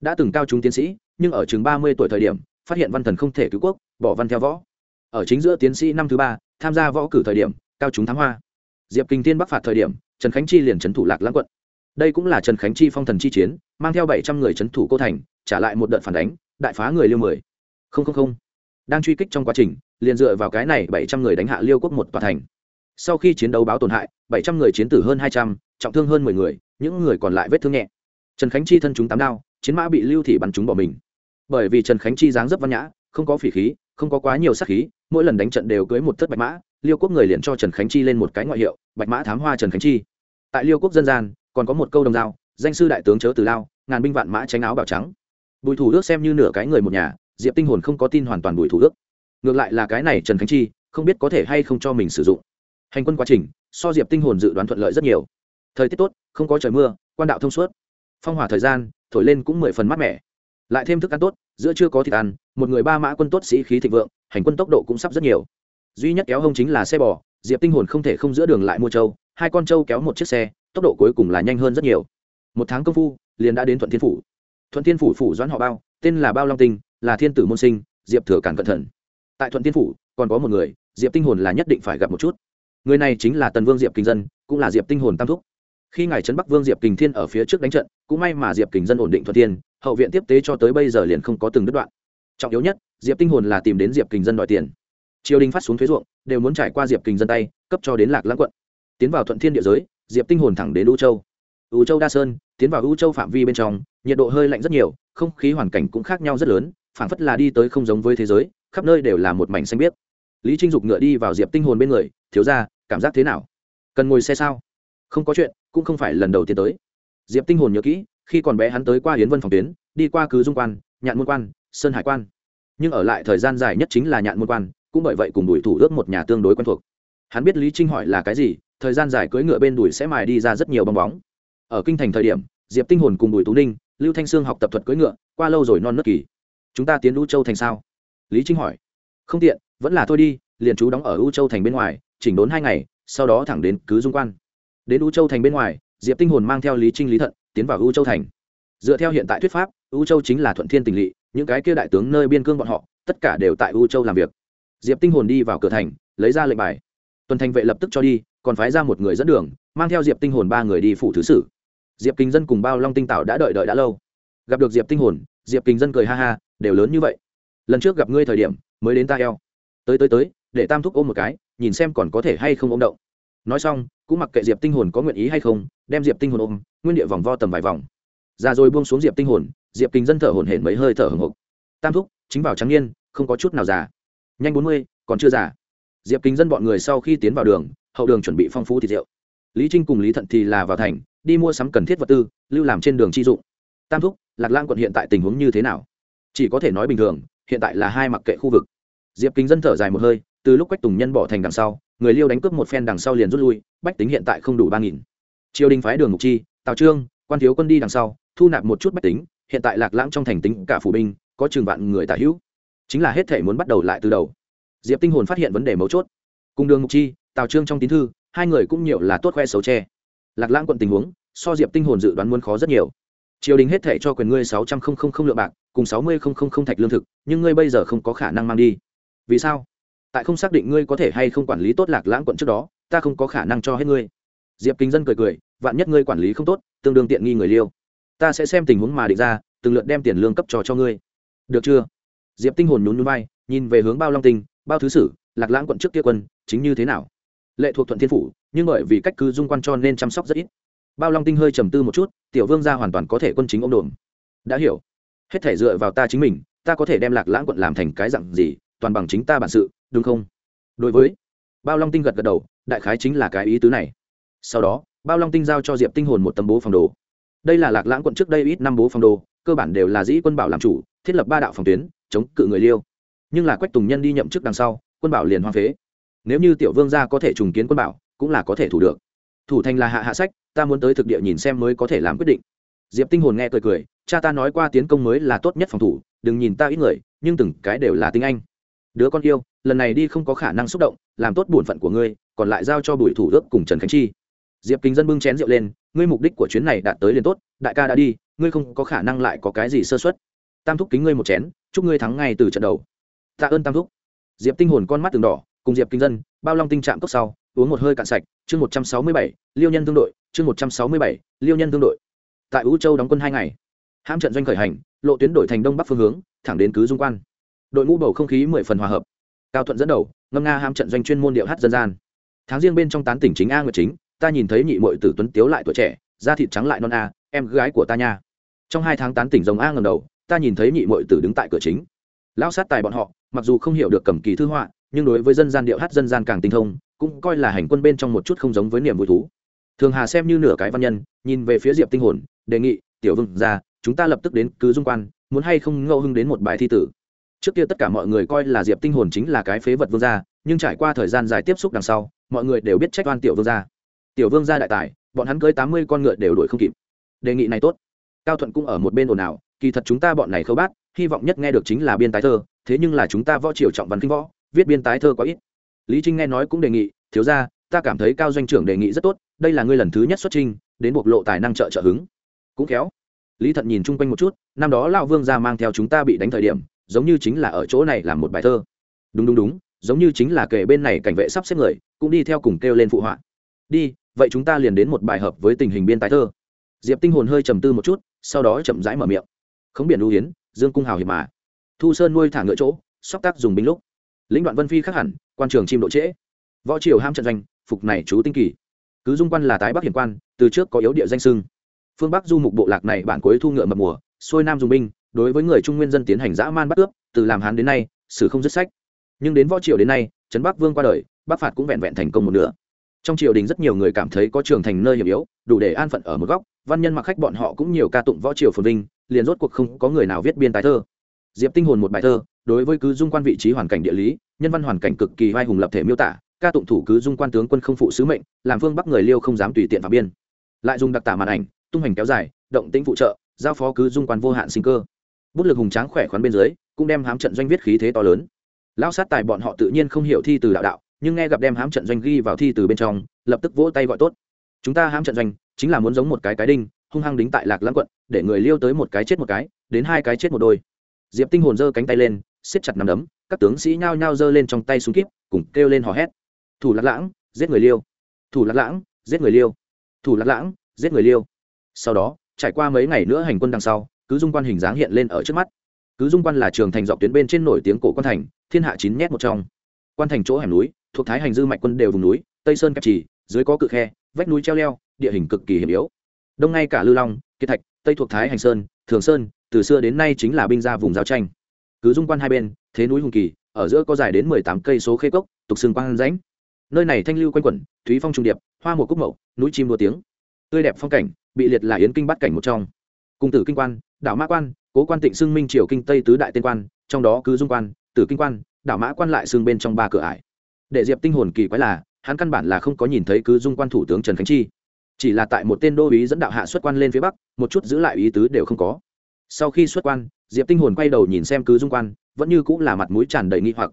Đã từng cao chúng tiến sĩ, nhưng ở chừng ba mươi tuổi thời điểm, phát hiện văn thần không thể cứu quốc bỏ văn theo võ. Ở chính giữa tiến sĩ năm thứ ba, tham gia võ cử thời điểm, cao chúng thám hoa. Diệp kinh tiên bắc phạt thời điểm, trần khánh chi liền trấn thủ lạc lãng quận. Đây cũng là trần khánh chi phong thần chi chiến, mang theo bảy trăm người trấn thủ cô thành, trả lại một đợt phản đánh, đại phá người liêu mười. Không không không. Đang truy kích trong quá trình, liền dựa vào cái này bảy trăm người đánh hạ liêu quốc một tòa thành. Sau khi chiến đấu báo tổn hại, bảy trăm người chiến tử hơn hai trăm, trọng thương hơn mười người, những người còn lại vết thương nhẹ. Trần khánh chi thân chúng tám đao, chiến mã bị lưu thị bắn chúng bỏ mình. Bởi vì trần khánh chi dáng dấp văn nhã, không có phỉ khí không có quá nhiều sát khí, mỗi lần đánh trận đều cưới một thất bạch mã, liêu quốc người liền cho trần khánh chi lên một cái ngoại hiệu, bạch mã thám hoa trần khánh chi. Tại liêu quốc dân gian, còn có một câu đồng dao danh sư đại tướng chớ từ lao, ngàn binh vạn mã tránh áo bào trắng. Bùi thủ đức xem như nửa cái người một nhà, diệp tinh hồn không có tin hoàn toàn bùi thủ đức. Ngược lại là cái này trần khánh chi, không biết có thể hay không cho mình sử dụng. Hành quân quá trình, so diệp tinh hồn dự đoán thuận lợi rất nhiều. Thời tiết tốt, không có trời mưa, quan đạo thông suốt. Phong hỏa thời gian, thổi lên cũng mười phần mát mẻ lại thêm thức ăn tốt, giữa chưa có thịt ăn, một người ba mã quân tốt sĩ khí thịnh vượng, hành quân tốc độ cũng sắp rất nhiều. Duy nhất kéo hông chính là xe bò, diệp tinh hồn không thể không giữa đường lại mua trâu, hai con trâu kéo một chiếc xe, tốc độ cuối cùng là nhanh hơn rất nhiều. Một tháng công phu, liền đã đến thuận thiên phủ. Thuận thiên phủ phủ doãn họ bao, tên là bao long tinh, là thiên tử môn sinh, diệp thừa cản cẩn thận. Tại thuận thiên phủ, còn có một người, diệp tinh hồn là nhất định phải gặp một chút. Người này chính là tần vương diệp kinh dân, cũng là diệp tinh hồn tam thúc. Khi ngài trấn bắc vương diệp kình thiên ở phía trước đánh trận, cũng may mà diệp kình dân ổn định thuận thiên hậu viện tiếp tế cho tới bây giờ liền không có từng đứt đoạn. Trọng yếu nhất, diệp tinh hồn là tìm đến diệp kình dân đòi tiền. Triều đình phát xuống thuế ruộng, đều muốn trải qua diệp kình dân tay, cấp cho đến lạc lãng quận. Tiến vào thuận thiên địa giới, diệp tinh hồn thẳng đến u châu. U châu đa sơn, tiến vào u châu phạm vi bên trong, nhiệt độ hơi lạnh rất nhiều, không khí hoàn cảnh cũng khác nhau rất lớn, phảng phất là đi tới không giống với thế giới, khắp nơi đều là một mảnh xanh biếc. Lý trinh dục ngựa đi vào diệp tinh hồn bên người, thiếu ra cảm giác thế nào? Cần ngồi xe sao? Không có chuyện, cũng không phải lần đầu tiên tới. Diệp tinh hồn nhớ kỹ khi còn bé hắn tới qua hiến vân phòng tuyến, đi qua cứ dung quan, nhạn môn quan, sơn hải quan. Nhưng ở lại thời gian dài nhất chính là nhạn môn quan, cũng bởi vậy cùng đuổi thủ ước một nhà tương đối quen thuộc. Hắn biết lý trinh hỏi là cái gì, thời gian dài cưỡi ngựa bên đùi sẽ mài đi ra rất nhiều bong bóng. Ở kinh thành thời điểm, diệp tinh hồn cùng bùi tú ninh, lưu thanh sương học tập thuật cưỡi ngựa, qua lâu rồi non nớt kỳ. Chúng ta tiến u châu thành sao? Lý trinh hỏi. Không tiện, vẫn là thôi đi, liền chú đóng ở u châu thành bên ngoài, chỉnh đốn hai ngày, sau đó thẳng đến cứ dung quan. Đến u châu thành bên ngoài, diệp tinh hồn mang theo lý trinh lý thận tiến vào u châu thành. Dựa theo hiện tại thuyết pháp, u châu chính là thuận thiên tình lỵ, những cái kia đại tướng nơi biên cương bọn họ, tất cả đều tại u châu làm việc. Diệp tinh hồn đi vào cửa thành, lấy ra lệnh bài. Tuần thành vệ lập tức cho đi, còn phái ra một người dẫn đường, mang theo diệp tinh hồn ba người đi phủ thứ sử. Diệp kinh dân cùng bao long tinh tạo đã đợi đợi đã lâu. Gặp được diệp tinh hồn, diệp kinh dân cười ha ha, đều lớn như vậy. Lần trước gặp ngươi thời điểm, mới đến ta eo. Tới tới tới, để tam thúc ôm một cái, nhìn xem còn có thể hay không ôm động nói xong, cũng mặc kệ diệp tinh hồn có nguyện ý hay không, đem diệp tinh hồn ôm, nguyên địa vòng vo tầm vài vòng. Ra rồi buông xuống diệp tinh hồn, diệp kinh dân thở hổn hển mấy hơi thở hồng hộc tam thúc, chính vào trắng niên, không có chút nào già. Nhanh bốn mươi, còn chưa già. Diệp kinh dân bọn người sau khi tiến vào đường, hậu đường chuẩn bị phong phú thịt rượu. Lý trinh cùng lý thận thì là vào thành, đi mua sắm cần thiết vật tư, lưu làm trên đường chi dụng. Tam thúc, lạc lang quận hiện tại tình huống như thế nào? Chỉ có thể nói bình thường, hiện tại là hai mặc kệ khu vực. Diệp kinh dân thở dài một hơi từ lúc quách tùng nhân bỏ thành đằng sau, người liêu đánh cướp một phen đằng sau liền rút lui, bách tính hiện tại không đủ ba nghìn. Triều đình phái đường mục chi, tào trương, quan thiếu quân đi đằng sau, thu nạp một chút bách tính, hiện tại lạc lãng trong thành tính cả phủ binh, có chừng vạn người tả hữu. Chính là hết thể muốn bắt đầu lại từ đầu. Diệp tinh hồn phát hiện vấn đề mấu chốt. Cùng đường mục chi, tào trương trong tín thư, hai người cũng nhiều là tốt khoe xấu tre lạc lãng quận tình huống, so diệp tinh hồn dự đoán muốn khó rất nhiều. Triều đình hết thể cho quyền ngươi sáu trăm linh lượng bạc, cùng sáu mươi thạch lương thực, nhưng ngươi bây giờ không có khả năng mang đi. Vì sao? Tại không xác định ngươi có thể hay không quản lý tốt lạc lãng quận trước đó, ta không có khả năng cho hết ngươi. Diệp kính dân cười cười, vạn nhất ngươi quản lý không tốt, tương đương tiện nghi người liêu. Ta sẽ xem tình huống mà định ra, từng lượt đem tiền lương cấp cho cho ngươi. Được chưa? Diệp tinh hồn nhún nhún vai, nhìn về hướng bao long tinh, bao thứ sử, lạc lãng quận trước kia quân, chính như thế nào? Lệ thuộc thuận thiên phủ, nhưng bởi vì cách cư dung quan cho nên chăm sóc rất ít. Bao long tinh hơi trầm tư một chút, tiểu vương gia hoàn toàn có thể quân chính ông đồn. Đã hiểu. Hết thể dựa vào ta chính mình, ta có thể đem lạc lãng quận làm thành cái dặn gì toàn bằng chính ta bản sự, đúng không? Đối với, bao long tinh gật gật đầu, đại khái chính là cái ý tứ này. Sau đó, bao long tinh giao cho diệp tinh hồn một tấm bố phòng đồ. Đây là lạc lãng quận trước đây ít năm bố phòng đồ, cơ bản đều là dĩ quân bảo làm chủ, thiết lập ba đạo phòng tuyến, chống cự người liêu. Nhưng là quách tùng nhân đi nhậm chức đằng sau, quân bảo liền hoang phế. Nếu như tiểu vương gia có thể trùng kiến quân bảo, cũng là có thể thủ được. Thủ thành là hạ hạ sách, ta muốn tới thực địa nhìn xem mới có thể làm quyết định. Diệp tinh hồn nghe cười cười, cha ta nói qua tiến công mới là tốt nhất phòng thủ, đừng nhìn ta ít người, nhưng từng cái đều là tinh anh đứa con yêu, lần này đi không có khả năng xúc động, làm tốt bổn phận của ngươi, còn lại giao cho bùi thủ ước cùng trần khánh chi. Diệp kính dân bưng chén rượu lên, ngươi mục đích của chuyến này đạt tới liền tốt, đại ca đã đi, ngươi không có khả năng lại có cái gì sơ xuất tam thúc kính ngươi một chén, chúc ngươi thắng ngay từ trận đầu. Tạ ơn tam thúc. Diệp tinh hồn con mắt từng đỏ, cùng diệp kinh dân, bao long tinh trạm cốc sau, uống một hơi cạn sạch, chương một trăm sáu mươi bảy, liêu nhân thương đội, chương một trăm sáu mươi bảy, liêu nhân thương đội. Tại ú châu đóng quân hai ngày, hãm trận doanh khởi hành, lộ tuyến đổi thành đông bắc phương hướng, thẳng đến cứ dung quan đội ngũ bầu không khí mười phần hòa hợp. Cao thuận dẫn đầu, ngâm nga ham trận doanh chuyên môn điệu hát dân gian. Tháng riêng bên trong tán tỉnh chính a nguyệt chính, ta nhìn thấy nhị mội tử tuấn tiếu lại tuổi trẻ, da thịt trắng lại non a, em gái của ta nha. Trong hai tháng tán tỉnh rồng a ngầm đầu, ta nhìn thấy nhị mội tử đứng tại cửa chính. Lão sát tài bọn họ, mặc dù không hiểu được cầm kỳ thư họa, nhưng đối với dân gian điệu hát dân gian càng tinh thông, cũng coi là hành quân bên trong một chút không giống với niềm vui thú. Thường hà xem như nửa cái văn nhân, nhìn về phía diệp tinh hồn, đề nghị, tiểu vương ra chúng ta lập tức đến cứ dung quan, muốn hay không ngẫu hưng đến một bài thi tử? Trước kia tất cả mọi người coi là diệp tinh hồn chính là cái phế vật vương gia, nhưng trải qua thời gian dài tiếp xúc đằng sau, mọi người đều biết trách oan tiểu vương gia. Tiểu vương gia đại tài, bọn hắn cưới tám mươi con ngựa đều đuổi không kịp. Đề nghị này tốt. Cao thuận cũng ở một bên ồn ào, kỳ thật chúng ta bọn này khâu bát, hy vọng nhất nghe được chính là biên tái thơ, thế nhưng là chúng ta võ triều trọng văn kinh võ, viết biên tái thơ quá ít. Lý trinh nghe nói cũng đề nghị, thiếu ra ta cảm thấy cao doanh trưởng đề nghị rất tốt, đây là ngươi lần thứ nhất xuất trình, đến bộc lộ tài năng trợ trợ hứng. Cũng khéo. Lý thận nhìn chung quanh một chút, năm đó lão vương ra mang theo chúng ta bị đánh thời điểm giống như chính là ở chỗ này làm một bài thơ. Đúng đúng đúng, giống như chính là kể bên này cảnh vệ sắp xếp người, cũng đi theo cùng kêu lên phụ họa. Đi, vậy chúng ta liền đến một bài hợp với tình hình biên tái thơ. Diệp tinh hồn hơi trầm tư một chút, sau đó chậm rãi mở miệng. Khống biển lưu hiến, dương cung hào hiệp mà. Thu sơn nuôi thả ngựa chỗ, sóc tác dùng binh lúc. Lĩnh đoạn vân phi khác hẳn, quan trường chim độ trễ. Võ triều ham trận doanh, phục này chú tinh kỳ. Cứ dung quan là tái bắc hiển quan, từ trước có yếu địa danh sưng. Phương bắc du mục bộ lạc này bản cuối thu ngựa mập mùa, xuôi nam dùng binh đối với người trung nguyên dân tiến hành dã man bắt cướp từ làm hán đến nay xử không dứt sách. Nhưng đến võ triều đến nay, trấn bắc vương qua đời, bắc phạt cũng vẹn vẹn thành công một nửa. Trong triều đình rất nhiều người cảm thấy có trường thành nơi hiểm yếu, đủ để an phận ở một góc, văn nhân mặc khách bọn họ cũng nhiều ca tụng võ triều phồn vinh, liền rốt cuộc không có người nào viết biên tài thơ. Diệp tinh hồn một bài thơ, đối với cứ dung quan vị trí hoàn cảnh địa lý, nhân văn hoàn cảnh cực kỳ vai hùng lập thể miêu tả, ca tụng thủ cứ dung quan tướng quân không phụ sứ mệnh, làm phương bắc người liêu không dám tùy tiện phạm biên. Lại dùng đặc tả màn ảnh, tung hành kéo dài, động tĩnh phụ trợ, giao phó cứ dung quan vô hạn sinh cơ bút lực hùng tráng khỏe khoắn bên dưới, cũng đem hám trận doanh viết khí thế to lớn. Lão sát tài bọn họ tự nhiên không hiểu thi từ đạo đạo, nhưng nghe gặp đem hám trận doanh ghi vào thi từ bên trong, lập tức vỗ tay gọi tốt. Chúng ta hám trận doanh chính là muốn giống một cái cái đinh, hung hăng đính tại lạc lãng quận, để người liêu tới một cái chết một cái, đến hai cái chết một đôi. Diệp tinh hồn giơ cánh tay lên, siết chặt nắm đấm, các tướng sĩ nhao nhao giơ lên trong tay súng kíp, cùng kêu lên hò hét. Thủ lạc lãng, giết người liêu. Thủ lạc lãng, giết người liêu. Thủ lạc lãng, giết người liêu. Sau đó, trải qua mấy ngày nữa hành quân đằng sau cứ dung quan hình dáng hiện lên ở trước mắt. Cứ dung quan là trường thành dọc tuyến bên trên nổi tiếng cổ quan thành, thiên hạ chín nhét một trong. Quan thành chỗ hẻm núi, thuộc thái hành dư mạnh quân đều vùng núi, tây sơn kẹp trì, dưới có cự khe, vách núi treo leo, địa hình cực kỳ hiểm yếu. Đông ngay cả lư long, kiệt thạch, tây thuộc thái hành sơn, thường sơn, từ xưa đến nay chính là binh ra vùng giao tranh. Cứ dung quan hai bên, thế núi hùng kỳ, ở giữa có dài đến mười tám cây số khê cốc, tục xương quang rãnh. Nơi này thanh lưu quanh quẩn, thúy phong trung điệp, hoa mùa cúc mậu, núi chim đua tiếng. Tươi đẹp phong cảnh, bị liệt là yến kinh bắt cảnh một trong. Cùng tử kinh quan đảo mã quan, cố quan tịnh xưng minh triều kinh tây tứ đại tiên quan, trong đó cứ dung quan, tử kinh quan, đảo mã quan lại xưng bên trong ba cửa ải. Để diệp tinh hồn kỳ quái là, hắn căn bản là không có nhìn thấy cứ dung quan thủ tướng trần khánh chi. Chỉ là tại một tên đô ý dẫn đạo hạ xuất quan lên phía bắc, một chút giữ lại ý tứ đều không có. Sau khi xuất quan, diệp tinh hồn quay đầu nhìn xem cứ dung quan, vẫn như cũng là mặt mũi tràn đầy nghi hoặc.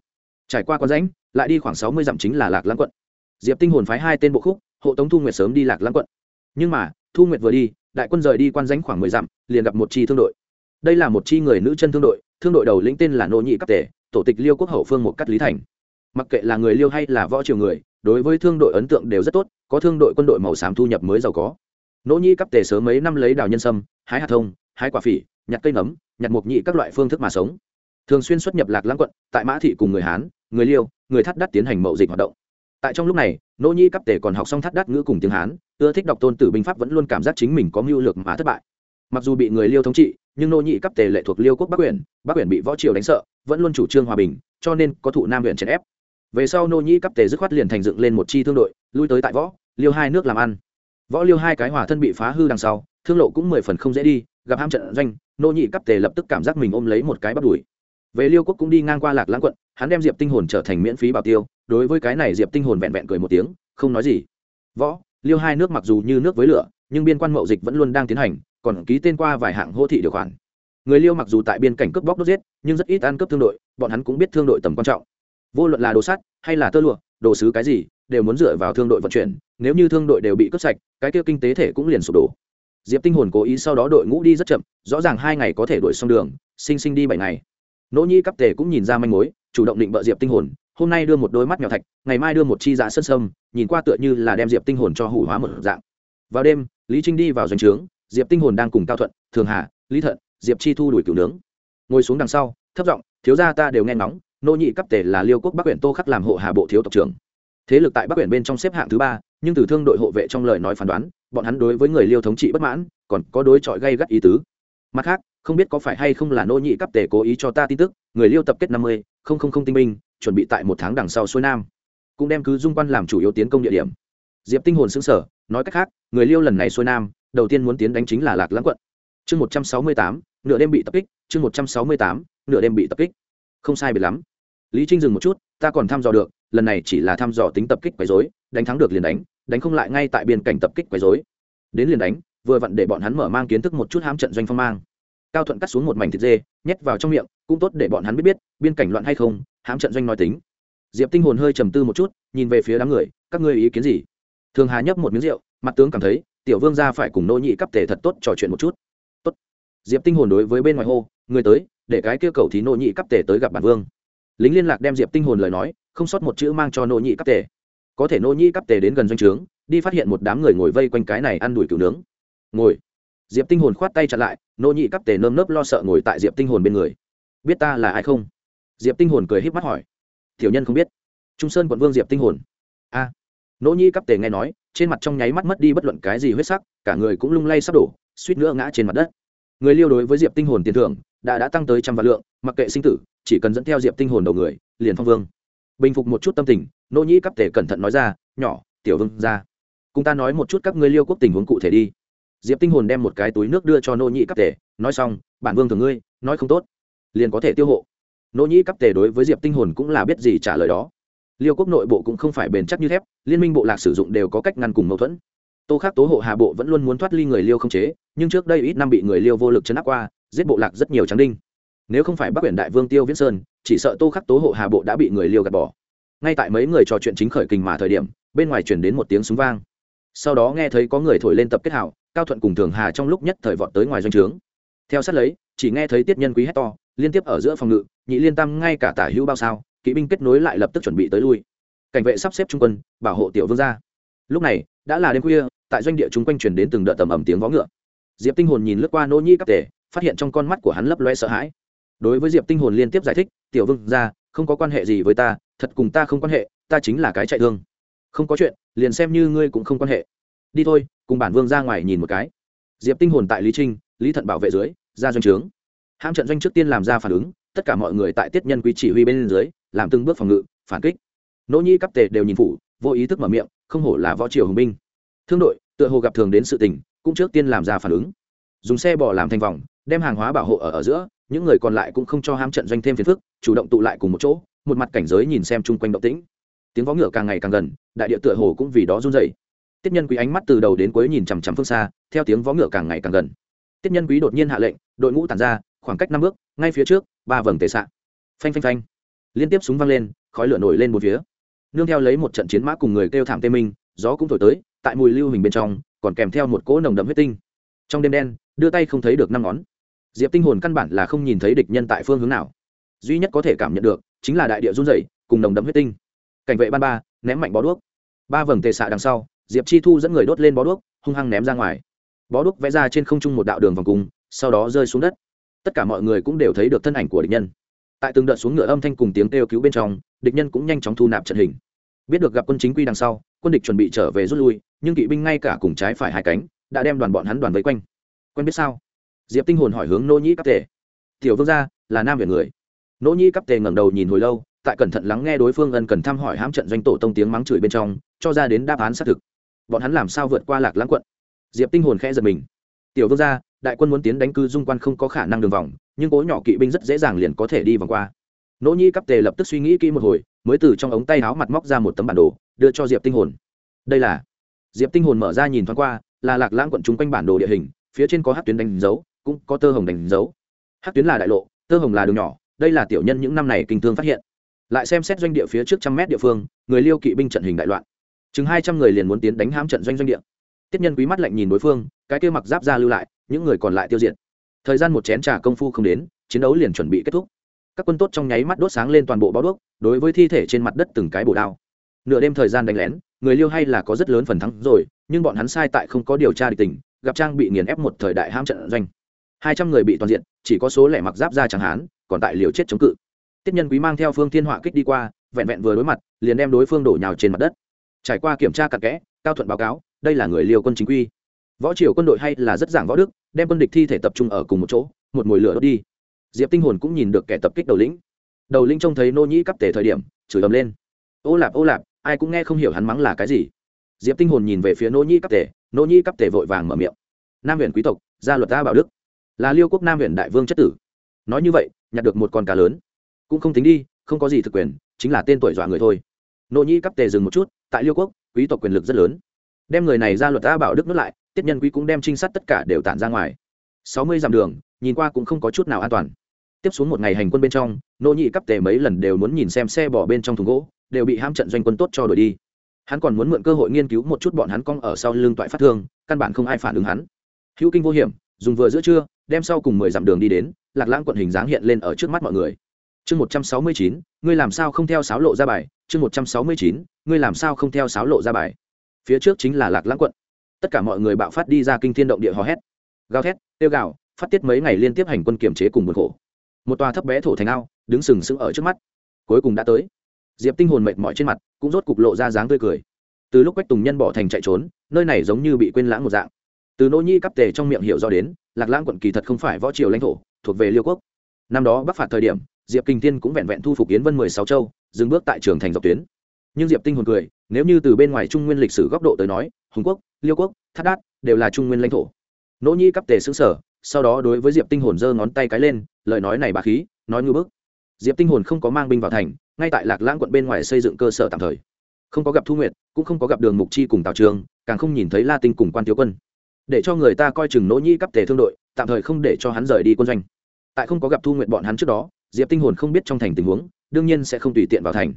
Trải qua con rãnh, lại đi khoảng sáu mươi dặm chính là lạc lãng quận. Diệp tinh hồn phái hai tên bộ khúc, hộ tống thu nguyệt sớm đi lạc lãng quận. Nhưng mà, thu nguyệt vừa đi đại quân rời đi quan danh khoảng mười dặm liền gặp một chi thương đội. Đây là một chi người nữ chân thương đội thương đội đầu lĩnh tên là nô nhị cấp Tề, tổ tịch liêu quốc hậu phương một cắt lý thành. Mặc kệ là người liêu hay là võ triều người đối với thương đội ấn tượng đều rất tốt có thương đội quân đội màu xám thu nhập mới giàu có. Nỗ nhị cấp Tề sớm mấy năm lấy đào nhân sâm hái hạt thông hái quả phỉ nhặt cây nấm nhặt mộc nhị các loại phương thức mà sống. Thường xuyên xuất nhập lạc lãng quận tại mã thị cùng người hán người liêu người thắt đắt tiến hành mậu dịch hoạt động. Tại trong lúc này nỗ nhi cấp tề còn học xong thắt đắt ngữ cùng tiếng hán, ưa thích đọc tôn tử binh pháp vẫn luôn cảm giác chính mình có mưu lược mà thất bại. Mặc dù bị người liêu thống trị, nhưng nô nhị cấp tề lệ thuộc liêu quốc bắc huyện bắc huyện bị võ triều đánh sợ, vẫn luôn chủ trương hòa bình, cho nên có thụ nam huyện chèn ép. Về sau nô nhị cấp tề dứt khoát liền thành dựng lên một chi thương đội, lui tới tại võ, liêu hai nước làm ăn. Võ liêu hai cái hòa thân bị phá hư đằng sau, thương lộ cũng mười phần không dễ đi, gặp ham trận doanh nô nhị cấp tề lập tức cảm giác mình ôm lấy một cái bắt đuổi về liêu quốc cũng đi ngang qua lạc lãng quận, hắn đem diệp tinh hồn trở thành miễn phí bảo tiêu, đối với cái này diệp tinh hồn vẹn vẹn cười một tiếng, không nói gì. Võ, liêu hai nước mặc dù như nước với lửa, nhưng biên quan mậu dịch vẫn luôn đang tiến hành, còn ký tên qua vài hạng hô thị điều khoản. Người liêu mặc dù tại biên cảnh cướp bóc đốt giết, nhưng rất ít ăn cướp thương đội, bọn hắn cũng biết thương đội tầm quan trọng. Vô luận là đồ sắt hay là tơ lụa, đồ sứ cái gì, đều muốn dựa vào thương đội vận chuyển, nếu như thương đội đều bị cướp sạch, cái kia kinh tế thể cũng liền sụp đổ. Diệp tinh hồn cố ý sau đó đội ngũ đi rất chậm, rõ ràng hai ngày có thể đuổi xong đường, sinh sinh đi bảy ngày nỗ nhi cấp tề cũng nhìn ra manh mối, chủ động định bợ diệp tinh hồn, hôm nay đưa một đôi mắt mèo thạch, ngày mai đưa một chi dạ sân sâm, nhìn qua tựa như là đem diệp tinh hồn cho hủ hóa một dạng. Vào đêm, lý trinh đi vào doanh trướng, diệp tinh hồn đang cùng cao thuận, thường hà, lý thận, diệp chi thu đuổi cửu nướng. Ngồi xuống đằng sau, thấp giọng, thiếu gia ta đều nghe nóng nô nhị cấp tề là liêu quốc bắc huyện tô khắc làm hộ hà bộ thiếu tộc trưởng. Thế lực tại bắc huyện bên trong xếp hạng thứ ba, nhưng từ thương đội hộ vệ trong lời nói phán đoán, bọn hắn đối với người liêu thống trị bất mãn, còn có đối chọi gây gắt ý tứ. Mặt khác không biết có phải hay không là nô nhị cấp tề cố ý cho ta tin tức, người liêu tập kết năm mươi, không không không tinh binh, chuẩn bị tại một tháng đằng sau xuôi nam. Cũng đem cứ dung quan làm chủ yếu tiến công địa điểm. Diệp tinh hồn xứng sở nói cách khác, người liêu lần này xuôi nam, đầu tiên muốn tiến đánh chính là lạc lãng quận. Chương một trăm sáu mươi tám, nửa đêm bị tập kích, chương một trăm sáu mươi tám, nửa đêm bị tập kích. Không sai biệt lắm. Lý trinh dừng một chút, ta còn thăm dò được, lần này chỉ là thăm dò tính tập kích quấy dối đánh thắng được liền đánh đánh không lại ngay tại biên cảnh tập kích quấy dối đến liền đánh, vừa vặn để bọn hắn mở mang kiến thức một chút hám trận doanh phong mang cao thuận cắt xuống một mảnh thịt dê, nhét vào trong miệng, cũng tốt để bọn hắn biết biết, biên cảnh loạn hay không, hãm trận doanh nói tính. Diệp tinh hồn hơi trầm tư một chút, nhìn về phía đám người, các ngươi ý kiến gì? Thường hà nhấp một miếng rượu, mặt tướng cảm thấy, tiểu vương gia phải cùng nô nhị cấp tể thật tốt trò chuyện một chút. Tốt. Diệp tinh hồn đối với bên ngoài hô, người tới, để cái kia cầu thì nô nhị cấp tể tới gặp bản vương. Lính liên lạc đem diệp tinh hồn lời nói, không sót một chữ mang cho nô nhị cấp tể có thể nô nhị cấp tể đến gần doanh trướng, đi phát hiện một đám người ngồi vây quanh cái này ăn đuổi cừu nướng. Ngồi. Diệp tinh hồn khoát tay chặn lại nô nhị cấp tề nơm nớp lo sợ ngồi tại diệp tinh hồn bên người. Biết ta là ai không? Diệp tinh hồn cười híp mắt hỏi. Tiểu nhân không biết. Trung sơn quận vương diệp tinh hồn. A. Nô nhị cấp tề nghe nói, trên mặt trong nháy mắt mất đi bất luận cái gì huyết sắc, cả người cũng lung lay sắp đổ, suýt nữa ngã trên mặt đất. Người liêu đối với diệp tinh hồn tiền thưởng, đã đã tăng tới trăm vạn lượng, mặc kệ sinh tử, chỉ cần dẫn theo diệp tinh hồn đầu người, liền phong vương. Bình phục một chút tâm tình, nô nhĩ cấp tề cẩn thận nói ra, nhỏ, tiểu vương ra, cùng ta nói một chút các ngươi liêu quốc tình huống cụ thể đi diệp tinh hồn đem một cái túi nước đưa cho Nô nhĩ cấp tề, nói xong, bản vương thường ngươi, nói không tốt. Liền có thể tiêu hộ. Nô nhĩ cấp tề đối với diệp tinh hồn cũng là biết gì trả lời đó. Liêu quốc nội bộ cũng không phải bền chắc như thép, liên minh bộ lạc sử dụng đều có cách ngăn cùng mâu thuẫn. Tô khắc tố hộ hà bộ vẫn luôn muốn thoát ly người liêu không chế, nhưng trước đây ít năm bị người liêu vô lực chấn áp qua, giết bộ lạc rất nhiều trắng đinh. Nếu không phải bắc quyển đại vương tiêu viễn sơn, chỉ sợ tô khắc tố hộ hà bộ đã bị người liêu gạt bỏ. Ngay tại mấy người trò chuyện chính khởi kình mà thời điểm, bên ngoài chuyển đến một tiếng súng vang. Sau đó nghe thấy có người thổi lên tập kết hảo cao thuận cùng thường hà trong lúc nhất thời vọt tới ngoài doanh trướng. Theo sát lấy, chỉ nghe thấy tiết nhân quý hét to, liên tiếp ở giữa phòng ngự, nhị liên tam ngay cả tả hữu bao sao, kỵ binh kết nối lại lập tức chuẩn bị tới lui. Cảnh vệ sắp xếp trung quân, bảo hộ tiểu vương gia. Lúc này, đã là đêm khuya, tại doanh địa chúng quanh truyền đến từng đợt tầm ầm tiếng vó ngựa. Diệp tinh hồn nhìn lướt qua nỗ nhi các tể, phát hiện trong con mắt của hắn lấp loe sợ hãi. Đối với diệp tinh hồn liên tiếp giải thích, tiểu vương gia, không có quan hệ gì với ta, thật cùng ta không quan hệ, ta chính là cái chạy thương. Không có chuyện, liền xem như ngươi cũng không quan hệ. Đi thôi cùng bản vương ra ngoài nhìn một cái. Diệp tinh hồn tại lý trinh, lý thận bảo vệ dưới, ra doanh trướng. Hãm trận doanh trước tiên làm ra phản ứng, tất cả mọi người tại tiết nhân quý chỉ huy bên dưới, làm từng bước phòng ngự, phản kích. Nỗ nhi cấp tề đều nhìn phủ, vô ý thức mở miệng, không hổ là võ triều hùng binh. Thương đội, tựa hồ gặp thường đến sự tình, cũng trước tiên làm ra phản ứng. Dùng xe bò làm thành vòng, đem hàng hóa bảo hộ ở ở giữa, những người còn lại cũng không cho ham trận doanh thêm phiền phức, chủ động tụ lại cùng một chỗ, một mặt cảnh giới nhìn xem chung quanh động tĩnh. Tiếng võ ngựa càng ngày càng gần, đại địa tựa hồ cũng vì đó run rẩy tiết nhân quý ánh mắt từ đầu đến cuối nhìn chằm chằm phương xa, theo tiếng vó ngựa càng ngày càng gần. Tiết nhân quý đột nhiên hạ lệnh, đội ngũ tàn ra, khoảng cách năm bước, ngay phía trước, ba vầng tề xạ phanh phanh phanh. Liên tiếp súng văng lên, khói lửa nổi lên một phía. Nương theo lấy một trận chiến mã cùng người kêu thảm tê minh, gió cũng thổi tới, tại mùi lưu hình bên trong, còn kèm theo một cỗ nồng đậm huyết tinh. Trong đêm đen, đưa tay không thấy được năm ngón. Diệp tinh hồn căn bản là không nhìn thấy địch nhân tại phương hướng nào. Duy nhất có thể cảm nhận được, chính là đại địa run rẩy, cùng nồng đậm huyết tinh. Cảnh vệ ban ba, ném mạnh bó đuốc. Ba vầng tề xạ đằng sau diệp chi thu dẫn người đốt lên bó đuốc, hung hăng ném ra ngoài. Bó đuốc vẽ ra trên không trung một đạo đường vòng cung, sau đó rơi xuống đất. Tất cả mọi người cũng đều thấy được thân ảnh của địch nhân. Tại từng đợt xuống ngựa âm thanh cùng tiếng kêu cứu bên trong, địch nhân cũng nhanh chóng thu nạp trận hình. Biết được gặp quân chính quy đằng sau, quân địch chuẩn bị trở về rút lui, nhưng kỵ binh ngay cả cùng trái phải hai cánh, đã đem đoàn bọn hắn đoàn vây quanh. Quen biết sao? Diệp tinh hồn hỏi hướng nô nhĩ cắp tề. Tiểu vương gia, là nam việt người. Nô nhĩ cắp tề ngẩng đầu nhìn hồi lâu, tại cẩn thận lắng nghe đối phương ân cần thăm hỏi hãm trận doanh tổ tông tiếng mắng chửi bên trong, cho ra đến đáp án xác thực bọn hắn làm sao vượt qua lạc lãng quận? Diệp tinh hồn khẽ giật mình. Tiểu vương gia, đại quân muốn tiến đánh cư dung quan không có khả năng đường vòng, nhưng cố nhỏ kỵ binh rất dễ dàng liền có thể đi vòng qua. Nỗ nhi cấp tề lập tức suy nghĩ kỹ một hồi, mới từ trong ống tay áo mặt móc ra một tấm bản đồ, đưa cho diệp tinh hồn. Đây là diệp tinh hồn mở ra nhìn thoáng qua, là lạc lãng quận chúng quanh bản đồ địa hình, phía trên có hát tuyến đánh dấu, cũng có tơ hồng đánh dấu. Hát tuyến là đại lộ, tơ hồng là đường nhỏ, đây là tiểu nhân những năm này kinh thương phát hiện. Lại xem xét doanh địa phía trước trăm mét địa phương, người liêu kỵ binh trận hình đại loạn chừng hai trăm người liền muốn tiến đánh hãm trận doanh doanh địa. Tiết nhân quý mắt lạnh nhìn đối phương, cái kia mặc giáp ra lưu lại, những người còn lại tiêu diệt. Thời gian một chén trà công phu không đến, chiến đấu liền chuẩn bị kết thúc. Các quân tốt trong nháy mắt đốt sáng lên toàn bộ báo đuốc, đối với thi thể trên mặt đất từng cái bổ đao. Nửa đêm thời gian đánh lén, người liêu hay là có rất lớn phần thắng rồi, nhưng bọn hắn sai tại không có điều tra địch tình, gặp trang bị nghiền ép một thời đại ham trận doanh. Hai trăm người bị toàn diện, chỉ có số lẻ mặc giáp ra chẳng hán, còn tại liều chết chống cự. Tiết nhân quý mang theo phương thiên họa kích đi qua, vẹn vẹn vừa đối mặt, liền đem đối phương đổ nhào trên mặt đất trải qua kiểm tra cặn kẽ, cao thuận báo cáo, đây là người liều quân chính quy. Võ triều quân đội hay là rất giảng võ đức, đem quân địch thi thể tập trung ở cùng một chỗ, một mồi lửa đốt đi. Diệp tinh hồn cũng nhìn được kẻ tập kích đầu lĩnh. Đầu lĩnh trông thấy nô nhĩ cắp tể thời điểm, chửi ầm lên. Ô lạp ô lạp, ai cũng nghe không hiểu hắn mắng là cái gì. Diệp tinh hồn nhìn về phía nô nhĩ cắp tể, nô nhĩ cắp tể vội vàng mở miệng. Nam huyện quý tộc, gia luật ta bảo đức, là liêu quốc nam huyện đại vương chất tử. Nói như vậy, nhặt được một con cá lớn. Cũng không tính đi, không có gì thực quyền, chính là tên tuổi dọa người thôi. Nô nhĩ cắp tề dừng một chút tại liêu quốc, quý tộc quyền lực rất lớn. Đem người này ra luật ta bảo đức nuốt lại, tiết nhân quý cũng đem trinh sát tất cả đều tản ra ngoài. Sáu mươi dặm đường, nhìn qua cũng không có chút nào an toàn. Tiếp xuống một ngày hành quân bên trong, nô nhị cấp tề mấy lần đều muốn nhìn xem xe bỏ bên trong thùng gỗ, đều bị ham trận doanh quân tốt cho đổi đi. Hắn còn muốn mượn cơ hội nghiên cứu một chút bọn hắn cong ở sau lưng toại phát thương, căn bản không ai phản ứng hắn. Hữu kinh vô hiểm, dùng vừa giữa trưa, đem sau cùng mười dặm đường đi đến, lạc lãng quận hình dáng hiện lên ở trước mắt mọi người chương một trăm sáu mươi chín, ngươi làm sao không theo sáo lộ ra bài? Chương một trăm sáu mươi chín, ngươi làm sao không theo sáo lộ ra bài? Phía trước chính là lạc lãng quận. Tất cả mọi người bạo phát đi ra kinh thiên động địa hò hét, gào thét tiêu gạo phát tiết mấy ngày liên tiếp hành quân kiểm chế cùng buồn khổ. Một tòa thấp bé thổ thành ao, đứng sừng sững ở trước mắt. Cuối cùng đã tới. Diệp tinh hồn mệt mỏi trên mặt, cũng rốt cục lộ ra dáng tươi cười. Từ lúc quách tùng nhân bỏ thành chạy trốn, nơi này giống như bị quên lãng một dạng. Từ nỗ nhi cắp tề trong miệng hiểu do đến, lạc lãng quận kỳ thật không phải võ triều lãnh thổ, thuộc về liêu quốc. Năm đó bắc phạt thời điểm diệp kinh tiên cũng vẹn vẹn thu phục yến vân mười sáu châu, dừng bước tại trường thành dọc tuyến. Nhưng diệp tinh hồn cười, nếu như từ bên ngoài trung nguyên lịch sử góc độ tới nói, hùng quốc, liêu quốc thắt đát đều là trung nguyên lãnh thổ. Nỗ nhi cắp tề xứng sở, sau đó đối với diệp tinh hồn giơ ngón tay cái lên, lời nói này bà khí, nói ngư bức. Diệp tinh hồn không có mang binh vào thành, ngay tại lạc lãng quận bên ngoài xây dựng cơ sở tạm thời. Không có gặp thu nguyệt, cũng không có gặp đường mục chi cùng tào trường, càng không nhìn thấy la tinh cùng quan thiếu quân. Để cho người ta coi chừng nỗ Nhi cấp tề thương đội, tạm thời không để cho hắn rời đi quân doanh. Tại không có gặp thu nguyệt bọn hắn trước đó diệp tinh hồn không biết trong thành tình huống, đương nhiên sẽ không tùy tiện vào thành.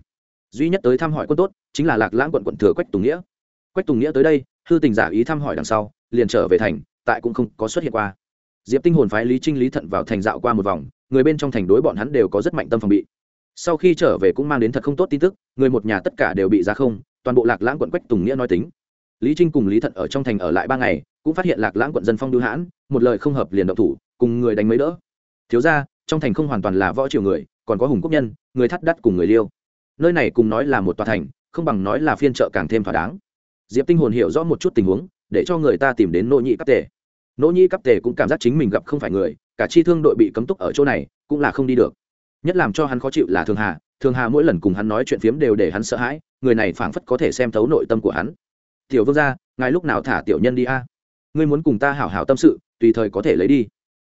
Duy nhất tới thăm hỏi quân tốt, chính là lạc lãng quận quận thừa quách tùng nghĩa. Quách tùng nghĩa tới đây, hư tình giả ý thăm hỏi đằng sau, liền trở về thành, tại cũng không có xuất hiện qua. Diệp tinh hồn phái lý trinh lý thận vào thành dạo qua một vòng, người bên trong thành đối bọn hắn đều có rất mạnh tâm phòng bị. Sau khi trở về cũng mang đến thật không tốt tin tức, người một nhà tất cả đều bị ra không, toàn bộ lạc lãng quận quách tùng nghĩa nói tính. Lý trinh cùng lý thận ở trong thành ở lại ba ngày, cũng phát hiện lạc lãng quận dân phong đưu hãn, một lời không hợp liền động thủ, cùng người đánh mấy đỡ. Thiếu ra trong thành không hoàn toàn là võ triều người, còn có hùng quốc nhân, người thắt đắt cùng người liêu. Nơi này cùng nói là một tòa thành, không bằng nói là phiên chợ càng thêm thỏa đáng. Diệp tinh hồn hiểu rõ một chút tình huống, để cho người ta tìm đến nỗ nhị cấp tề. Nỗ nhị cấp tề cũng cảm giác chính mình gặp không phải người, cả chi thương đội bị cấm túc ở chỗ này, cũng là không đi được. Nhất làm cho hắn khó chịu là thường hà thường hà mỗi lần cùng hắn nói chuyện phiếm đều để hắn sợ hãi, người này phảng phất có thể xem thấu nội tâm của hắn. Tiểu vương gia, ngài lúc nào thả tiểu nhân đi a? Ngươi muốn cùng ta hảo hảo tâm sự, tùy thời có thể lấy đi.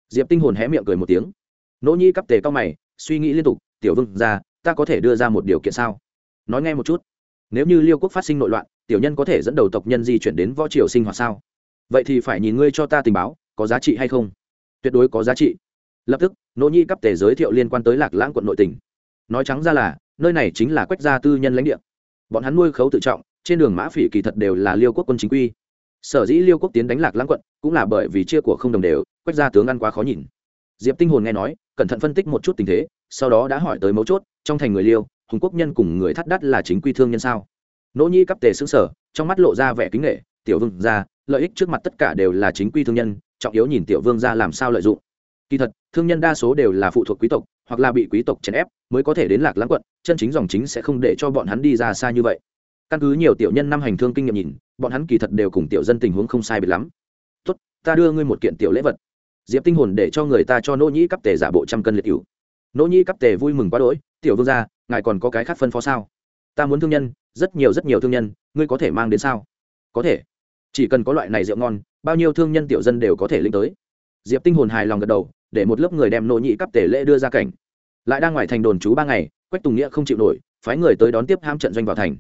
Diệp tinh hồn hé miệng cười một tiếng nỗ nhi cắp tề cao mày, suy nghĩ liên tục, tiểu vương gia, ta có thể đưa ra một điều kiện sao? Nói nghe một chút. Nếu như liêu quốc phát sinh nội loạn, tiểu nhân có thể dẫn đầu tộc nhân di chuyển đến võ triều sinh hoạt sao? Vậy thì phải nhìn ngươi cho ta tình báo, có giá trị hay không? Tuyệt đối có giá trị. Lập tức, nỗ nhi cấp tề giới thiệu liên quan tới lạc lãng quận nội tỉnh nói trắng ra là, nơi này chính là quách gia tư nhân lãnh địa. Bọn hắn nuôi khấu tự trọng, trên đường mã phỉ kỳ thật đều là liêu quốc quân chính quy. Sở dĩ liêu quốc tiến đánh lạc lãng quận, cũng là bởi vì chia của không đồng đều, quách gia tướng ăn quá khó nhìn. Diệp tinh hồn nghe nói cẩn thận phân tích một chút tình thế, sau đó đã hỏi tới mấu chốt, trong thành người liêu, hùng quốc nhân cùng người thắt đắt là chính quy thương nhân sao? Nỗ nhi cắp tề xứng sở trong mắt lộ ra vẻ kính nghệ tiểu vương ra lợi ích trước mặt tất cả đều là chính quy thương nhân, trọng yếu nhìn tiểu vương ra làm sao lợi dụng. Kỳ thật, thương nhân đa số đều là phụ thuộc quý tộc, hoặc là bị quý tộc chèn ép, mới có thể đến lạc lãng quận, chân chính dòng chính sẽ không để cho bọn hắn đi ra xa như vậy. Căn cứ nhiều tiểu nhân năm hành thương kinh nghiệm nhìn, bọn hắn kỳ thật đều cùng tiểu dân tình huống không sai biệt lắm. Tốt, ta đưa ngươi một kiện tiểu lễ vật diệp tinh hồn để cho người ta cho nỗ nhĩ cấp tề giả bộ trăm cân liệt yếu, nỗ nhĩ cấp tề vui mừng quá đỗi tiểu vương gia ngài còn có cái khác phân phó sao? Ta muốn thương nhân rất nhiều rất nhiều thương nhân ngươi có thể mang đến sao? Có thể. Chỉ cần có loại này rượu ngon bao nhiêu thương nhân tiểu dân đều có thể lĩnh tới. Diệp tinh hồn hài lòng gật đầu để một lớp người đem nỗ nhĩ cấp tề lễ đưa ra cảnh. Lại đang ngoài thành đồn trú ba ngày quách tùng nghĩa không chịu nổi phái người tới đón tiếp ham trận doanh vào thành.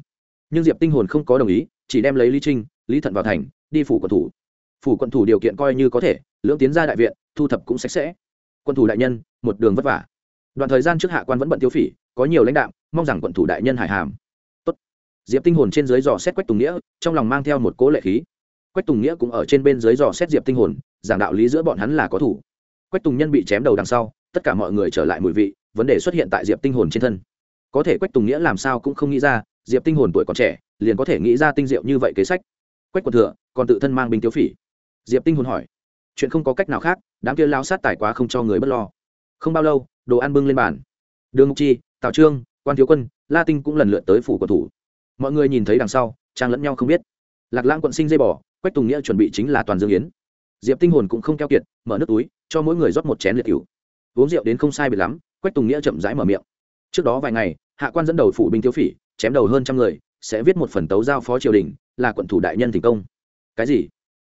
Nhưng diệp tinh hồn không có đồng ý chỉ đem lấy lý trinh lý thận vào thành đi phủ quận thủ. Phủ quận thủ điều kiện coi như có thể lưỡng tiến ra đại viện, thu thập cũng sạch sẽ. Quân thủ đại nhân, một đường vất vả. Đoạn thời gian trước hạ quan vẫn bận tiêu phỉ, có nhiều lãnh đạo mong rằng quận thủ đại nhân hải hàm. Tốt. diệp tinh hồn trên dưới dò xét quách tùng nghĩa, trong lòng mang theo một cố lệ khí. Quách tùng nghĩa cũng ở trên bên dưới dò xét diệp tinh hồn, giảng đạo lý giữa bọn hắn là có thủ. Quách tùng nhân bị chém đầu đằng sau, tất cả mọi người trở lại mùi vị, vấn đề xuất hiện tại diệp tinh hồn trên thân. Có thể quách tùng nghĩa làm sao cũng không nghĩ ra, diệp tinh hồn tuổi còn trẻ, liền có thể nghĩ ra tinh diệu như vậy kế sách. Quách quận thừa, còn tự thân mang binh tiêu phỉ. Diệp tinh hồn hỏi chuyện không có cách nào khác, đám kia lao sát tài quá không cho người bất lo. Không bao lâu, đồ ăn bưng lên bàn. Đường mục chi, tào trương, quan thiếu quân, la tinh cũng lần lượt tới phủ quận thủ. Mọi người nhìn thấy đằng sau, trang lẫn nhau không biết. Lạc lãng quận sinh dây bỏ quách tùng nghĩa chuẩn bị chính là toàn dương yến. Diệp tinh hồn cũng không keo kiệt, mở nước túi, cho mỗi người rót một chén liệt cửu. Uống rượu đến không sai biệt lắm, quách tùng nghĩa chậm rãi mở miệng. Trước đó vài ngày, hạ quan dẫn đầu phủ binh thiếu phỉ, chém đầu hơn trăm người, sẽ viết một phần tấu giao phó triều đình, là quận thủ đại nhân thành công. Cái gì?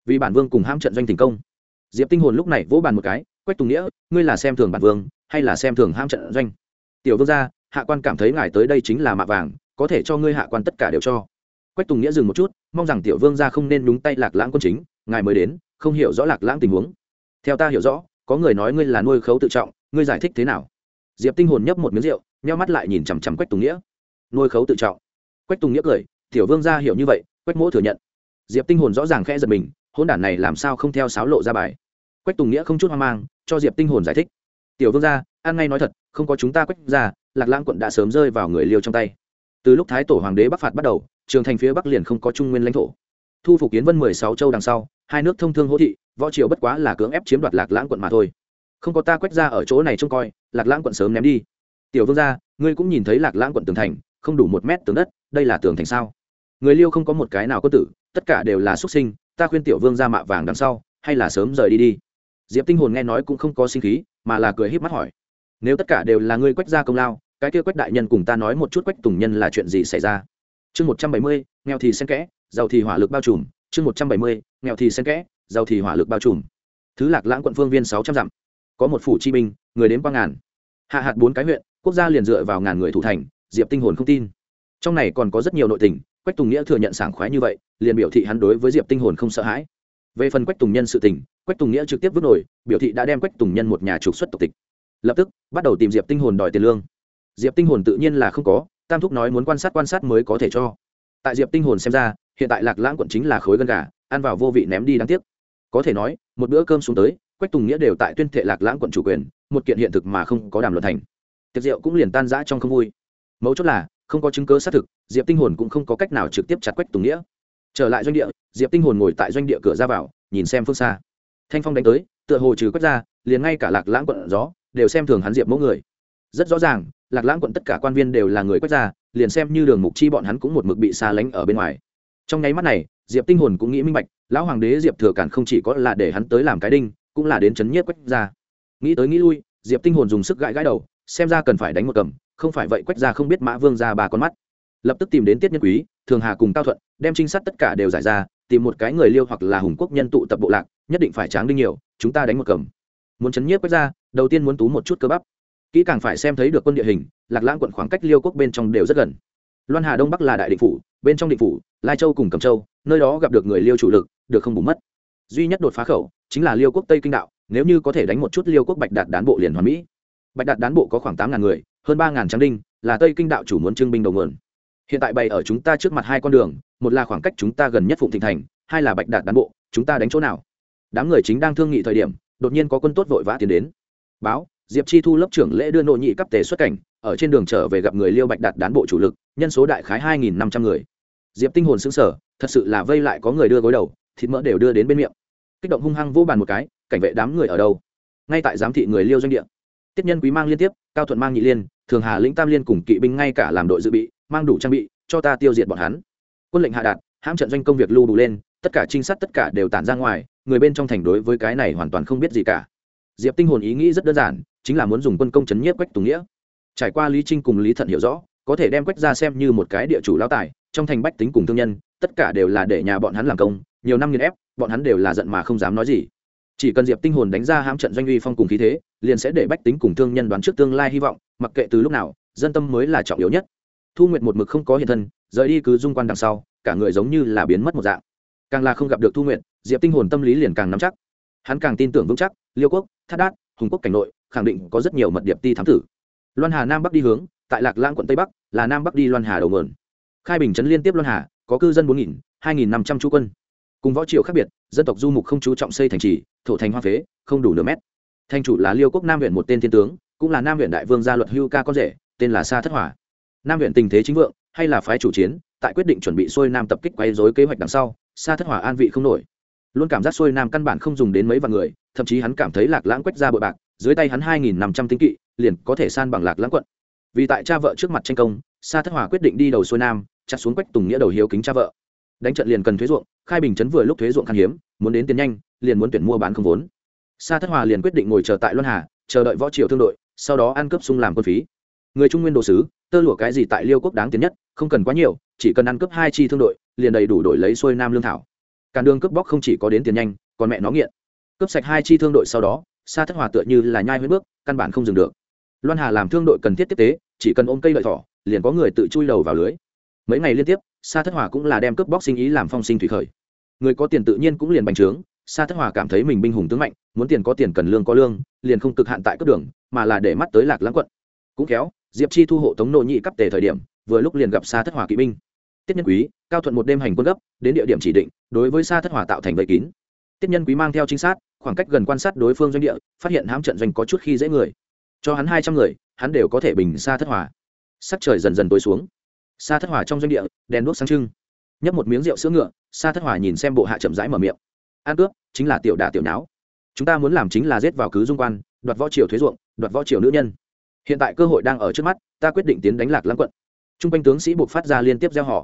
Vì bản vương cùng ham trận doanh thành công diệp tinh hồn lúc này vỗ bàn một cái, quách tùng nghĩa, ngươi là xem thường bản vương, hay là xem thường ham trận doanh? Tiểu vương gia, hạ quan cảm thấy ngài tới đây chính là mạ vàng, có thể cho ngươi hạ quan tất cả đều cho. Quách tùng nghĩa dừng một chút, mong rằng tiểu vương gia không nên đúng tay lạc lãng quân chính, ngài mới đến, không hiểu rõ lạc lãng tình huống. Theo ta hiểu rõ, có người nói ngươi là nuôi khấu tự trọng, ngươi giải thích thế nào? Diệp tinh hồn nhấp một miếng rượu, nheo mắt lại nhìn chằm chằm quách tùng nghĩa. Nuôi khấu tự trọng. Quách tùng nghĩa cười, tiểu vương gia hiểu như vậy, quách mỗ thừa nhận. Diệp tinh hồn rõ ràng khẽ giật mình hôn đản này làm sao không theo sáo lộ ra bài? Quách tùng nghĩa không chút hoang mang, cho diệp tinh hồn giải thích. Tiểu vương gia an ngay nói thật, không có chúng ta quách ra lạc lãng quận đã sớm rơi vào người liêu trong tay. Từ lúc thái tổ hoàng đế bắc phạt bắt đầu, trường thành phía bắc liền không có trung nguyên lãnh thổ. Thu phục kiến vân mười sáu châu đằng sau, hai nước thông thương hỗ thị, võ triều bất quá là cưỡng ép chiếm đoạt lạc lãng quận mà thôi. Không có ta quách ra ở chỗ này trông coi, lạc lãng quận sớm ném đi. Tiểu vương gia, ngươi cũng nhìn thấy lạc lãng quận tường thành, không đủ một mét tường đất, đây là tường thành sao? Người liêu không có một cái nào có tử, tất cả đều là xuất sinh, ta khuyên tiểu vương ra mạ vàng đằng sau, hay là sớm rời đi đi diệp tinh hồn nghe nói cũng không có sinh khí, mà là cười híp mắt hỏi. Nếu tất cả đều là ngươi quách gia công lao, cái kia quách đại nhân cùng ta nói một chút quách tùng nhân là chuyện gì xảy ra? Chương một trăm bảy mươi, nghèo thì xen kẽ, giàu thì hỏa lực bao trùm. Chương một trăm bảy mươi, nghèo thì xen kẽ, giàu thì hỏa lực bao trùm. Thứ lạc lãng quận phương viên sáu trăm dặm. Có một phủ chi binh, người đến qua ngàn. Hạ hạt bốn cái huyện, quốc gia liền dựa vào ngàn người thủ thành, diệp tinh hồn không tin. Trong này còn có rất nhiều nội tình, quách tùng nghĩa thừa nhận sảng khoái như vậy, liền biểu thị hắn đối với diệp tinh hồn không sợ hãi về phần quách tùng nhân sự tình, quách tùng nghĩa trực tiếp vứt nổi, biểu thị đã đem quách tùng nhân một nhà trục xuất tộc tịch. Lập tức, bắt đầu tìm diệp tinh hồn đòi tiền lương. Diệp tinh hồn tự nhiên là không có, tam thúc nói muốn quan sát quan sát mới có thể cho. Tại diệp tinh hồn xem ra, hiện tại lạc lãng quận chính là khối gân gà, ăn vào vô vị ném đi đáng tiếc. Có thể nói, một bữa cơm xuống tới, quách tùng nghĩa đều tại tuyên thệ lạc lãng quận chủ quyền, một kiện hiện thực mà không có đàm luận thành. Tiệc rượu cũng liền tan rã trong không vui. Mấu chốt là, không có chứng cứ xác thực, diệp tinh hồn cũng không có cách nào trực tiếp chặt quách tùng nghĩa trở lại doanh địa, diệp tinh hồn ngồi tại doanh địa cửa ra vào, nhìn xem phương xa. Thanh phong đánh tới, tựa hồ trừ quách ra, liền ngay cả lạc lãng quận gió, đều xem thường hắn diệp mẫu người. Rất rõ ràng, lạc lãng quận tất cả quan viên đều là người quách ra, liền xem như đường mục chi bọn hắn cũng một mực bị xa lánh ở bên ngoài. Trong nháy mắt này, diệp tinh hồn cũng nghĩ minh bạch, lão hoàng đế diệp thừa cản không chỉ có là để hắn tới làm cái đinh, cũng là đến chấn nhiếp quách ra. Nghĩ tới nghĩ lui, diệp tinh hồn dùng sức gãi gãi đầu, xem ra cần phải đánh một cầm, không phải vậy quách ra không biết mã vương ra ba con mắt. Lập tức tìm đến tiết nhân quý thường hà cùng cao thuận, đem trinh sát tất cả đều giải ra, tìm một cái người liêu hoặc là hùng quốc nhân tụ tập bộ lạc, nhất định phải tráng đinh nhiều, chúng ta đánh một cầm. Muốn chấn nhiếp quách ra đầu tiên muốn tú một chút cơ bắp. Kỹ càng phải xem thấy được quân địa hình, lạc lãng quận khoảng cách liêu quốc bên trong đều rất gần. Loan hà đông bắc là đại định phủ, bên trong định phủ, lai châu cùng cầm châu, nơi đó gặp được người liêu chủ lực, được không bù mất. Duy nhất đột phá khẩu, chính là liêu quốc tây kinh đạo, nếu như có thể đánh một chút liêu quốc bạch đạt đán bộ liền hoàn mỹ. Bạch đạt đán bộ có khoảng tám ngàn người, hơn ba ngàn tráng đinh, là tây kinh đạo chủ muốn trưng binh đầu nguồn hiện tại bày ở chúng ta trước mặt hai con đường, một là khoảng cách chúng ta gần nhất phụng thịnh thành, hai là bạch đạt đán bộ, chúng ta đánh chỗ nào? Đám người chính đang thương nghị thời điểm, đột nhiên có quân tốt vội vã tiến đến. Báo, diệp chi thu lớp trưởng lễ đưa nội nhị cấp tề xuất cảnh, ở trên đường trở về gặp người liêu bạch đạt đán bộ chủ lực, nhân số đại khái hai nghìn năm trăm người. Diệp tinh hồn xứng sở thật sự là vây lại có người đưa gối đầu, thịt mỡ đều đưa đến bên miệng. Kích động hung hăng vô bàn một cái, cảnh vệ đám người ở đâu? Ngay tại giám thị người liêu doanh địa. Tiết nhân quý mang liên tiếp, cao thuận mang nhị liên, thường hà lĩnh tam liên cùng kỵ binh ngay cả làm đội dự bị mang đủ trang bị, cho ta tiêu diệt bọn hắn. Quân lệnh hạ đạt, hãm trận doanh công việc lưu đủ lên, tất cả trinh sát tất cả đều tản ra ngoài, người bên trong thành đối với cái này hoàn toàn không biết gì cả. Diệp tinh hồn ý nghĩ rất đơn giản, chính là muốn dùng quân công chấn nhiếp quách tùng nghĩa. Trải qua lý trinh cùng lý thận hiểu rõ, có thể đem quách ra xem như một cái địa chủ lao tài, trong thành bách tính cùng thương nhân, tất cả đều là để nhà bọn hắn làm công, nhiều năm nghiền ép, bọn hắn đều là giận mà không dám nói gì. Chỉ cần diệp tinh hồn đánh ra hãm trận doanh uy phong cùng khí thế, liền sẽ để bách tính cùng thương nhân đoán trước tương lai hy vọng, mặc kệ từ lúc nào, dân tâm mới là trọng yếu nhất thu nguyệt một mực không có hiện thân, rời đi cứ dung quan đằng sau, cả người giống như là biến mất một dạng. Càng là không gặp được thu nguyệt, diệp tinh hồn tâm lý liền càng nắm chắc. Hắn càng tin tưởng vững chắc, liêu quốc thát đát, hùng quốc cảnh nội, khẳng định có rất nhiều mật điệp ti thám tử. Loan hà nam bắc đi hướng, tại lạc lãng quận tây bắc, là nam bắc đi loan hà đầu mườn khai bình trấn liên tiếp loan hà, có cư dân bốn nghìn, hai nghìn năm trăm chú quân. Cùng võ triều khác biệt, dân tộc du mục không chú trọng xây thành trì, thổ thành hoa phế, không đủ nửa mét. Thành chủ là liêu quốc nam huyện một tên thiên tướng, cũng là nam huyện đại vương gia luật hưu ca con rể, tên là sa thất hỏa nam huyện tình thế chính vượng, hay là phái chủ chiến, tại quyết định chuẩn bị xuôi nam tập kích quấy dối kế hoạch đằng sau, sa thất hỏa an vị không nổi. Luôn cảm giác xuôi nam căn bản không dùng đến mấy vạn người, thậm chí hắn cảm thấy lạc lãng quét ra bội bạc, dưới tay hắn hai nghìn năm trăm tinh kỵ, liền có thể san bằng lạc lãng quận. Vì tại cha vợ trước mặt tranh công, sa thất hỏa quyết định đi đầu xuôi nam, chặt xuống quách tùng nghĩa đầu hiếu kính cha vợ. Đánh trận liền cần thuế ruộng, khai bình chấn vừa lúc thuế ruộng khan hiếm, muốn đến tiền nhanh, liền muốn tuyển mua bán không vốn. Sa thất hòa liền quyết định ngồi chờ tại luân hà, chờ đợi võ triều thương đội, sau đó ăn cướp sung làm quân phí người trung nguyên đồ sứ, tơ lụa cái gì tại liêu quốc đáng tiền nhất, không cần quá nhiều, chỉ cần ăn cướp hai chi thương đội, liền đầy đủ đổi lấy xuôi nam lương thảo. Cản đường cướp bóc không chỉ có đến tiền nhanh, còn mẹ nó nghiện. Cướp sạch hai chi thương đội sau đó, sa thất hòa tựa như là nhai huyết bước, căn bản không dừng được. Loan hà làm thương đội cần thiết tiếp tế, chỉ cần ôm cây lợi thỏ, liền có người tự chui đầu vào lưới. Mấy ngày liên tiếp, sa thất hòa cũng là đem cướp bóc sinh ý làm phong sinh thủy khởi. Người có tiền tự nhiên cũng liền bành trướng, sa thất hòa cảm thấy mình binh hùng tướng mạnh, muốn tiền có tiền cần lương có lương, liền không cực hạn tại cấp đường, mà là để mắt tới lạc lãng quận. Cũng kéo diệp chi thu hộ tống nội nhị cấp tề thời điểm, vừa lúc liền gặp sa thất hòa kỵ binh. Tiết nhân quý, cao thuận một đêm hành quân gấp, đến địa điểm chỉ định, đối với sa thất hòa tạo thành vây kín. Tiết nhân quý mang theo trinh sát, khoảng cách gần quan sát đối phương doanh địa, phát hiện hãm trận doanh có chút khi dễ người. Cho hắn hai trăm người, hắn đều có thể bình sa thất hòa sắc trời dần dần tối xuống. Sa thất hòa trong doanh địa, đèn đuốc sáng trưng. Nhấp một miếng rượu sữa ngựa, sa thất hòa nhìn xem bộ hạ chậm rãi mở miệng. An cướp chính là tiểu đà tiểu não chúng ta muốn làm chính là giết vào cứ dung quan, đoạt võ triều thuế ruộng, đoạt võ triều nữ nhân hiện tại cơ hội đang ở trước mắt, ta quyết định tiến đánh lạc lãng quận. T r u n g quanh tướng sĩ buộc phát ra liên tiếp gieo họ.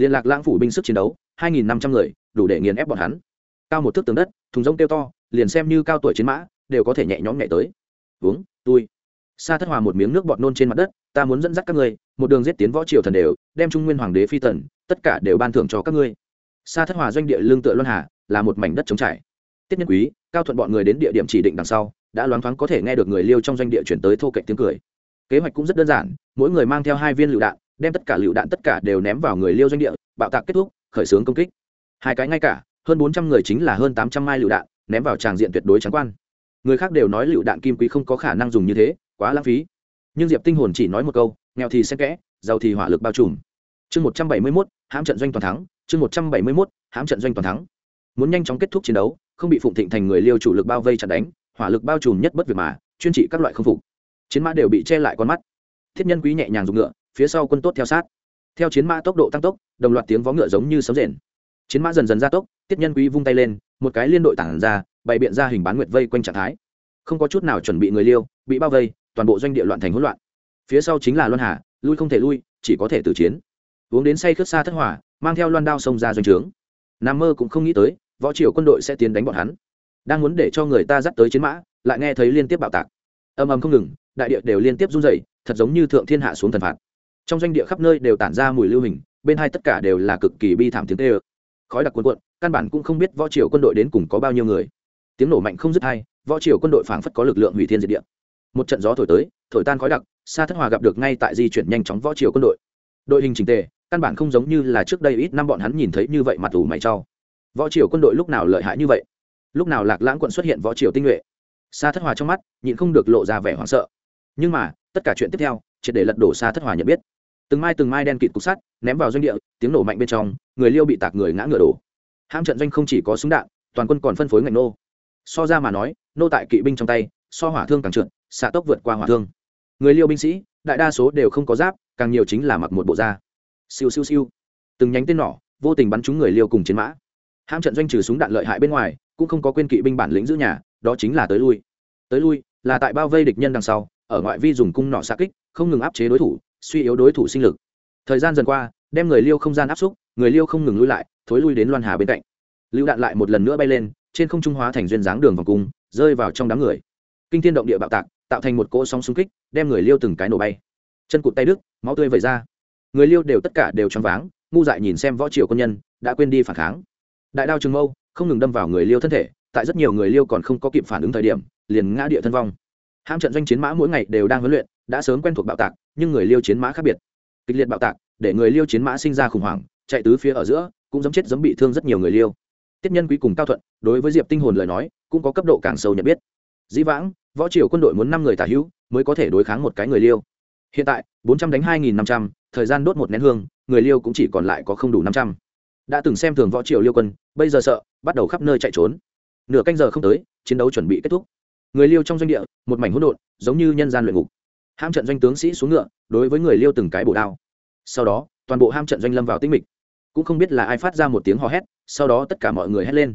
Liên lạc lãng phủ binh sức chiến đấu, hai nghìn năm trăm người, đủ để nghiền ép bọn hắn. Cao một thước tường đất, thùng rông kêu to, liền xem như cao tuổi chiến mã, đều có thể nhẹ nhõm nhẹ tới. Uống tôi sa thất hòa một miếng nước bọt nôn trên mặt đất, ta muốn dẫn dắt các ngươi, một đường giết tiến võ triều thần đều, đem trung nguyên hoàng đế phi tần, tất cả đều ban thưởng cho các ngươi. Sa thất hòa doanh địa lương tựa luân hà, là một mảnh đất trống trải. Tiết nhân quý, cao thuận bọn người đến địa điểm chỉ định đằng sau đã loáng thoáng có thể nghe được người liêu trong doanh địa chuyển tới thô cạnh tiếng cười. Kế hoạch cũng rất đơn giản, mỗi người mang theo hai viên lựu đạn, đem tất cả lựu đạn tất cả đều ném vào người liêu doanh địa, bạo tạc kết thúc, khởi xướng công kích. Hai cái ngay cả, hơn bốn trăm người chính là hơn tám trăm mai lựu đạn, ném vào tràng diện tuyệt đối trắng quan. Người khác đều nói lựu đạn kim quý không có khả năng dùng như thế, quá lãng phí. Nhưng diệp tinh hồn chỉ nói một câu, nghèo thì xen kẽ, giàu thì hỏa lực bao trùm. Chương một trăm bảy mươi mốt, hãm trận doanh toàn thắng, chương một trăm bảy mươi mốt, hãm trận doanh toàn thắng. Muốn nhanh chóng kết thúc chiến đấu, không bị phụng thịnh thành người liêu chủ lực bao vây chặt đánh hỏa lực bao trùm nhất bất việc mà, chuyên trị các loại không phục. Chiến mã đều bị che lại con mắt. Thiết nhân quý nhẹ nhàng dùng ngựa, phía sau quân tốt theo sát. Theo chiến mã tốc độ tăng tốc, đồng loạt tiếng vó ngựa giống như sấm rền. Chiến mã dần dần gia tốc tiết nhân quý vung tay lên, một cái liên đội tản ra, bày biện ra hình bán nguyệt vây quanh trạng thái. Không có chút nào chuẩn bị người liêu, bị bao vây, toàn bộ doanh địa loạn thành hỗn loạn. Phía sau chính là luân hà, lui không thể lui, chỉ có thể tử chiến. Uống đến say khướt xa thất hỏa, mang theo loan đao xông ra doanh trướng. Nam mơ cũng không nghĩ tới, võ triều quân đội sẽ tiến đánh bọn hắn đang muốn để cho người ta dắt tới chiến mã, lại nghe thấy liên tiếp bạo tạc. Âm âm không ngừng, đại địa đều liên tiếp run rẩy, thật giống như thượng thiên hạ xuống thần phạt. Trong doanh địa khắp nơi đều tản ra mùi lưu hình, bên hai tất cả đều là cực kỳ bi thảm tiếng tê ơ khói đặc cuộn cuộn, căn bản cũng không biết võ triều quân đội đến cùng có bao nhiêu người. Tiếng nổ mạnh không dứt hay võ triều quân đội phảng phất có lực lượng hủy thiên diệt địa. Một trận gió thổi tới, thổi tan khói đặc xa thất hòa gặp được ngay tại di chuyển nhanh chóng võ triều quân đội. Đội hình trình tề, căn bản không giống như là trước đây ít năm bọn hắn nhìn thấy như vậy mặt ủ mày trao võ triều quân đội lúc nào lợi hại như vậy? Lúc nào lạc lãng quận xuất hiện võ triều tinh nhuệ xa thất hòa trong mắt nhịn không được lộ ra vẻ hoảng sợ. Nhưng mà, tất cả chuyện tiếp theo, triệt để lật đổ xa thất hòa nhận biết. Từng mai từng mai đen kịt cục sắt ném vào doanh địa, tiếng nổ mạnh bên trong, người liêu bị tạc người ngã ngựa đổ. Hãm trận doanh không chỉ có súng đạn, toàn quân còn phân phối ngành nô. So ra mà nói, nô tại kỵ binh trong tay, so hỏa thương càng trượt, xạ tốc vượt qua hỏa thương. Người liêu binh sĩ, đại đa số đều không có giáp, càng nhiều chính là mặc một bộ da. Siêu siêu siêu. Từng nhánh tên nỏ, vô tình bắn trúng người liêu cùng chiến mã hãm trận doanh trừ súng đạn lợi hại bên ngoài, cũng không có quên kỵ binh bản lĩnh giữ nhà, đó chính là tới lui. Tới lui, là tại bao vây địch nhân đằng sau, ở ngoại vi dùng cung nỏ xa kích, không ngừng áp chế đối thủ, suy yếu đối thủ sinh lực. Thời gian dần qua, đem người liêu không gian áp xúc, người liêu không ngừng lui lại, thối lui đến loan hà bên cạnh. Lưu đạn lại một lần nữa bay lên, trên không trung hóa thành duyên dáng đường vòng cung, rơi vào trong đám người. Kinh thiên động địa bạo tạc, tạo thành một cỗ sóng xung kích, đem người liêu từng cái nổ bay. Chân cụt tay đứt, máu tươi vẩy ra. Người liêu đều tất cả đều choáng váng, ngu dại nhìn xem võ triều quân nhân, đã quên đi phản kháng đại đao trường mâu, không ngừng đâm vào người liêu thân thể, tại rất nhiều người liêu còn không có kịp phản ứng thời điểm, liền ngã địa thân vong. Hãm trận doanh chiến mã mỗi ngày đều đang huấn luyện, đã sớm quen thuộc bạo tạc, nhưng người liêu chiến mã khác biệt. Kịch liệt bạo tạc, để người liêu chiến mã sinh ra khủng hoảng, chạy tứ phía ở giữa, cũng giống chết giống bị thương rất nhiều người liêu. Tiết nhân quý cùng cao thuận, đối với diệp tinh hồn lời nói, cũng có cấp độ càng sâu nhận biết. Dĩ vãng, võ triều quân đội muốn năm người tả hữu, mới có thể đối kháng một cái người liêu. Hiện tại, bốn trăm đánh hai nghìn năm trăm, thời gian đốt một nén hương, người liêu cũng chỉ còn lại có không đủ năm trăm đã từng xem thường võ triều liêu quân, bây giờ sợ, bắt đầu khắp nơi chạy trốn. Nửa canh giờ không tới, chiến đấu chuẩn bị kết thúc. Người liêu trong doanh địa, một mảnh hỗn độn, giống như nhân gian luyện ngục. Ham trận doanh tướng sĩ xuống ngựa, đối với người liêu từng cái bổ đao. Sau đó, toàn bộ ham trận doanh lâm vào tinh mịch. Cũng không biết là ai phát ra một tiếng hò hét, sau đó tất cả mọi người hét lên.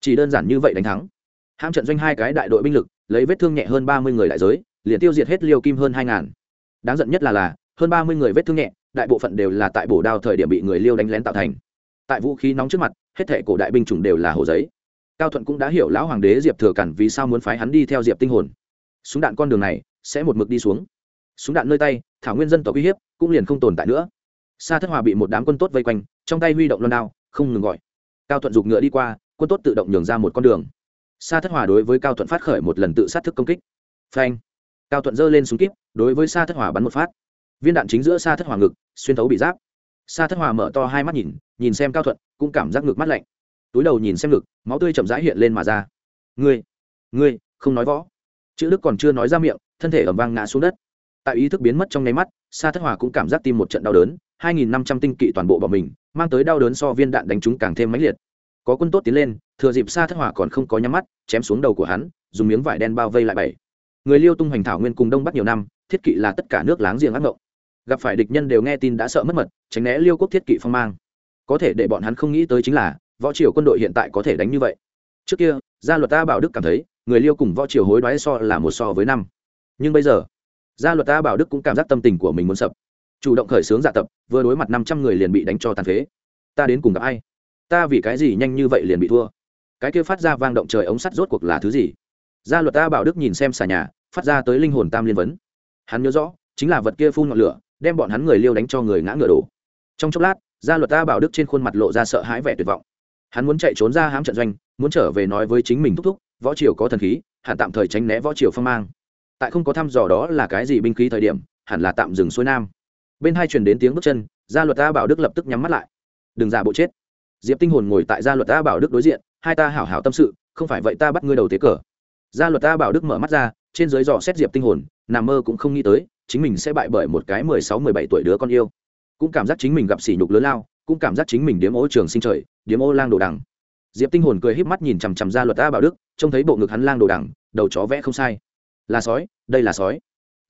Chỉ đơn giản như vậy đánh thắng. Ham trận doanh hai cái đại đội binh lực, lấy vết thương nhẹ hơn ba mươi người đại giới, liền tiêu diệt hết liêu kim hơn hai ngàn. Đáng giận nhất là là, hơn ba mươi người vết thương nhẹ, đại bộ phận đều là tại bổ đao thời điểm bị người liêu đánh lén tạo thành tại vũ khí nóng trước mặt, hết thệ cổ đại binh chủng đều là hồ giấy. Cao thuận cũng đã hiểu lão hoàng đế diệp thừa cản vì sao muốn phái hắn đi theo diệp tinh hồn. Súng đạn con đường này sẽ một mực đi xuống. Súng đạn nơi tay, thảo nguyên dân tộc uy hiếp cũng liền không tồn tại nữa. Sa thất hòa bị một đám quân tốt vây quanh, trong tay huy động loan đao, không ngừng gọi. Cao thuận giục ngựa đi qua, quân tốt tự động nhường ra một con đường. Sa thất hòa đối với cao thuận phát khởi một lần tự sát thức công kích. Phanh! Cao thuận giơ lên súng kíp, đối với sa thất hòa bắn một phát. Viên đạn chính giữa sa thất hòa ngực, xuyên thấu bị giáp. Sa thất hòa mở to hai mắt nhìn nhìn xem cao thuận, cũng cảm giác ngực mắt lạnh. Túi đầu nhìn xem ngực, máu tươi chậm rãi hiện lên mà ra. Ngươi ngươi, không nói võ. Chữ đức còn chưa nói ra miệng, thân thể ẩm vang ngã xuống đất. Tại ý thức biến mất trong nháy mắt, sa thất hòa cũng cảm giác tim một trận đau đớn, hai nghìn năm trăm tinh kỵ toàn bộ bỏ mình, mang tới đau đớn so viên đạn đánh trúng càng thêm mãnh liệt. Có quân tốt tiến lên, thừa dịp sa thất hòa còn không có nhắm mắt, chém xuống đầu của hắn, dùng miếng vải đen bao vây lại bảy. Người liêu tung hoành thảo nguyên cùng đông bắc nhiều năm, thiết kỵ là tất cả nước láng giềng ác mộng. Gặp phải địch nhân đều nghe tin đã sợ mất mật, tránh né liêu quốc thiết kỵ phong mang có thể để bọn hắn không nghĩ tới chính là, võ triều quân đội hiện tại có thể đánh như vậy. Trước kia, gia luật ta bảo đức cảm thấy, người liêu cùng võ triều hối đoái so là một so với năm. Nhưng bây giờ, gia luật ta bảo đức cũng cảm giác tâm tình của mình muốn sập. Chủ động khởi xướng dạ tập, vừa đối mặt năm trăm người liền bị đánh cho tàn phế. Ta đến cùng gặp ai? Ta vì cái gì nhanh như vậy liền bị thua? Cái kia phát ra vang động trời ống sắt rốt cuộc là thứ gì? Gia luật ta bảo đức nhìn xem xà nhà, phát ra tới linh hồn tam liên vấn. Hắn nhớ rõ, chính là vật kia phun ngọn lửa, đem bọn hắn người liêu đánh cho người ngã ngựa đổ. Trong chốc lát gia luật ta bảo đức trên khuôn mặt lộ ra sợ hãi vẻ tuyệt vọng. Hắn muốn chạy trốn ra hám trận doanh, muốn trở về nói với chính mình thúc thúc, võ triều có thần khí, hẳn tạm thời tránh né võ triều phong mang. Tại không có thăm dò đó là cái gì binh khí thời điểm, hẳn là tạm dừng xuôi nam. Bên hai truyền đến tiếng bước chân gia luật ta bảo đức lập tức nhắm mắt lại. Đừng giả bộ chết. Diệp tinh hồn ngồi tại gia luật ta bảo đức đối diện, hai ta hảo hảo tâm sự, không phải vậy ta bắt ngươi đầu tế cờ. Gia luật ta bảo đức mở mắt ra, trên dưới dò xét diệp tinh hồn, nằm mơ cũng không nghĩ tới, chính mình sẽ bại bởi một cái mười sáu, mười bảy tuổi đứa con yêu cũng cảm giác chính mình gặp sỉ nhục lớn lao, cũng cảm giác chính mình điếm ô trường sinh trời, điếm ô lang đồ đằng. Diệp tinh hồn cười híp mắt nhìn chằm chằm ra luật a bảo đức, trông thấy bộ ngực hắn lang đồ đằng, đầu chó vẽ không sai. Là sói, đây là sói.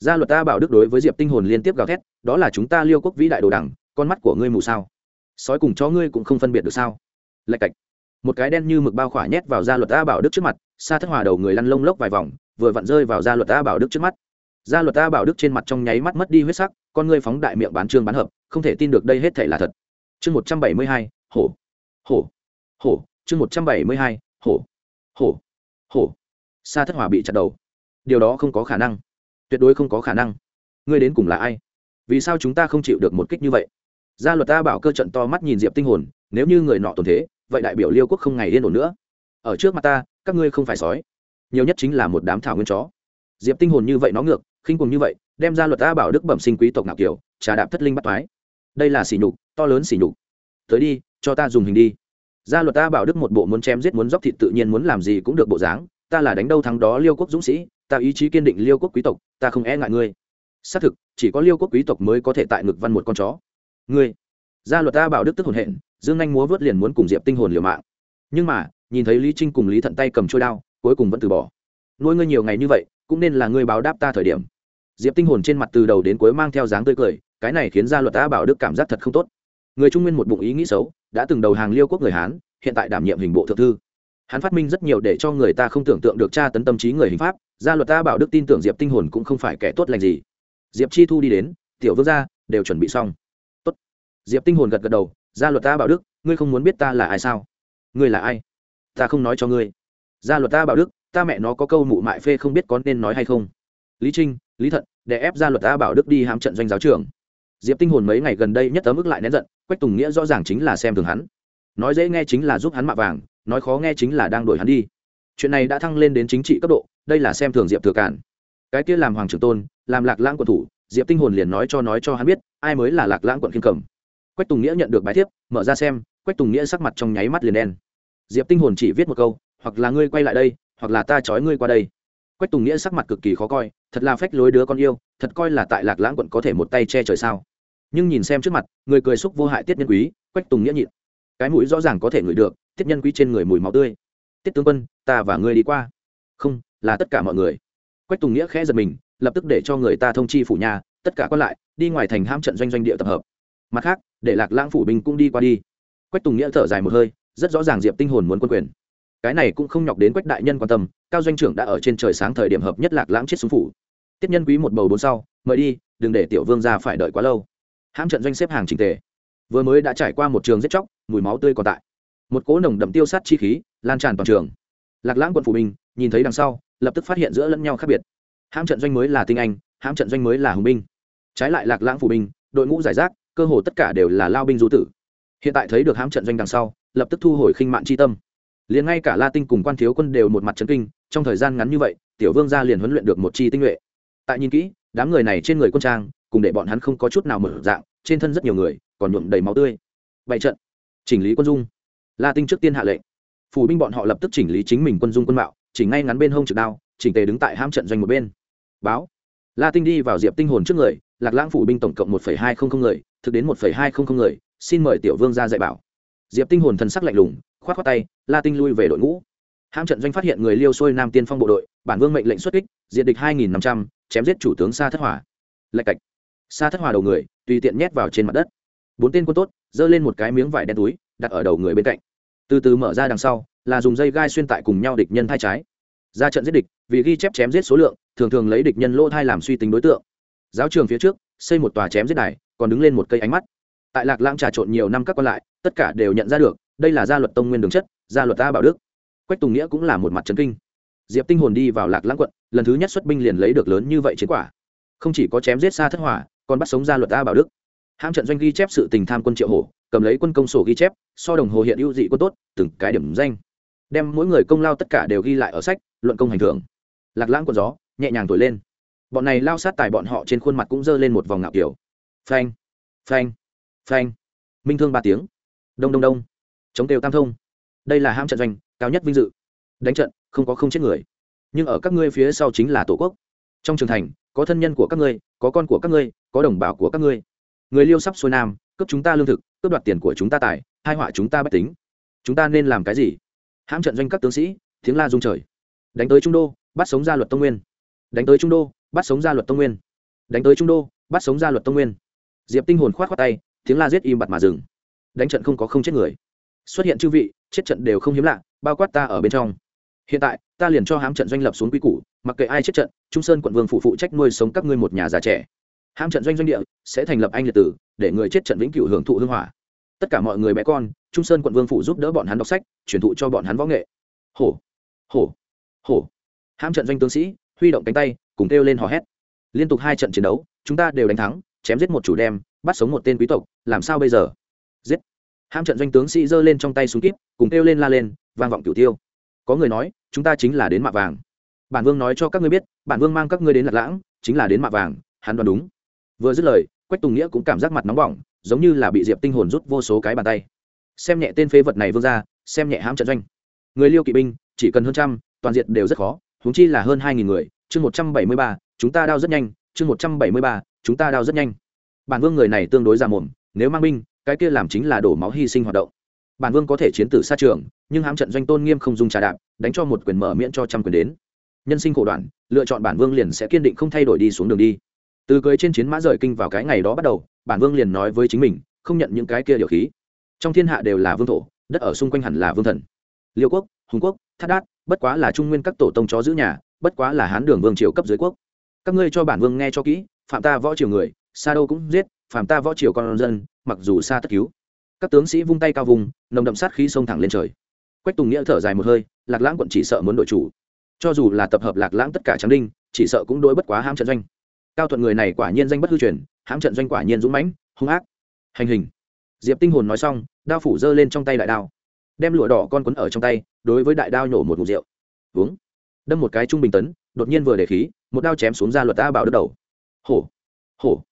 Gia luật a bảo đức đối với diệp tinh hồn liên tiếp gào thét, đó là chúng ta liêu quốc vĩ đại đồ đằng, con mắt của ngươi mù sao? Sói cùng chó ngươi cũng không phân biệt được sao? Lạch cạch. Một cái đen như mực bao khỏa nhét vào gia luật a bảo đức trước mặt xa thất hòa đầu người lăn lông lốc vài vòng, vừa vặn rơi vào gia luật a bảo đức trước mắt. Gia luật a bảo đức trên mặt trong nháy mắt mất đi huyết sắc con ngươi phóng đại miệng bán trương bán hợp, không thể tin được đây hết thể là thật. Chương một trăm bảy mươi hai, hổ. Hổ. Hổ. Chương một trăm bảy mươi hai, hổ. Hổ. Hổ. Sa thất hòa bị chặt đầu. Điều đó không có khả năng. Tuyệt đối không có khả năng. Ngươi đến cùng là ai? Vì sao chúng ta không chịu được một kích như vậy? Gia luật ta bảo cơ trận to mắt nhìn diệp tinh hồn, nếu như người nọ tồn thế, vậy đại biểu liêu quốc không ngày yên ổn nữa. Ở trước mặt ta, các ngươi không phải sói. Nhiều nhất chính là một đám thảo nguyên chó. Diệp tinh hồn như vậy nó ngược, khinh cuồng như vậy đem ra luật ta bảo đức bẩm sinh quý tộc ngạo kiểu, trà đạp thất linh bắt thoái đây là sỉ nhục, to lớn sỉ nhục. Tới đi, cho ta dùng hình đi. Gia luật ta bảo đức một bộ muốn chém giết muốn dóc thịt tự nhiên muốn làm gì cũng được bộ dáng, ta là đánh đâu thắng đó liêu quốc dũng sĩ, ta ý chí kiên định liêu quốc quý tộc, ta không e ngại ngươi. Xác thực, chỉ có liêu quốc quý tộc mới có thể tại ngực văn một con chó. Ngươi. Gia luật ta bảo đức tức hồn hện, dương anh múa vớt liền muốn cùng diệp tinh hồn liều mạng. Nhưng mà, nhìn thấy lý trinh cùng lý thận tay cầm trôi đao, cuối cùng vẫn từ bỏ. Nuôi ngươi nhiều ngày như vậy, cũng nên là ngươi báo đáp ta thời điểm diệp tinh hồn trên mặt từ đầu đến cuối mang theo dáng tươi cười, cái này khiến gia luật ta bảo đức cảm giác thật không tốt. Người trung nguyên một bụng ý nghĩ xấu, đã từng đầu hàng liêu quốc người hán, hiện tại đảm nhiệm hình bộ thượng thư. Hắn phát minh rất nhiều để cho người ta không tưởng tượng được tra tấn tâm trí người hình pháp, gia luật ta bảo đức tin tưởng diệp tinh hồn cũng không phải kẻ tốt lành gì. Diệp chi thu đi đến, tiểu vương gia, đều chuẩn bị xong. Tốt. diệp tinh hồn gật gật đầu, gia luật ta bảo đức, ngươi không muốn biết ta là ai sao? Ngươi là ai? Ta không nói cho ngươi. Gia luật ta bảo đức, ta mẹ nó có câu mụ mại phê không biết có nên nói hay không? Lý trinh lý thận, để ép gia luật ta bảo đức đi hãm trận doanh giáo trường. Diệp tinh hồn mấy ngày gần đây nhất tấm ức lại nén giận, quách tùng nghĩa rõ ràng chính là xem thường hắn. Nói dễ nghe chính là giúp hắn mạ vàng, nói khó nghe chính là đang đuổi hắn đi. Chuyện này đã thăng lên đến chính trị cấp độ, đây là xem thường diệp thừa cản. Cái kia làm hoàng trưởng tôn, làm lạc lãng quận thủ, diệp tinh hồn liền nói cho nói cho hắn biết, ai mới là lạc lãng quận kiên cầm quách tùng nghĩa nhận được bài thiếp, mở ra xem, quách tùng nghĩa sắc mặt trong nháy mắt liền đen. Diệp tinh hồn chỉ viết một câu, hoặc là ngươi quay lại đây, hoặc là ta trói ngươi qua đây quách tùng nghĩa sắc mặt cực kỳ khó coi, thật là phách lối đứa con yêu, thật coi là tại lạc lãng quận có thể một tay che trời sao. Nhưng nhìn xem trước mặt, người cười xúc vô hại tiết nhân quý, quách tùng nghĩa nhịn. Cái mũi rõ ràng có thể ngửi được, tiết nhân quý trên người mùi máu tươi. Tiết tướng quân, ta và ngươi đi qua. Không, là tất cả mọi người. Quách tùng nghĩa khẽ giật mình, lập tức để cho người ta thông chi phủ nhà, tất cả còn lại, đi ngoài thành ham trận doanh doanh địa tập hợp. Mặt khác, để lạc lãng phủ binh cũng đi qua đi. Quách tùng nghĩa thở dài một hơi, rất rõ ràng diệp tinh hồn muốn quân quyền cái này cũng không nhọc đến quách đại nhân quan tâm, cao doanh trưởng đã ở trên trời sáng thời điểm hợp nhất lạc lãng chết xuống phủ. Tiếp nhân quý một bầu bốn sau, mời đi, đừng để tiểu vương ra phải đợi quá lâu. Hãm trận doanh xếp hàng trình tề. Vừa mới đã trải qua một trường giết chóc, mùi máu tươi còn tại. Một cỗ nồng đậm tiêu sát chi khí lan tràn toàn trường. Lạc lãng quận phủ mình nhìn thấy đằng sau, lập tức phát hiện giữa lẫn nhau khác biệt. Hãm trận doanh mới là tinh anh, hãm trận doanh mới là hùng binh. Trái lại lạc lãng phủ binh, đội ngũ giải rác, cơ hồ tất cả đều là lao binh du tử. Hiện tại thấy được hãm trận doanh đằng sau, lập tức thu hồi khinh mạn chi tâm liền ngay cả la tinh cùng quan thiếu quân đều một mặt trấn kinh, trong thời gian ngắn như vậy, tiểu vương gia liền huấn luyện được một chi tinh nhuệ. Tại nhìn kỹ, đám người này trên người quân trang, cùng để bọn hắn không có chút nào mở dạng, trên thân rất nhiều người, còn nhuộm đầy máu tươi. Bày trận. Chỉnh lý quân dung. La tinh trước tiên hạ lệnh. Phủ binh bọn họ lập tức chỉnh lý chính mình quân dung quân mạo chỉnh ngay ngắn bên hông trực đao, chỉnh tề đứng tại ham trận doanh một bên. Báo. La tinh đi vào diệp tinh hồn trước người, lạc lãng phủ binh tổng cộng một hai không không người, thực đến một hai không không người, xin mời tiểu vương ra dạy bảo. Diệp tinh hồn thần sắc lạnh lùng k h o á t k h o á tay, la tinh lui về đội ngũ. Hãm trận doanh phát hiện người liêu xuôi nam tiên phong bộ đội, bản vương mệnh lệnh xuất kích diện địch hai nghìn năm trăm, chém giết chủ tướng sa thất hỏa lạch cạch. Sa thất hỏa đầu người, tùy tiện nhét vào trên mặt đất. Bốn tên quân tốt, giơ lên một cái miếng vải đen túi, đặt ở đầu người bên cạnh. Từ từ mở ra đằng sau, là dùng dây gai xuyên tại cùng nhau địch nhân thai trái. Ra trận giết địch, vì ghi chép chém giết số lượng, thường thường lấy địch nhân lỗ thai làm suy tính đối tượng. Giáo trường phía trước, xây một tòa chém giết đài, còn đứng lên một cây ánh mắt. Tại lạc lãng trà trộn nhiều năm các con lại, tất cả đều nhận ra được đây là gia luật tông nguyên đường chất, gia luật ta bảo đức. Quách tùng nghĩa cũng là một mặt trấn kinh. Diệp tinh hồn đi vào lạc lãng quận, lần thứ nhất xuất binh liền lấy được lớn như vậy chiến quả. Không chỉ có chém giết xa thất hỏa còn bắt sống gia luật ta bảo đức. Hãm trận doanh ghi chép sự tình tham quân triệu hổ, cầm lấy quân công sổ ghi chép, so đồng hồ hiện ưu dị quân tốt, từng cái điểm danh. Đem mỗi người công lao tất cả đều ghi lại ở sách, luận công hành thưởng. Lạc lãng quận gió, nhẹ nhàng thổi lên. Bọn này lao sát tài bọn họ trên khuôn mặt cũng dơ lên một vòng ngạo kiểu phanh phanh phanh. Minh thương ba tiếng. Đông đông đông chống đều tam thông. Đây là ham trận doanh, cao nhất vinh dự. Đánh trận, không có không chết người. Nhưng ở các ngươi phía sau chính là tổ quốc. Trong trường thành, có thân nhân của các ngươi, có con của các ngươi, có đồng bào của các ngươi. Người liêu sắp xuôi nam, cướp chúng ta lương thực, cướp đoạt tiền của chúng ta tài, hai họa chúng ta bách tính. Chúng ta nên làm cái gì? Hãm trận doanh các tướng sĩ, tiếng la dung trời. Đánh tới trung đô, bắt sống ra luật tông nguyên. Đánh tới trung đô, bắt sống ra luật tông nguyên. Đánh tới trung đô, bắt sống ra luật tông nguyên. Diệp tinh hồn khoát khoát tay, tiếng la giết im bặt mà dừng. Đánh trận không có không chết người xuất hiện chư vị, chết trận đều không hiếm lạ, bao quát ta ở bên trong. Hiện tại, ta liền cho hám trận doanh lập xuống quy củ, mặc kệ ai chết trận, trung sơn quận vương phụ phụ trách nuôi sống các ngươi một nhà già trẻ. Hám trận doanh doanh địa sẽ thành lập anh liệt tử, để người chết trận vĩnh cửu hưởng thụ hương hỏa. Tất cả mọi người bé con, trung sơn quận vương phụ giúp đỡ bọn hắn đọc sách, truyền thụ cho bọn hắn võ nghệ. Hổ hổ hổ. Hãm trận doanh tướng sĩ, huy động cánh tay, cùng kêu lên hò hét. Liên tục hai trận chiến đấu, chúng ta đều đánh thắng, chém giết một chủ đem, bắt sống một tên quý tộc, làm sao bây giờ? Giết hãm trận doanh tướng sĩ giơ lên trong tay súng kíp, cùng kêu lên la lên, vang vọng cửu tiêu. Có người nói, chúng ta chính là đến mạ vàng. Bản vương nói cho các ngươi biết, bản vương mang các ngươi đến lạc lãng, chính là đến mạ vàng, hắn đoán đúng. Vừa dứt lời, quách tùng nghĩa cũng cảm giác mặt nóng bỏng, giống như là bị diệp tinh hồn rút vô số cái bàn tay. Xem nhẹ tên phế vật này vương ra xem nhẹ hãm trận doanh. Người liêu kỵ binh, chỉ cần hơn trăm, toàn diện đều rất khó, huống chi là hơn hai nghìn người. Chương một trăm bảy mươi ba, chúng ta đao rất nhanh. Chương một trăm bảy mươi ba, chúng ta đao rất nhanh. Bản vương người này tương đối già mồm, nếu mang binh cái kia làm chính là đổ máu hy sinh hoạt động. Bản vương có thể chiến tử xa trường, nhưng hãm trận doanh tôn nghiêm không dùng trà đạp, đánh cho một quyền mở miễn cho trăm quyền đến. Nhân sinh khổ đoạn, lựa chọn bản vương liền sẽ kiên định không thay đổi đi xuống đường đi. Từ cưới trên chiến mã rời kinh vào cái ngày đó bắt đầu, bản vương liền nói với chính mình, không nhận những cái kia điều khí. Trong thiên hạ đều là vương thổ, đất ở xung quanh hẳn là vương thần. Liêu quốc, hùng quốc thát đát, bất quá là trung nguyên các tổ tông chó giữ nhà, bất quá là hán đường vương triều cấp dưới quốc. Các ngươi cho bản vương nghe cho kỹ, phạm ta võ triều người xa đâu cũng giết Phàm ta võ triều con dân, mặc dù xa tất cứu. Các tướng sĩ vung tay cao vùng, nồng đậm sát khí xông thẳng lên trời. Quách tùng nghĩa thở dài một hơi, lạc lãng quận chỉ sợ muốn đội chủ. Cho dù là tập hợp lạc lãng tất cả tráng đinh, chỉ sợ cũng đối bất quá ham trận doanh. Cao thuận người này quả nhiên danh bất hư truyền ham trận doanh quả nhiên dũng mãnh, hung ác. Hành hình. Diệp tinh hồn nói xong, đao phủ giơ lên trong tay đại đao. Đem lụa đỏ con quấn ở trong tay, đối với đại đao nhổ một ngụm rượu. Uống. Đâm một cái trung bình tấn, đột nhiên vừa để khí, một đao chém xuống ra luật ta bảo đứt đầu. Hổ. Hổ.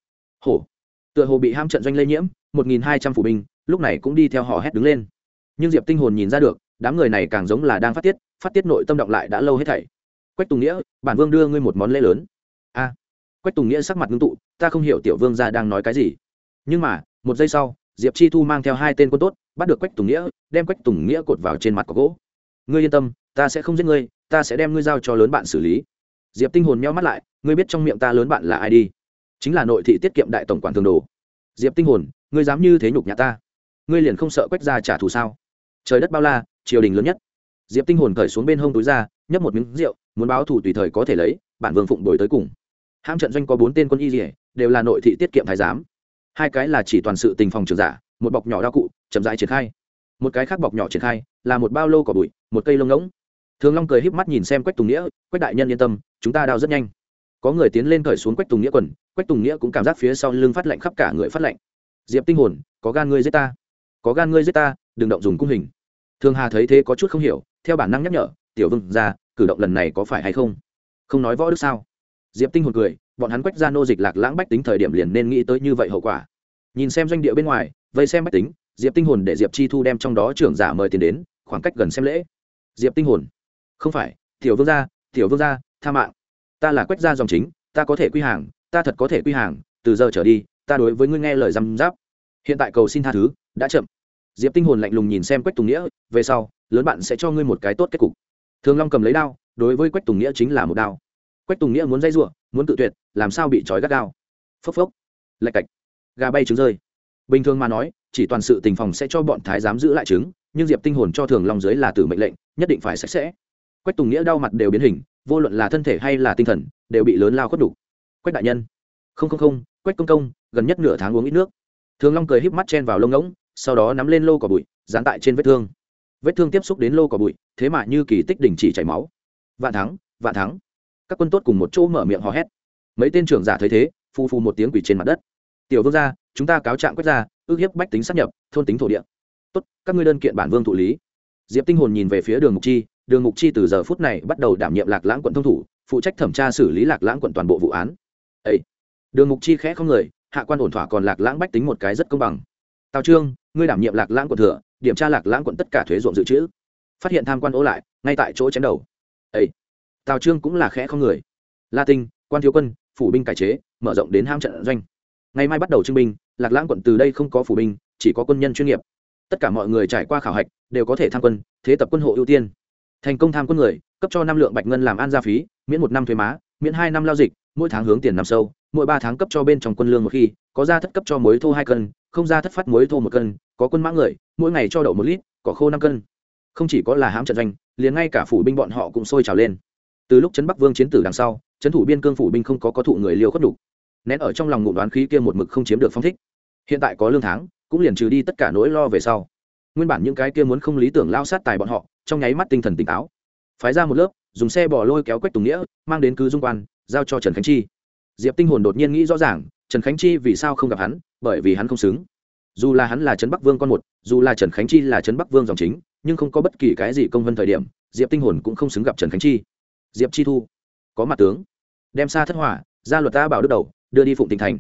Hổ tựa hồ bị ham trận doanh lây nhiễm, một nghìn hai trăm phủ binh, lúc này cũng đi theo họ hét đứng lên. Nhưng diệp tinh hồn nhìn ra được, đám người này càng giống là đang phát tiết phát tiết nội tâm động lại đã lâu hết thảy. Quách tùng nghĩa, bản vương đưa ngươi một món lễ lớn. A. Quách tùng nghĩa sắc mặt ngưng tụ, ta không hiểu tiểu vương gia đang nói cái gì. Nhưng mà, một giây sau, diệp chi thu mang theo hai tên quân tốt, bắt được quách tùng nghĩa, đem quách tùng nghĩa cột vào trên mặt có gỗ. Ngươi yên tâm, ta sẽ không giết ngươi, ta sẽ đem ngươi giao cho lớn bạn xử lý. Diệp tinh hồn meo mắt lại, ngươi biết trong miệng ta lớn bạn là ai đi chính là nội thị tiết kiệm đại tổng quản thường đồ. Diệp tinh hồn, ngươi dám như thế nhục nhà ta? Ngươi liền không sợ quách ra trả thù sao? Trời đất bao la, triều đình lớn nhất. Diệp tinh hồn cởi xuống bên hông túi ra, nhấp một miếng rượu, muốn báo thù tùy thời có thể lấy, bản vương phụng đổi tới cùng. Hãm trận doanh có bốn tên quân y rỉa đều là nội thị tiết kiệm thái giám. Hai cái là chỉ toàn sự tình phòng trường giả, một bọc nhỏ đao cụ, chậm rãi triển khai. Một cái khác bọc nhỏ triển khai, là một bao lô cỏ bụi, một cây lông ngỗng. Thường long cười híp mắt nhìn xem quách tùng nghĩa, quách đại nhân yên tâm, chúng ta đao rất nhanh có người tiến lên cởi xuống quách tùng nghĩa quần, quách tùng nghĩa cũng cảm giác phía sau lưng phát lạnh khắp cả người phát lạnh. Diệp tinh hồn, có gan ngươi giết ta. Có gan ngươi giết ta, đừng động dùng cung hình. Thường hà thấy thế có chút không hiểu, theo bản năng nhắc nhở, tiểu vương ra cử động lần này có phải hay không? Không nói võ đức sao? Diệp tinh hồn cười, bọn hắn quách ra nô dịch lạc lãng bách tính thời điểm liền nên nghĩ tới như vậy hậu quả. Nhìn xem doanh địa bên ngoài, vây xem bách tính, diệp tinh hồn để diệp chi thu đem trong đó trưởng giả mời tiền đến, khoảng cách gần xem lễ. Diệp tinh hồn, không phải, tiểu vương gia, tiểu vương gia, tha mạng ta là quách gia dòng chính, ta có thể quy hàng, ta thật có thể quy hàng, từ giờ trở đi, ta đối với ngươi nghe lời răm giáp hiện tại cầu xin tha thứ, đã chậm. Diệp tinh hồn lạnh lùng nhìn xem quách tùng nghĩa, về sau, lớn bạn sẽ cho ngươi một cái tốt kết cục. Thường long cầm lấy đao, đối với quách tùng nghĩa chính là một đao. Quách tùng nghĩa muốn dây giụa muốn tự tuyệt, làm sao bị trói gắt đao? phốc phốc. Lạch cạch. Gà bay trứng rơi. Bình thường mà nói, chỉ toàn sự tình phòng sẽ cho bọn thái giám giữ lại trứng, nhưng diệp tinh hồn cho thường long dưới là tử mệnh lệnh, nhất định phải sạch sẽ. Quách tùng nghĩa đau mặt đều biến hình vô luận là thân thể hay là tinh thần, đều bị lớn lao khuất đủ. Quách đại nhân. Không không không, quách công công, gần nhất nửa tháng uống ít nước. Thường long cười híp mắt chen vào lông ngỗng, sau đó nắm lên lô cỏ bụi, dán tại trên vết thương. Vết thương tiếp xúc đến lô cỏ bụi, thế mà như kỳ tích đình chỉ chảy máu. Vạn thắng vạn thắng. Các quân tốt cùng một chỗ mở miệng hò hét. Mấy tên trưởng giả thấy thế, phu phu một tiếng quỷ trên mặt đất. Tiểu vương gia, chúng ta cáo trạng quét ra ước hiếp bách tính sát nhập, thôn tính thổ địa. Tốt, các ngươi đơn kiện bản vương thụ lý. Diệp tinh hồn nhìn về phía đường mục chi đường mục chi từ giờ phút này bắt đầu đảm nhiệm lạc lãng quận thông thủ, phụ trách thẩm tra xử lý lạc lãng quận toàn bộ vụ án. Ấy đường mục chi khẽ không người, hạ quan ổn thỏa còn lạc lãng bách tính một cái rất công bằng. Tào trương, ngươi đảm nhiệm lạc lãng quận thừa, điểm tra lạc lãng quận tất cả thuế ruộng dự trữ. Phát hiện tham quan ố lại, ngay tại chỗ chém đầu. Ấy tào trương cũng là khẽ không người. La tinh, quan thiếu quân, phủ binh cải chế, mở rộng đến ham trận doanh. Ngày mai bắt đầu trưng binh, lạc lãng quận từ đây không có phủ binh, chỉ có quân nhân chuyên nghiệp. Tất cả mọi người trải qua khảo hạch, đều có thể tham quân, thế tập quân hộ ưu tiên thành công tham quân người, cấp cho năm lượng bạch ngân làm an gia phí, miễn một năm thuế má, miễn hai năm lao dịch, mỗi tháng hướng tiền nằm sâu, mỗi ba tháng cấp cho bên trong quân lương một khi, có ra thất cấp cho muối thô hai cân, không ra thất phát muối thô một cân, có quân mã người, mỗi ngày cho đậu một lít, có khô năm cân. Không chỉ có là hãm trận doanh, liền ngay cả phủ binh bọn họ cũng sôi trào lên. Từ lúc trấn bắc vương chiến tử đằng sau trấn thủ biên cương phủ binh không có có thụ người liêu khuất đủ nén ở trong lòng ngụm đoán khí kia một mực không chiếm được phong thích. Hiện tại có lương tháng, cũng liền trừ đi tất cả nỗi lo về sau. Nguyên bản những cái kia muốn không lý tưởng lao sát tài bọn họ trong nháy mắt tinh thần tỉnh táo. Phái ra một lớp, dùng xe bỏ lôi kéo quách tùng nghĩa, mang đến cứ dung quan, giao cho trần khánh chi. Diệp tinh hồn đột nhiên nghĩ rõ ràng, trần khánh chi vì sao không gặp hắn? Bởi vì hắn không xứng. Dù là hắn là trấn bắc vương con một, dù là trần khánh chi là trấn bắc vương dòng chính, nhưng không có bất kỳ cái gì công vân thời điểm, diệp tinh hồn cũng không xứng gặp trần khánh chi. Diệp chi thu, có mặt tướng. Đem xa thất hỏa, ra luật ta bảo đức đầu, đưa đi phụng tỉnh thành.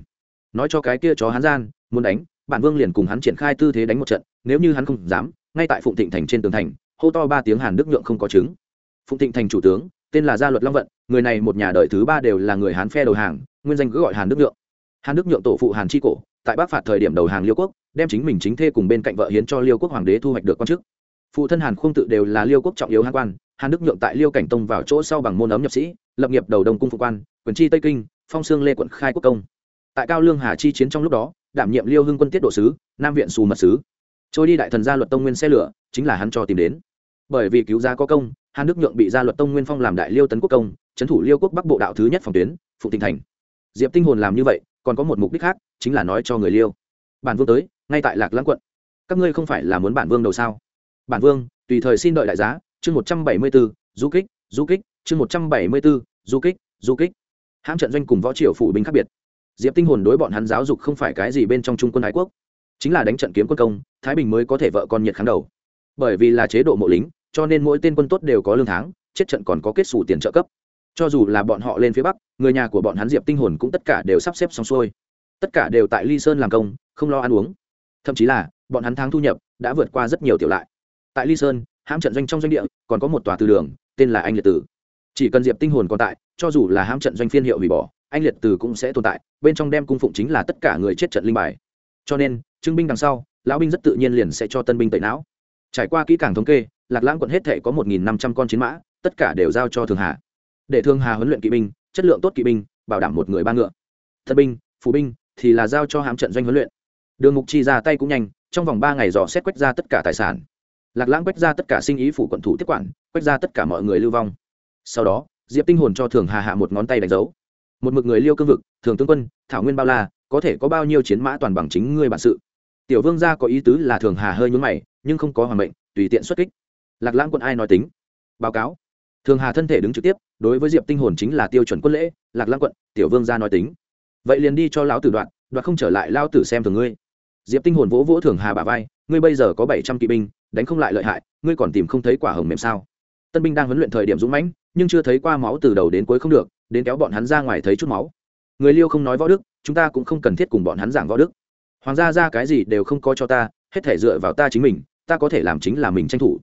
Nói cho cái kia chó hắn gian, muốn đánh, bản vương liền cùng hắn triển khai tư thế đánh một trận, nếu như hắn không dám, ngay tại phụng thịnh thành trên tường thành hô to ba tiếng hàn đức nhượng không có chứng. Phụng thịnh thành chủ tướng, tên là gia luật long vận, người này một nhà đời thứ ba đều là người hán phe đầu hàng, nguyên danh cứ gọi hàn đức nhượng. Hàn đức nhượng tổ phụ hàn chi cổ, tại bắc phạt thời điểm đầu hàng liêu quốc, đem chính mình chính thê cùng bên cạnh vợ hiến cho liêu quốc hoàng đế thu hoạch được quan chức. Phụ thân hàn khung tự đều là liêu quốc trọng yếu hán quan, hàn đức nhượng tại liêu cảnh tông vào chỗ sau bằng môn ấm nhập sĩ, lập nghiệp đầu đông cung phụ quan, quyền chi tây kinh, phong sương lê quận khai quốc công. Tại cao lương hà chi chiến trong lúc đó, đảm nhiệm liêu hưng quân tiết độ sứ, nam viện xù mật sứ trôi đi đại thần gia luật tông nguyên xe lửa, chính là hắn cho tìm đến. Bởi vì cứu gia có công, hàn đức nhượng bị gia luật tông nguyên phong làm đại liêu tấn quốc công trấn thủ liêu quốc bắc bộ đạo thứ nhất phòng tuyến phụ tinh thành. Diệp tinh hồn làm như vậy, còn có một mục đích khác, chính là nói cho người liêu. Bản vương tới, ngay tại lạc lãng quận. Các ngươi không phải là muốn bản vương đầu sao? Bản vương, tùy thời xin đợi đại giá, chương một trăm bảy mươi b ố du kích du kích, chương một trăm bảy mươi b ố du kích du kích. Hãm trận doanh cùng võ triều phủ binh khác biệt. Diệp tinh hồn đối bọn hắn giáo dục không phải cái gì bên trong trung quân ái quốc chính là đánh trận kiếm quân công, thái bình mới có thể vợ con nhiệt kháng đầu. Bởi vì là chế độ mộ lính, cho nên mỗi tên quân tốt đều có lương tháng, chết trận còn có kết xù tiền trợ cấp. Cho dù là bọn họ lên phía bắc, người nhà của bọn hắn diệp tinh hồn cũng tất cả đều sắp xếp xong xuôi. Tất cả đều tại ly sơn làm công, không lo ăn uống. Thậm chí là, bọn hắn tháng thu nhập đã vượt qua rất nhiều tiểu lại. Tại ly sơn, hãm trận doanh trong doanh địa, còn có một tòa từ đường, tên là anh liệt tử. Chỉ cần diệp tinh hồn còn tại, cho dù là hãm trận doanh phiên hiệu hủy bỏ, anh liệt tử cũng sẽ tồn tại, bên trong đem cung phụng chính là tất cả người chết trận linh bài. Cho nên trưng binh đằng sau, lão binh rất tự nhiên liền sẽ cho tân binh tẩy não. Trải qua kỹ càng thống kê, lạc lãng quận hết thể có một nghìn năm trăm con chiến mã, tất cả đều giao cho thường hà. Để thường hà huấn luyện kỵ binh, chất lượng tốt kỵ binh, bảo đảm một người ba ngựa. Thân binh phụ binh thì là giao cho hãm trận doanh huấn luyện. Đường mục chi ra tay cũng nhanh, trong vòng ba ngày dò xét quét ra tất cả tài sản. Lạc lãng quét ra tất cả sinh ý phủ quận thủ tiếp quản, quét ra tất cả mọi người lưu vong. Sau đó, diệp tinh hồn cho thường hà hạ một ngón tay đánh dấu. Một mực người liêu cương vực, thường tướng quân, thảo nguyên bao la, có thể có bao nhiêu chiến mã toàn bằng chính ngươi bản sự? Tiểu vương gia có ý tứ là thường hà hơi nhún mày, nhưng không có hoàng mệnh, tùy tiện xuất kích. Lạc lãng quân ai nói tính? Báo cáo. Thường hà thân thể đứng trực tiếp, đối với diệp tinh hồn chính là tiêu chuẩn quân lễ, lạc lãng quận, tiểu vương gia nói tính. Vậy liền đi cho lão tử đoạn đoạn không trở lại lao tử xem thường ngươi. Diệp tinh hồn vỗ vỗ thường hà bà vai, ngươi bây giờ có bảy trăm kỵ binh, đánh không lại lợi hại, ngươi còn tìm không thấy quả hồng mềm sao? Tân binh đang huấn luyện thời điểm dũng mãnh, nhưng chưa thấy qua máu từ đầu đến cuối không được, đến kéo bọn hắn ra ngoài thấy chút máu. Người liêu không nói võ đức, chúng ta cũng không cần thiết cùng bọn hắn giảng võ đức hoàng gia ra cái gì đều không có cho ta, hết thể dựa vào ta chính mình, ta có thể làm chính là mình tranh thủ.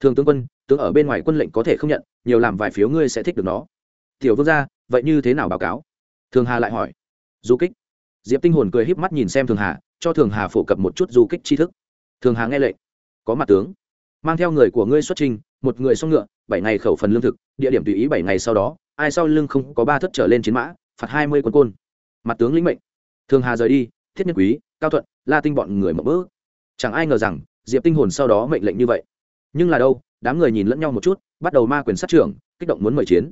Thường tướng quân, tướng ở bên ngoài quân lệnh có thể không nhận, nhiều làm vài phiếu ngươi sẽ thích được nó. Tiểu vương gia, vậy như thế nào báo cáo? Thường hà lại hỏi. Du kích. Diệp tinh hồn cười híp mắt nhìn xem thường hà, cho thường hà phổ cập một chút du kích tri thức. Thường hà nghe lệnh. Có mặt tướng. Mang theo người của ngươi xuất trình, một người song ngựa, bảy ngày khẩu phần lương thực, địa điểm tùy ý bảy ngày sau đó, ai sau lưng không có ba thất trở lên chiến mã, phạt hai mươi quân côn. Mặt tướng lĩnh mệnh. Thường hà rời đi, thiết nhân quý cao thuận, la tinh bọn người mập bỡ chẳng ai ngờ rằng, diệp tinh hồn sau đó mệnh lệnh như vậy. Nhưng là đâu, đám người nhìn lẫn nhau một chút, bắt đầu ma quyền sát trưởng, kích động muốn mời chiến.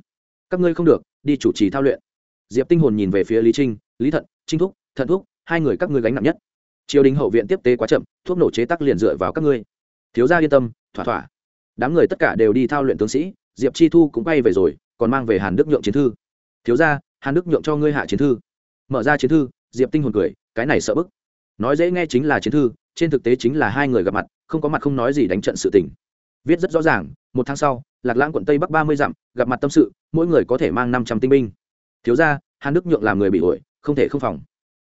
Các ngươi không được, đi chủ trì thao luyện. Diệp tinh hồn nhìn về phía lý trinh, lý thận, trinh thúc, thận thúc, hai người các ngươi gánh nặng nhất. Triều đình hậu viện tiếp tế quá chậm, thuốc nổ chế tác liền dựa vào các ngươi. Thiếu gia yên tâm, thỏa thỏa. Đám người tất cả đều đi thao luyện tướng sĩ, diệp chi thu cũng bay về rồi, còn mang về hàn đức nhượng chiến thư. Thiếu gia, hàn đức nhượng cho ngươi hạ chiến thư. Mở ra chiến thư, diệp tinh hồn cười, cái này sợ bức nói dễ nghe chính là chiến thư, trên thực tế chính là hai người gặp mặt, không có mặt không nói gì đánh trận sự tình. Viết rất rõ ràng, một tháng sau, lạc lãng quận tây bắc ba mươi dặm, gặp mặt tâm sự, mỗi người có thể mang năm trăm tinh binh. Thiếu ra hàn đức nhượng làm người bị ổi không thể không phòng.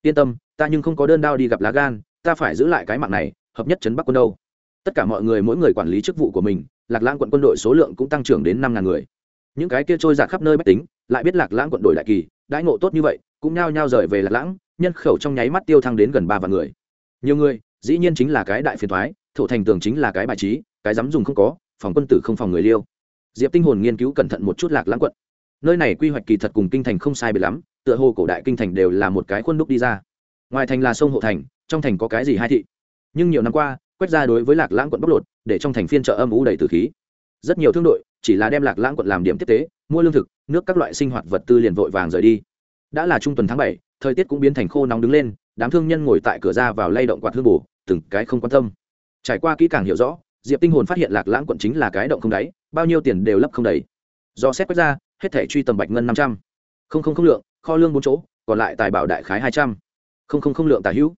Yên tâm, ta nhưng không có đơn đao đi gặp lá gan, ta phải giữ lại cái mạng này, hợp nhất chấn bắc quân đâu. Tất cả mọi người mỗi người quản lý chức vụ của mình, lạc lãng quận quân đội số lượng cũng tăng trưởng đến năm ngàn người. Những cái kia trôi giạt khắp nơi bách tính, lại biết lạc lãng quận đội đại kỳ, đãi ngộ tốt như vậy, cũng nhao nhao rời về lạc lãng nhân khẩu trong nháy mắt tiêu thăng đến gần ba vạn người. Nhiều người, dĩ nhiên chính là cái đại phiền thoái, thổ thành tường chính là cái bài trí, cái dám dùng không có, phòng quân tử không phòng người liêu. Diệp tinh hồn nghiên cứu cẩn thận một chút lạc lãng quận. Nơi này quy hoạch kỳ thật cùng kinh thành không sai biệt lắm, tựa hồ cổ đại kinh thành đều là một cái khuôn đúc đi ra. Ngoài thành là sông hộ thành, trong thành có cái gì hai thị? Nhưng nhiều năm qua, quét ra đối với lạc lãng quận bóc lột, để trong thành phiên chợ âm ủ đầy tử khí. Rất nhiều thương đội, chỉ là đem lạc lãng quận làm điểm tiếp tế, mua lương thực, nước các loại sinh hoạt vật tư liền vội vàng rời đi. Đã là trung tuần tháng bảy thời tiết cũng biến thành khô nóng đứng lên, đám thương nhân ngồi tại cửa ra vào lay động quạt hương bù, từng cái không quan tâm. Trải qua kỹ càng hiểu rõ, diệp tinh hồn phát hiện lạc lãng quận chính là cái động không đáy, bao nhiêu tiền đều lấp không đầy. Do xét quét ra, hết thể truy tầm bạch ngân năm trăm. Không không không lượng, kho lương bốn chỗ, còn lại tài bảo đại khái hai trăm. Không không không lượng tài hữu.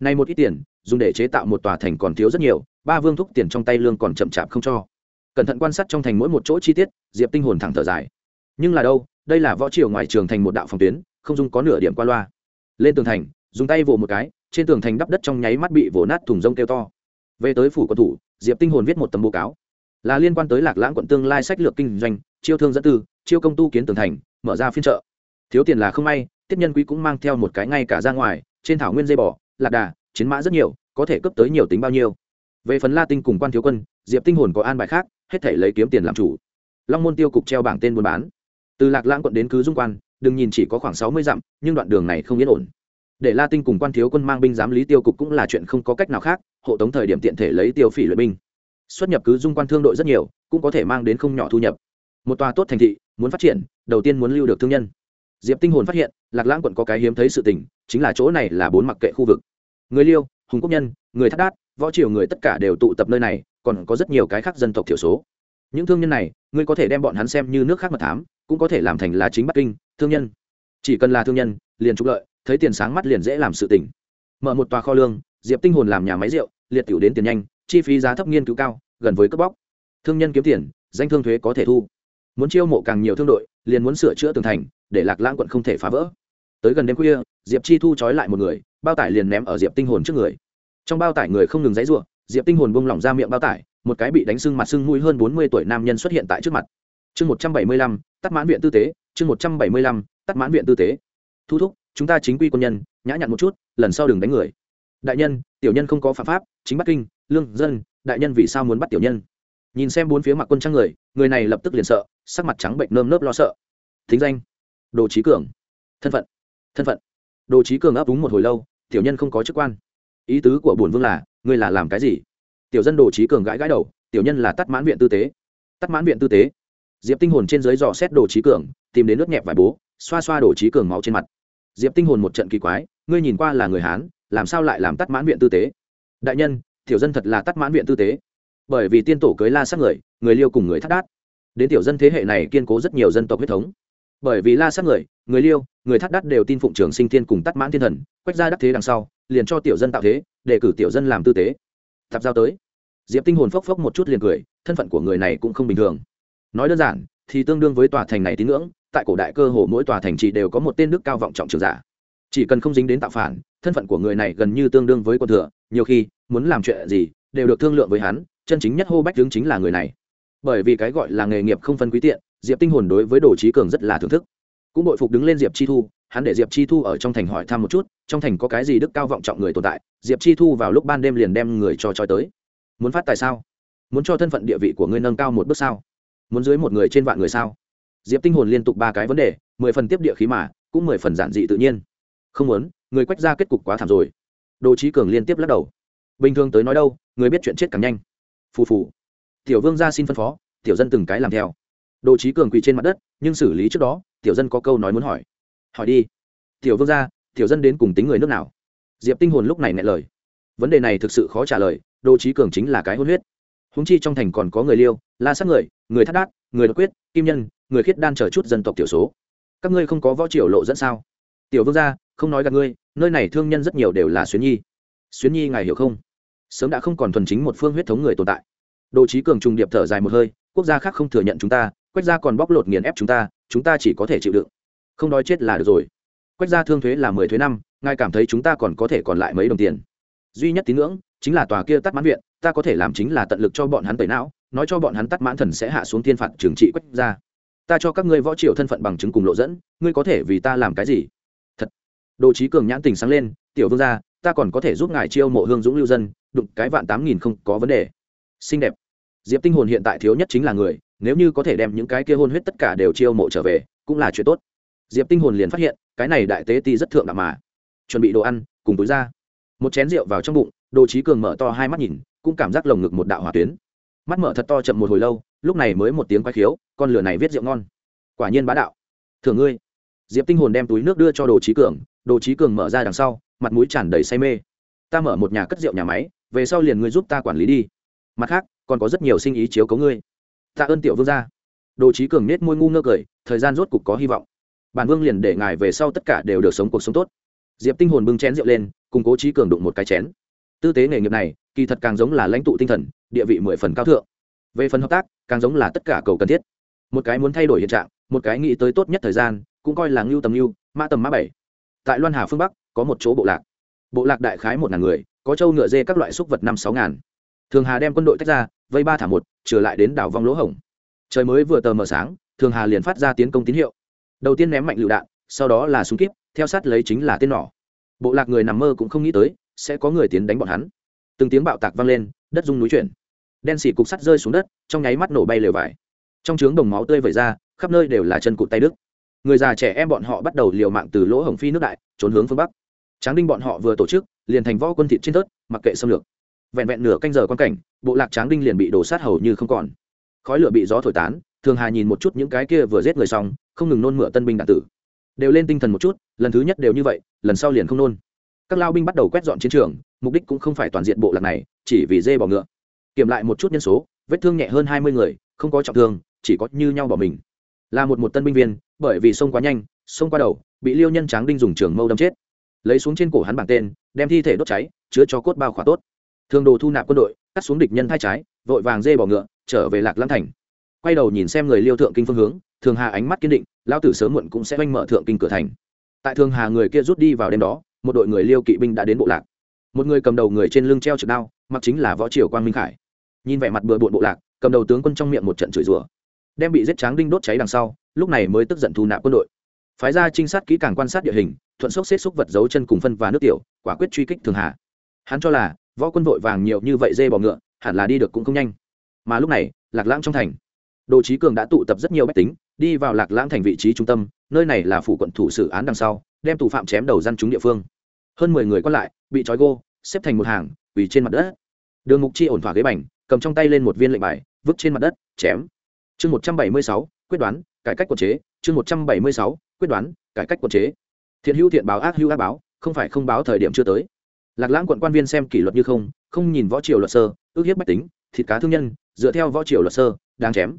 Nay một ít tiền, dùng để chế tạo một tòa thành còn thiếu rất nhiều, ba vương thúc tiền trong tay lương còn chậm chạp không cho. Cẩn thận quan sát trong thành mỗi một chỗ chi tiết, diệp tinh hồn thẳng thở dài. Nhưng là đâu, đây là võ triều ngoài trường thành một đạo phòng tuyến không dung có nửa điểm qua loa. Lên tường thành, dùng tay vồ một cái, trên tường thành đắp đất trong nháy mắt bị vồ nát thùng rông kêu to. Về tới phủ quân thủ, diệp tinh hồn viết một tấm báo cáo. Là liên quan tới lạc lãng quận tương lai sách lược kinh doanh, chiêu thương dẫn tư, chiêu công tu kiến tường thành, mở ra phiên chợ. Thiếu tiền là không may tiếp nhân quý cũng mang theo một cái ngay cả ra ngoài, trên thảo nguyên dây bò, lạc đà, chiến mã rất nhiều, có thể cấp tới nhiều tính bao nhiêu. Về phần la tinh cùng quan thiếu quân, diệp tinh hồn có an bài khác, hết thể lấy kiếm tiền làm chủ. Long môn tiêu cục treo bảng tên buôn bán. Từ lạc lãng quận đến cứ dung quan đừng nhìn chỉ có khoảng sáu mươi dặm, nhưng đoạn đường này không yên ổn. Để la tinh cùng quan thiếu quân mang binh giám lý tiêu cục cũng là chuyện không có cách nào khác, hộ tống thời điểm tiện thể lấy tiêu phỉ luyện binh. Xuất nhập cứ dung quan thương đội rất nhiều, cũng có thể mang đến không nhỏ thu nhập. Một tòa tốt thành thị, muốn phát triển, đầu tiên muốn lưu được thương nhân. Diệp tinh hồn phát hiện, lạc lãng quận có cái hiếm thấy sự tình, chính là chỗ này là bốn mặc kệ khu vực. Người liêu, hùng quốc nhân, người thắt đát, võ triều người tất cả đều tụ tập nơi này, còn có rất nhiều cái khác dân tộc thiểu số. Những thương nhân này, ngươi có thể đem bọn hắn xem như nước khác mật thám cũng có thể làm thành là chính bắc kinh, thương nhân. Chỉ cần là thương nhân, liền trục lợi, thấy tiền sáng mắt liền dễ làm sự tỉnh mở một tòa kho lương, diệp tinh hồn làm nhà máy rượu, liệt tiểu đến tiền nhanh, chi phí giá thấp nghiên cứu cao, gần với cướp bóc. Thương nhân kiếm tiền, danh thương thuế có thể thu. Muốn chiêu mộ càng nhiều thương đội, liền muốn sửa chữa tường thành, để lạc lãng quận không thể phá vỡ. Tới gần đêm khuya, diệp chi thu trói lại một người, bao tải liền ném ở diệp tinh hồn trước người. Trong bao tải người không ngừng dãy ruộng diệp tinh hồn bông lỏng ra miệng bao tải, một cái bị đánh sưng mặt sưng mũi hơn bốn mươi tuổi nam nhân xuất hiện tại trước mặt chương một trăm bảy mươi lăm, tắt mãn viện tư tế, chương một trăm bảy mươi lăm, tắt mãn viện tư tế. Thu thúc, chúng ta chính quy quân nhân, nhã nhặn một chút, lần sau đừng đánh người. Đại nhân, tiểu nhân không có phạm pháp, chính bắc kinh, lương, dân, đại nhân vì sao muốn bắt tiểu nhân? Nhìn xem bốn phía mặt quân trang người người này lập tức liền sợ, sắc mặt trắng bệnh nơm nớp lo sợ. Thính danh, đồ trí cường. Thân phận thân phận. Đồ trí cường ấp úng một hồi lâu, tiểu nhân không có chức quan. Ý tứ của bổn vương là, ngươi là làm cái gì? Tiểu dân đồ trí cường gãi gãi đầu, tiểu nhân là tắt mãn viện tư tế. Tắt mãn viện tư tế diệp tinh hồn trên dưới dò xét đồ trí cường, tìm đến nước nhẹp vải bố, xoa xoa đồ trí cường máu trên mặt. Diệp tinh hồn một trận kỳ quái, ngươi nhìn qua là người hán, làm sao lại làm tắt mãn viện tư tế? Đại nhân, tiểu dân thật là tắt mãn viện tư tế. Bởi vì tiên tổ cưới la sát người người liêu cùng người thắt đát. Đến tiểu dân thế hệ này kiên cố rất nhiều dân tộc huyết thống. Bởi vì la sát người người liêu, người thắt đát đều tin phụng trường sinh thiên cùng tắt mãn thiên thần, quách ra đắc thế đằng sau, liền cho tiểu dân tạo thế, để cử tiểu dân làm tư tế. Thập giao tới. Diệp tinh hồn phốc phốc một chút liền cười, thân phận của người này cũng không bình thường nói đơn giản, thì tương đương với tòa thành này tín ngưỡng, tại cổ đại cơ hồ mỗi tòa thành chỉ đều có một tên đức cao vọng trọng trường giả. Chỉ cần không dính đến tạo phản, thân phận của người này gần như tương đương với quân thừa, nhiều khi, muốn làm chuyện gì, đều được thương lượng với hắn, chân chính nhất hô bách tướng chính là người này. Bởi vì cái gọi là nghề nghiệp không phân quý tiện, diệp tinh hồn đối với đồ trí cường rất là thưởng thức. Cũng bội phục đứng lên diệp chi thu, hắn để diệp chi thu ở trong thành hỏi thăm một chút, trong thành có cái gì đức cao vọng trọng người tồn tại, diệp chi thu vào lúc ban đêm liền đem người cho trói tới. Muốn phát tài sao? Muốn cho thân phận địa vị của ngươi nâng cao một bước sao? Muốn dưới một người trên vạn người sao? Diệp tinh hồn liên tục ba cái vấn đề, mười phần tiếp địa khí mà, cũng mười phần giản dị tự nhiên. Không muốn, người quách ra kết cục quá thảm rồi. Đồ trí cường liên tiếp lắc đầu. Bình thường tới nói đâu, người biết chuyện chết càng nhanh. Phù phù. Tiểu vương ra xin phân phó, tiểu dân từng cái làm theo. Đồ trí cường quỳ trên mặt đất, nhưng xử lý trước đó, tiểu dân có câu nói muốn hỏi. Hỏi đi. Tiểu vương ra tiểu dân đến cùng tính người nước nào? Diệp tinh hồn lúc này ngại lời. Vấn đề này thực sự khó trả lời đồ trí cường chính là cái hôn huyết húng chi trong thành còn có người liêu, la sát người người thắt đát, người đột quyết, kim nhân, người khiết đan chờ chút dân tộc tiểu số. Các ngươi không có võ triều lộ dẫn sao? Tiểu vương gia, không nói gặp ngươi, nơi này thương nhân rất nhiều đều là xuyến nhi. Xuyến nhi ngài hiểu không? Sớm đã không còn thuần chính một phương huyết thống người tồn tại. Đồ trí cường trùng điệp thở dài một hơi, quốc gia khác không thừa nhận chúng ta, quách gia còn bóc lột nghiền ép chúng ta chúng ta chỉ có thể chịu đựng. Không đói chết là được rồi. Quách gia thương thuế là mười thuế năm, ngài cảm thấy chúng ta còn có thể còn lại mấy đồng tiền. Duy nhất tín ngưỡng chính là tòa kia tắt mãn viện ta có thể làm chính là tận lực cho bọn hắn tẩy não, nói cho bọn hắn tắt mãn thần sẽ hạ xuống thiên phạt trừng trị quách gia ta cho các ngươi võ triều thân phận bằng chứng cùng lộ dẫn, ngươi có thể vì ta làm cái gì? Thật. Đồ trí cường nhãn tình sáng lên, tiểu vương gia, ta còn có thể giúp ngài chiêu mộ hương dũng lưu dân, đụng cái vạn tám nghìn không có vấn đề. Xinh đẹp. Diệp tinh hồn hiện tại thiếu nhất chính là người, nếu như có thể đem những cái kia hôn huyết tất cả đều chiêu mộ trở về, cũng là chuyện tốt. Diệp tinh hồn liền phát hiện, cái này đại tế ti rất thượng đẳng mà. Chuẩn bị đồ ăn, cùng túi ra. Một chén rượu vào trong bụng, đồ trí cường mở to hai mắt nhìn cũng cảm giác lồng ngực một đạo hỏa tuyến. Mắt mở thật to chậm một hồi lâu, lúc này mới một tiếng quay khiếu, con lửa này viết rượu ngon. Quả nhiên bá đạo. Thường ngươi. Diệp tinh hồn đem túi nước đưa cho đồ trí cường, đồ trí cường mở ra đằng sau, mặt mũi tràn đầy say mê. Ta mở một nhà cất rượu nhà máy, về sau liền ngươi giúp ta quản lý đi. Mặt khác, còn có rất nhiều sinh ý chiếu cấu ngươi. Tạ ơn tiểu vương gia. Đồ trí cường nết môi ngu ngơ cười, thời gian rốt cục có hy vọng. Bản vương liền để ngài về sau tất cả đều được sống cuộc sống tốt. Diệp tinh hồn bưng chén rượu lên, cùng cố trí cường đụng một cái chén. Tư tế nghề nghiệp này kỳ thật càng giống là lãnh tụ tinh thần, địa vị mười phần cao thượng. Về phần hợp tác, càng giống là tất cả cầu cần thiết. Một cái muốn thay đổi hiện trạng, một cái nghĩ tới tốt nhất thời gian, cũng coi là ngưu tầm ngưu, mã tầm mã bảy. Tại loan hà phương bắc, có một chỗ bộ lạc. Bộ lạc đại khái một ngàn người, có trâu ngựa dê các loại súc vật năm sáu ngàn. Thường hà đem quân đội tách ra, vây ba thả một, trở lại đến đảo vong lỗ hổng. Trời mới vừa tờ mờ sáng, thường hà liền phát ra tiến công tín hiệu. Đầu tiên ném mạnh lựu đạn, sau đó là súng kíp, theo sát lấy chính là tên nỏ. Bộ lạc người nằm mơ cũng không nghĩ tới, sẽ có người tiến đánh bọn hắn từng tiếng bạo tạc vang lên, đất rung núi chuyển. Đen xỉ cục sắt rơi xuống đất, trong nháy mắt nổ bay lều vải. Trong trướng đồng máu tươi vẩy ra, khắp nơi đều là chân cụt tay đức người già trẻ em bọn họ bắt đầu liều mạng từ lỗ hổng phi nước đại, trốn hướng phương bắc. Tráng đinh bọn họ vừa tổ chức, liền thành võ quân thịt trên tớt mặc kệ xâm lược. Vẹn vẹn nửa canh giờ quan cảnh, bộ lạc tráng đinh liền bị đổ sát hầu như không còn. Khói lửa bị gió thổi tán, thường hà nhìn một chút những cái kia vừa giết người xong, không ngừng nôn mửa tân binh đạn tử. Đều lên tinh thần một chút, lần thứ nhất đều như vậy, lần sau liền không nôn các lao binh bắt đầu quét dọn chiến trường, mục đích cũng không phải toàn diện bộ lạc này, chỉ vì dê bỏ ngựa. Kiểm lại một chút nhân số, vết thương nhẹ hơn hai mươi người, không có trọng thương, chỉ có như nhau bỏ mình. Là một một tân binh viên, bởi vì sông quá nhanh, sông qua đầu, bị liêu nhân tráng đinh dùng trường mâu đâm chết. Lấy xuống trên cổ hắn bảng tên, đem thi thể đốt cháy, chứa cho cốt bao khỏa tốt. Thường đồ thu nạp quân đội, cắt xuống địch nhân thai trái, vội vàng dê bỏ ngựa, trở về lạc lam thành. Quay đầu nhìn xem người liêu thượng kinh phương hướng, thường hà ánh mắt kiên định lao tử sớm muộn cũng sẽ oanh mở thượng kinh cửa thành. Tại thường hà người kia rút đi vào đêm đó một đội người liêu kỵ binh đã đến bộ lạc. Một người cầm đầu người trên lưng treo trực đao, mặc chính là võ triều quang minh khải. Nhìn vẻ mặt bừa bộn bộ lạc, cầm đầu tướng quân trong miệng một trận chửi rủa. Đem bị giết tráng đinh đốt cháy đằng sau, lúc này mới tức giận thu nạp quân đội. Phái ra trinh sát kỹ càng quan sát địa hình, thuận sốc xếp xúc vật dấu chân cùng phân và nước tiểu, quả quyết truy kích thường hà hắn cho là, võ quân vội vàng nhiều như vậy dê bò ngựa, hẳn là đi được cũng không nhanh. Mà lúc này, lạc lãng trong thành. Đồ trí cường đã tụ tập rất nhiều bách tính, đi vào lạc lãng thành vị trí trung tâm, nơi này là phủ quận thủ xử án đằng sau đem tù phạm chém đầu dân chúng địa phương. Hơn mười người còn lại bị trói gô, xếp thành một hàng, quỳ trên mặt đất. Đường mục chi ổn thỏa ghế bành, cầm trong tay lên một viên lệnh bài, vứt trên mặt đất, chém. Chương một trăm bảy mươi sáu, quyết đoán, cải cách quản chế. Chương một trăm bảy mươi sáu, quyết đoán, cải cách quản chế. Thiện hữu thiện báo ác hữu ác báo, không phải không báo thời điểm chưa tới. Lạc lãng quận quan viên xem kỷ luật như không không nhìn võ triều luật sơ, ước hiếp bách tính, thịt cá thương nhân, dựa theo võ triều luật sơ, đang chém.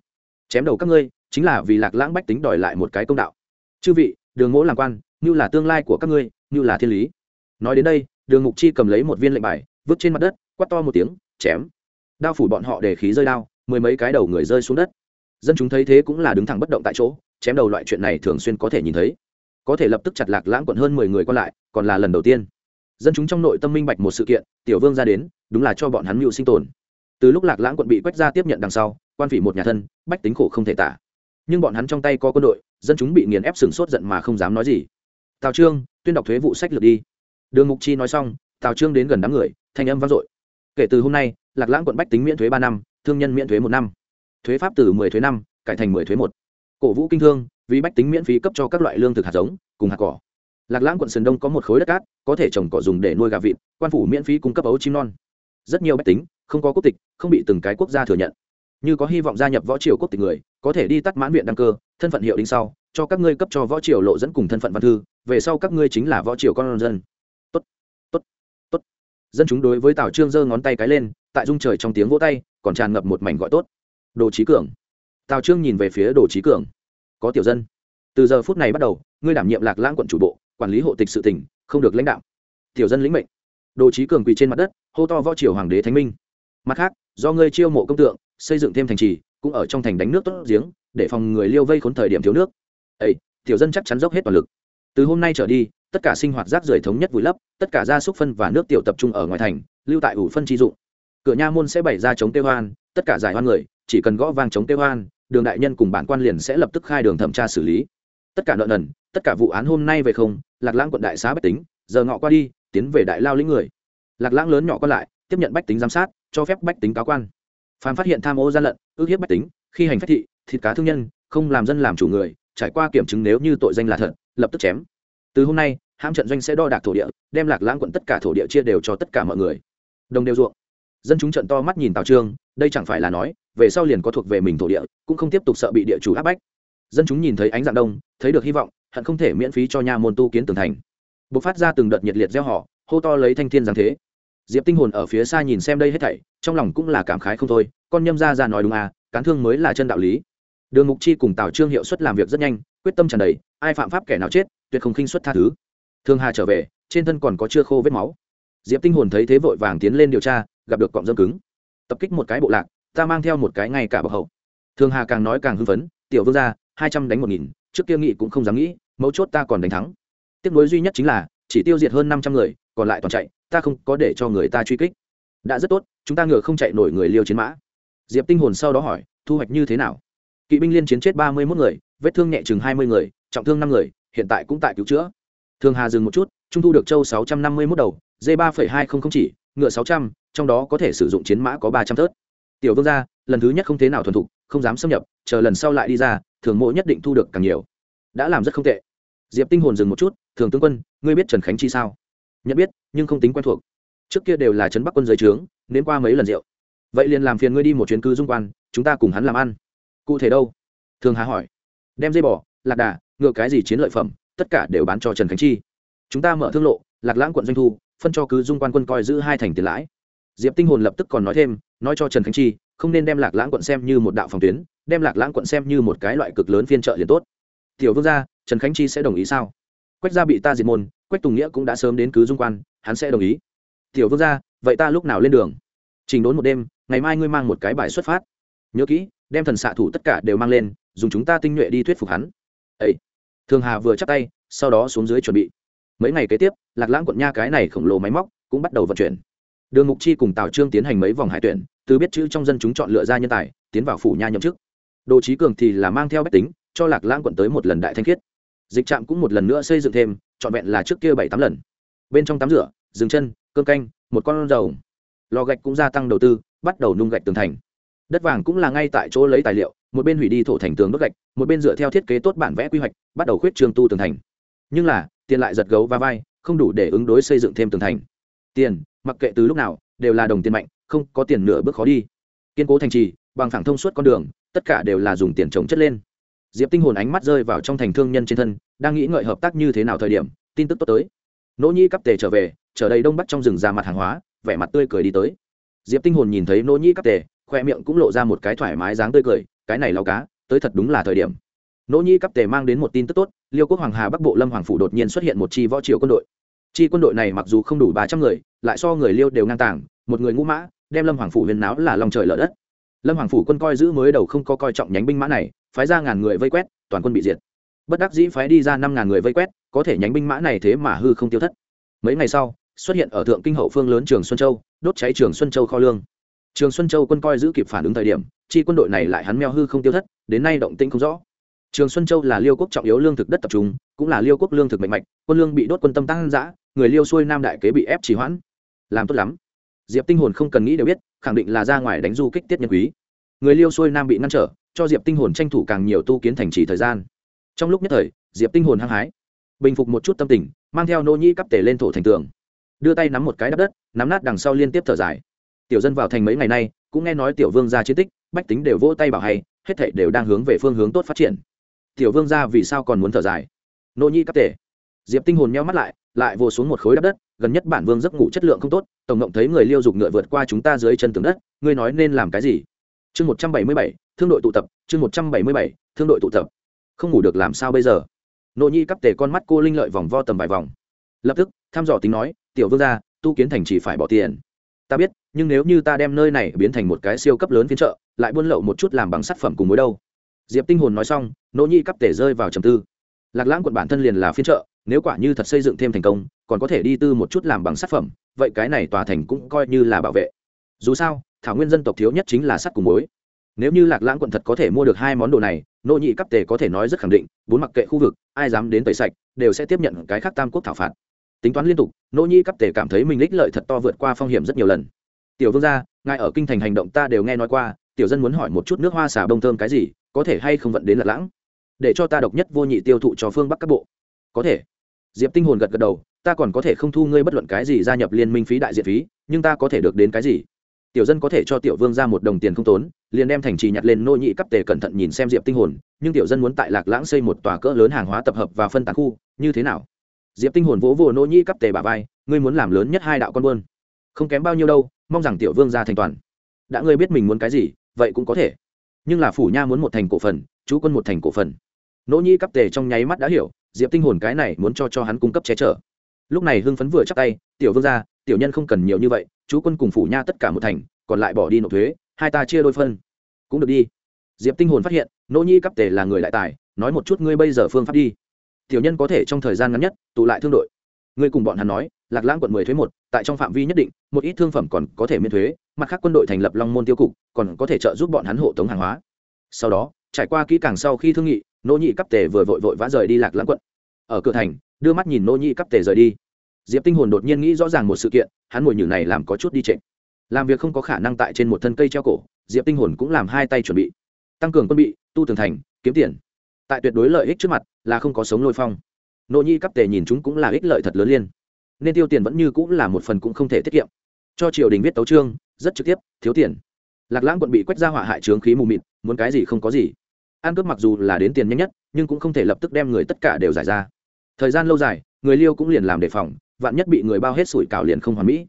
Chém đầu các ngươi, chính là vì lạc lãng bách tính đòi lại một cái công đạo. Chư vị, đường mỗ làm quan như là tương lai của các ngươi, như là thiên lý. Nói đến đây, đường ngục chi cầm lấy một viên lệnh bài, vứt trên mặt đất quắt to một tiếng, chém. Đao phủ bọn họ để khí rơi đao, mười mấy cái đầu người rơi xuống đất. Dân chúng thấy thế cũng là đứng thẳng bất động tại chỗ, chém đầu loại chuyện này thường xuyên có thể nhìn thấy. Có thể lập tức chặt lạc lãng quận hơn mười người còn lại, còn là lần đầu tiên. Dân chúng trong nội tâm minh bạch một sự kiện, tiểu vương ra đến, đúng là cho bọn hắn mưu sinh tồn. Từ lúc lạc lãng quận bị quách ra tiếp nhận đằng sau, quan phỉ một nhà thân, bách tính khổ không thể tả. Nhưng bọn hắn trong tay có quân đội, dân chúng bị nghiền ép sừng sốt giận mà không dám nói gì tào trương, tuyên đọc thuế vụ sách lược đi. Đường mục chi nói xong, tào trương đến gần đám người, thanh âm vang dội. Kể từ hôm nay, lạc lãng quận bách tính miễn thuế ba năm, thương nhân miễn thuế một năm. Thuế pháp từ mười thuế năm, cải thành mười thuế một. Cổ vũ kinh thương, vì bách tính miễn phí cấp cho các loại lương thực hạt giống, cùng hạt cỏ. Lạc lãng quận sơn đông có một khối đất cát, có thể trồng cỏ dùng để nuôi gà vịt, quan phủ miễn phí cung cấp ấu chim non. Rất nhiều bách tính, không có quốc tịch, không bị từng cái quốc gia thừa nhận. Như có hy vọng gia nhập võ triều quốc tịch người, có thể đi tắt mãn viện đăng cơ, thân phận hiệu đính sau cho các ngươi cấp cho võ triều lộ dẫn cùng thân phận văn thư, về sau các ngươi chính là võ triều con dân. Tốt tốt tốt. Dân chúng đối với tào trương giơ ngón tay cái lên, tại dung trời trong tiếng vỗ tay, còn tràn ngập một mảnh gọi tốt. Đồ trí cường. Tào trương nhìn về phía đồ trí cường. Có tiểu dân. Từ giờ phút này bắt đầu, ngươi đảm nhiệm lạc lãng quận chủ bộ, quản lý hộ tịch sự tỉnh, không được lãnh đạo. Tiểu dân lĩnh mệnh. Đồ trí cường quỳ trên mặt đất, hô to võ triều hoàng đế thánh minh. Mặt khác, do ngươi chiêu mộ công tượng, xây dựng thêm thành trì, cũng ở trong thành đánh nước tốt giếng, để phòng người liêu vây khốn thời điểm thiếu nước ấy tiểu dân chắc chắn dốc hết toàn lực. Từ hôm nay trở đi, tất cả sinh hoạt rác rưởi thống nhất vùi lấp, tất cả gia súc phân và nước tiểu tập trung ở ngoài thành, lưu tại ủ phân chi dụng. Cửa nha môn sẽ bày ra chống tê hoan, tất cả giải hoan người, chỉ cần gõ vang chống tê hoan, đường đại nhân cùng bản quan liền sẽ lập tức khai đường thẩm tra xử lý. Tất cả nợ nần, tất cả vụ án hôm nay về không, lạc lãng quận đại xá bách tính, giờ ngọ qua đi, tiến về đại lao lĩnh người. Lạc lãng lớn nhỏ còn lại, tiếp nhận bách tính giám sát, cho phép bách tính cáo quan. Phàm phát hiện tham ô gian lận, ước hiếp bách tính, khi hành phát thị, thịt cá thương nhân, không làm dân làm chủ người trải qua kiểm chứng nếu như tội danh là thật, lập tức chém. Từ hôm nay, hãm trận doanh sẽ đo đạc thổ địa, đem lạc lãng quận tất cả thổ địa chia đều cho tất cả mọi người. Đồng đều ruộng. Dân chúng trận to mắt nhìn tào trương, đây chẳng phải là nói, về sau liền có thuộc về mình thổ địa, cũng không tiếp tục sợ bị địa chủ áp bách. Dân chúng nhìn thấy ánh dạng đông, thấy được hy vọng, hận không thể miễn phí cho nhà môn tu kiến tường thành. Bộc phát ra từng đợt nhiệt liệt gieo họ, hô to lấy thanh thiên giáng thế. Diệp tinh hồn ở phía xa nhìn xem đây hết thảy, trong lòng cũng là cảm khái không thôi, con nhâm ra ra nói đúng à cán thương mới là chân đạo lý đường mục chi cùng tào trương hiệu suất làm việc rất nhanh, quyết tâm tràn đầy, ai phạm pháp kẻ nào chết, tuyệt không khinh xuất tha thứ. Thương hà trở về, trên thân còn có chưa khô vết máu. Diệp tinh hồn thấy thế vội vàng tiến lên điều tra, gặp được cọng dâm cứng. Tập kích một cái bộ lạc, ta mang theo một cái ngay cả bảo hậu. Thương hà càng nói càng hưng phấn, tiểu vương ra hai trăm đánh một nghìn, trước kia nghị cũng không dám nghĩ, mấu chốt ta còn đánh thắng. Tiếc nối duy nhất chính là, chỉ tiêu diệt hơn năm trăm người, còn lại toàn chạy, ta không có để cho người ta truy kích. Đã rất tốt, chúng ta ngựa không chạy nổi người liêu chiến mã. Diệp tinh hồn sau đó hỏi, thu hoạch như thế nào? Kỵ binh liên chiến chết ba mươi mốt người, vết thương nhẹ chừng hai mươi người, trọng thương năm người, hiện tại cũng tại cứu chữa. Thương hà dừng một chút, trung thu được châu sáu trăm năm mươi mốt đầu dê ba hai không không chỉ, ngựa sáu trăm, trong đó có thể sử dụng chiến mã có ba trăm thớt. Tiểu vương gia, lần thứ nhất không thế nào thuần thục, không dám xâm nhập, chờ lần sau lại đi ra, thường mộ nhất định thu được càng nhiều. Đã làm rất không tệ. Diệp tinh hồn dừng một chút, thường tướng quân, ngươi biết trần khánh chi sao? Nhận biết, nhưng không tính quen thuộc. Trước kia đều là trấn bắc quân giới trướng đến qua mấy lần rượu. Vậy liền làm phiền ngươi đi một chuyến cư dung quan, chúng ta cùng hắn làm ăn cụ thể đâu? Thường hà hỏi. Đem dây bò, lạc đà, ngựa cái gì chiến lợi phẩm, tất cả đều bán cho trần khánh chi. Chúng ta mở thương lộ, lạc lãng quận doanh thu, phân cho cứ dung quan quân coi giữ hai thành tiền lãi. Diệp tinh hồn lập tức còn nói thêm, nói cho trần khánh chi, không nên đem lạc lãng quận xem như một đạo phòng tuyến, đem lạc lãng quận xem như một cái loại cực lớn phiên trợ liền tốt. Tiểu vương gia, trần khánh chi sẽ đồng ý sao? Quách gia bị ta diệt môn, quách tùng nghĩa cũng đã sớm đến cứ dung quan, hắn sẽ đồng ý. Tiểu vương gia, vậy ta lúc nào lên đường? Trình đốn một đêm, ngày mai ngươi mang một cái bài xuất phát. Nhớ kỹ đem thần xạ thủ tất cả đều mang lên, dùng chúng ta tinh nhuệ đi thuyết phục hắn. Ấy thường hà vừa chắc tay, sau đó xuống dưới chuẩn bị. Mấy ngày kế tiếp, lạc lãng quận nha cái này khổng lồ máy móc cũng bắt đầu vận chuyển. Đường mục chi cùng tào trương tiến hành mấy vòng hải tuyển, từ biết chữ trong dân chúng chọn lựa ra nhân tài, tiến vào phủ nha nhậm chức. Đồ trí cường thì là mang theo bách tính, cho lạc lãng quận tới một lần đại thanh khiết. Dịch trạm cũng một lần nữa xây dựng thêm, trọn vẹn là trước kia bảy tám lần. Bên trong tắm rửa dừng chân, cơm canh, một con dầu lò gạch cũng gia tăng đầu tư, bắt đầu nung gạch tường thành đất vàng cũng là ngay tại chỗ lấy tài liệu, một bên hủy đi thổ thành tường đốt gạch, một bên dựa theo thiết kế tốt bản vẽ quy hoạch, bắt đầu khuyết trường tu tường thành. Nhưng là, tiền lại giật gấu và vai, không đủ để ứng đối xây dựng thêm tường thành. Tiền, mặc kệ từ lúc nào, đều là đồng tiền mạnh, không có tiền nửa bước khó đi. Kiên cố thành trì, bằng thẳng thông suốt con đường, tất cả đều là dùng tiền trồng chất lên. Diệp tinh hồn ánh mắt rơi vào trong thành thương nhân trên thân, đang nghĩ ngợi hợp tác như thế nào thời điểm, tin tức tốt tới. Nỗ nhi cắp tề trở về, trở đầy đông bắc trong rừng ra mặt hàng hóa, vẻ mặt tươi cười đi tới. Diệp tinh hồn nhìn thấy nỗ nhi cắp tề khoe miệng cũng lộ ra một cái thoải mái dáng tươi cười, cái này lao cá, tới thật đúng là thời điểm. Nỗ nhi cấp tề mang đến một tin tức tốt, liêu quốc hoàng hà bắc bộ lâm hoàng phủ đột nhiên xuất hiện một chi võ triều quân đội. Chi quân đội này mặc dù không đủ ba trăm người, lại so người liêu đều ngang tàng, một người ngũ mã, đem lâm hoàng phủ huyền náo là lòng trời lở đất. Lâm hoàng phủ quân coi giữ mới đầu không có coi trọng nhánh binh mã này, phái ra ngàn người vây quét, toàn quân bị diệt. Bất đắc dĩ phái đi ra năm ngàn người vây quét, có thể nhánh binh mã này thế mà hư không tiêu thất. Mấy ngày sau, xuất hiện ở thượng kinh hậu phương lớn trường xuân châu, đốt cháy trường xuân châu kho lương trường xuân châu quân coi giữ kịp phản ứng thời điểm, chi quân đội này lại hắn meo hư không tiêu thất, đến nay động tĩnh không rõ. Trường xuân châu là liêu quốc trọng yếu lương thực đất tập trung, cũng là liêu quốc lương thực mạnh mạnh, quân lương bị đốt quân tâm tăng giã người liêu xuôi nam đại kế bị ép trì hoãn. Làm tốt lắm. Diệp tinh hồn không cần nghĩ đều biết, khẳng định là ra ngoài đánh du kích tiết nhân quý. Người liêu xuôi nam bị ngăn trở, cho diệp tinh hồn tranh thủ càng nhiều tu kiến thành trì thời gian. Trong lúc nhất thời, diệp tinh hồn hăng hái, bình phục một chút tâm tình, mang theo nô nhĩ cắp tể lên thổ thành tường. Đưa tay nắm một cái đắp đất, nắm nát đằng sau liên tiếp thở dài tiểu dân vào thành mấy ngày nay, cũng nghe nói tiểu vương gia chiến tích, bách tính đều vỗ tay bảo hay, hết thảy đều đang hướng về phương hướng tốt phát triển. Tiểu vương gia vì sao còn muốn thở dài? Nô nhi cắp tể. Diệp tinh hồn nheo mắt lại lại vồ xuống một khối đắp đất, gần nhất bản vương giấc ngủ chất lượng không tốt, tổng cộng thấy người liêu dục ngựa vượt qua chúng ta dưới chân tường đất, ngươi nói nên làm cái gì? Chương một trăm bảy mươi bảy, thương đội tụ tập, chương một trăm bảy mươi bảy, thương đội tụ tập. Không ngủ được làm sao bây giờ? Nô nhi cắp tể con mắt cô linh lợi vòng vo tầm vài vòng. Lập tức tham dò tính nói, tiểu vương gia, tu kiến thành chỉ phải bỏ tiền. Ta biết nhưng nếu như ta đem nơi này biến thành một cái siêu cấp lớn phiên chợ, lại buôn lậu một chút làm bằng sắt phẩm cùng mối đâu? Diệp tinh hồn nói xong, nỗ nhi cắp tể rơi vào trầm tư. Lạc lãng quận bản thân liền là phiên chợ, nếu quả như thật xây dựng thêm thành công, còn có thể đi tư một chút làm bằng sắt phẩm, vậy cái này tòa thành cũng coi như là bảo vệ. Dù sao, thảo nguyên dân tộc thiếu nhất chính là sắt cùng mối nếu như lạc lãng quận thật có thể mua được hai món đồ này, nỗ nhị cấp tề có thể nói rất khẳng định, bốn mặc kệ khu vực, ai dám đến tẩy sạch, đều sẽ tiếp nhận cái khác tam quốc thảo phạt. Tính toán liên tục, nỗ nhị cấp tề cảm thấy mình lích lợi thật to vượt qua phong hiểm rất nhiều lần tiểu vương gia, ngài ở kinh thành hành động ta đều nghe nói qua, tiểu dân muốn hỏi một chút nước hoa xà bông thơm cái gì, có thể hay không vận đến lạc lãng? Để cho ta độc nhất vô nhị tiêu thụ cho phương bắc các bộ. Có thể. Diệp tinh hồn gật gật đầu, ta còn có thể không thu ngươi bất luận cái gì gia nhập liên minh phí đại diện phí, nhưng ta có thể được đến cái gì? Tiểu dân có thể cho tiểu vương ra một đồng tiền không tốn, liền đem thành trì nhặt lên nô nhị cấp tề cẩn thận nhìn xem diệp tinh hồn, nhưng tiểu dân muốn tại lạc lãng xây một tòa cỡ lớn hàng hóa tập hợp và phân tán khu, như thế nào? Diệp tinh hồn vỗ vỗ nô nhị cấp tề bà vai, ngươi muốn làm lớn nhất hai đạo con buôn. Không kém bao nhiêu đâu mong rằng tiểu vương ra thành toàn. Đã ngươi biết mình muốn cái gì, vậy cũng có thể. Nhưng là phủ nha muốn một thành cổ phần, chú quân một thành cổ phần. Nỗ nhi cấp tề trong nháy mắt đã hiểu, diệp tinh hồn cái này muốn cho cho hắn cung cấp che chở. Lúc này hưng phấn vừa chắc tay, tiểu vương ra tiểu nhân không cần nhiều như vậy, chú quân cùng phủ nha tất cả một thành, còn lại bỏ đi nộp thuế, hai ta chia đôi phân. Cũng được đi. Diệp tinh hồn phát hiện, nỗ nhi cấp tề là người đại tài, nói một chút ngươi bây giờ phương pháp đi. Tiểu nhân có thể trong thời gian ngắn nhất, tụ lại thương đội ngươi cùng bọn hắn nói, lạc lãng quận mười thuế một, tại trong phạm vi nhất định, một ít thương phẩm còn có thể miễn thuế, mặt khác quân đội thành lập long môn tiêu cục, còn có thể trợ giúp bọn hắn hộ tống hàng hóa. Sau đó, trải qua kỹ càng sau khi thương nghị nỗ nhị cấp tề vừa vội vội vã rời đi lạc lãng quận. Ở cửa thành, đưa mắt nhìn nỗ nhị cấp tề rời đi. Diệp tinh hồn đột nhiên nghĩ rõ ràng một sự kiện, hắn ngồi nhử này làm có chút đi trệ làm việc không có khả năng tại trên một thân cây treo cổ, diệp tinh hồn cũng làm hai tay chuẩn bị. Tăng cường quân bị, tu tường thành, kiếm tiền. Tại tuyệt đối lợi ích trước mặt, là không có sống lôi phong nội nhi cấp tề nhìn chúng cũng là ích lợi thật lớn liên. Nên tiêu tiền vẫn như cũng là một phần cũng không thể tiết kiệm. Cho triều đình viết tấu trương rất trực tiếp, thiếu tiền. Lạc lãng quận bị quét ra hỏa hại trướng khí mù mịt, muốn cái gì không có gì. Ăn cướp mặc dù là đến tiền nhanh nhất, nhưng cũng không thể lập tức đem người tất cả đều giải ra. Thời gian lâu dài, người liêu cũng liền làm đề phòng, vạn nhất bị người bao hết sủi cảo liền không hoàn mỹ.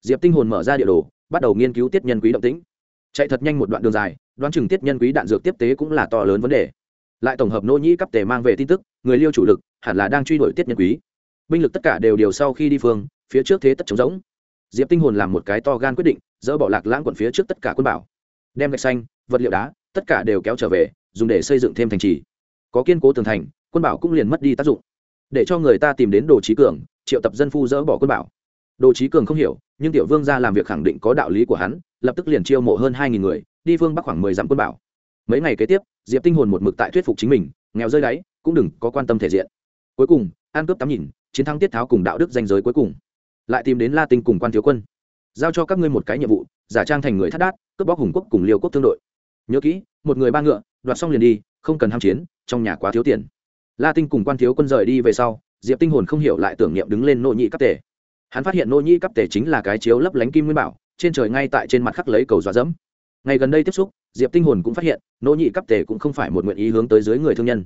Diệp tinh hồn mở ra địa đồ, bắt đầu nghiên cứu tiết nhân quý động tĩnh. Chạy thật nhanh một đoạn đường dài, đoán chừng tiết nhân quý đạn dược tiếp tế cũng là to lớn vấn đề lại tổng hợp nô nhĩ cấp tề mang về tin tức, người liêu chủ lực hẳn là đang truy đuổi tiết nhân quý. Binh lực tất cả đều điều sau khi đi phương, phía trước thế tất chống rỗng. Diệp tinh hồn làm một cái to gan quyết định, dỡ bỏ lạc lãng quận phía trước tất cả quân bảo. Đem gạch xanh, vật liệu đá, tất cả đều kéo trở về, dùng để xây dựng thêm thành trì. Có kiên cố tường thành, quân bảo cũng liền mất đi tác dụng. Để cho người ta tìm đến đồ trí cường, triệu tập dân phu dỡ bỏ quân bảo. Đồ trí cường không hiểu, nhưng tiểu vương ra làm việc khẳng định có đạo lý của hắn, lập tức liền chiêu mộ hơn hai nghìn người, đi phương bắc khoảng mười dặm quân bảo mấy ngày kế tiếp, diệp tinh hồn một mực tại thuyết phục chính mình, nghèo rơi đáy, cũng đừng có quan tâm thể diện. Cuối cùng, an cướp tắm nhìn, chiến thắng tiết tháo cùng đạo đức danh giới cuối cùng. Lại tìm đến la tinh cùng quan thiếu quân. Giao cho các ngươi một cái nhiệm vụ, giả trang thành người thắt đát, cướp bóc hùng quốc cùng liêu quốc thương đội. Nhớ kỹ, một người ba ngựa, đoạt xong liền đi, không cần ham chiến, trong nhà quá thiếu tiền. La tinh cùng quan thiếu quân rời đi về sau, diệp tinh hồn không hiểu lại tưởng niệm đứng lên nội nhị cấp tể. hắn phát hiện nội nhị cấp tể chính là cái chiếu lấp lánh kim nguyên bảo, trên trời ngay tại trên mặt khắc lấy cầu dọa dẫm. Ngày gần đây tiếp xúc, diệp tinh hồn cũng phát hiện nỗ nhị cấp tề cũng không phải một nguyện ý hướng tới dưới người thương nhân.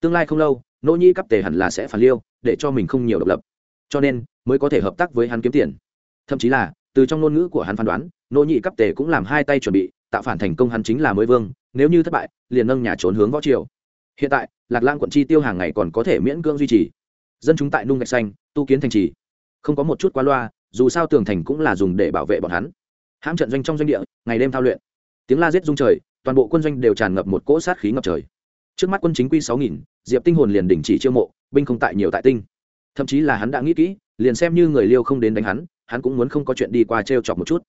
Tương lai không lâu, nỗ nhị cấp tề hẳn là sẽ phản liêu, để cho mình không nhiều độc lập. Cho nên, mới có thể hợp tác với hắn kiếm tiền. Thậm chí là, từ trong ngôn ngữ của hắn phán đoán, nỗ nhị cấp tề cũng làm hai tay chuẩn bị, tạo phản thành công hắn chính là mới vương, nếu như thất bại, liền nâng nhà trốn hướng võ triều. Hiện tại, lạc lang quận chi tiêu hàng ngày còn có thể miễn cưỡng duy trì. Dân chúng tại nung gạch xanh, tu kiến thành trì. Không có một chút quá loa, dù sao tường thành cũng là dùng để bảo vệ bọn hắn. Hãm trận doanh trong doanh địa, ngày đêm thao luyện. Tiếng la giết rung trời toàn bộ quân doanh đều tràn ngập một cỗ sát khí ngập trời. Trước mắt quân chính quy sáu nghìn, diệp tinh hồn liền đình chỉ chiêu mộ, binh không tại nhiều tại tinh. Thậm chí là hắn đã nghĩ kỹ, liền xem như người liêu không đến đánh hắn hắn cũng muốn không có chuyện đi qua t chọc một chút.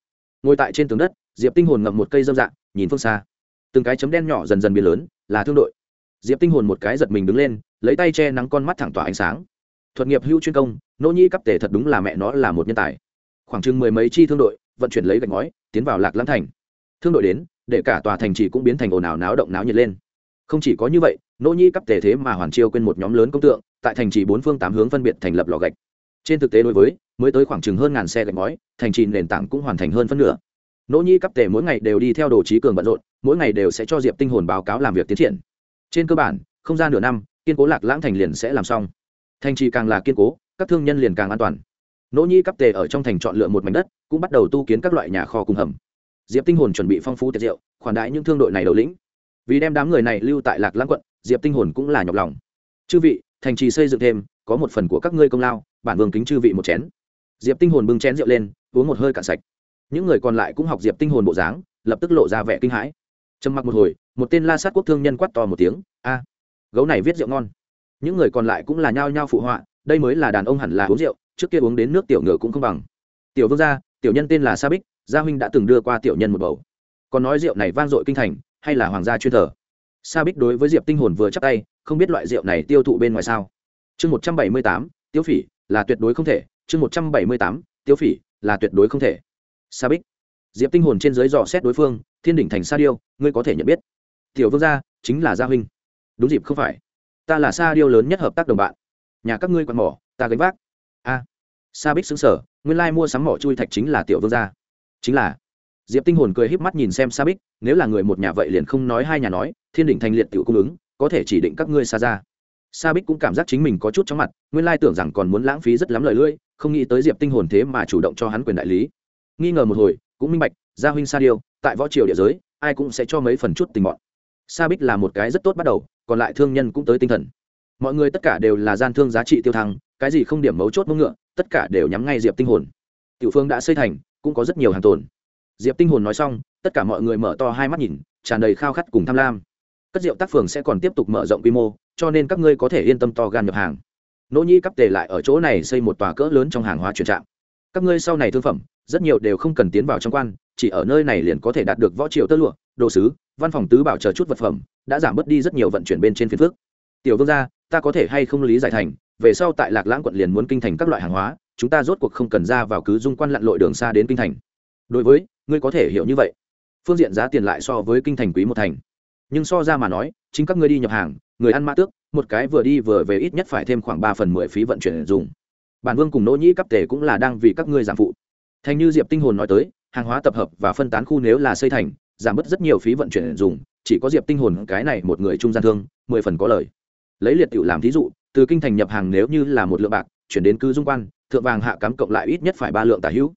Ngồi tại trên tường đất, diệp tinh hồn ngậm một cây dâm dạng, nhìn phương xa. Từng cái chấm đen nhỏ dần dần biến lớn, là thương đội. Diệp tinh hồn một cái giật mình đứng lên, lấy tay che nắng con mắt thẳng tỏa ánh sáng. Thuật nghiệp hữu chuyên công, nỗ nhĩ cấp tể thật đúng là mẹ nó là một nhân tài. Khoảng chừng mười mấy chi thương đội, vận chuyển lấy gạch ngói, tiến vào lạc lãng thành. Thương đội đến để cả tòa thành trì cũng biến thành ồn ào náo động náo nhiệt lên. Không chỉ có như vậy, nỗ Nhi cấp tề thế mà hoàn chiêu quên một nhóm lớn công tượng, tại thành trì bốn phương tám hướng phân biệt thành lập lò gạch. Trên thực tế đối với, mới tới khoảng chừng hơn ngàn xe gạch ngói, thành trì nền tảng cũng hoàn thành hơn phân nửa. Nỗ Nhi cấp tề mỗi ngày đều đi theo đồ trí cường bận rộn, mỗi ngày đều sẽ cho diệp tinh hồn báo cáo làm việc tiến triển. Trên cơ bản, không gian nửa năm, kiên cố lạc lãng thành liền sẽ làm xong. Thành trì càng là kiên cố, các thương nhân liền càng an toàn. Nỗ nhi cấp tề ở trong thành chọn lựa một mảnh đất, cũng bắt đầu tu kiến các loại nhà kho cùng hầm diệp tinh hồn chuẩn bị phong phú tiệc rượu khoản đãi những thương đội này đầu lĩnh. Vì đem đám người này lưu tại lạc lãng quận, diệp tinh hồn cũng là nhọc lòng. Chư vị, thành trì xây dựng thêm, có một phần của các ngươi công lao, bản vương kính chư vị một chén. Diệp tinh hồn bưng chén rượu lên, uống một hơi cạn sạch. Những người còn lại cũng học diệp tinh hồn bộ dáng, lập tức lộ ra vẻ kinh hãi. Trầm mặc một hồi, một tên la sát quốc thương nhân quát to một tiếng, a, gấu này viết rượu ngon. Những người còn lại cũng là nhao nhao phụ họa, đây mới là đàn ông hẳn là uống rượu, trước kia uống đến nước tiểu ngựa cũng không bằng. Tiểu vương gia, tiểu nhân tên là sa bích gia huynh đã từng đưa qua tiểu nhân một bầu. Còn nói rượu này vang dội kinh thành, hay là hoàng gia chuyên thờ? Sa bích đối với diệp tinh hồn vừa chắc tay, không biết loại rượu này tiêu thụ bên ngoài sao? Chương một trăm bảy mươi tám tiêu phỉ là tuyệt đối không thể. Chương một trăm bảy mươi tám tiêu phỉ là tuyệt đối không thể. Sa bích. Diệp tinh hồn trên dưới dò xét đối phương, thiên đỉnh thành sa điêu, ngươi có thể nhận biết. Tiểu vương gia chính là gia huynh. Đúng dịp không phải. Ta là sa điêu lớn nhất hợp tác đồng bạn. Nhà các ngươi quạt mỏ, ta gánh vác. A. Sa bích xứng sở nguyên lai mua sắm mỏ chui thạch chính là tiểu vương gia chính là, diệp tinh hồn cười híp mắt nhìn xem sa bích nếu là người một nhà vậy liền không nói hai nhà nói, thiên đỉnh thành liệt tiểu cung ứng, có thể chỉ định các ngươi xa ra. Sa bích cũng cảm giác chính mình có chút chóng mặt, nguyên lai tưởng rằng còn muốn lãng phí rất lắm lời lưỡi, không nghĩ tới diệp tinh hồn thế mà chủ động cho hắn quyền đại lý. Nghi ngờ một hồi, cũng minh bạch, gia huynh sa điêu, tại võ triều địa giới, ai cũng sẽ cho mấy phần chút tình bọn. Sa bích là một cái rất tốt bắt đầu, còn lại thương nhân cũng tới tinh thần. Mọi người tất cả đều là gian thương giá trị tiêu thăng, cái gì không điểm mấu chốt mông ngựa tất cả đều nhắm ngay diệp tinh hồn. Tiểu phương đã xây thành cũng có rất nhiều hàng tồn. Diệp tinh hồn nói xong, tất cả mọi người mở to hai mắt nhìn, tràn đầy khao khát cùng tham lam. Cất rượu tác phường sẽ còn tiếp tục mở rộng quy mô, cho nên các ngươi có thể yên tâm to gan nhập hàng. Nỗ nhi cắp tề lại ở chỗ này xây một tòa cỡ lớn trong hàng hóa chuyển trạng các ngươi sau này thương phẩm, rất nhiều đều không cần tiến vào trong quan, chỉ ở nơi này liền có thể đạt được võ triều tơ lụa, đồ sứ, văn phòng tứ bảo chờ chút vật phẩm, đã giảm bớt đi rất nhiều vận chuyển bên trên phiên phước tiểu vương gia, ta có thể hay không lý giải thành, về sau tại lạc lãng quận liền muốn kinh thành các loại hàng hóa chúng ta rốt cuộc không cần ra vào cứ dung quan lặn lội đường xa đến kinh thành. Đối với, ngươi có thể hiểu như vậy. Phương diện giá tiền lại so với kinh thành quý một thành. Nhưng so ra mà nói, chính các ngươi đi nhập hàng, người ăn mã tước, một cái vừa đi vừa về ít nhất phải thêm khoảng ba phần mười phí vận chuyển dùng. Bản vương cùng nỗ nhĩ cấp tể cũng là đang vì các ngươi giảm phụ. Thành như diệp tinh hồn nói tới, hàng hóa tập hợp và phân tán khu nếu là xây thành, giảm bớt rất nhiều phí vận chuyển dùng, chỉ có diệp tinh hồn cái này một người trung gian thương, mười phần có lời. Lấy liệt tiểu làm thí dụ, từ kinh thành nhập hàng nếu như là một lượng bạc, chuyển đến cư dung quan thượng vàng hạ cám cộng lại ít nhất phải ba lượng tả hữu.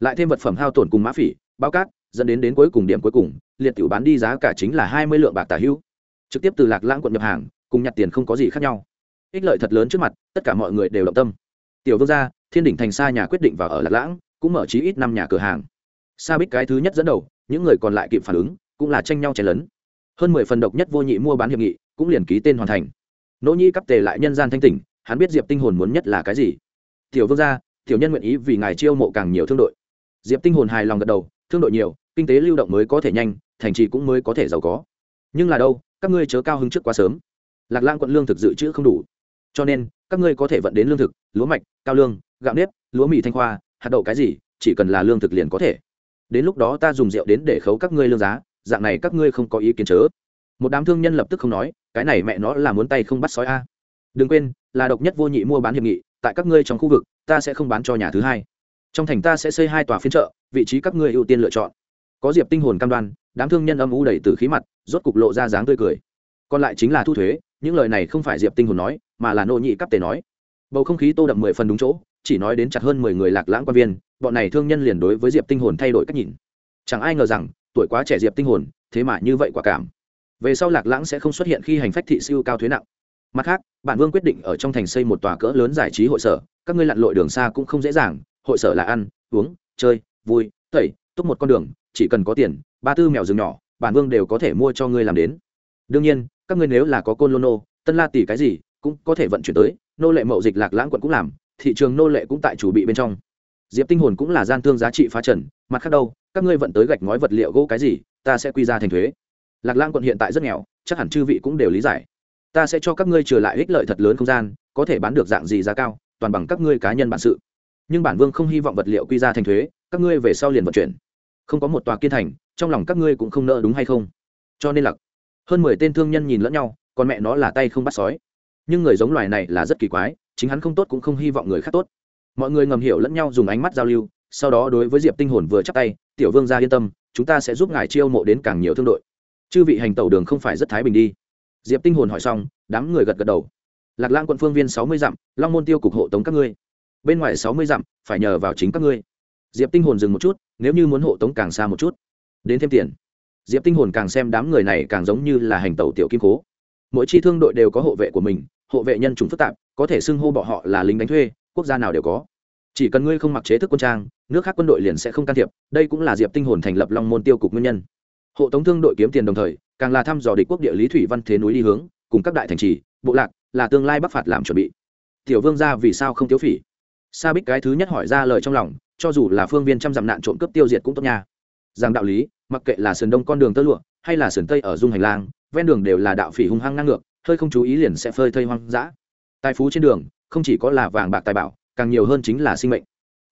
Lại thêm vật phẩm hao tổn cùng mã phỉ, bao cát, dẫn đến đến cuối cùng điểm cuối cùng, liệt tiểu bán đi giá cả chính là hai mươi lượng bạc tả hữu. Trực tiếp từ lạc lãng quận nhập hàng, cùng nhặt tiền không có gì khác nhau. Ích lợi thật lớn trước mặt, tất cả mọi người đều động tâm. Tiểu vương gia, thiên đỉnh thành xa nhà quyết định vào ở lạc lãng, cũng mở trí ít năm nhà cửa hàng. Sa bích cái thứ nhất dẫn đầu, những người còn lại kịp phản ứng, cũng là tranh nhau chen lấn. Hơn mười phần độc nhất vô nhị mua bán hiệp nghị, cũng liền ký tên hoàn thành. Nỗ nhi cấp tề lại nhân gian thanh tỉnh, hắn biết diệp tinh hồn muốn nhất là cái gì tiểu vương gia, tiểu nhân nguyện ý vì ngài chiêu mộ càng nhiều thương đội. Diệp tinh hồn hài lòng gật đầu, thương đội nhiều, kinh tế lưu động mới có thể nhanh, thành trì cũng mới có thể giàu có. Nhưng là đâu, các ngươi chớ cao hứng trước quá sớm. Lạc lang quận lương thực dự trữ không đủ. Cho nên, các ngươi có thể vận đến lương thực, lúa mạch, cao lương, gạo nếp, lúa mì thanh khoa hạt đậu cái gì, chỉ cần là lương thực liền có thể. Đến lúc đó ta dùng rượu đến để khấu các ngươi lương giá, dạng này các ngươi không có ý kiến chớ. Một đám thương nhân lập tức không nói, cái này mẹ nó là muốn tay không bắt sói a. Đừng quên, là độc nhất vô nhị mua bán hiệp nghị tại các ngươi trong khu vực, ta sẽ không bán cho nhà thứ hai. Trong thành ta sẽ xây hai tòa phiên chợ, vị trí các ngươi ưu tiên lựa chọn. Có diệp tinh hồn cam đoan, đám thương nhân âm u đầy từ khí mặt, rốt cục lộ ra dáng tươi cười. Còn lại chính là thu thuế, những lời này không phải diệp tinh hồn nói, mà là nô nhị cấp tề nói. Bầu không khí tô đậm mười phần đúng chỗ, chỉ nói đến chặt hơn mười người lạc lãng quan viên, bọn này thương nhân liền đối với diệp tinh hồn thay đổi cách nhìn. Chẳng ai ngờ rằng, tuổi quá trẻ diệp tinh hồn, thế mà như vậy quả cảm. Về sau lạc lãng sẽ không xuất hiện khi hành phách thị siêu cao thuế nặng mặt khác, bản vương quyết định ở trong thành xây một tòa cỡ lớn giải trí hội sở, các ngươi lặn lội đường xa cũng không dễ dàng, hội sở là ăn, uống, chơi, vui, tẩy, túc một con đường, chỉ cần có tiền, ba tư mèo rừng nhỏ, bản vương đều có thể mua cho ngươi làm đến. Đương nhiên, các ngươi nếu là có côn lô nô, tân la tỷ cái gì, cũng có thể vận chuyển tới, nô lệ mậu dịch lạc lãng quận cũng làm, thị trường nô lệ cũng tại chủ bị bên trong. Diệp tinh hồn cũng là gian thương giá trị phá trần, mặt khác đâu, các ngươi vận tới gạch ngói vật liệu gỗ cái gì, ta sẽ quy ra thành thuế. Lạc lãng quận hiện tại rất nghèo, chắc hẳn chư vị cũng đều lý giải ta sẽ cho các ngươi trở lại ích lợi thật lớn không gian, có thể bán được dạng gì giá cao, toàn bằng các ngươi cá nhân bản sự. Nhưng bản vương không hy vọng vật liệu quy ra thành thuế, các ngươi về sau liền vận chuyển. Không có một tòa kiên thành, trong lòng các ngươi cũng không nợ đúng hay không? Cho nên lặc, hơn mười tên thương nhân nhìn lẫn nhau, còn mẹ nó là tay không bắt sói. Nhưng người giống loài này là rất kỳ quái, chính hắn không tốt cũng không hy vọng người khác tốt. Mọi người ngầm hiểu lẫn nhau dùng ánh mắt giao lưu, sau đó đối với diệp tinh hồn vừa chắc tay, tiểu vương ra yên tâm, chúng ta sẽ giúp ngài chiêu mộ đến càng nhiều thương đội. Chư vị hành tẩu đường không phải rất thái bình đi diệp tinh hồn hỏi xong, đám người gật gật đầu. Lạc lang quận phương viên sáu mươi dặm, long môn tiêu cục hộ tống các ngươi. Bên ngoài sáu mươi dặm, phải nhờ vào chính các ngươi. Diệp tinh hồn dừng một chút, nếu như muốn hộ tống càng xa một chút, đến thêm tiền. Diệp tinh hồn càng xem đám người này càng giống như là hành tẩu tiểu kim cố. Mỗi chi thương đội đều có hộ vệ của mình, hộ vệ nhân chủng phức tạp, có thể xưng hô bỏ họ là lính đánh thuê, quốc gia nào đều có. Chỉ cần ngươi không mặc chế thức quân trang, nước khác quân đội liền sẽ không can thiệp, đây cũng là diệp tinh hồn thành lập long môn tiêu cục nguyên nhân. Hộ tống thương đội kiếm tiền đồng thời càng là thăm dò địch quốc địa lý thủy văn thế núi đi hướng, cùng các đại thành trì, bộ lạc, là tương lai bắc phạt làm chuẩn bị. Tiểu vương gia vì sao không thiếu phỉ? Sa bích cái thứ nhất hỏi ra lời trong lòng, cho dù là phương viên trăm dặm nạn trộm cướp tiêu diệt cũng tốt nha. Rằng đạo lý, mặc kệ là sườn đông con đường tơ lụa, hay là sườn tây ở dung hành lang, ven đường đều là đạo phỉ hung hăng ngang ngược, hơi không chú ý liền sẽ phơi thây hoang dã. Tài phú trên đường, không chỉ có là vàng bạc tài bảo, càng nhiều hơn chính là sinh mệnh.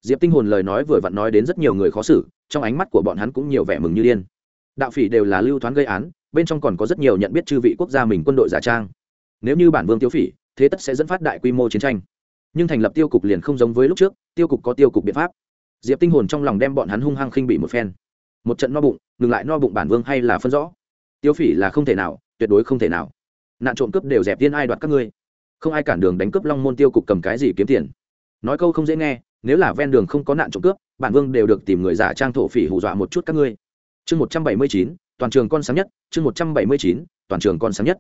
Diệp tinh hồn lời nói vừa vặn nói đến rất nhiều người khó xử, trong ánh mắt của bọn hắn cũng nhiều vẻ mừng như điên. Đạo phỉ đều là lưu thoáng gây án bên trong còn có rất nhiều nhận biết chư vị quốc gia mình quân đội giả trang. Nếu như bản vương tiêu phỉ, thế tất sẽ dẫn phát đại quy mô chiến tranh. Nhưng thành lập tiêu cục liền không giống với lúc trước, tiêu cục có tiêu cục biện pháp. Diệp tinh hồn trong lòng đem bọn hắn hung hăng khinh bị một phen. Một trận no bụng, ngừng lại no bụng bản vương hay là phân rõ. Tiêu phỉ là không thể nào, tuyệt đối không thể nào. Nạn trộm cướp đều dẹp tiên ai đoạt các ngươi. Không ai cản đường đánh cướp long môn tiêu cục cầm cái gì kiếm tiền. Nói câu không dễ nghe, nếu là ven đường không có nạn trộm cướp, bản vương đều được tìm người giả trang thổ phỉ hù dọa một chút các ngươi. Chương một trăm bảy mươi chín toàn trường con sáng nhất, chương một trăm bảy mươi chín, toàn trường con sáng nhất.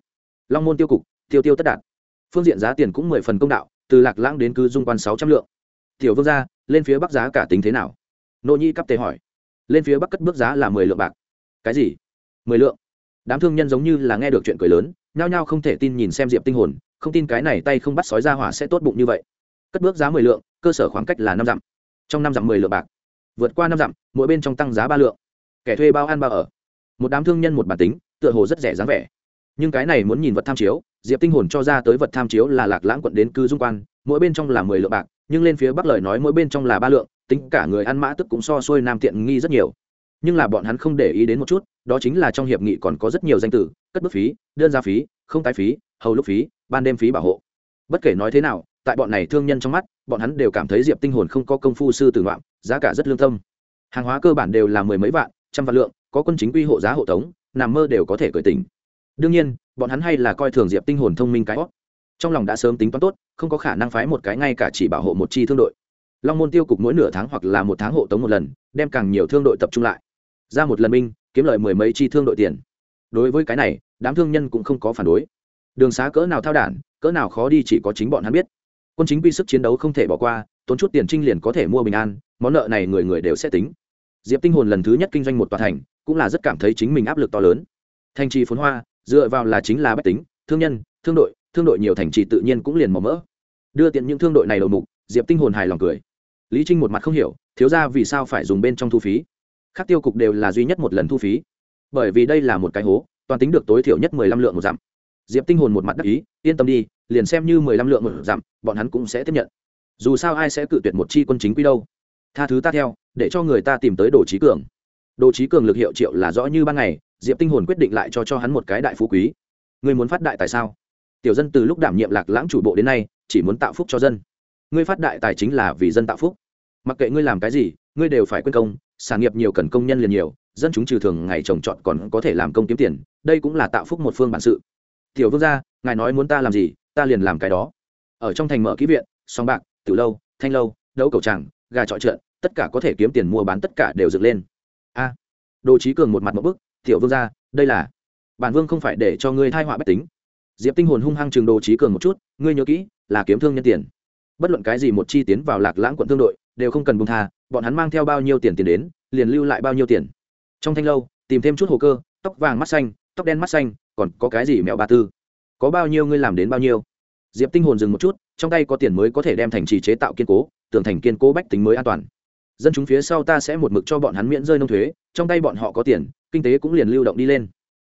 Long môn tiêu cục, tiêu tiêu tất đạt. Phương diện giá tiền cũng mười phần công đạo, từ lạc lãng đến cư dung quan sáu trăm lượng. Tiểu vương gia, lên phía bắc giá cả tính thế nào? Nô nhi cấp tề hỏi. Lên phía bắc cất bước giá là mười lượng bạc. Cái gì? Mười lượng? Đám thương nhân giống như là nghe được chuyện cười lớn, nhao nhao không thể tin nhìn xem diệp tinh hồn, không tin cái này tay không bắt sói ra hỏa sẽ tốt bụng như vậy. Cất bước giá mười lượng, cơ sở khoảng cách là năm dặm. Trong năm dặm mười lượng bạc. Vượt qua năm dặm, mỗi bên trong tăng giá ba lượng. Kẻ thuê bao ăn bao ở một đám thương nhân một bản tính, tựa hồ rất rẻ dáng vẻ. Nhưng cái này muốn nhìn vật tham chiếu, diệp tinh hồn cho ra tới vật tham chiếu là lạc lãng quận đến cư dung quan, mỗi bên trong là mười lượng bạc, nhưng lên phía bắc lời nói mỗi bên trong là ba lượng, tính cả người ăn mã tức cũng so xuôi nam tiện nghi rất nhiều. Nhưng là bọn hắn không để ý đến một chút, đó chính là trong hiệp nghị còn có rất nhiều danh từ cất bước phí, đơn giá phí, không tái phí, hầu lúc phí, ban đêm phí bảo hộ. Bất kể nói thế nào, tại bọn này thương nhân trong mắt, bọn hắn đều cảm thấy diệp tinh hồn không có công phu sư tử ngoạm, giá cả rất lương tâm. Hàng hóa cơ bản đều là mười mấy vạn, trăm vạn lượng có quân chính quy hộ giá hộ tống, nằm mơ đều có thể cởi tình đương nhiên, bọn hắn hay là coi thường diệp tinh hồn thông minh cái hót trong lòng đã sớm tính toán tốt, không có khả năng phái một cái ngay cả chỉ bảo hộ một chi thương đội. Long môn tiêu cục mỗi nửa tháng hoặc là một tháng hộ tống một lần, đem càng nhiều thương đội tập trung lại. Ra một lần minh kiếm lời mười mấy chi thương đội tiền. Đối với cái này, đám thương nhân cũng không có phản đối. Đường xá cỡ nào thao đản, cỡ nào khó đi chỉ có chính bọn hắn biết. Quân chính quy sức chiến đấu không thể bỏ qua, tốn chút tiền trinh liền có thể mua bình an, món nợ này người người đều sẽ tính diệp tinh hồn lần thứ nhất kinh doanh một tòa thành, cũng là rất cảm thấy chính mình áp lực to lớn. Thành trì phốn hoa, dựa vào là chính là bách tính, thương nhân, thương đội thương đội nhiều thành trì tự nhiên cũng liền màu mỡ. Đưa tiện những thương đội này đầu mục, diệp tinh hồn hài lòng cười. Lý trinh một mặt không hiểu, thiếu ra vì sao phải dùng bên trong thu phí? Khác tiêu cục đều là duy nhất một lần thu phí. Bởi vì đây là một cái hố, toàn tính được tối thiểu nhất mười lăm lượng một dặm. Diệp tinh hồn một mặt đắc ý, yên tâm đi, liền xem như mười lăm lượng một dặm, bọn hắn cũng sẽ tiếp nhận. Dù sao ai sẽ cự tuyệt một chi quân chính quy đâu? Tha thứ ta theo để cho người ta tìm tới đồ trí cường. Đồ trí cường lực hiệu triệu là rõ như ban ngày, diệp tinh hồn quyết định lại cho cho hắn một cái đại phú quý. Ngươi muốn phát đại tại sao? Tiểu dân từ lúc đảm nhiệm lạc lãng chủ bộ đến nay, chỉ muốn tạo phúc cho dân. Ngươi phát đại tài chính là vì dân tạo phúc. Mặc kệ ngươi làm cái gì, ngươi đều phải quên công, sản nghiệp nhiều cần công nhân liền nhiều, dân chúng trừ thường ngày trồng trọt còn có thể làm công kiếm tiền, đây cũng là tạo phúc một phương bản sự. Tiểu vương gia, ngài nói muốn ta làm gì, ta liền làm cái đó. Ở trong thành mở ký viện, song bạc từ lâu, thanh lâu, đấu cầu tràng, gà trọi trượt tất cả có thể kiếm tiền mua bán tất cả đều dựng lên. A à, đồ trí cường một mặt một bức, tiểu vương gia, đây là, bản vương không phải để cho ngươi thai họa bách tính. Diệp tinh hồn hung hăng trường đồ trí cường một chút, ngươi nhớ kỹ, là kiếm thương nhân tiền. Bất luận cái gì một chi tiến vào lạc lãng quận thương đội, đều không cần bung tha, bọn hắn mang theo bao nhiêu tiền tiền đến, liền lưu lại bao nhiêu tiền. Trong thanh lâu, tìm thêm chút hồ cơ, tóc vàng mắt xanh, tóc đen mắt xanh, còn có cái gì mẹo bà tư? Có bao nhiêu ngươi làm đến bao nhiêu? Diệp tinh hồn dừng một chút, trong tay có tiền mới có thể đem thành trì chế tạo kiên cố, tường thành kiên cố bách tính mới an toàn dân chúng phía sau ta sẽ một mực cho bọn hắn miễn rơi nông thuế, trong tay bọn họ có tiền, kinh tế cũng liền lưu động đi lên.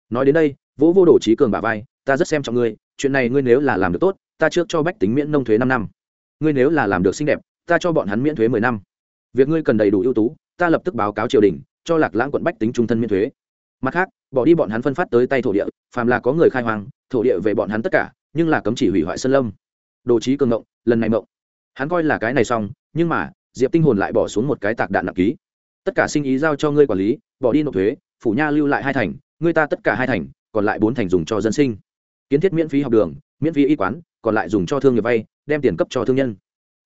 Nói đến đây vỗ vô đổ trí cường bà vai, ta rất xem trọng ngươi, chuyện này ngươi nếu là làm được tốt, ta trước cho bách tính miễn nông thuế năm năm. Ngươi nếu là làm được xinh đẹp, ta cho bọn hắn miễn thuế mười năm. Việc ngươi cần đầy đủ ưu tú, ta lập tức báo cáo triều đình, cho lạc lãng quận bách tính trung thân miễn thuế. Mặt khác, bỏ đi bọn hắn phân phát tới tay thổ địa, phàm là có người khai hoang, thổ địa về bọn hắn tất cả, nhưng là cấm chỉ hủy hoại sơn lâm. Đồ trí cường ngộng, lần này ngộng. Hắn coi là cái này xong, nhưng mà diệp tinh hồn lại bỏ xuống một cái tạc đạn nặng ký tất cả sinh ý giao cho ngươi quản lý bỏ đi nộp thuế phủ nha lưu lại hai thành ngươi ta tất cả hai thành còn lại bốn thành dùng cho dân sinh kiến thiết miễn phí học đường miễn phí y quán còn lại dùng cho thương nghiệp vay đem tiền cấp cho thương nhân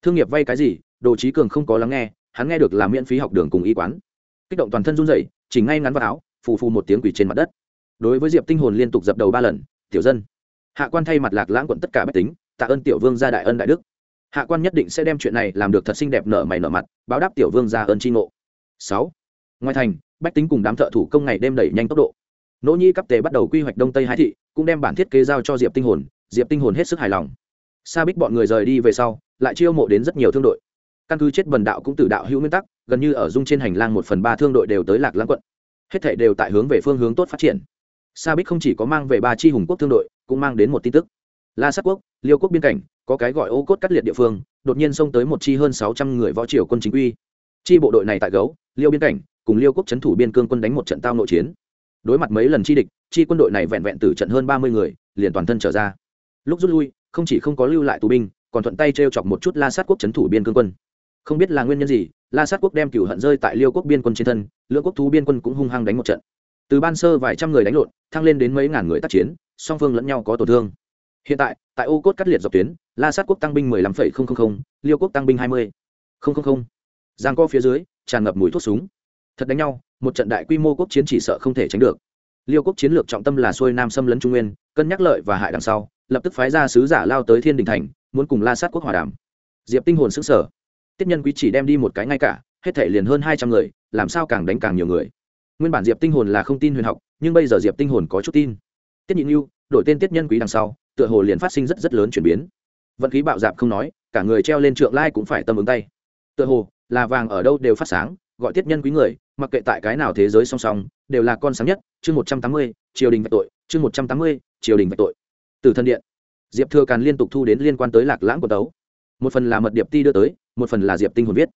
thương nghiệp vay cái gì đồ trí cường không có lắng nghe hắn nghe được là miễn phí học đường cùng y quán kích động toàn thân run rẩy, chỉ ngay ngắn vào áo phù phù một tiếng quỷ trên mặt đất đối với diệp tinh hồn liên tục dập đầu ba lần tiểu dân hạ quan thay mặt lạc lãng quận tất cả bách tính tạ ơn tiểu vương gia đại ân đại đức hạ quan nhất định sẽ đem chuyện này làm được thật xinh đẹp nở mày nở mặt, báo đáp tiểu vương ra ơn tri ngộ. Sáu. Ngoài thành, bách tính cùng đám thợ thủ công ngày đêm đẩy nhanh tốc độ. Nỗ nhi cấp tề bắt đầu quy hoạch đông tây hai thị, cũng đem bản thiết kế giao cho diệp tinh hồn, diệp tinh hồn hết sức hài lòng. Sa bích bọn người rời đi về sau, lại chiêu mộ đến rất nhiều thương đội. Căn cứ chết bần đạo cũng từ đạo hữu nguyên tắc, gần như ở dung trên hành lang một phần ba thương đội đều tới lạc lãng quận. Hết thể đều tại hướng về phương hướng tốt phát triển. Sa bích không chỉ có mang về ba chi hùng quốc thương đội, cũng mang đến một tin tức la sát quốc, liêu quốc biên cảnh, có cái gọi ô cốt cắt liệt địa phương, đột nhiên xông tới một chi hơn sáu trăm người võ triều quân chính quy. Chi bộ đội này tại gấu, liêu biên cảnh, cùng liêu quốc c thủ biên cương quân đánh một trận tao nội chiến. Đối mặt mấy lần chi địch, chi quân đội này vẹn vẹn tử trận hơn ba mươi người, liền toàn thân trở ra. Lúc rút lui, không chỉ không có lưu lại tù binh, còn thuận tay t r e o chọc một chút la sát quốc c thủ biên cương quân. Không biết là nguyên nhân gì, la sát quốc đem cửu hận rơi tại liêu quốc biên quân trên thân lưỡng quốc thú biên quân cũng hung hăng đánh một trận. Từ ban sơ vài trăm người đánh lộn, thăng lên đến mấy ngàn người tác chiến, song phương lẫn nhau có tổn thương hiện tại tại ô cốt cắt liệt dọc tuyến, la sát quốc tăng binh mười lăm phẩy không không không, liêu quốc tăng binh hai mươi không không không. Giang co phía dưới, tràn ngập mùi thuốc súng. Thật đánh nhau, một trận đại quy mô quốc chiến chỉ sợ không thể tránh được. Liêu quốc chiến lược trọng tâm là xuôi nam xâm lấn trung nguyên, cân nhắc lợi và hại đằng sau, lập tức phái ra sứ giả lao tới thiên đình thành, muốn cùng la sát quốc hòa đàm. Diệp tinh hồn xứng sở tiết nhân quý chỉ đem đi một cái ngay cả, hết thể liền hơn hai trăm người, làm sao càng đánh càng nhiều người. Nguyên bản diệp tinh hồn là không tin huyền học, nhưng bây giờ diệp tinh hồn có chút tin. Tiết nhị lưu đổi tên tiết nhân quý đằng sau tựa hồ liền phát sinh rất rất lớn chuyển biến. Vận khí bạo dạp không nói, cả người treo lên trượng lai cũng phải tâm ứng tay. Tựa hồ, là vàng ở đâu đều phát sáng, gọi tiết nhân quý người, mặc kệ tại cái nào thế giới song song, đều là con sáng nhất, chương một trăm tám mươi, triều đình vạch tội, chương một trăm tám mươi, triều đình vạch tội. Từ thân điện, diệp thừa càn liên tục thu đến liên quan tới lạc lãng của tấu. Một phần là mật điệp ti đưa tới, một phần là diệp tinh hồn viết.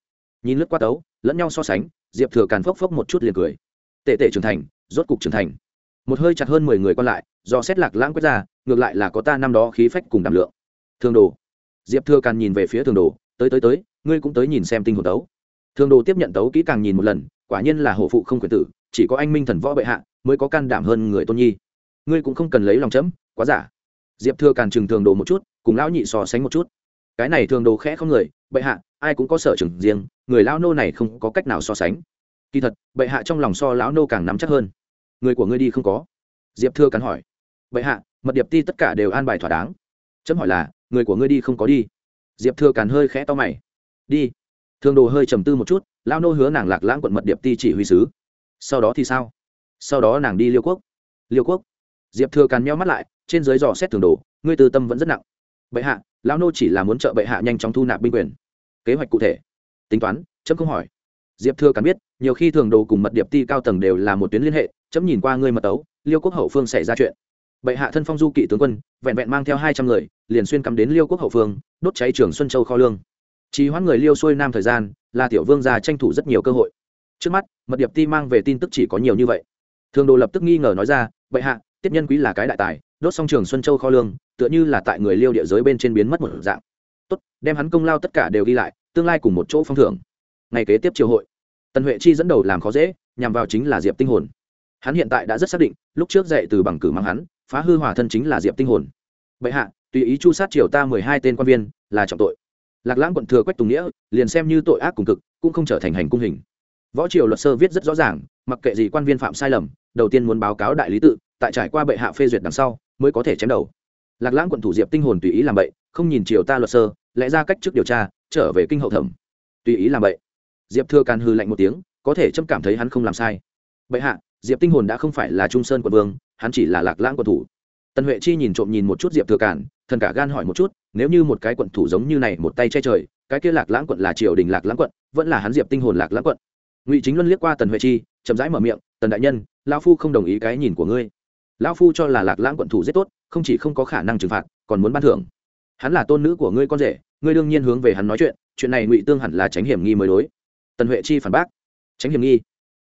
Nhìn lướt qua tấu, lẫn nhau so sánh, diệp thừa càn phốc phốc một chút liền cười. Tệ tệ trưởng thành, rốt cục trưởng thành. Một hơi chặt hơn mười người còn lại, do xét lạc lãng quyết ra ngược lại là có ta năm đó khí phách cùng đảm lượng. Thường đồ. Diệp thừa càn nhìn về phía thường đồ, tới tới tới, ngươi cũng tới nhìn xem tinh hồn tấu. Thường đồ tiếp nhận tấu kỹ càng nhìn một lần, quả nhiên là hổ phụ không quyền tử, chỉ có anh minh thần võ bệ hạ mới có can đảm hơn người tôn nhi. Ngươi cũng không cần lấy lòng chấm, quá giả. Diệp thừa càn chừng thường đồ một chút, cùng lão nhị so sánh một chút. Cái này thường đồ khẽ không người, bệ hạ, ai cũng có sở trường riêng, người lão nô này không có cách nào so sánh. Kỳ thật, bệ hạ trong lòng so lão nô càng nắm chắc hơn. Người của ngươi đi không có? Diệp thừa càn hỏi. Bệ hạ mật điệp ti tất cả đều an bài thỏa đáng. Chấm hỏi là, người của ngươi đi không có đi. Diệp thừa càn hơi khẽ to mày. Đi. Thường đồ hơi trầm tư một chút, lao nô hứa nàng lạc lãng quận mật điệp ti chỉ huy sứ. Sau đó thì sao? Sau đó nàng đi liêu quốc. Liêu quốc. Diệp thừa càn meo mắt lại, trên dưới dò xét thường đồ, ngươi tư tâm vẫn rất nặng. Bệ hạ lão nô chỉ là muốn trợ bệ hạ nhanh chóng thu nạp binh quyền. Kế hoạch cụ thể. Tính toán, chấm không hỏi. Diệp thừa càn biết, nhiều khi thường đồ cùng mật điệp ti cao tầng đều là một tuyến liên hệ, chấm nhìn qua ngươi mật tấu, liêu quốc hậu phương xảy ra chuyện bệ hạ thân phong du kỵ tướng quân, vẹn vẹn mang theo hai trăm người, liền xuyên cắm đến liêu quốc hậu phương, đốt cháy trường xuân châu kho lương. Chỉ hoãn người liêu xuôi nam thời gian, là tiểu vương già tranh thủ rất nhiều cơ hội. Trước mắt, mật điệp ti mang về tin tức chỉ có nhiều như vậy. Thường đồ lập tức nghi ngờ nói ra, bệ hạ, tiếp nhân quý là cái đại tài, đốt xong trường xuân châu kho lương, tựa như là tại người liêu địa giới bên trên biến mất một dạng. Tốt, đem hắn công lao tất cả đều ghi lại, tương lai cùng một chỗ phong thưởng. Ngày kế tiếp triều hội. Tần huệ chi dẫn đầu làm khó dễ, nhằm vào chính là diệp tinh hồn. Hắn hiện tại đã rất xác định, lúc trước dạy từ bằng cử mang hắn phá hư hòa thân chính là diệp tinh hồn bệ hạ tùy ý chu sát triều ta mười hai tên quan viên là trọng tội lạc lãng quận thừa quách tùng nghĩa liền xem như tội ác cùng cực cũng không trở thành hành cung hình võ triều luật sơ viết rất rõ ràng mặc kệ gì quan viên phạm sai lầm đầu tiên muốn báo cáo đại lý tự tại trải qua bệ hạ phê duyệt đằng sau mới có thể chém đầu lạc lãng quận thủ diệp tinh hồn tùy ý làm bậy không nhìn triều ta luật sơ lẽ ra cách trước điều tra trở về kinh hậu thẩm tùy ý làm bậy diệp thừa càn hư lạnh một tiếng có thể trâm cảm thấy hắn không làm sai bệ hạ diệp tinh hồn đã không phải là trung sơn quận vương hắn chỉ là lạc lãng quận thủ. Tần huệ chi nhìn trộm nhìn một chút diệp thừa cản, thần cả gan hỏi một chút, nếu như một cái quận thủ giống như này một tay che trời, cái kia lạc lãng quận là triều đình lạc lãng quận, vẫn là hắn diệp tinh hồn lạc lãng quận. Ngụy chính luân liếc qua tần huệ chi, chậm rãi mở miệng, tần đại nhân, lão phu không đồng ý cái nhìn của ngươi. Lão phu cho là lạc lãng quận thủ rất tốt, không chỉ không có khả năng trừng phạt, còn muốn ban thưởng. Hắn là tôn nữ của ngươi con rể, ngươi đương nhiên hướng về hắn nói chuyện chuyện này ngụy tương hẳn là tránh hiểm nghi mới đối. Tần huệ chi phản bác, tránh hiểm nghi?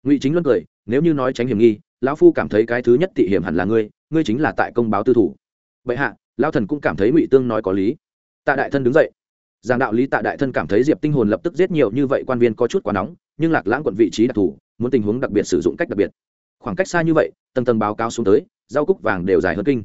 Ngụy chính luân cười, nếu như nói tránh hiểm nghi lão phu cảm thấy cái thứ nhất tị hiểm hẳn là ngươi ngươi chính là tại công báo tư thủ. Bệ hạ lao thần cũng cảm thấy ngụy tương nói có lý. Tạ đại thân đứng dậy. Giảng đạo lý tạ đại thân cảm thấy diệp tinh hồn lập tức giết nhiều như vậy quan viên có chút quá nóng, nhưng lạc lãng quận vị trí đặc thù, muốn tình huống đặc biệt sử dụng cách đặc biệt. Khoảng cách xa như vậy, tầng tầng báo cáo xuống tới, rau cúc vàng đều dài hơn kinh.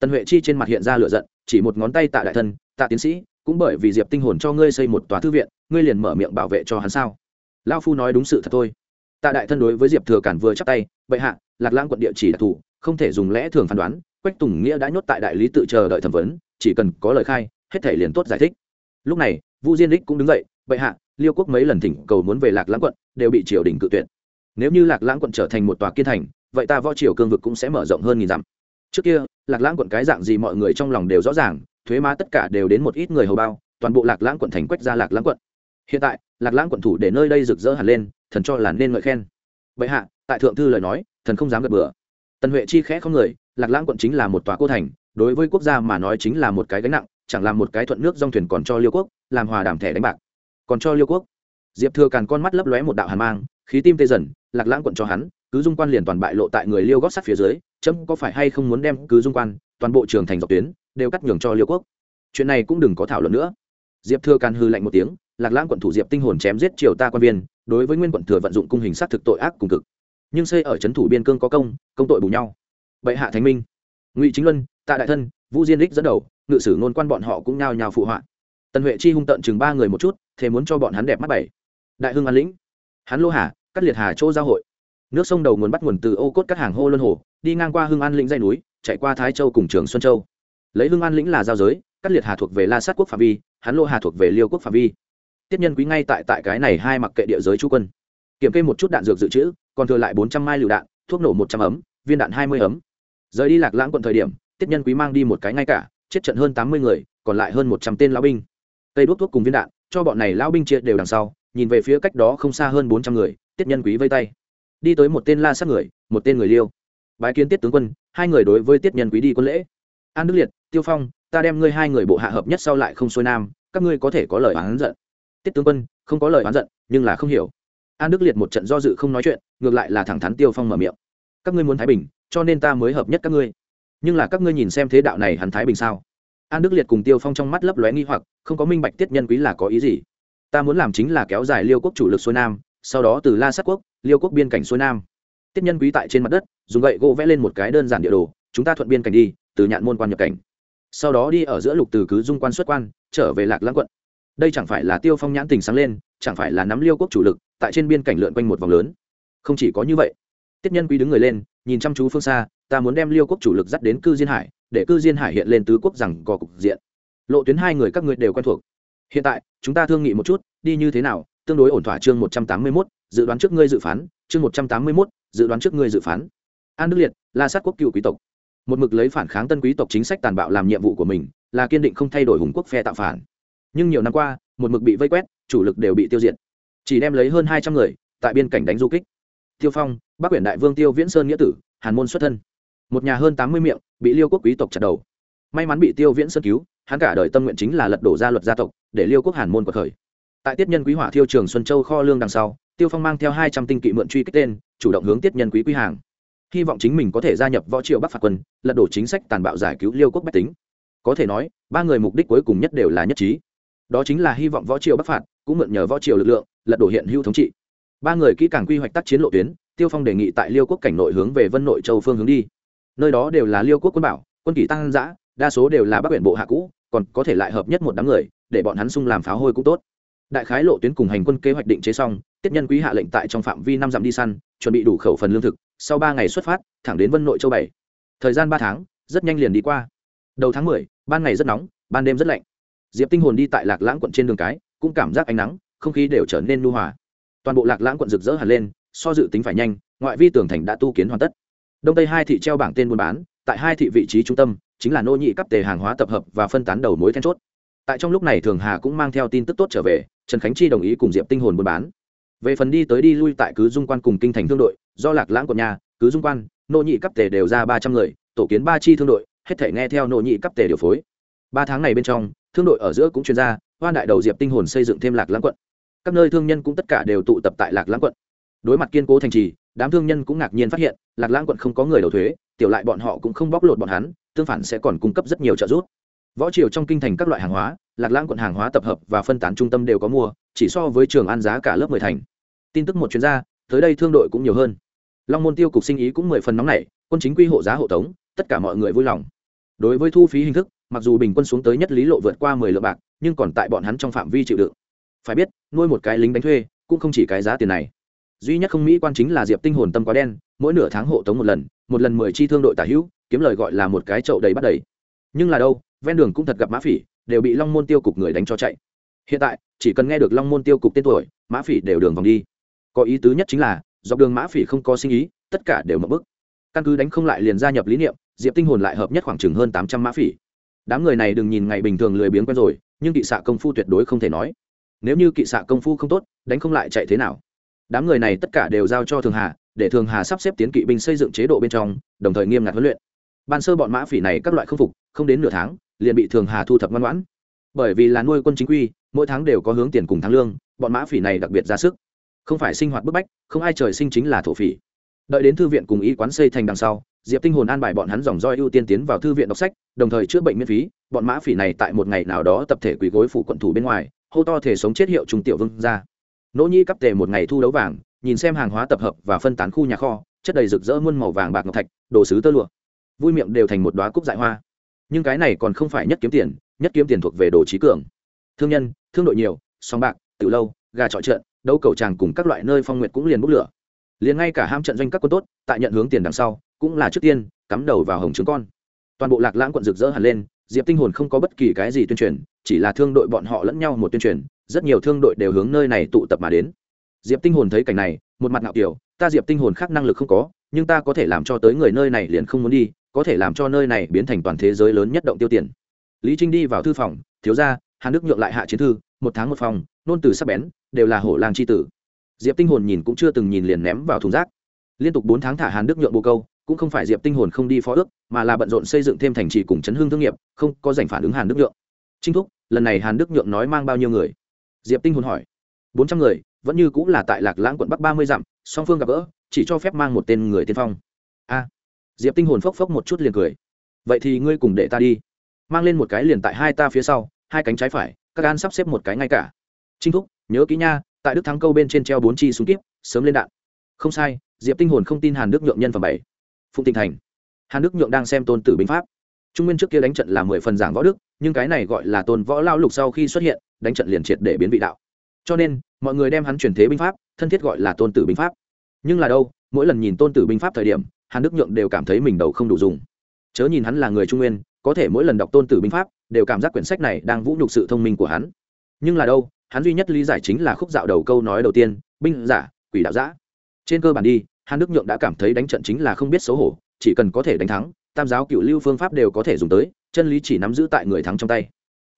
Tần huệ chi trên mặt hiện ra lửa giận, chỉ một ngón tay tạ đại thân, tạ tiến sĩ, cũng bởi vì diệp tinh hồn cho ngươi xây một tòa thư viện, ngươi liền mở miệng bảo vệ cho hắn sao? Lao phu nói đúng sự thật thôi. Tạ đại thân đối với diệp thừa cản vừa chắc tay, bệ hạ lạc lãng quận địa chỉ đặc thù, không thể dùng lẽ thường phán đoán, quách tùng nghĩa đã nhốt tại đại lý tự chờ đợi thẩm vấn, chỉ cần có lời khai, hết thể liền tốt giải thích. Lúc này, vu diên đích cũng đứng dậy, bệ hạ, liêu quốc mấy lần thỉnh cầu muốn về lạc lãng quận, đều bị triều đình cự tuyệt. Nếu như lạc lãng quận trở thành một tòa kiên thành, vậy ta võ triều cương vực cũng sẽ mở rộng hơn nghìn dặm. Trước kia, lạc lãng quận cái dạng gì mọi người trong lòng đều rõ ràng, thuế má tất cả đều đến một ít người hầu bao, toàn bộ lạc lãng quận thành quách ra lạc lãng quận. Hiện tại, lạc lãng quận thủ để nơi đây rực rỡ hẳn lên, thần cho là nên ngợi khen. Bệ hạ, tại thượng thư lời nói thần không dám gật bừa. Tần huệ chi khẽ không người, lạc lãng quận chính là một tòa cô thành, đối với quốc gia mà nói chính là một cái gánh nặng, chẳng làm một cái thuận nước dong thuyền còn cho liêu quốc, làm hòa đàm thẻ đánh bạc. Còn cho liêu quốc. Diệp thừa càn con mắt lấp lóe một đạo hàn mang, khí tim tê dần, lạc lãng quận cho hắn, cứ dung quan liền toàn bại lộ tại người liêu gót sát phía dưới, chấm có phải hay không muốn đem cứ dung quan, toàn bộ trường thành dọc tuyến, đều cắt nhường cho liêu quốc. Chuyện này cũng đừng có thảo luận nữa. Diệp thừa càn hư lạnh một tiếng, lạc lãng quận thủ diệp tinh hồn chém giết triều ta quan viên, đối với nguyên quận thừa vận dụng cung hình sát thực tội ác cùng cực nhưng xây ở trấn thủ biên cương có công công tội bù nhau. Bệ hạ thánh minh. Ngụy chính luân, tạ đại thân, vũ diên đích dẫn đầu, ngự sử ngôn quan bọn họ cũng nhao nhao phụ họa. Tần huệ chi hung tận chừng ba người một chút thế muốn cho bọn hắn đẹp mắt bảy. Đại hưng an lĩnh. Hắn lô hà, cắt liệt hà chỗ giao hội. Nước sông đầu nguồn bắt nguồn từ ô cốt các hàng hô luân hồ, đi ngang qua hưng an lĩnh dây núi, chạy qua thái châu cùng trường xuân châu. Lấy hưng an lĩnh là giao giới, cắt liệt hà thuộc về la sát quốc phạm vi, hắn lô hà thuộc về liêu quốc phạm vi. Tiết nhân quý ngay tại tại cái này hai mặc kệ địa giới chú quân. Kiểm kê một chút đạn dược dự trữ còn thừa lại bốn trăm mai lựu đạn, thuốc nổ một trăm ấm, viên đạn hai mươi ấm. Rời đi lạc lãng quận thời điểm, tiết nhân quý mang đi một cái ngay cả, chết trận hơn tám mươi người, còn lại hơn một trăm tên lão binh. Cây đốt thuốc cùng viên đạn, cho bọn này lão binh chia đều đằng sau, nhìn về phía cách đó không xa hơn bốn trăm người, tiết nhân quý vây tay. Đi tới một tên la sát người, một tên người liêu. Bái kiến tiết tướng quân, hai người đối với tiết nhân quý đi quân lễ. An đức liệt, tiêu phong, ta đem ngươi hai người bộ hạ hợp nhất sau lại không xuôi nam, các ngươi có thể có lời oán giận. Tiết tướng quân, không có lời oán giận, nhưng là không hiểu an đức liệt một trận do dự không nói chuyện ngược lại là thẳng thắn tiêu phong mở miệng các ngươi muốn thái bình cho nên ta mới hợp nhất các ngươi nhưng là các ngươi nhìn xem thế đạo này hắn thái bình sao an đức liệt cùng tiêu phong trong mắt lấp lóe nghi hoặc không có minh bạch tiết nhân quý là có ý gì ta muốn làm chính là kéo dài liêu quốc chủ lực xuôi nam sau đó từ la sát quốc liêu quốc biên cảnh xuôi nam tiết nhân quý tại trên mặt đất dùng gậy gỗ vẽ lên một cái đơn giản địa đồ chúng ta thuận biên cảnh đi từ nhạn môn quan nhập cảnh sau đó đi ở giữa lục từ cứ dung quan xuất quan trở về lạc lãng quận đây chẳng phải là tiêu phong nhãn tình sáng lên chẳng phải là nắm liêu quốc chủ lực tại trên biên cảnh lượn quanh một vòng lớn. Không chỉ có như vậy, tiết nhân quý đứng người lên, nhìn chăm chú phương xa, ta muốn đem liêu quốc chủ lực dắt đến cư diên hải, để cư diên hải hiện lên tứ quốc rằng có cục diện. Lộ tuyến hai người các ngươi đều quen thuộc. Hiện tại, chúng ta thương nghị một chút, đi như thế nào, tương đối ổn thỏa chương một trăm tám mươi mốt, dự đoán trước ngươi dự phán, chương một trăm tám mươi mốt, dự đoán trước ngươi dự phán. An đức liệt, la sát quốc cựu quý tộc. Một mực lấy phản kháng tân quý tộc chính sách tàn bạo làm nhiệm vụ của mình, là kiên định không thay đổi hùng quốc phe tạo phản. Nhưng nhiều năm qua, một mực bị vây quét, chủ lực đều bị tiêu diệt chỉ đem lấy hơn hai trăm người tại biên cảnh đánh du kích. Tiêu phong, bắc quyển đại vương tiêu viễn sơn nghĩa tử, hàn môn xuất thân. Một nhà hơn tám mươi miệng, bị liêu quốc quý tộc chặt đầu. May mắn bị tiêu viễn sơn cứu, hắn cả đời tâm nguyện chính là lật đổ gia luật gia tộc, để liêu quốc hàn môn cuộc khởi. Tại tiết nhân quý hỏa thiêu trường xuân châu kho lương đằng sau, tiêu phong mang theo hai trăm tinh kỵ mượn truy kích tên, chủ động hướng tiết nhân quý quý hàng. Hy vọng chính mình có thể gia nhập võ triệu bắc phạt quân, lật đổ chính sách tàn bạo giải cứu liêu quốc bách tính. Có thể nói, ba người mục đích cuối cùng nhất đều là nhất trí. Đó chính là hy vọng võ triều bắc phạt cũng mượn nhờ võ triều lực lượng lật đổ hiện hữu thống trị. Ba người kỹ càng quy hoạch tác chiến lộ tuyến, tiêu phong đề nghị tại liêu quốc cảnh nội hướng về vân nội châu phương hướng đi. Nơi đó đều là liêu quốc quân bảo, quân kỷ tăng giã, đa số đều là bắc huyện bộ hạ cũ, còn có thể lại hợp nhất một đám người, để bọn hắn sung làm pháo hôi cũng tốt. Đại khái lộ tuyến cùng hành quân kế hoạch định chế xong, tiếp nhân quý hạ lệnh tại trong phạm vi năm dặm đi săn, chuẩn bị đủ khẩu phần lương thực, sau ba ngày xuất phát, thẳng đến vân nội châu bảy. Thời gian ba tháng, rất nhanh liền đi qua. Đầu tháng mười, ban ngày rất nóng, ban đêm rất lạnh. Diệp tinh hồn đi tại lạc lãng quận trên đường cái, cũng cảm giác ánh nắng không khí đều trở nên nu hòa. Toàn bộ lạc lãng quận rực rỡ hẳn lên, so dự tính phải nhanh, ngoại vi tường thành đã tu kiến hoàn tất. Đông tây hai thị treo bảng tên buôn bán, tại hai thị vị trí trung tâm, chính là nô nhị cấp tề hàng hóa tập hợp và phân tán đầu mối then chốt. Tại trong lúc này thường hà cũng mang theo tin tức tốt trở về, trần khánh chi đồng ý cùng diệp tinh hồn buôn bán. Về phần đi tới đi lui tại cứ dung quan cùng kinh thành thương đội, do lạc lãng quận nhà, cứ dung quan, nô nhị cấp tề đều ra ba trăm người, tổ kiến ba chi thương đội, hết thể nghe theo nô nhị cấp tề điều phối. Ba tháng này bên trong, thương đội ở giữa cũng chuyên gia, hoan đại đầu diệp tinh hồn xây dựng thêm lạc lãng quận các nơi thương nhân cũng tất cả đều tụ tập tại lạc lãng quận. Đối mặt kiên cố thành trì, đám thương nhân cũng ngạc nhiên phát hiện, lạc lãng quận không có người đầu thuế, tiểu lại bọn họ cũng không bóc lột bọn hắn, tương phản sẽ còn cung cấp rất nhiều trợ giúp. Võ triều trong kinh thành các loại hàng hóa, lạc lãng quận hàng hóa tập hợp và phân tán trung tâm đều có mua, chỉ so với trường an giá cả lớp mười thành. Tin tức một chuyên gia, tới đây thương đội cũng nhiều hơn. Long môn tiêu cục sinh ý cũng mười phần nóng nảy, quân chính quy hộ giá hộ tống, tất cả mọi người vui lòng. Đối với thu phí hình thức, mặc dù bình quân xuống tới nhất lý lộ vượt qua mười lượng bạc, nhưng còn tại bọn hắn trong phạm vi chịu đựng phải biết, nuôi một cái lính đánh thuê, cũng không chỉ cái giá tiền này. Duy nhất không mỹ quan chính là diệp tinh hồn tâm quá đen, mỗi nửa tháng hộ tống một lần một lần mười chi thương đội tả hữu, kiếm lời gọi là một cái chậu đầy bắt đầy. Nhưng là đâu, ven đường cũng thật gặp mã phỉ, đều bị long môn tiêu cục người đánh cho chạy. Hiện tại, chỉ cần nghe được long môn tiêu cục tên tuổi, mã phỉ đều đường vòng đi. Có ý tứ nhất chính là, dọc đường mã phỉ không có sinh ý, tất cả đều mập bức. Căn cứ đánh không lại liền gia nhập lý niệm, diệp tinh hồn lại hợp nhất khoảng chừng hơn tám trăm mã phỉ. Đám người này đừng nhìn ngày bình thường lười biếng quen rồi, nhưng thị xạ công phu tuyệt đối không thể nói nếu như kỵ xạ công phu không tốt, đánh không lại chạy thế nào? Đám người này tất cả đều giao cho thường hà, để thường hà sắp xếp tiến kỵ binh xây dựng chế độ bên trong, đồng thời nghiêm ngặt huấn luyện. Ban sơ bọn mã phỉ này các loại không phục, không đến nửa tháng, liền bị thường hà thu thập ngoan ngoãn. Bởi vì là nuôi quân chính quy, mỗi tháng đều có hướng tiền cùng tháng lương, bọn mã phỉ này đặc biệt ra sức. Không phải sinh hoạt bức bách, không ai trời sinh chính là thổ phỉ. Đợi đến thư viện cùng y quán xây thành đằng sau, diệp tinh hồn an bài bọn hắn dòng roi ưu tiên tiến vào thư viện đọc sách, đồng thời chữa bệnh miễn phí, bọn mã phỉ này tại một ngày nào đó tập thể quỳ gối phủ quận thủ bên ngoài hô to thể sống chết hiệu trung tiểu vương ra. Nỗ nhi cấp tề một ngày thu đấu vàng, nhìn xem hàng hóa tập hợp và phân tán khu nhà kho, chất đầy rực rỡ muôn màu vàng bạc ngọc thạch, đồ sứ tơ lụa. Vui miệng đều thành một đoá cúc dại hoa. Nhưng cái này còn không phải nhất kiếm tiền, nhất kiếm tiền thuộc về đồ trí cường. Thương nhân, thương đội nhiều, song bạc tự lâu, gà trọi trợn, đấu cầu tràng cùng các loại nơi phong nguyện cũng liền bốc lửa. Liền ngay cả ham trận doanh các quân tốt, tại nhận hướng tiền đằng sau, cũng là trước tiên, cắm đầu vào hồng trứng con. Toàn bộ lạc lãng quận rực rỡ hẳn lên diệp tinh hồn không có bất kỳ cái gì tuyên truyền, chỉ là thương đội bọn họ lẫn nhau một tuyên truyền, rất nhiều thương đội đều hướng nơi này tụ tập mà đến. Diệp tinh hồn thấy cảnh này, một mặt ngạo kiểu ta diệp tinh hồn khác năng lực không có, nhưng ta có thể làm cho tới người nơi này liền không muốn đi, có thể làm cho nơi này biến thành toàn thế giới lớn nhất động tiêu tiền. Lý trinh đi vào thư phòng, thiếu ra hàn đức nhượng lại hạ chiến thư, một tháng một phòng, nôn từ sắc bén, đều là hổ lang c h i tử. Diệp tinh hồn nhìn cũng chưa từng nhìn liền ném vào thùng rác. Liên tục bốn tháng thả hàn đức nhượng bồ câu cũng không phải diệp tinh hồn không đi phó ước, mà là bận rộn xây dựng thêm thành trì cùng chấn hương thương nghiệp, không có giành phản ứng hàn đức nhượng. Trinh thúc, lần này hàn đức nhượng nói mang bao nhiêu người? Diệp tinh hồn hỏi. Bốn trăm người, vẫn như cũng là tại lạc lãng quận bắc ba mươi dặm, song phương gặp gỡ, chỉ cho phép mang một tên người tiên phong. A. Diệp tinh hồn phốc phốc một chút liền cười. Vậy thì ngươi cùng để ta đi. Mang lên một cái liền tại hai ta phía sau, hai cánh trái phải, các an sắp xếp một cái ngay cả. Trinh thúc, nhớ kỹ nha, tại đức thắng câu bên trên treo bốn chi súng kíp, sớm lên đạn. Không sai, diệp tinh hồn không tin hàn đức nhượng nhân phẩm bảy phụng tinh thành. Hàn đức nhượng đang xem tôn tử binh pháp. Trung nguyên trước kia đánh trận là mười phần giảng võ đức, nhưng cái này gọi là tôn võ lao lục sau khi xuất hiện, đánh trận liền triệt để biến vị đạo. Cho nên, mọi người đem hắn chuyển thế binh pháp, thân thiết gọi là tôn tử binh pháp. Nhưng là đâu, mỗi lần nhìn tôn tử binh pháp thời điểm, hàn đức nhượng đều cảm thấy mình đầu không đủ dùng. Chớ nhìn hắn là người trung nguyên, có thể mỗi lần đọc tôn tử binh pháp, đều cảm giác quyển sách này đang vũ nhục sự thông minh của hắn. Nhưng là đâu, hắn duy nhất lý giải chính là khúc dạo đầu câu nói đầu tiên, binh giả, quỷ đạo giã. Trên cơ bản đi hàn đức nhượng đã cảm thấy đánh trận chính là không biết xấu hổ, chỉ cần có thể đánh thắng, tam giáo cựu lưu phương pháp đều có thể dùng tới, chân lý chỉ nắm giữ tại người thắng trong tay.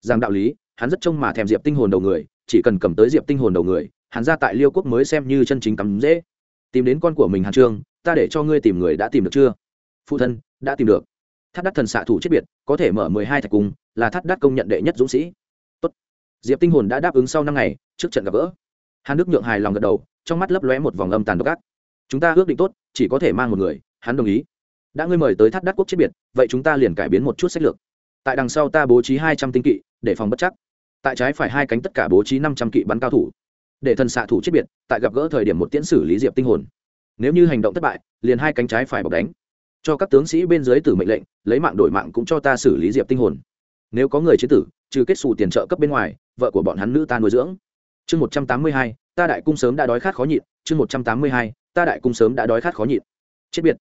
Rằng đạo lý, hắn rất trông mà thèm diệp tinh hồn đầu người, chỉ cần cầm tới diệp tinh hồn đầu người, hắn ra tại liêu quốc mới xem như chân chính cắm dễ. Tìm đến con của mình hàn trương, ta để cho ngươi tìm người đã tìm được chưa? Phụ thân, đã tìm được. Thắt đắt thần xạ thủ chết biệt, có thể mở mười hai thạch cung là thắt đắt công nhận đệ nhất dũng sĩ. Tốt. diệp tinh hồn đã đáp ứng sau năm ngày, trước trận gặp gỡ. Hàn đức nhượng hài lòng gật đầu, trong mắt lấp lóe một vòng âm tàn độc ác chúng ta ước định tốt, chỉ có thể mang một người, hắn đồng ý. Đã ngươi mời tới thắt đắt quốc chết biệt, vậy chúng ta liền cải biến một chút sách lược. Tại đằng sau ta bố trí hai trăm tinh kỵ, để phòng bất chắc. Tại trái phải hai cánh tất cả bố trí năm trăm kỵ bắn cao thủ. Để thần xạ thủ chết biệt, tại gặp gỡ thời điểm một tiễn xử lý diệp tinh hồn. Nếu như hành động thất bại, liền hai cánh trái phải bọc đánh. Cho các tướng sĩ bên dưới tử mệnh lệnh, lấy mạng đổi mạng cũng cho ta xử lý diệp tinh hồn. Nếu có người chế tử, trừ kết xù tiền trợ cấp bên ngoài, vợ của bọn hắn nữ ta nuôi dưỡng. Chương một trăm tám mươi hai, ta đại cung sớm đã đói khát khó nhịn, chương một trăm tám mươi hai ta đại cung sớm đã đói khát khó nhịn. Chết biệt.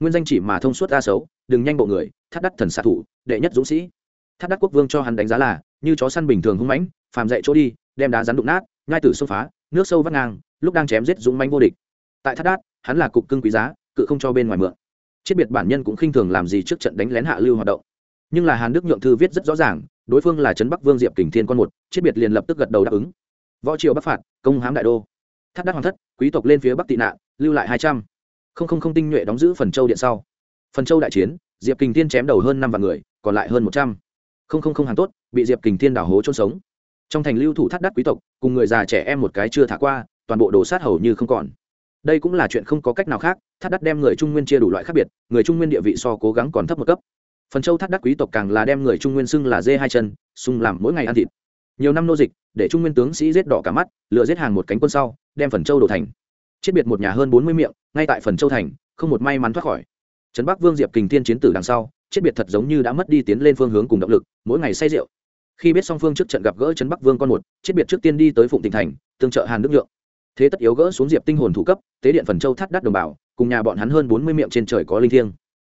Nguyên danh chỉ mà thông suốt ta xấu, đừng nhanh bộ người, thắt đắt thần xạ thủ, đệ nhất dũng sĩ. Thắt đắt quốc vương cho hắn đánh giá là, như chó săn bình thường hung mãnh, phàm dậy chỗ đi, đem đá rắn đụng nát ngai tử xông phá, nước sâu vắt ngang, lúc đang chém giết dũng mãnh vô địch. Tại thắt đát hắn là cục cưng quý giá, cự không cho bên ngoài mượn. Chết biệt bản nhân cũng khinh thường làm gì trước trận đánh lén hạ lưu hoạt động. Nhưng là hàn đức nhượng thư viết rất rõ ràng, đối phương là trấn bắc vương diệp kình thiên con một, chết biệt liền lập tức gật đầu đáp ứng. Võ triều bắc phạt, công hám đại đô thắt đát hoàng thất, quý tộc lên phía bắc tị nạn, lưu lại hai trăm. Không không không tinh nhuệ đóng giữ phần châu điện sau. Phần châu đại chiến, diệp kình thiên chém đầu hơn năm vạn người, còn lại hơn một trăm. Không không không hàng tốt, bị diệp kình thiên đảo hố trôn sống. Trong thành lưu thủ thắt đắt quý tộc, cùng người già trẻ em một cái chưa thả qua, toàn bộ đồ sát hầu như không còn. Đây cũng là chuyện không có cách nào khác thắt đắt đem người trung nguyên chia đủ loại khác biệt, người trung nguyên địa vị so cố gắng còn thấp một cấp. Phần châu thắt đắt quý tộc càng là đem người trung nguyên xưng là dê hai chân sung làm mỗi ngày ăn thịt nhiều năm nô dịch, để trung nguyên tướng sĩ giết đỏ cả mắt lựa giết hàng một cánh quân sau, đem phần châu đổ thành. Chết biệt một nhà hơn bốn mươi miệng, ngay tại phần châu thành, không một may mắn thoát khỏi. Trấn bắc vương diệp kình thiên chiến tử đằng sau, chết biệt thật giống như đã mất đi tiến lên phương hướng cùng động lực, mỗi ngày say rượu. Khi biết song phương trước trận gặp gỡ trấn bắc vương con một, chết biệt trước tiên đi tới phụng tỉnh thành, tương trợ hàn đức nhượng. Thế tất yếu gỡ xuống diệp tinh hồn thủ cấp, tế điện phần châu thắt đắt đồng bào, cùng nhà bọn hắn hơn bốn mươi miệng trên trời có linh thiêng.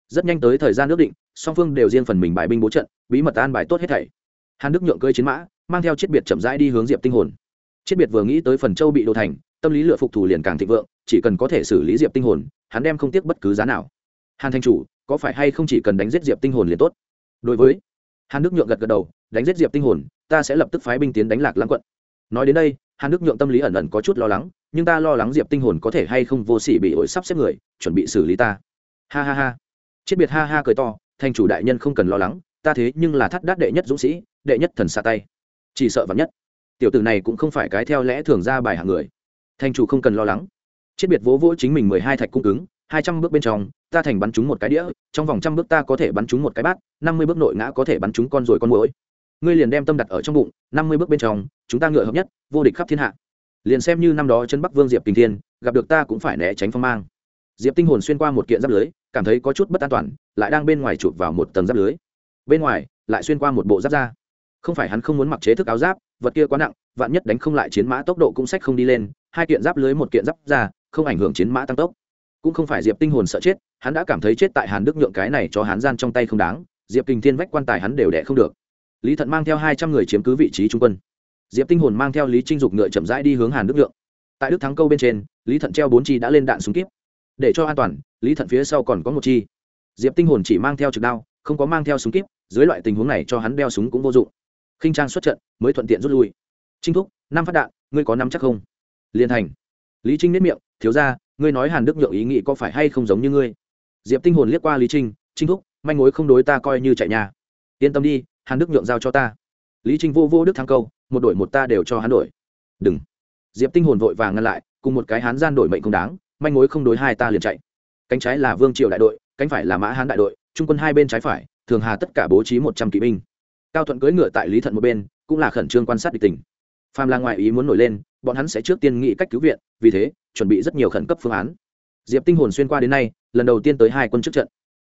Rất nhanh tới thời gian ước định, song phương đều riêng phần mình bài binh bố trận, bí mật an bài tốt hết thảy. Hàn đức nhượng cơi chiến mã mang theo chiết biệt chậm rãi đi hướng diệp tinh hồn. Chiết biệt vừa nghĩ tới phần châu bị đô thành, tâm lý lựa phục thủ liền càng thịnh vượng, chỉ cần có thể xử lý diệp tinh hồn, hắn đem không tiếc bất cứ giá nào. Hàn thanh chủ, có phải hay không chỉ cần đánh giết diệp tinh hồn liền tốt? Đối với hàn đức nhượng gật gật đầu, đánh giết diệp tinh hồn, ta sẽ lập tức phái binh tiến đánh lạc lãng quận. Nói đến đây, hàn đức nhượng tâm lý ẩn ẩn có chút lo lắng, nhưng ta lo lắng diệp tinh hồn có thể hay không vô sỉ bị ổi sắp xếp người, chuẩn bị xử lý ta. Ha ha ha. Chết biệt ha ha cười to thành chủ đại nhân không cần lo lắng, ta thế nhưng là thắt đát đệ nhất dũng sĩ, đệ nhất thần xa tay chỉ sợ vắn nhất. Tiểu tử này cũng không phải cái theo lẽ thường ra bài hạng người. Thanh chủ không cần lo lắng. Chết biệt vỗ vỗ chính mình mười hai thạch cung cứng, hai trăm bước bên trong, ta thành bắn trúng một cái đĩa, trong vòng trăm bước ta có thể bắn trúng một cái bát, năm mươi bước nội ngã có thể bắn trúng con rồi con mũi ngươi liền đem tâm đặt ở trong bụng, năm mươi bước bên trong, chúng ta ngựa hợp nhất, vô địch khắp thiên hạ. Liền xem như năm đó chân bắc vương diệp kinh thiên, gặp được ta cũng phải né tránh phong mang. Diệp tinh hồn xuyên qua một kiện giáp lưới, cảm thấy có chút bất an toàn, lại đang bên ngoài chụp vào một tầng giáp lưới. Bên ngoài, lại xuyên qua một bộ giáp da không phải hắn không muốn mặc chế thức áo giáp, vật kia quá nặng, vạn nhất đánh không lại chiến mã tốc độ cũng sách không đi lên, hai kiện giáp lưới một kiện giáp da không ảnh hưởng chiến mã tăng tốc. Cũng không phải diệp tinh hồn sợ chết, hắn đã cảm thấy chết tại hàn đức nhượng cái này cho hắn gian trong tay không đáng, diệp kình thiên vách quan tài hắn đều đẻ không được. Lý thận mang theo hai trăm người chiếm cứ vị trí trung quân. Diệp tinh hồn mang theo lý trinh dục ngựa chậm rãi đi hướng hàn đức nhượng. Tại đức thắng câu bên trên, lý thận treo bốn chi đã lên đạn súng kíp. Để cho an toàn, lý thận phía sau còn có một chi. Diệp tinh hồn chỉ mang theo trực đao, không có mang theo súng kíp, dưới loại tình huống này cho hắn đeo súng cũng vô dụng khinh trang xuất trận, mới thuận tiện rút lui. Trinh thúc, năm phát đạn, ngươi có năm chắc không? Liên thành. Lý trinh nếp miệng, thiếu ra ngươi nói hàn đức nhượng ý nghĩ có phải hay không giống như ngươi? Diệp tinh hồn liếc qua lý trinh trinh thúc, manh mối không đối ta coi như chạy nhà. Yên tâm đi, hàn đức nhượng giao cho ta. Lý trinh vô vô đức thắng câu, một đội một ta đều cho hắn đổi. Đừng. Diệp tinh hồn vội vàng ngăn lại, cùng một cái hán gian đổi mệnh không đáng, manh mối không đối hai ta liền chạy. Cánh trái là vương triều đại đội, cánh phải là mã hán đại đội, trung quân hai bên trái phải, thường hà tất cả bố trí một trăm kỵ binh cao thuận cưỡi ngựa tại lý thận một bên cũng là khẩn trương quan sát địch tình phàm là ngoại ý muốn nổi lên bọn hắn sẽ trước tiên nghĩ cách cứu viện vì thế chuẩn bị rất nhiều khẩn cấp phương án diệp tinh hồn xuyên qua đến nay lần đầu tiên tới hai quân trước trận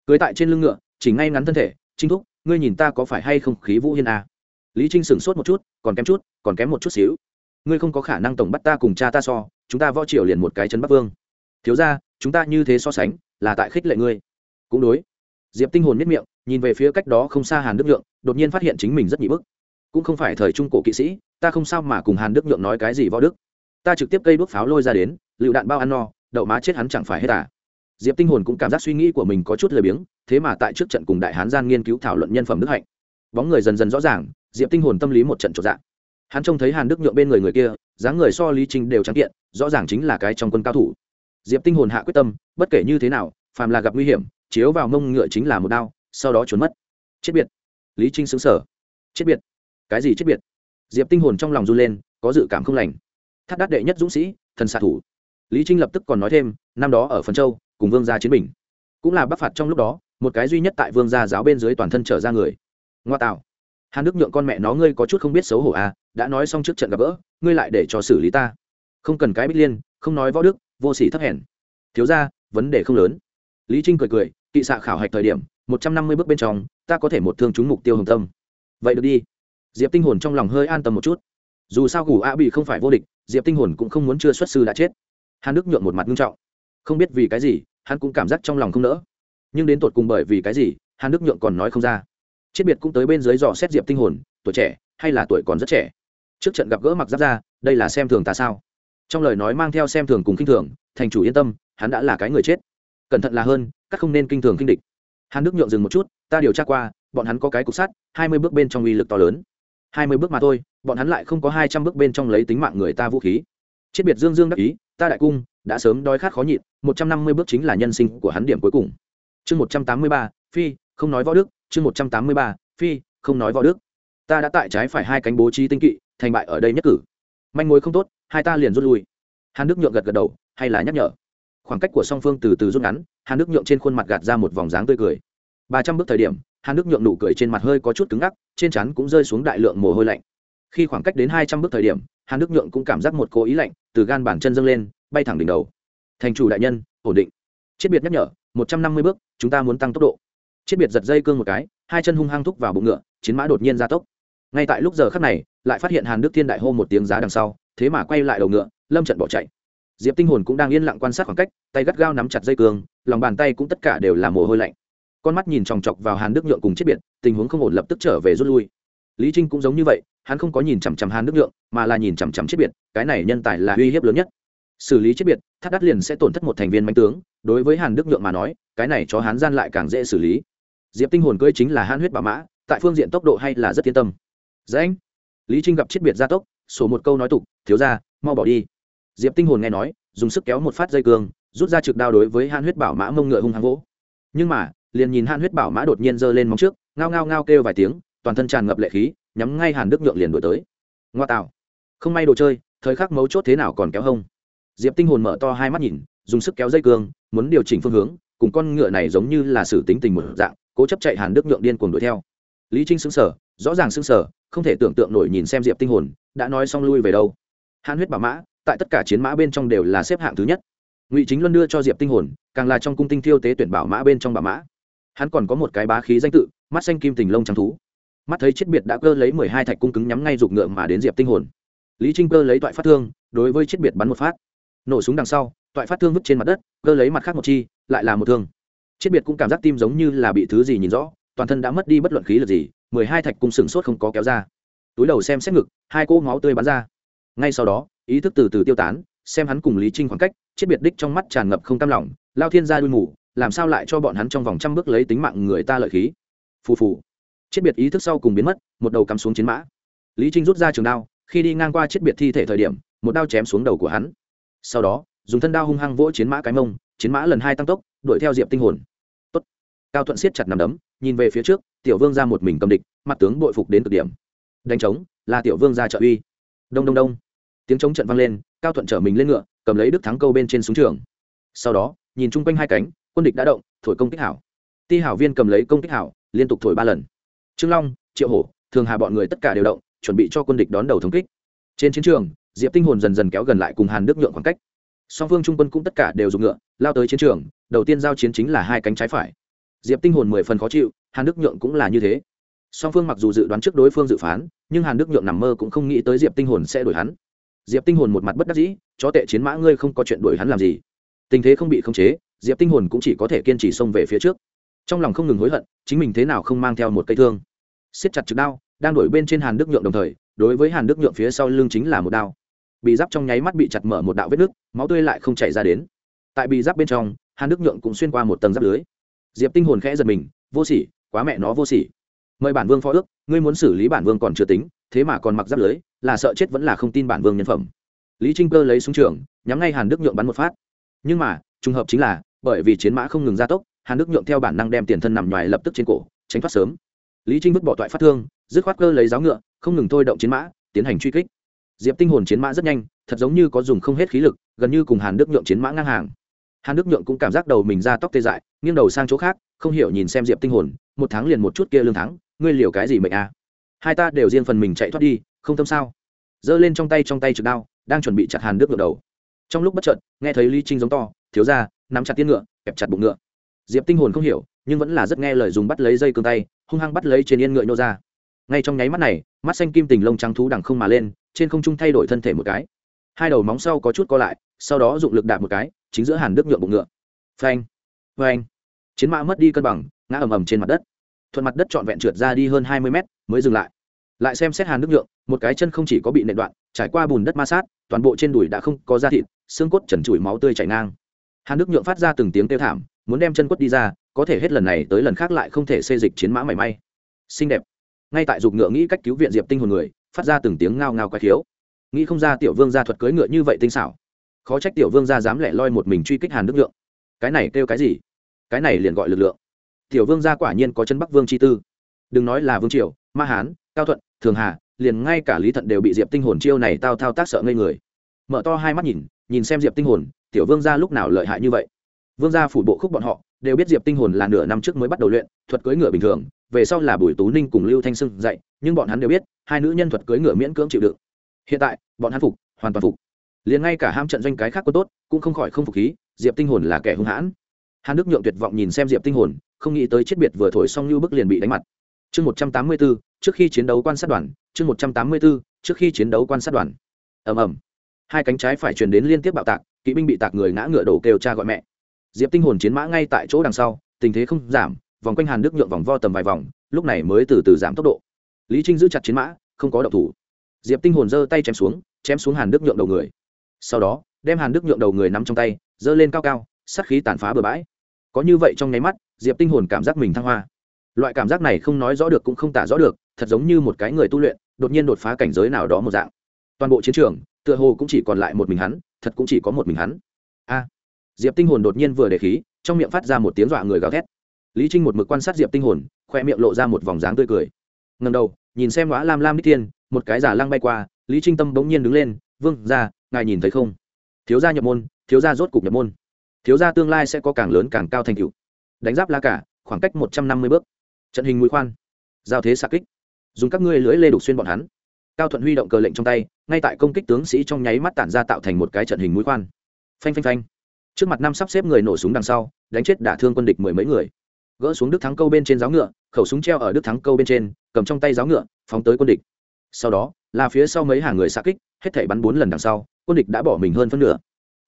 cưới tại trên lưng ngựa chỉ ngay ngắn thân thể trinh thúc ngươi nhìn ta có phải hay không khí vũ hiên à? lý trinh sửng sốt một chút còn kém chút còn kém một chút xíu ngươi không có khả năng tổng bắt ta cùng cha ta so chúng ta võ triều liền một cái chân bắc vương thiếu ra chúng ta như thế so sánh là tại khích lệ ngươi cũng đối diệp tinh hồn miết miệng nhìn về phía cách đó không xa hàn đức nhượng, đột nhiên phát hiện chính mình rất nhị bức. Cũng không phải thời trung cổ kỵ sĩ, ta không sao mà cùng hàn đức nhượng nói cái gì võ đức. Ta trực tiếp cây đuốc pháo lôi ra đến, lựu đạn bao ăn no, đậu má chết hắn chẳng phải hết à. Diệp tinh hồn cũng cảm giác suy nghĩ của mình có chút lười biếng, thế mà tại trước trận cùng đại hán gian nghiên cứu thảo luận nhân phẩm đức hạnh. Bóng người dần dần rõ ràng, diệp tinh hồn tâm lý một trận trộn dạng hắn trông thấy hàn đức nhượng bên người người kia, dáng người so lý Trình đều trắng kiện, rõ ràng chính là cái trong quân cao thủ. Diệp tinh hồn hạ quyết tâm, bất kể như thế nào, phàm là gặp nguy hiểm, chiếu vào mông ngựa chính là một đao sau đó trốn mất. Chết biệt. Lý trinh xứng sở chết biệt. Cái gì chết biệt? Diệp tinh hồn trong lòng run lên, có dự cảm không lành. Thắt đắt đệ nhất dũng sĩ, thần xạ thủ. Lý trinh lập tức còn nói thêm, năm đó ở phần châu, cùng vương gia chiến bình. Cũng là bắc phạt trong lúc đó, một cái duy nhất tại vương gia giáo bên dưới toàn thân trở ra người. Ngoa tạo. Hàn đức nhượng con mẹ nó ngươi có chút không biết xấu hổ à đã nói xong trước trận gặp gỡ, ngươi lại để cho xử lý ta. Không cần cái bích liên, không nói võ đức, vô sỉ thấp hèn. Thiếu ra vấn đề không lớn. Lý trinh cười cười, kỵ xạ khảo hạch thời điểm một trăm năm mươi bước bên trong, ta có thể một thương trúng mục tiêu hồng tâm. Vậy được đi. Diệp tinh hồn trong lòng hơi an tâm một chút. Dù sao gù a bị không phải vô địch, diệp tinh hồn cũng không muốn chưa xuất sư đã chết. Hàn đức nhượng một mặt nghiêm trọng. Không biết vì cái gì, hắn cũng cảm giác trong lòng không nỡ. Nhưng đến tột cùng bởi vì cái gì, hàn đức nhượng còn nói không ra. Chết biệt cũng tới bên dưới dò xét diệp tinh hồn, tuổi trẻ hay là tuổi còn rất trẻ. Trước trận gặp gỡ mặc giáp ra, đây là xem thường ta sao? Trong lời nói mang theo xem thường cùng kinh thường, thành chủ yên tâm, hắn đã là cái người chết. Cẩn thận là hơn, các không nên kinh thường kinh địch hàn đức nhượng dừng một chút, ta điều tra qua, bọn hắn có cái cục sắt, hai mươi bước bên trong uy lực to lớn. Hai mươi bước mà thôi, bọn hắn lại không có hai trăm bước bên trong lấy tính mạng người ta vũ khí. Chết biệt dương dương đắc ý, ta đại cung, đã sớm đói khát khó nhịn, một trăm năm mươi bước chính là nhân sinh của hắn điểm cuối cùng. Chương một trăm tám mươi ba, phi, không nói võ đức. Chương một trăm tám mươi ba, phi, không nói võ đức. Ta đã tại trái phải hai cánh bố trí tinh kỵ, thành bại ở đây nhất cử. Manh mối không tốt, hai ta liền rút lui. Hàn đức nhượng gật gật đầu, hay là nhắc nhở khoảng cách của song phương từ từ rút ngắn, hàn đức nhượng trên khuôn mặt gạt ra một vòng dáng tươi cười. Ba trăm bước thời điểm, hàn đức nhượng nụ cười trên mặt hơi có chút cứng ngắc, trên chắn cũng rơi xuống đại lượng mồ hôi lạnh. Khi khoảng cách đến hai trăm bước thời điểm, hàn đức nhượng cũng cảm giác một cố ý lạnh từ gan bản chân dâng lên, bay thẳng đỉnh đầu. Thành chủ đại nhân, ổn định. Chiết biệt nhắc nhở, một trăm năm mươi bước, chúng ta muốn tăng tốc độ. Chiết biệt giật dây cương một cái, hai chân hung hăng thúc vào bụng ngựa, chiến mã đột nhiên ra tốc. Ngay tại lúc giờ khắc này, lại phát hiện hàn đức thiên đại hô một tiếng giá đằng sau, thế mà quay lại đầu ngựa, lâm trận bỏ chạy diệp tinh hồn cũng đang yên lặng quan sát khoảng cách, tay gắt gao nắm chặt dây cương, lòng bàn tay cũng tất cả đều là mồ hôi lạnh. Con mắt nhìn chòng chọc vào hàn đức nhượng cùng chết biệt, tình huống không ổn lập tức trở về rút lui. Lý trinh cũng giống như vậy, hắn không có nhìn chằm chằm hàn đức nhượng, mà là nhìn chằm chằm chết biệt, cái này nhân tài là uy hiếp lớn nhất. Xử lý chết biệt, thắt đắt liền sẽ tổn thất một thành viên mạnh tướng, đối với hàn đức nhượng mà nói, cái này cho hắn gian lại càng dễ xử lý. Diệp tinh hồn cưỡi chính là Hàn huyết bảo mã, tại phương diện tốc độ hay là rất yên tâm. Dễ anh. Lý trinh gặp chết biệt gia tốc, sổ một câu nói tục, thiếu ra mau bỏ đi diệp tinh hồn nghe nói dùng sức kéo một phát dây cương rút ra trực đao đối với Han huyết bảo mã mông ngựa hung hăng vỗ. Nhưng mà liền nhìn Han huyết bảo mã đột nhiên giơ lên móng trước ngao ngao ngao kêu vài tiếng toàn thân tràn ngập lệ khí nhắm ngay hàn đức nhượng liền đổi tới. Ngoa tạo. Không may đồ chơi thời khắc mấu chốt thế nào còn kéo hông. Diệp tinh hồn mở to hai mắt nhìn dùng sức kéo dây cương muốn điều chỉnh phương hướng cùng con ngựa này giống như là xử tính tình một dạng cố chấp chạy hàn đức nhượng điên cuồng đuổi theo. Lý trinh sững sờ, rõ ràng sững sờ, không thể tưởng tượng nổi nhìn xem diệp tinh hồn đã nói xong lui về đâu. Hàn huyết bảo mã tại tất cả chiến mã bên trong đều là xếp hạng thứ nhất. Ngụy chính luân đưa cho diệp tinh hồn, càng là trong cung tinh thiêu tế tuyển bảo mã bên trong bảo mã. Hắn còn có một cái bá khí danh tự, mắt xanh kim tình lông trắng thú. Mắt thấy chết biệt đã cơ lấy mười hai thạch cung cứng nhắm ngay rụng ngựa mà đến diệp tinh hồn. Lý trinh cơ lấy toại phát thương, đối với chết biệt bắn một phát. Nổ súng đằng sau, toại phát thương vứt trên mặt đất, cơ lấy mặt khác một chi, lại là một thương. Chết biệt cũng cảm giác tim giống như là bị thứ gì nhìn rõ, toàn thân đã mất đi bất luận khí lực gì, mười hai thạch cung sừng sốt không có kéo ra. Túi đầu xem xét ngực, hai cỗ máu tươi bắn ra ngay sau đó, ý thức từ từ tiêu tán, xem hắn cùng lý trinh khoảng cách, chết biệt đích trong mắt tràn ngập không tam lòng, lao thiên ra đuôi mù, làm sao lại cho bọn hắn trong vòng trăm bước lấy tính mạng người ta lợi khí? Phù phù. Chết biệt ý thức sau cùng biến mất, một đầu cắm xuống chiến mã. Lý trinh rút ra trường đao, khi đi ngang qua chết biệt thi thể thời điểm, một đao chém xuống đầu của hắn. Sau đó, dùng thân đao hung hăng vỗ chiến mã cái mông, chiến mã lần hai tăng tốc, đuổi theo diệp tinh hồn. Tốt. cao thuận siết chặt nằm đấm, nhìn về phía trước, tiểu vương ra một mình cầm địch, mặt tướng bội phục đến cực điểm. Đánh trống, là tiểu vương ra trợ uy. Đông đông đông tiếng trống trận vang lên, cao thuận chở mình lên ngựa, cầm lấy đức thắng câu bên trên súng trường. Sau đó, nhìn chung quanh hai cánh, quân địch đã động, thổi công kích hảo. Ti hảo viên cầm lấy công kích hảo, liên tục thổi ba lần. Trương long, triệu hổ, thường hà bọn người tất cả đều động, chuẩn bị cho quân địch đón đầu thống kích. Trên chiến trường, diệp tinh hồn dần dần kéo gần lại cùng hàn đức nhượng khoảng cách. Song phương trung quân cũng tất cả đều dùng ngựa, lao tới chiến trường, đầu tiên giao chiến chính là hai cánh trái phải. Diệp tinh hồn mười phần khó chịu, hàn đức nhượng cũng là như thế. Song phương mặc dù dự đoán trước đối phương dự phán, nhưng hàn đức nhượng nằm mơ cũng không nghĩ tới diệp tinh hồn sẽ đuổi hắn diệp tinh hồn một mặt bất đắc dĩ cho tệ chiến mã ngươi không có chuyện đuổi hắn làm gì. Tình thế không bị khống chế, diệp tinh hồn cũng chỉ có thể kiên trì xông về phía trước. Trong lòng không ngừng hối hận, chính mình thế nào không mang theo một cây thương. Siết chặt trực đao, đang đuổi bên trên hàn đức nhượng đồng thời, đối với hàn đức nhượng phía sau lưng chính là một đao. Bị giáp trong nháy mắt bị chặt mở một đạo vết nứt, máu tươi lại không chảy ra đến. Tại bị giáp bên trong, hàn đức nhượng cũng xuyên qua một tầng giáp lưới. Diệp tinh hồn khẽ giật mình, vô sỉ, quá mẹ nó vô sỉ. Mời bản vương phó ước, ngươi muốn xử lý bản vương còn chưa tính, thế mà còn mặc giáp lưới là sợ chết vẫn là không tin bản vương nhân phẩm. Lý trinh cơ lấy súng trường, nhắm ngay hàn đức nhượng bắn một phát. Nhưng mà, trùng hợp chính là, bởi vì chiến mã không ngừng gia tốc, hàn đức nhượng theo bản năng đem tiền thân nằm ngoài lập tức trên cổ, tránh thoát sớm. Lý trinh vứt bỏ toại phát thương, dứt khoát cơ lấy giáo ngựa, không ngừng thôi động chiến mã, tiến hành truy kích. Diệp tinh hồn chiến mã rất nhanh, thật giống như có dùng không hết khí lực, gần như cùng hàn đức nhượng chiến mã ngang hàng. Hàn đức nhượng cũng cảm giác đầu mình ra tóc tê dại, nghiêng đầu sang chỗ khác, không hiểu nhìn xem diệp tinh hồn, một tháng liền một chút kia lương thắng, ngươi liều cái gì mệnh à hai ta đều riêng phần mình chạy thoát đi không tâm sao? Giơ lên trong tay trong tay trực đao, đang chuẩn bị chặt hàn đức ngựa đầu. Trong lúc bất chợt, nghe thấy lý trinh giống to, thiếu ra nắm chặt tiên ngựa, kẹp chặt bụng ngựa. Diệp tinh hồn không hiểu, nhưng vẫn là rất nghe lời dùng bắt lấy dây cương tay, hung hăng bắt lấy trên yên ngựa nhô ra. Ngay trong nháy mắt này, mắt xanh kim tình lông trắng thú đằng không mà lên, trên không trung thay đổi thân thể một cái. Hai đầu móng sau có chút co lại, sau đó dụng lực đạp một cái, chính giữa hàn đức nhượng bụng ngựa. Phanh phanh. Chiến mã mất đi cân bằng, ngã ầm ầm trên mặt đất. Thuận mặt đất trọn vẹn trượt ra đi hơn hai mươi mét, mới dừng lại lại xem xét hàn đức nhượng một cái chân không chỉ có bị nệ đoạn trải qua bùn đất ma sát toàn bộ trên đùi đã không có da thịt xương cốt trần trụi máu tươi chảy ngang. Hàn đức nhượng phát ra từng tiếng kêu thảm muốn đem chân quất đi ra có thể hết lần này tới lần khác lại không thể xê dịch chiến mã mảy may. Xinh đẹp. Ngay tại dục ngựa nghĩ cách cứu viện diệp tinh hồn người phát ra từng tiếng ngao ngao quái thiếu, nghĩ không ra tiểu vương gia thuật cưỡi ngựa như vậy tinh xảo. Khó trách tiểu vương gia dám lẻ loi một mình truy kích hàn đức nhượng. Cái này kêu cái gì? Cái này liền gọi lực lượng. Tiểu vương gia quả nhiên có chân bắc vương chi tư. Đừng nói là vương triều ma hán cao thuận thường hà, liền ngay cả lý thận đều bị diệp tinh hồn chiêu này tao thao tác sợ ngây người. Mở to hai mắt nhìn nhìn xem diệp tinh hồn, tiểu vương gia lúc nào lợi hại như vậy? Vương gia phủ bộ khúc bọn họ, đều biết diệp tinh hồn là nửa năm trước mới bắt đầu luyện, thuật cưỡi ngựa bình thường, về sau là bùi tú ninh cùng lưu thanh sưng dạy, nhưng bọn hắn đều biết, hai nữ nhân thuật cưỡi ngựa miễn cưỡng chịu đựng. Hiện tại, bọn hắn phục, hoàn toàn phục. Liền ngay cả ham trận doanh cái khác có tốt, cũng không khỏi không phục khí, diệp tinh hồn là kẻ hung hãn. Hàn đức nhượng tuyệt vọng nhìn xem diệp tinh hồn, không nghĩ tới chết biệt vừa thổi xong như bức liền bị đánh mặt chương một trăm tám mươi 184, trước khi chiến đấu quan sát đoàn chương một trăm tám mươi 184, trước khi chiến đấu quan sát đoàn. Ầm ầm. Hai cánh trái phải truyền đến liên tiếp bạo tạc kỵ binh bị tạc người ngã ngựa đổ kêu cha gọi mẹ. Diệp tinh hồn chiến mã ngay tại chỗ đằng sau tình thế không giảm vòng quanh hàn đức nhượng vòng vo tầm vài vòng lúc này mới từ từ giảm tốc độ. Lý trinh giữ chặt chiến mã không có động thủ. Diệp tinh hồn giơ tay chém xuống chém xuống hàn đức nhượng đầu người. Sau đó đem hàn đức nhượng đầu người nắm trong tay giơ lên cao cao sát khí tàn phá bừa bãi. Có như vậy trong nháy mắt diệp tinh hồn cảm giác mình thăng hoa loại cảm giác này không nói rõ được cũng không tả rõ được, thật giống như một cái người tu luyện, đột nhiên đột phá cảnh giới nào đó một dạng. Toàn bộ chiến trường, tựa hồ cũng chỉ còn lại một mình hắn, thật cũng chỉ có một mình hắn. A! Diệp tinh hồn đột nhiên vừa để khí, trong miệng phát ra một tiếng dọa người gào thét. Lý trinh một mực quan sát diệp tinh hồn, khoe miệng lộ ra một vòng dáng tươi cười. Ngầm đầu, nhìn xem ngõ lam lam đích tiên một cái giả lăng bay qua, lý trinh tâm bỗng nhiên đứng lên, vương ra ngài nhìn thấy không? Thiếu gia nhập môn, thiếu gia rốt cục nhập môn. Thiếu gia tương lai sẽ có càng lớn càng cao thành tựu. Đánh giáp la cả, khoảng cách một trăm năm mươi bước trận hình mũi khoan. Giao thế xạ kích. Dùng các ngươi lưỡi lê đục xuyên bọn hắn. Cao thuận huy động cờ lệnh trong tay, ngay tại công kích tướng sĩ trong nháy mắt tản ra tạo thành một cái trận hình mũi khoan. Phanh phanh phanh. Trước mặt năm sắp xếp người nổ súng đằng sau, đánh chết đả thương quân địch mười mấy người. Gỡ xuống đức thắng câu bên trên giáo ngựa, khẩu súng treo ở đức thắng câu bên trên, cầm trong tay giáo ngựa, phóng tới quân địch. Sau đó, là phía sau mấy hàng người xa kích, hết thảy bắn bốn lần đằng sau, quân địch đã bỏ mình hơn phân nửa.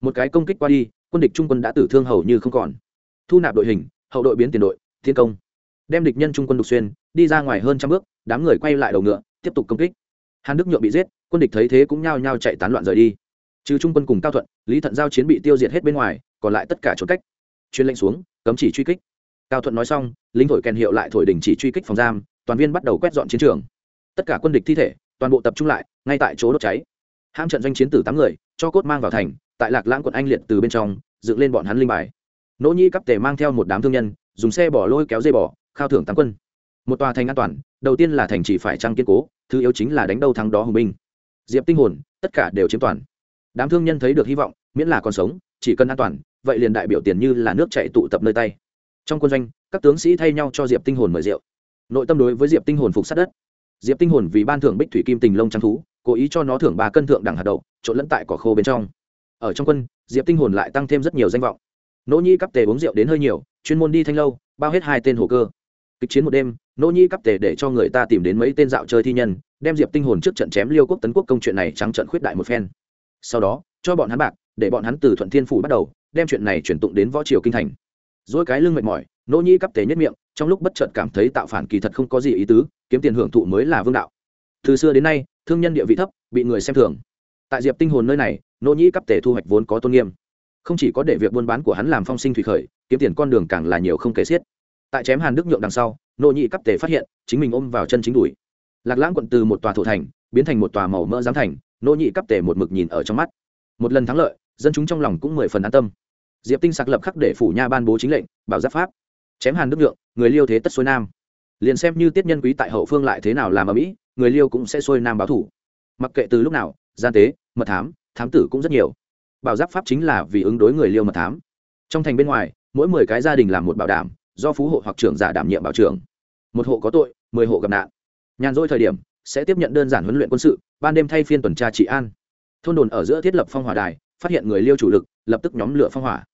Một cái công kích qua đi, quân địch trung quân đã tử thương hầu như không còn. Thu nạp đội hình, hậu đội biến tiền đội thiên công đem địch nhân trung quân đục xuyên, đi ra ngoài hơn trăm bước, đám người quay lại đầu ngựa, tiếp tục công kích. Hàn đức nhượng bị giết, quân địch thấy thế cũng nhao nhao chạy tán loạn rời đi. Trừ trung quân cùng cao thuận, lý thận giao chiến bị tiêu diệt hết bên ngoài, còn lại tất cả trốn cách. Chuyên lệnh xuống, cấm chỉ truy kích. Cao thuận nói xong, lính thổi kèn hiệu lại thổi đình chỉ truy kích phòng giam, toàn viên bắt đầu quét dọn chiến trường. Tất cả quân địch thi thể, toàn bộ tập trung lại, ngay tại chỗ đốt cháy. Ham trận doanh chiến tử tám người, cho cốt mang vào thành, tại lạc lãng quận anh liệt từ bên trong, dựng lên bọn hắn linh bài. Nỗ nhi cấp tề mang theo một đám thương nhân, dùng xe bỏ lôi kéo dây bỏ khao thưởng tám quân. Một tòa thành an toàn, đầu tiên là thành chỉ phải trăng kiên cố, thứ yếu chính là đánh đâu thắng đó hùng binh. Diệp tinh hồn, tất cả đều chiếm toàn. Đám thương nhân thấy được hy vọng, miễn là còn sống, chỉ cần an toàn, vậy liền đại biểu tiền như là nước chạy tụ tập nơi tay. Trong quân doanh, các tướng sĩ thay nhau cho diệp tinh hồn mời rượu. Nội tâm đối với diệp tinh hồn phục sát đất. Diệp tinh hồn vì ban thưởng bích thủy kim tình lông trắng thú, cố ý cho nó thưởng ba cân thượng đẳng hạt đậu, trộn lẫn tại cỏ khô bên trong. Ở trong quân, diệp tinh hồn lại tăng thêm rất nhiều danh vọng. Nỗ nhi cấp tề uống rượu đến hơi nhiều, chuyên môn đi thanh lâu, bao hết hai tên hồ cơ kịch chiến một đêm nỗ nhi cấp tề để cho người ta tìm đến mấy tên dạo chơi thi nhân, đem diệp tinh hồn trước trận chém liêu quốc tấn quốc công chuyện này trắng trận khuyết đại một phen. Sau đó, cho bọn hắn bạc, để bọn hắn từ thuận thiên phủ bắt đầu, đem chuyện này chuyển tụng đến võ triều kinh thành. Dỗi cái lưng mệt mỏi nỗ nhi cấp tề nhất miệng, trong lúc bất chợt cảm thấy tạo phản kỳ thật không có gì ý tứ, kiếm tiền hưởng thụ mới là vương đạo. Từ xưa đến nay, thương nhân địa vị thấp, bị người xem thường. Tại diệp tinh hồn nơi này nỗ nhĩ cấp tề thu hoạch vốn có tôn nghiêm. Không chỉ có để việc buôn bán của hắn làm phong sinh thủy khởi, kiếm tiền con đường càng là nhiều không kể xiết tại chém hàn đức nhượng đằng sau nội nhị cấp tề phát hiện chính mình ôm vào chân chính đùi lạc lãng quận từ một tòa thổ thành biến thành một tòa màu mỡ giám thành nội nhị cấp tề một mực nhìn ở trong mắt một lần thắng lợi dân chúng trong lòng cũng mười phần an tâm diệp tinh sạc lập khắc để phủ nha ban bố chính lệnh bảo giáp pháp chém hàn đức nhượng người liêu thế tất xuôi nam liền xem như tiết nhân quý tại hậu phương lại thế nào làm ở mỹ người liêu cũng sẽ xuôi nam báo thủ mặc kệ từ lúc nào gian tế mật thám thám tử cũng rất nhiều bảo giáp pháp chính là vì ứng đối người liêu mật thám trong thành bên ngoài mỗi mười cái gia đình làm một bảo đảm do phú hộ hoặc trưởng giả đảm nhiệm bảo trưởng. Một hộ có tội, mười hộ gặp nạn. Nhàn rỗi thời điểm, sẽ tiếp nhận đơn giản huấn luyện quân sự, ban đêm thay phiên tuần tra trị an. Thôn đồn ở giữa thiết lập phong hỏa đài, phát hiện người liêu chủ lực, lập tức nhóm lửa phong hỏa.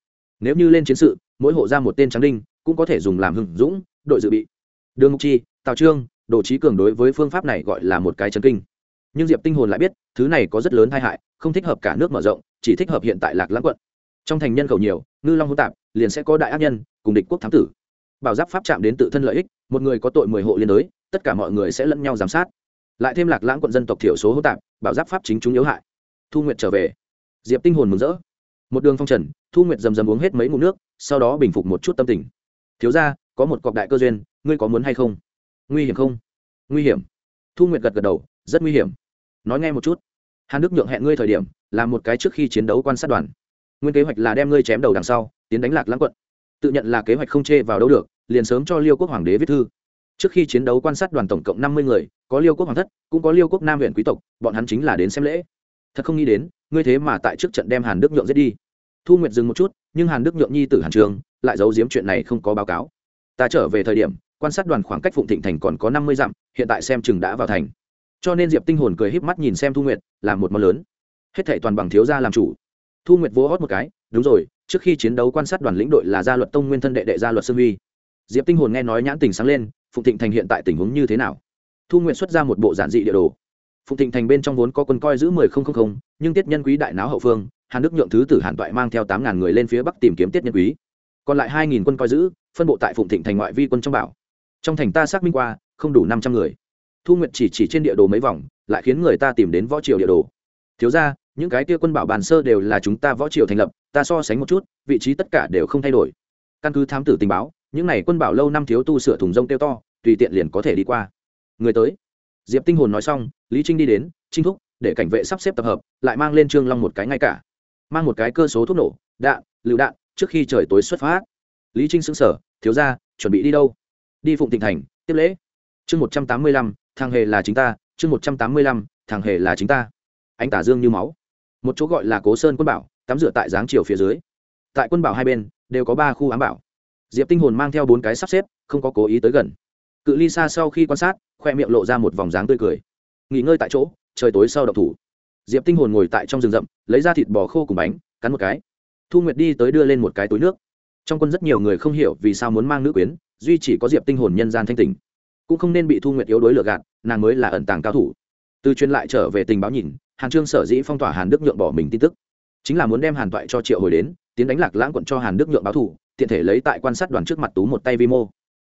Nếu như lên chiến sự, mỗi hộ ra một tên trắng đinh, cũng có thể dùng làm hưng dũng, đội dự bị. Đường mục chi, tào trương, đồ trí cường đối với phương pháp này gọi là một cái chấn kinh. Nhưng diệp tinh hồn lại biết, thứ này có rất lớn tai hại, không thích hợp cả nước mở rộng, chỉ thích hợp hiện tại lạc lãng quận. Trong thành nhân khẩu nhiều, ngư long hỗn tạp, liền sẽ có đại ác nhân, cùng địch quốc thám tử bảo giáp pháp chạm đến tự thân lợi ích, một người có tội mười hộ liên đới, tất cả mọi người sẽ lẫn nhau giám sát. Lại thêm lạc lãng quận dân tộc thiểu số hỗn tạp, bảo giáp pháp chính chúng yếu hại. Thu nguyệt trở về. Diệp tinh hồn mừng rỡ. Một đường phong trần, thu nguyệt dầm dầm uống hết mấy ngụm nước, sau đó bình phục một chút tâm tình. Thiếu ra có một cọc đại cơ duyên, ngươi có muốn hay không? Nguy hiểm không? Nguy hiểm. Thu nguyệt gật gật đầu, rất nguy hiểm. Nói nghe một chút. Hàn đức nhượng hẹn ngươi thời điểm là một cái trước khi chiến đấu quan sát đoàn. Nguyên kế hoạch là đem ngươi chém đầu đằng sau, tiến đánh lạc lãng quận. Tự nhận là kế hoạch không chê vào đâu được liền sớm cho liêu quốc hoàng đế viết thư. Trước khi chiến đấu quan sát đoàn tổng cộng năm mươi người, có liêu quốc hoàng thất, cũng có liêu quốc nam huyện quý tộc, bọn hắn chính là đến xem lễ. Thật không nghĩ đến, ngươi thế mà tại trước trận đem hàn đức nhượng giết đi. Thu nguyệt dừng một chút, nhưng hàn đức nhượng nhi tử hàn trường, lại giấu giếm chuyện này không có báo cáo. Ta trở về thời điểm, quan sát đoàn khoảng cách phụng thịnh thành còn có năm mươi dặm, hiện tại xem chừng đã vào thành. Cho nên diệp tinh hồn cười híp mắt nhìn xem thu nguyệt, làm một món lớn. Hết thệ toàn bằng thiếu gia làm chủ. Thu nguyệt vỗ hót một cái, đúng rồi, trước khi chiến đấu quan sát đoàn lĩnh đội là gia luật tông nguyên thân đệ đệ gia luật sương huy diệp tinh hồn nghe nói nhãn tình sáng lên, phụng thịnh thành hiện tại tình huống như thế nào? Thu nguyệt xuất ra một bộ giản dị địa đồ. Phụng thịnh thành bên trong vốn có quân coi giữ mười không không không, nhưng tiết nhân quý đại náo hậu phương, hàn đức nhượng thứ tử hàn toại mang theo tám ngàn người lên phía bắc tìm kiếm tiết nhân quý. Còn lại hai nghìn quân coi giữ, phân bộ tại phụng thịnh thành ngoại vi quân trong bảo. Trong thành ta xác minh qua, không đủ năm trăm người. Thu nguyệt chỉ chỉ trên địa đồ mấy vòng, lại khiến người ta tìm đến võ triều địa đồ. Thiếu ra, những cái kia quân bảo bàn sơ đều là chúng ta võ triều thành lập, ta so sánh một chút, vị trí tất cả đều không thay đổi. Căn cứ thám tử tình báo những này quân bảo lâu năm thiếu tu sửa thùng rông kêu to, tùy tiện liền có thể đi qua. Người tới. Diệp tinh hồn nói xong, lý trinh đi đến, trinh thúc, để cảnh vệ sắp xếp tập hợp, lại mang lên trương long một cái ngay cả. Mang một cái cơ số thuốc nổ, đạn, lựu đạn, trước khi trời tối xuất phát. Lý trinh xứng sở thiếu ra chuẩn bị đi đâu? Đi phụng thịnh thành, tiếp lễ. Chương một trăm tám mươi lăm, thằng hề là chính ta, chương một trăm tám mươi lăm, thằng hề là chính ta. Anh tả dương như máu. Một chỗ gọi là cố sơn quân bảo, tắm rửa tại giáng chiều phía dưới. Tại quân bảo hai bên, đều có ba khu ám bảo diệp tinh hồn mang theo bốn cái sắp xếp, không có cố ý tới gần. Cự ly xa sau khi quan sát, khoe miệng lộ ra một vòng dáng tươi cười. Nghỉ ngơi tại chỗ, trời tối sau độc thủ. Diệp tinh hồn ngồi tại trong rừng rậm, lấy ra thịt bò khô cùng bánh, cắn một cái. Thu nguyệt đi tới đưa lên một cái túi nước. Trong quân rất nhiều người không hiểu vì sao muốn mang nữ quyến, duy chỉ có diệp tinh hồn nhân gian thanh tình cũng không nên bị thu nguyệt yếu đối lừa gạt, nàng mới là ẩn tàng cao thủ. Từ truyền lại trở về tình báo nhìn, hàn trương sở dĩ phong tỏa hàn đức nhượng bỏ mình tin tức. Chính là muốn đem hàn toại cho triệu hồi đến tiến đánh lạc lãng quận cho hàn đức nhượng báo thủ, tiện thể lấy tại quan sát đoàn trước mặt tú một tay vi mô.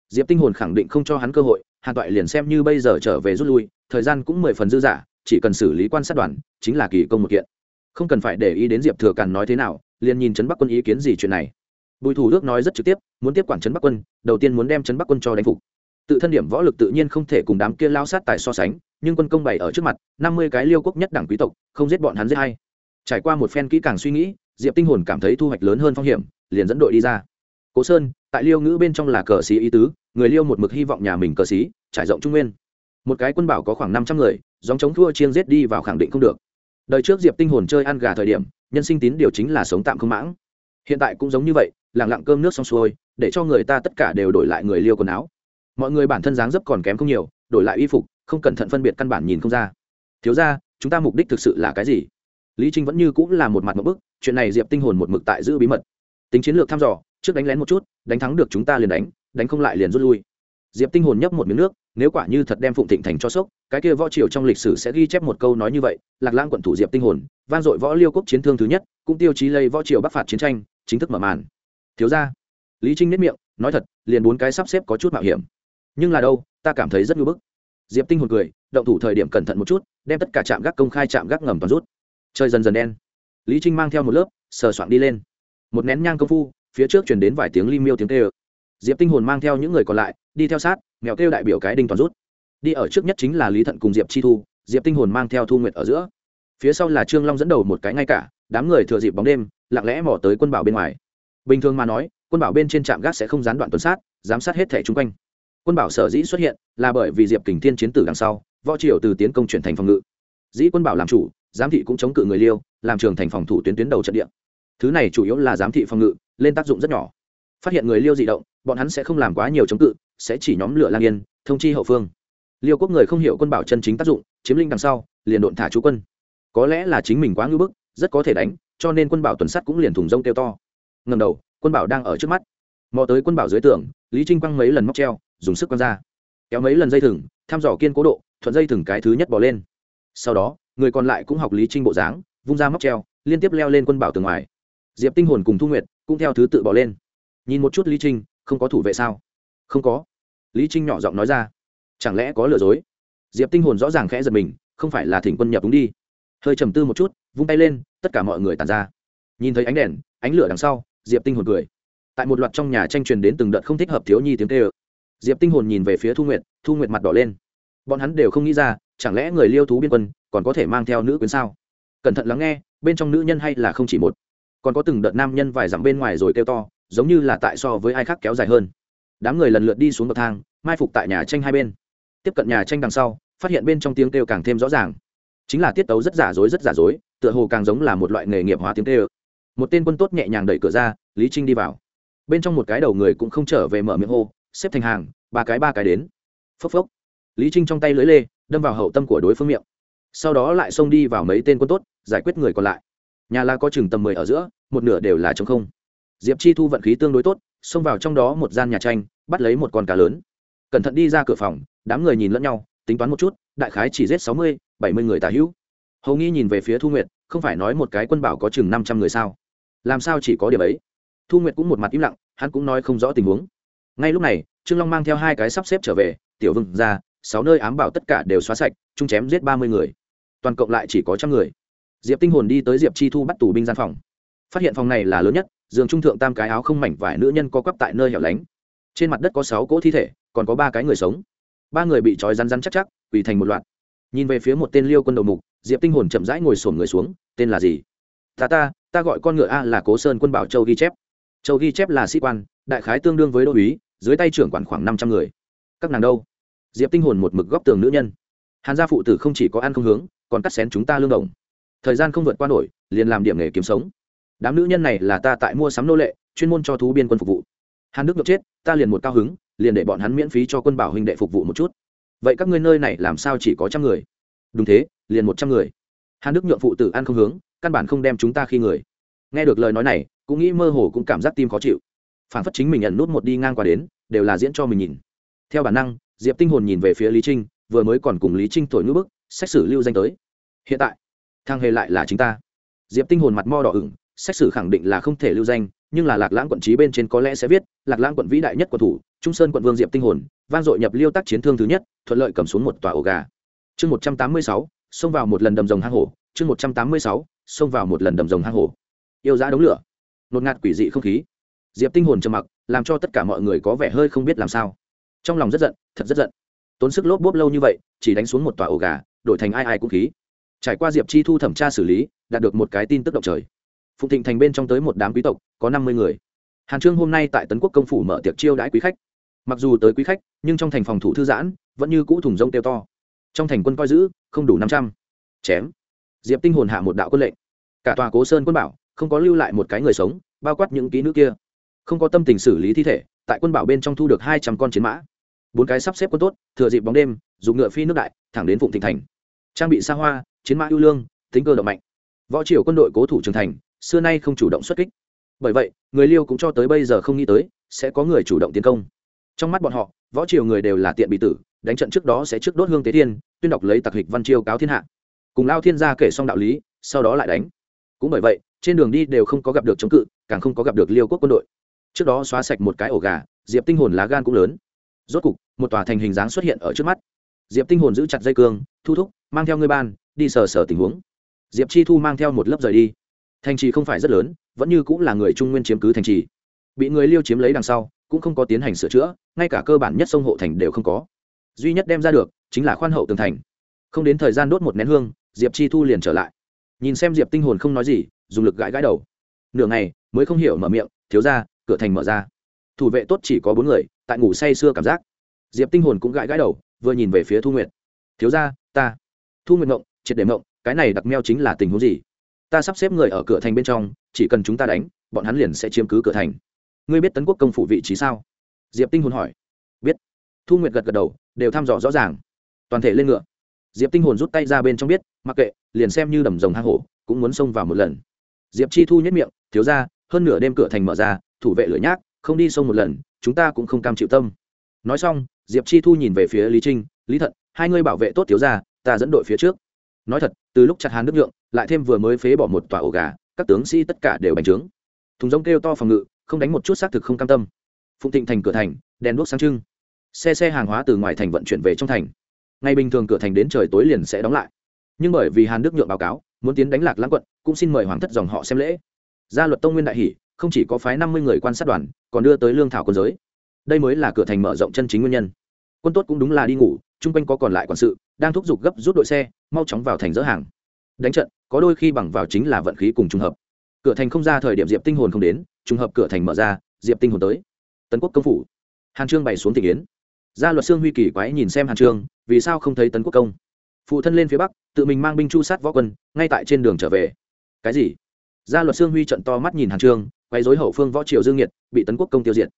Diệp tinh hồn khẳng định không cho hắn cơ hội, hàn toại liền xem như bây giờ trở về rút lui, thời gian cũng mười phần dư dả, chỉ cần xử lý quan sát đoàn, chính là kỳ công một kiện. Không cần phải để ý đến diệp thừa càn nói thế nào, liền nhìn trấn bắc quân ý kiến gì chuyện này. Bùi thủ đức nói rất trực tiếp, muốn tiếp quản trấn bắc quân, đầu tiên muốn đem trấn bắc quân cho đánh phục. Tự thân điểm võ lực tự nhiên không thể cùng đám kia lao sát tài so sánh, nhưng quân công bày ở trước mặt, năm mươi cái liêu quốc nhất đảng quý tộc, không giết bọn hắn giết hay trải qua một phen kỹ càng suy nghĩ diệp tinh hồn cảm thấy thu hoạch lớn hơn phong hiểm, liền dẫn đội đi ra. Cố sơn, tại liêu ngữ bên trong là cờ sĩ ý tứ, người liêu một mực hy vọng nhà mình cờ sĩ trải rộng trung nguyên. Một cái quân bảo có khoảng năm trăm người dòng chống thua chiên giết đi vào khẳng định không được. Đời trước diệp tinh hồn chơi ăn gà thời điểm, nhân sinh tín điều chính là sống tạm không mãng. Hiện tại cũng giống như vậy lẳng lặng cơm nước xong xuôi, để cho người ta tất cả đều đổi lại người liêu quần áo. Mọi người bản thân dáng dấp còn kém không nhiều, đổi lại y phục, không cẩn thận phân biệt căn bản nhìn không ra. Thiếu ra chúng ta mục đích thực sự là cái gì? Lý trinh vẫn như cũng là một mặt một bức chuyện này diệp tinh hồn một mực tại giữ bí mật tính chiến lược thăm dò trước đánh lén một chút đánh thắng được chúng ta liền đánh đánh không lại liền rút lui diệp tinh hồn nhấp một miếng nước nếu quả như thật đem phụng thịnh thành cho sốc cái kia võ triều trong lịch sử sẽ ghi chép một câu nói như vậy lạc Lang quận thủ diệp tinh hồn vang dội võ liêu quốc chiến thương thứ nhất cũng tiêu chí lây võ triều bắc phạt chiến tranh chính thức mở màn thiếu ra lý trinh nếp miệng nói thật liền bốn cái sắp xếp có chút mạo hiểm nhưng là đâu ta cảm thấy rất ngưỡng bức diệp tinh hồn cười động thủ thời điểm cẩn thận một chút đem tất cả trạm gác công khai trạm gác ngầm toàn rút chơi dần dần đen lý trinh mang theo một lớp, sờ soạn đi lên. Một nén nhang công phu, phía trước chuyển đến vài tiếng ly miêu tiếng tê ơ diệp tinh hồn mang theo những người còn lại, đi theo sát, mèo kêu đại biểu cái đinh toàn rút. Đi ở trước nhất chính là lý thận cùng diệp chi thu, diệp tinh hồn mang theo thu nguyệt ở giữa. Phía sau là trương long dẫn đầu một cái ngay cả, đám người thừa dịp bóng đêm, lặng lẽ mò tới quân bảo bên ngoài. Bình thường mà nói, quân bảo bên trên trạm gác sẽ không gián đoạn tuần sát, giám sát hết thẻ chung quanh. Quân bảo sở dĩ xuất hiện là bởi vì diệp kình thiên chiến tử đằng sau, võ triều từ tiến công chuyển thành phòng ngự. Dĩ quân bảo làm chủ giám thị cũng chống cự người liêu, làm trường thành phòng thủ tuyến tuyến đầu trận địa. Thứ này chủ yếu là giám thị phòng ngự, lên tác dụng rất nhỏ. Phát hiện người liêu dị động, bọn hắn sẽ không làm quá nhiều chống cự, sẽ chỉ nhóm lửa lang yên, thông chi hậu phương. Liêu quốc người không hiểu quân bảo chân chính tác dụng, chiếm linh đằng sau, liền độn thả chú quân. Có lẽ là chính mình quá ngưỡng bức, rất có thể đánh, cho nên quân bảo tuần sắt cũng liền thùng rông kêu to. Ngầm đầu, quân bảo đang ở trước mắt. Mò tới quân bảo dưới tường, lý trinh quăng mấy lần móc treo, dùng sức quăng ra. Kéo mấy lần dây thừng, thăm dò kiên cố độ, thuận dây thừng cái thứ nhất bỏ lên. Sau đó người còn lại cũng học lý trinh bộ dáng, vung ra móc treo, liên tiếp leo lên quân bảo tường ngoài. Diệp tinh hồn cùng thu nguyệt cũng theo thứ tự bỏ lên. Nhìn một chút lý trinh, không có thủ vệ sao? Không có. Lý trinh nhỏ giọng nói ra. Chẳng lẽ có lừa dối? Diệp tinh hồn rõ ràng khẽ giật mình, không phải là thỉnh quân nhập đúng đi. Hơi trầm tư một chút, vung tay lên, tất cả mọi người tàn ra. Nhìn thấy ánh đèn, ánh lửa đằng sau, diệp tinh hồn cười. Tại một loạt trong nhà tranh truyền đến từng đợt không thích hợp thiếu nhi tiếng tê ơ diệp tinh hồn nhìn về phía thu nguyệt thu nguyệt mặt đỏ lên. Bọn hắn đều không nghĩ ra chẳng lẽ người liêu thú biên quân còn có thể mang theo nữ quyến sao? Cẩn thận lắng nghe, bên trong nữ nhân hay là không chỉ một. Còn có từng đợt nam nhân vài dặm bên ngoài rồi kêu to, giống như là tại so với ai khác kéo dài hơn. Đám người lần lượt đi xuống bậc thang, mai phục tại nhà tranh hai bên. Tiếp cận nhà tranh đằng sau, phát hiện bên trong tiếng kêu càng thêm rõ ràng. Chính là tiết tấu rất giả dối, rất giả dối, tựa hồ càng giống là một loại nghề nghiệp hóa tiếng kêu. Một tên quân tốt nhẹ nhàng đẩy cửa ra, lý trinh đi vào. Bên trong một cái đầu người cũng không trở về mở miệng hô, xếp thành hàng, ba cái ba cái đến. Phốc phốc lý trinh trong tay lưới lê, đâm vào hậu tâm của đối phương miệng. Sau đó lại xông đi vào mấy tên quân tốt, giải quyết người còn lại. Nhà la có chừng tầm mười ở giữa, một nửa đều là t không. Diệp chi thu vận khí tương đối tốt, xông vào trong đó một gian nhà tranh, bắt lấy một con cá lớn. Cẩn thận đi ra cửa phòng, đám người nhìn lẫn nhau, tính toán một chút, đại khái chỉ giết sáu mươi, bảy mươi người tà hữu. Hầu nghi nhìn về phía thu nguyệt, không phải nói một cái quân bảo có chừng năm trăm người sao? Làm sao chỉ có điểm ấy? Thu nguyệt cũng một mặt im lặng, hắn cũng nói không rõ tình huống. Ngay lúc này, trương long mang theo hai cái sắp xếp trở về, tiểu vương ra sáu nơi ám bảo tất cả đều xóa sạch, chung chém giết ba mươi người. Toàn cộng lại chỉ có trăm người. Diệp tinh hồn đi tới diệp chi thu bắt tù binh gian phòng. Phát hiện phòng này là lớn nhất, giường trung thượng tam cái áo không mảnh vải nữ nhân có quắp tại nơi hẻo lánh. Trên mặt đất có sáu cỗ thi thể, còn có ba cái người sống. Ba người bị trói rắn rắn chắc chắc, quỳ thành một loạt. Nhìn về phía một tên liêu quân đầu mục, diệp tinh hồn chậm rãi ngồi sổm người xuống, tên là gì? Ta ta ta gọi con ngựa a là cố sơn quân bảo châu ghi chép. Châu ghi chép là sĩ quan, đại khái tương đương với đô uý dưới tay trưởng quản khoảng năm trăm người. Các nàng đâu? Diệp tinh hồn một mực góc tường nữ nhân hàn gia phụ tử không chỉ có ăn không hướng còn cắt xén chúng ta lương đồng thời gian không vượt qua nổi liền làm điểm nghề kiếm sống đám nữ nhân này là ta tại mua sắm nô lệ chuyên môn cho thú biên quân phục vụ hàn đức được chết ta liền một cao hứng liền để bọn hắn miễn phí cho quân bảo huynh đệ phục vụ một chút vậy các ngươi nơi này làm sao chỉ có trăm người đúng thế liền một trăm người hàn đức nhượng phụ tử ăn không hướng căn bản không đem chúng ta khi người nghe được lời nói này cũng nghĩ mơ hồ cũng cảm giác tim khó chịu phản phất chính mình nhận nút một đi ngang qua đến đều là diễn cho mình nhìn theo bản năng diệp tinh hồn nhìn về phía lý trinh, vừa mới còn cùng lý trinh thổi ngữ bức, xét xử lưu danh tới. Hiện tại thang hề lại là chính ta. Diệp tinh hồn mặt mo đỏ ửng, xét xử khẳng định là không thể lưu danh, nhưng là lạc lãng quận trí bên trên có lẽ sẽ viết, lạc lãng quận vĩ đại nhất của thủ, trung sơn quận vương diệp tinh hồn, vang dội nhập liêu tác chiến thương thứ nhất, thuận lợi cầm xuống một tòa ổ gà. Chương một trăm tám mươi sáu, xông vào một lần đầm rồng hang hổ. Chương một trăm tám mươi sáu, xông vào một lần đầm rồng hang hổ. Yêu giá đống lửa. Nột ngạt quỷ dị không khí. Diệp tinh hồn trầm mặc, làm cho tất cả mọi người có vẻ hơi không biết làm sao trong lòng rất giận, thật rất giận. Tốn sức lốp bốp lâu như vậy, chỉ đánh xuống một tòa ổ gà, đổi thành ai ai cũng khí. Trải qua diệp chi thu thẩm tra xử lý, đạt được một cái tin tức động trời. Phụng thịnh thành bên trong tới một đám quý tộc, có năm mươi người. Hàn trương hôm nay tại tấn quốc công phủ mở tiệc chiêu đãi quý khách. Mặc dù tới quý khách, nhưng trong thành phòng thủ thư giãn, vẫn như cũ thùng rông tiêu to. Trong thành quân coi giữ, không đủ năm trăm. Chém. Diệp tinh hồn hạ một đạo quân lệnh. Cả tòa cố sơn quân bảo, không có lưu lại một cái người sống, bao quát những ký nữ kia. Không có tâm tình xử lý thi thể, tại quân bảo bên trong thu được hai trăm con chiến mã bốn cái sắp xếp quân tốt, thừa dịp bóng đêm, dùng ngựa phi nước đại, thẳng đến phụng thịnh thành. Trang bị xa hoa, chiến mã ưu lương, tính cơ động mạnh. Võ triều quân đội cố thủ trường thành, xưa nay không chủ động xuất kích. Bởi vậy, người liêu cũng cho tới bây giờ không nghĩ tới, sẽ có người chủ động tiến công. Trong mắt bọn họ, võ triều người đều là tiện bị tử, đánh trận trước đó sẽ trước đốt hương tế thiên, tuyên đọc lấy tặc hịch văn chiêu cáo thiên hạ. Cùng lao thiên gia kể xong đạo lý, sau đó lại đánh. Cũng bởi vậy, trên đường đi đều không có gặp được chống cự, càng không có gặp được liêu quốc quân đội. Trước đó xóa sạch một cái ổ gà, diệp tinh hồn lá gan cũng lớn rốt cục, một tòa thành hình dáng xuất hiện ở trước mắt. Diệp tinh hồn giữ chặt dây cương, thu thúc, mang theo ngươi ban, đi sờ sờ tình huống. Diệp chi thu mang theo một lớp rời đi. Thành trì không phải rất lớn, vẫn như cũng là người trung nguyên chiếm cứ thành trì. Bị người liêu chiếm lấy đằng sau, cũng không có tiến hành sửa chữa, ngay cả cơ bản nhất sông hộ thành đều không có. Duy nhất đem ra được, chính là khoan hậu tường thành. Không đến thời gian đốt một nén hương, diệp chi thu liền trở lại. Nhìn xem diệp tinh hồn không nói gì, dùng lực gãi gãi đầu. Nửa ngày, mới không hiểu mở miệng, thiếu ra cửa thành mở ra thủ vệ tốt chỉ có bốn người, tại ngủ say sưa cảm giác. Diệp tinh hồn cũng gãi gãi đầu, vừa nhìn về phía thu nguyệt. Thiếu ra ta. Thu nguyệt ngộng, triệt để ngộng, cái này đặc meo chính là tình huống gì? Ta sắp xếp người ở cửa thành bên trong, chỉ cần chúng ta đánh, bọn hắn liền sẽ chiếm cứ cửa thành. Ngươi biết tấn quốc công phủ vị trí sao? Diệp tinh hồn hỏi. Biết. Thu nguyệt gật gật đầu, đều thăm dò rõ ràng. Toàn thể lên ngựa. Diệp tinh hồn rút tay ra bên trong biết, mặc kệ, liền xem như đầm rồng hang hổ, cũng muốn xông vào một lần. Diệp chi thu nhất miệng, thiếu ra hơn nửa đêm cửa thành mở ra, thủ vệ lửa nhác không đi sông một lần, chúng ta cũng không cam chịu tâm. Nói xong, diệp chi thu nhìn về phía lý trinh, lý thận, hai ngươi bảo vệ tốt thiếu ra ta dẫn đội phía trước. Nói thật, từ lúc chặt hàn nước nhượng, lại thêm vừa mới phế bỏ một tòa ổ gà, các tướng sĩ tất cả đều bành trướng. Thùng giống kêu to phòng ngự, không đánh một chút xác thực không cam tâm. Phụng thịnh thành cửa thành, đèn đuốc sáng trưng. Xe xe hàng hóa từ ngoài thành vận chuyển về trong thành. Ngày bình thường cửa thành đến trời tối liền sẽ đóng lại. Nhưng bởi vì hàn đức nhượng báo cáo, muốn tiến đánh lạc lãng quận, cũng xin mời hoàng thất dòng họ xem lễ. Gia luật tông nguyên đại hỷ không chỉ có phái năm mươi người quan sát đoàn, còn đưa tới lương thảo quân giới. Đây mới là cửa thành mở rộng chân chính nguyên nhân. Quân tốt cũng đúng là đi ngủ, chung quanh có còn lại quản sự, đang thúc giục gấp rút đội xe, mau chóng vào thành dỡ hàng. Đánh trận, có đôi khi bằng vào chính là vận khí cùng trùng hợp. Cửa thành không ra thời điểm diệp tinh hồn không đến, trùng hợp cửa thành mở ra, diệp tinh hồn tới. Tấn quốc công phủ. Hàn trương bày xuống thị yến gia luật sương huy kỳ quái nhìn xem hàn trương, vì sao không thấy tấn quốc công? Phụ thân lên phía bắc, tự mình mang binh chu sát võ quân, ngay tại trên đường trở về. Cái gì? Gia luật sương huy trận to mắt nhìn hàn trương quay dối hậu phương võ triều dương nhiệt bị tấn quốc công tiêu diệt.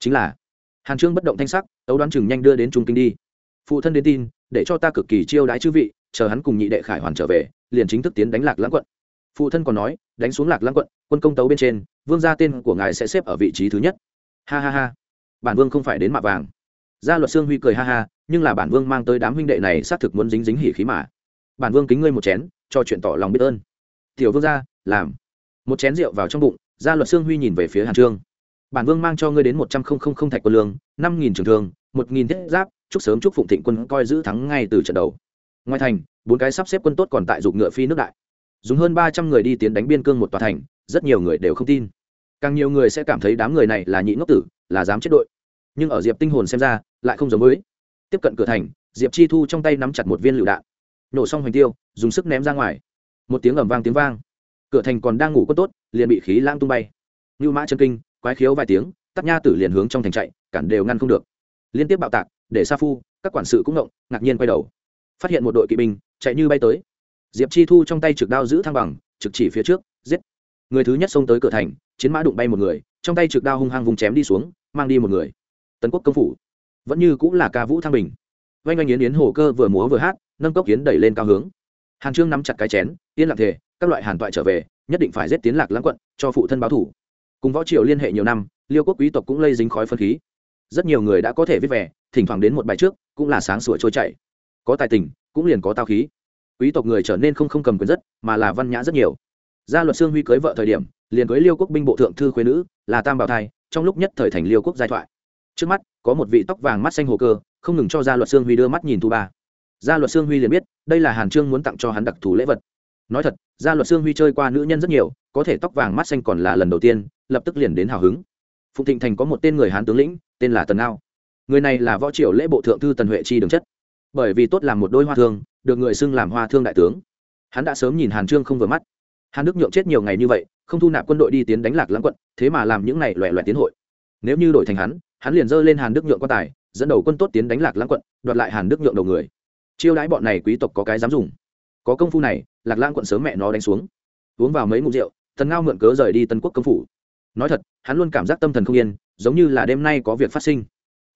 Chính là, hàn trương bất động thanh sắc tấu đoán chừng nhanh đưa đến trung kinh đi. Phụ thân đến tin, để cho ta cực kỳ chiêu đãi chư vị, chờ hắn cùng nhị đệ khải hoàn trở về, liền chính thức tiến đánh lạc lãng quận. Phụ thân còn nói, đánh xuống lạc lãng quận, quân công tấu bên trên, vương gia tên của ngài sẽ xếp ở vị trí thứ nhất. Ha ha ha. Bản vương không phải đến mạ vàng. Gia luật sương huy cười ha ha, nhưng là bản vương mang tới đám huynh đệ này xác thực muốn dính dính hỉ khí mà. Bản vương kính ngươi một chén, cho chuyện tỏ lòng biết ơn. Tiểu vương gia, làm. Một chén rượu vào trong bụng gia luật sương huy nhìn về phía hàn trương. Bản vương mang cho ngươi đến một trăm không không không thạch quân lương, năm nghìn trường thương, một nghìn thiết giáp, chúc sớm chúc phụng thịnh quân coi giữ thắng ngay từ trận đầu. Ngoài thành, bốn cái sắp xếp quân tốt còn tại dục ngựa phi nước đại. Dùng hơn ba trăm người đi tiến đánh biên cương một tòa thành, rất nhiều người đều không tin. Càng nhiều người sẽ cảm thấy đám người này là nhị ngốc tử, là dám chết đội. Nhưng ở diệp tinh hồn xem ra, lại không giống mới tiếp cận cửa thành, diệp chi thu trong tay nắm chặt một viên lựu đạn. Nổ xong hoành tiêu, dùng sức ném ra ngoài. Một tiếng ầm vang tiếng vang cửa thành còn đang ngủ quân tốt, liền bị khí lang tung bay. Như mã chân kinh, quái khiếu vài tiếng, tắt nha tử liền hướng trong thành chạy, cản đều ngăn không được. Liên tiếp bạo tạc, để sa phu, các quản sự cũng ngộng, ngạc nhiên quay đầu. Phát hiện một đội kỵ binh, chạy như bay tới. Diệp chi thu trong tay trực đao giữ thăng bằng, trực chỉ phía trước, giết. Người thứ nhất xông tới cửa thành, chiến mã đụng bay một người, trong tay trực đao hung hăng vùng chém đi xuống, mang đi một người. Tấn quốc công phủ. Vẫn như cũng là ca vũ thăng bình. Vanh oanh yến yến hồ cơ vừa múa vừa hát, nâng cốc yến đẩy lên cao hướng hàn trương nắm chặt cái chén, yên lặng thể các loại hàn toại trở về, nhất định phải giết tiến lạc lãng quận, cho phụ thân báo thủ. Cùng võ triều liên hệ nhiều năm, liêu quốc quý tộc cũng lây dính khói phân khí. Rất nhiều người đã có thể viết về, thỉnh thoảng đến một bài trước, cũng là sáng sủa trôi chảy. Có tài tình, cũng liền có tao khí. Quý tộc người trở nên không không cầm quyền rất, mà là văn nhã rất nhiều. Gia luật sương huy cưới vợ thời điểm, liền cưới liêu quốc binh bộ thượng thư khuê nữ, là tam bảo thai, trong lúc nhất thời thành liêu quốc giai thoại. Trước mắt, có một vị tóc vàng mắt xanh hồ cơ, không ngừng cho gia luật sương huy đưa mắt nhìn thu ba gia luật sương huy liền biết, đây là hàn trương muốn tặng cho hắn đặc thù lễ vật. Nói thật, gia luật sương huy chơi qua nữ nhân rất nhiều, có thể tóc vàng mắt xanh còn là lần đầu tiên, lập tức liền đến hào hứng. Phụng thịnh thành có một tên người hán tướng lĩnh, tên là tần ngao. Người này là võ triều lễ bộ thượng thư tần huệ chi đường chất. Bởi vì tốt làm một đôi hoa thương, được người xưng làm hoa thương đại tướng. Hắn đã sớm nhìn hàn trương không vừa mắt. Hàn đức nhượng chết nhiều ngày như vậy, không thu nạp quân đội đi tiến đánh lạc lãng quận, thế mà làm những này loẹ loẹ tiến hội. Nếu như đổi thành hắn hắn liền dơ lên hàn đức nhượng quan tài, dẫn đầu quân tốt tiến đánh lạc lãng quận, đoạt lại hàn đức nhượng đầu người chiêu đãi bọn này quý tộc có cái dám dùng. Có công phu này, lạc lãng quận sớm mẹ nó đánh xuống. Uống vào mấy ngụm rượu, tần ngao mượn cớ rời đi tân quốc công phủ. Nói thật, hắn luôn cảm giác tâm thần không yên, giống như là đêm nay có việc phát sinh.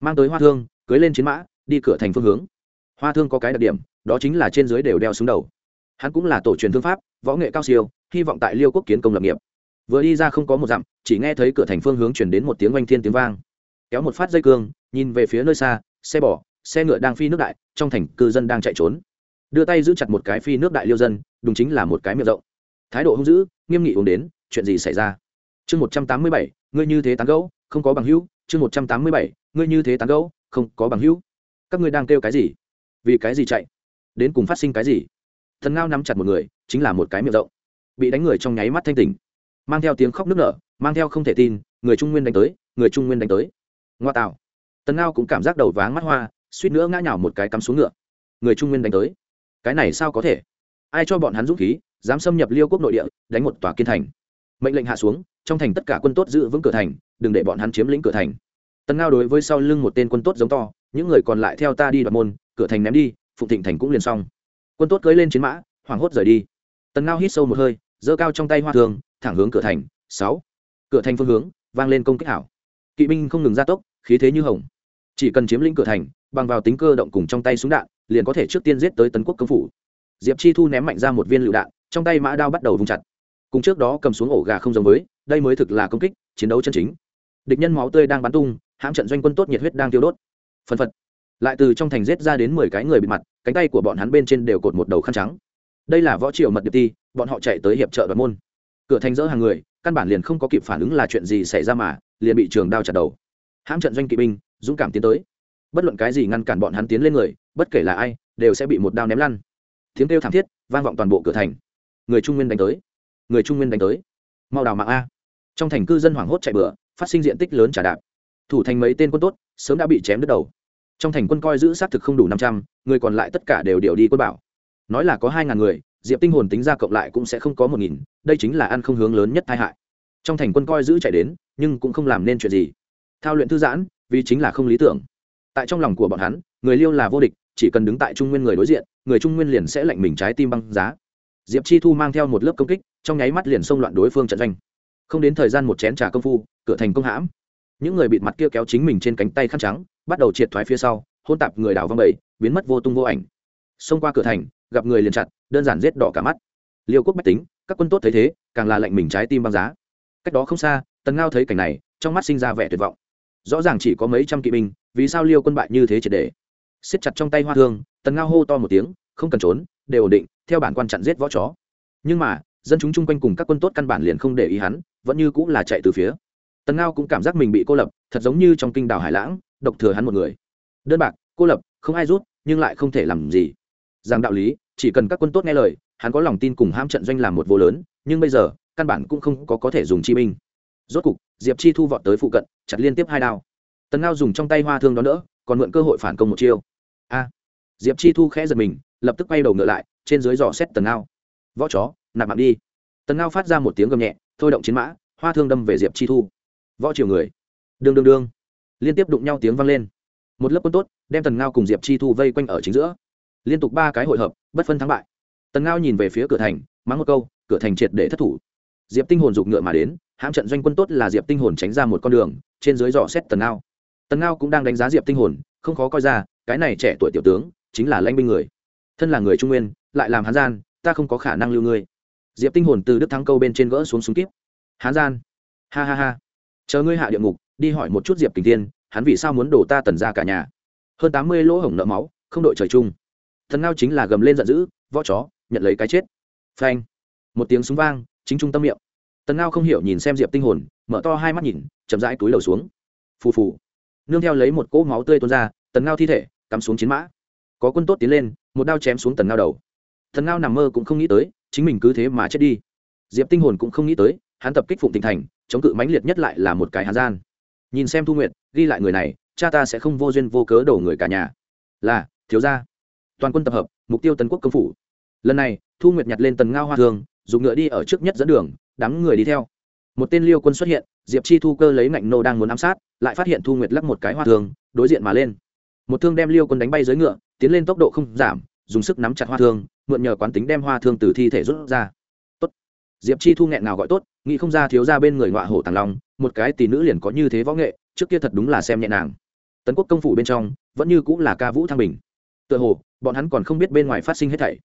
Mang tới hoa thương, cưới lên chiến mã, đi cửa thành phương hướng. Hoa thương có cái đặc điểm, đó chính là trên dưới đều đeo xuống đầu. Hắn cũng là tổ truyền thương pháp, võ nghệ cao siêu, hy vọng tại liêu quốc kiến công lập nghiệp. Vừa đi ra không có một dặm, chỉ nghe thấy cửa thành phương hướng chuyển đến một tiếng oanh thiên tiếng vang. Kéo một phát dây cương, nhìn về phía nơi xa, xe bỏ xe ngựa đang phi nước đại, trong thành cư dân đang chạy trốn. Đưa tay giữ chặt một cái phi nước đại liêu dân, đúng chính là một cái miệng rộng. Thái độ hung dữ, nghiêm nghị uống đến, chuyện gì xảy ra? Chương một trăm tám mươi bảy, ngươi như thế tán gẫu, không có bằng hữu. Chương một trăm tám mươi bảy, ngươi như thế tán gẫu, không có bằng hữu. Các ngươi đang kêu cái gì? Vì cái gì chạy? Đến cùng phát sinh cái gì? Thần ngao nắm chặt một người, chính là một cái miệng rộng. Bị đánh người trong nháy mắt thanh tỉnh. Mang theo tiếng khóc nức nở, mang theo không thể tin, người trung nguyên đánh tới, người trung nguyên đánh tới. Ngoa tạo. Tần ngao cũng cảm giác đầu váng mắt hoa suýt nữa ngã nhào một cái cắm xuống ngựa. Người trung nguyên đánh tới. Cái này sao có thể? Ai cho bọn hắn dũng khí, dám xâm nhập liêu quốc nội địa, đánh một tòa kiên thành. Mệnh lệnh hạ xuống, trong thành tất cả quân tốt giữ vững cửa thành, đừng để bọn hắn chiếm lĩnh cửa thành. Tần ngao đối với sau lưng một tên quân tốt giống to, những người còn lại theo ta đi đoạt môn, cửa thành ném đi, phụng thịnh thành cũng liền xong. Quân tốt cưỡi lên chiến mã, hoảng hốt rời đi. Tần ngao hít sâu một hơi, giơ cao trong tay hoa thường thẳng hướng cửa thành. Sáu. Cửa thành phương hướng, vang lên công kích hảo. Kỵ binh không ngừng gia tốc, khí thế như hồng chỉ cần chiếm lĩnh cửa thành, bằng vào tính cơ động cùng trong tay súng đạn, liền có thể trước tiên giết tới tấn quốc công phủ. Diệp chi thu ném mạnh ra một viên lựu đạn, trong tay mã đao bắt đầu vung chặt. Cùng trước đó cầm xuống ổ gà không giống với, đây mới thực là công kích, chiến đấu chân chính. Địch nhân máu tươi đang bắn tung, hãm trận doanh quân tốt nhiệt huyết đang tiêu đốt. Phân phật. Lại từ trong thành giết ra đến mười cái người bị mặt, cánh tay của bọn hắn bên trên đều cột một đầu khăn trắng. Đây là võ triều mật điệp ti, bọn họ chạy tới hiệp trợ và môn. Cửa thành dỡ hàng người, căn bản liền không có kịp phản ứng là chuyện gì xảy ra mà, liền bị trường đao chặt đầu. Hãm trận doanh kỵ binh dũng cảm tiến tới. Bất luận cái gì ngăn cản bọn hắn tiến lên người, bất kể là ai, đều sẽ bị một đao ném lăn. Tiếng kêu thảm thiết, vang vọng toàn bộ cửa thành. Người trung nguyên đánh tới. Người trung nguyên đánh tới. Mau đào mạng a. Trong thành cư dân hoảng hốt chạy bừa, phát sinh diện tích lớn trả đạp. Thủ thành mấy tên quân tốt, sớm đã bị chém đứt đầu. Trong thành quân coi giữ xác thực không đủ năm trăm, người còn lại tất cả đều điều đi quân bảo. Nói là có hai ngàn người, diệp tinh hồn tính ra cộng lại cũng sẽ không có một nghìn, đây chính là ăn không hướng lớn nhất tai hại. Trong thành quân coi giữ chạy đến, nhưng cũng không làm nên chuyện gì. Thao luyện thư giãn vì chính là không lý tưởng. Tại trong lòng của bọn hắn, người liêu là vô địch, chỉ cần đứng tại trung nguyên người đối diện, người trung nguyên liền sẽ lạnh mình trái tim băng giá. Diệp chi thu mang theo một lớp công kích, trong nháy mắt liền xông loạn đối phương trận doanh. Không đến thời gian một chén trà công phu, cửa thành công hãm. Những người bịt mặt kia kéo chính mình trên cánh tay khăn trắng, bắt đầu triệt thoái phía sau hôn tạp người đào văng bầy biến mất vô tung vô ảnh. Xông qua cửa thành, gặp người liền chặt, đơn giản giết đỏ cả mắt. Liêu quốc bách tính, các quân tốt thấy thế, càng là lệnh mình trái tim băng giá. Cách đó không xa, tần ngao thấy cảnh này, trong mắt sinh ra vẻ tuyệt vọng rõ ràng chỉ có mấy trăm kỵ binh, vì sao liêu quân bại như thế triệt để? Siết chặt trong tay hoa thương, tần ngao hô to một tiếng, không cần trốn, đều ổn định, theo bản quan chặn giết võ chó. Nhưng mà, dân chúng chung quanh cùng các quân tốt căn bản liền không để ý hắn, vẫn như cũng là chạy từ phía. Tần ngao cũng cảm giác mình bị cô lập, thật giống như trong kinh đảo hải lãng, độc thừa hắn một người. Đơn bạc, cô lập, không ai rút, nhưng lại không thể làm gì. Rằng đạo lý, chỉ cần các quân tốt nghe lời, hắn có lòng tin cùng ham trận doanh làm một vô lớn, nhưng bây giờ, căn bản cũng không có có thể dùng chi binh rốt cục, diệp chi thu vọt tới phụ cận, chặt liên tiếp hai đao. Tần ngao dùng trong tay hoa thương đó nữa, còn mượn cơ hội phản công một chiêu. A! Diệp chi thu khẽ giật mình, lập tức quay đầu ngựa lại, trên dưới dò xét tần ngao. Võ chó, nạp mạng đi. Tần ngao phát ra một tiếng gầm nhẹ, thôi động chiến mã, hoa thương đâm về diệp chi thu. Võ chiều người. Đương đương đương. Liên tiếp đụng nhau tiếng vang lên. Một lớp quân tốt, đem tần ngao cùng diệp chi thu vây quanh ở chính giữa. Liên tục ba cái hội hợp, bất phân thắng bại. Tần ngao nhìn về phía cửa thành, mắng một câu, cửa thành triệt để thất thủ diệp tinh hồn dục ngựa mà đến, hãm trận doanh quân tốt là diệp tinh hồn tránh ra một con đường, trên dưới dò xét tần ngao. Tần ngao cũng đang đánh giá diệp tinh hồn, không khó coi ra, cái này trẻ tuổi tiểu tướng, chính là lãnh binh người. Thân là người trung nguyên, lại làm hán gian, ta không có khả năng lưu ngươi. Diệp tinh hồn từ đức thắng câu bên trên gỡ xuống súng kíp. Hán gian. Ha ha ha. Chờ ngươi hạ địa ngục, đi hỏi một chút diệp kình thiên, hắn vì sao muốn đổ ta tần ra cả nhà? Hơn tám mươi lỗ hổng nợ máu, không đội trời chung. Thần ngao chính là gầm lên giận dữ, võ chó, nhận lấy cái chết. Phanh. Một tiếng súng vang chính trung tâm miệng. Tần ngao không hiểu nhìn xem diệp tinh hồn, mở to hai mắt nhìn, chậm rãi túi đầu xuống. Phù phù. Nương theo lấy một cỗ máu tươi tuôn ra, tần ngao thi thể, cắm xuống chiến mã. Có quân tốt tiến lên, một đao chém xuống tần ngao đầu. Thần ngao nằm mơ cũng không nghĩ tới, chính mình cứ thế mà chết đi. Diệp tinh hồn cũng không nghĩ tới, hắn tập kích phụng tỉnh thành, chống cự mãnh liệt nhất lại là một cái hán gian. Nhìn xem thu nguyện ghi lại người này, cha ta sẽ không vô duyên vô cớ đổ người cả nhà. Là, thiếu gia. Toàn quân tập hợp, mục tiêu tấn quốc công phủ. Lần này, thu nguyệt nhặt lên tần ngao hoa thường dùng ngựa đi ở trước nhất dẫn đường, đám người đi theo. Một tên liêu quân xuất hiện, diệp chi thu cơ lấy ngạnh nô đang muốn ám sát, lại phát hiện thu nguyệt lắc một cái hoa thường đối diện mà lên. Một thương đem liêu quân đánh bay dưới ngựa, tiến lên tốc độ không giảm, dùng sức nắm chặt hoa thương, mượn nhờ quán tính đem hoa thương từ thi thể rút ra. Tốt. Diệp chi thu nghẹn nào gọi tốt, nghĩ không ra thiếu ra bên người ngọa hổ tàng long, một cái tỷ nữ liền có như thế võ nghệ, trước kia thật đúng là xem nhẹ nàng. Tấn quốc công phủ bên trong, vẫn như cũng là ca vũ thăng bình. Tựa hồ, bọn hắn còn không biết bên ngoài phát sinh hết thảy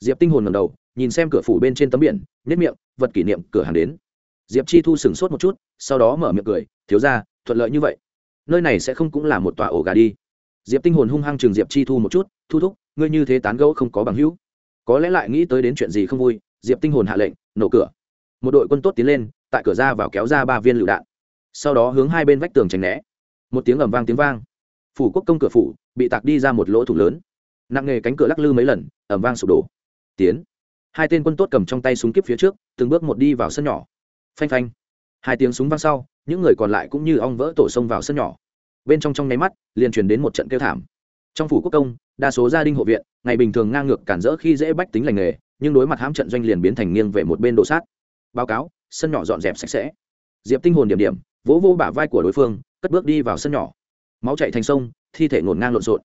diệp tinh hồn ngầm đầu, nhìn xem cửa phủ bên trên tấm biển nhất miệng, vật kỷ niệm cửa hàng đến. Diệp chi thu sửng sốt một chút, sau đó mở miệng cười, thiếu ra thuận lợi như vậy. Nơi này sẽ không cũng là một tòa ổ gà đi. Diệp tinh hồn hung hăng chừng diệp chi thu một chút, thu thúc, ngươi như thế tán gẫu không có bằng hữu. Có lẽ lại nghĩ tới đến chuyện gì không vui. Diệp tinh hồn hạ lệnh, nổ cửa. Một đội quân tốt tiến lên, tại cửa ra vào kéo ra ba viên lựu đạn. Sau đó hướng hai bên vách tường tránh né. Một tiếng ầm vang tiếng vang. Phủ quốc công cửa phủ bị tạc đi ra một lỗ thủng lớn. Nặng nghề cánh cửa lắc lư mấy lần, ầm vang sụp đổ tiến. Hai tên quân tốt cầm trong tay súng kíp phía trước, từng bước một đi vào sân nhỏ. Phanh phanh. Hai tiếng súng vang sau, những người còn lại cũng như ong vỡ tổ sông vào sân nhỏ. Bên trong trong nháy mắt, liền truyền đến một trận kêu thảm. Trong phủ quốc công, đa số gia đình hộ viện, ngày bình thường ngang ngược cản rỡ khi dễ bách tính lành nghề, nhưng đối mặt hãm trận doanh liền biến thành nghiêng về một bên đổ sát. Báo cáo, sân nhỏ dọn dẹp sạch sẽ. Diệp tinh hồn điểm điểm, vỗ vô bả vai của đối phương, cất bước đi vào sân nhỏ. Máu chạy thành sông, thi thể ngổn ngang lộn xộn.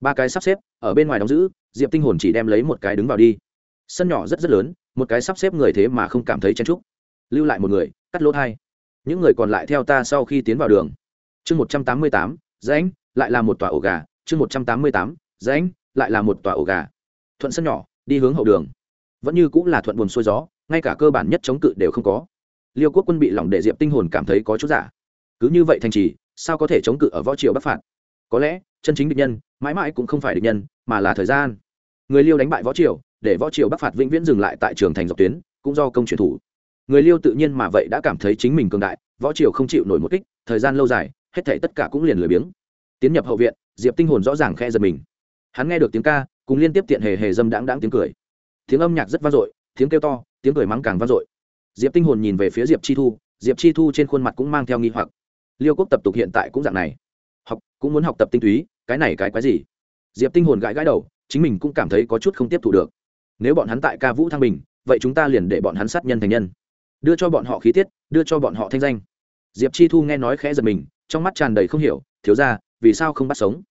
Ba cái sắp xếp, ở bên ngoài đóng giữ, diệp tinh hồn chỉ đem lấy một cái đứng vào đi sân nhỏ rất rất lớn, một cái sắp xếp người thế mà không cảm thấy chen trúc lưu lại một người, cắt lỗ thai. Những người còn lại theo ta sau khi tiến vào đường. Chương một trăm tám mươi tám, rãnh, lại là một tòa ổ gà. Chương một trăm tám mươi tám, rãnh, lại là một tòa ổ gà. Thuận sân nhỏ, đi hướng hậu đường. Vẫn như cũng là thuận buồn xuôi gió, ngay cả cơ bản nhất chống cự đều không có. Liêu quốc quân bị lỏng để diệp tinh hồn cảm thấy có chút giả. Cứ như vậy thành trì, sao có thể chống cự ở võ triều bắc phạt? Có lẽ, chân chính địch nhân, mãi mãi cũng không phải địch nhân, mà là thời gian người liêu đánh bại võ triều, để võ triều bắc phạt vĩnh viễn dừng lại tại trường thành dọc tuyến, cũng do công truyền thủ. Người liêu tự nhiên mà vậy đã cảm thấy chính mình cường đại, võ triều không chịu nổi một kích, thời gian lâu dài, hết thể tất cả cũng liền lười biếng. Tiến nhập hậu viện, diệp tinh hồn rõ ràng khe giật mình. Hắn nghe được tiếng ca, cùng liên tiếp tiện hề hề dâm đãng đãng tiếng cười. Tiếng âm nhạc rất vang dội, tiếng kêu to, tiếng cười mắng càng vang dội. Diệp tinh hồn nhìn về phía diệp chi thu, diệp chi thu trên khuôn mặt cũng mang theo nghi hoặc. Liêu quốc tập tục hiện tại cũng dạng này. Học, cũng muốn học tập tinh túy, cái này cái quái gì? Diệp tinh hồn gãi gãi đầu chính mình cũng cảm thấy có chút không tiếp thu được. Nếu bọn hắn tại ca vũ thăng bình, vậy chúng ta liền để bọn hắn sát nhân thành nhân. Đưa cho bọn họ khí tiết, đưa cho bọn họ thanh danh. Diệp chi thu nghe nói khẽ giật mình, trong mắt tràn đầy không hiểu, thiếu ra vì sao không bắt sống?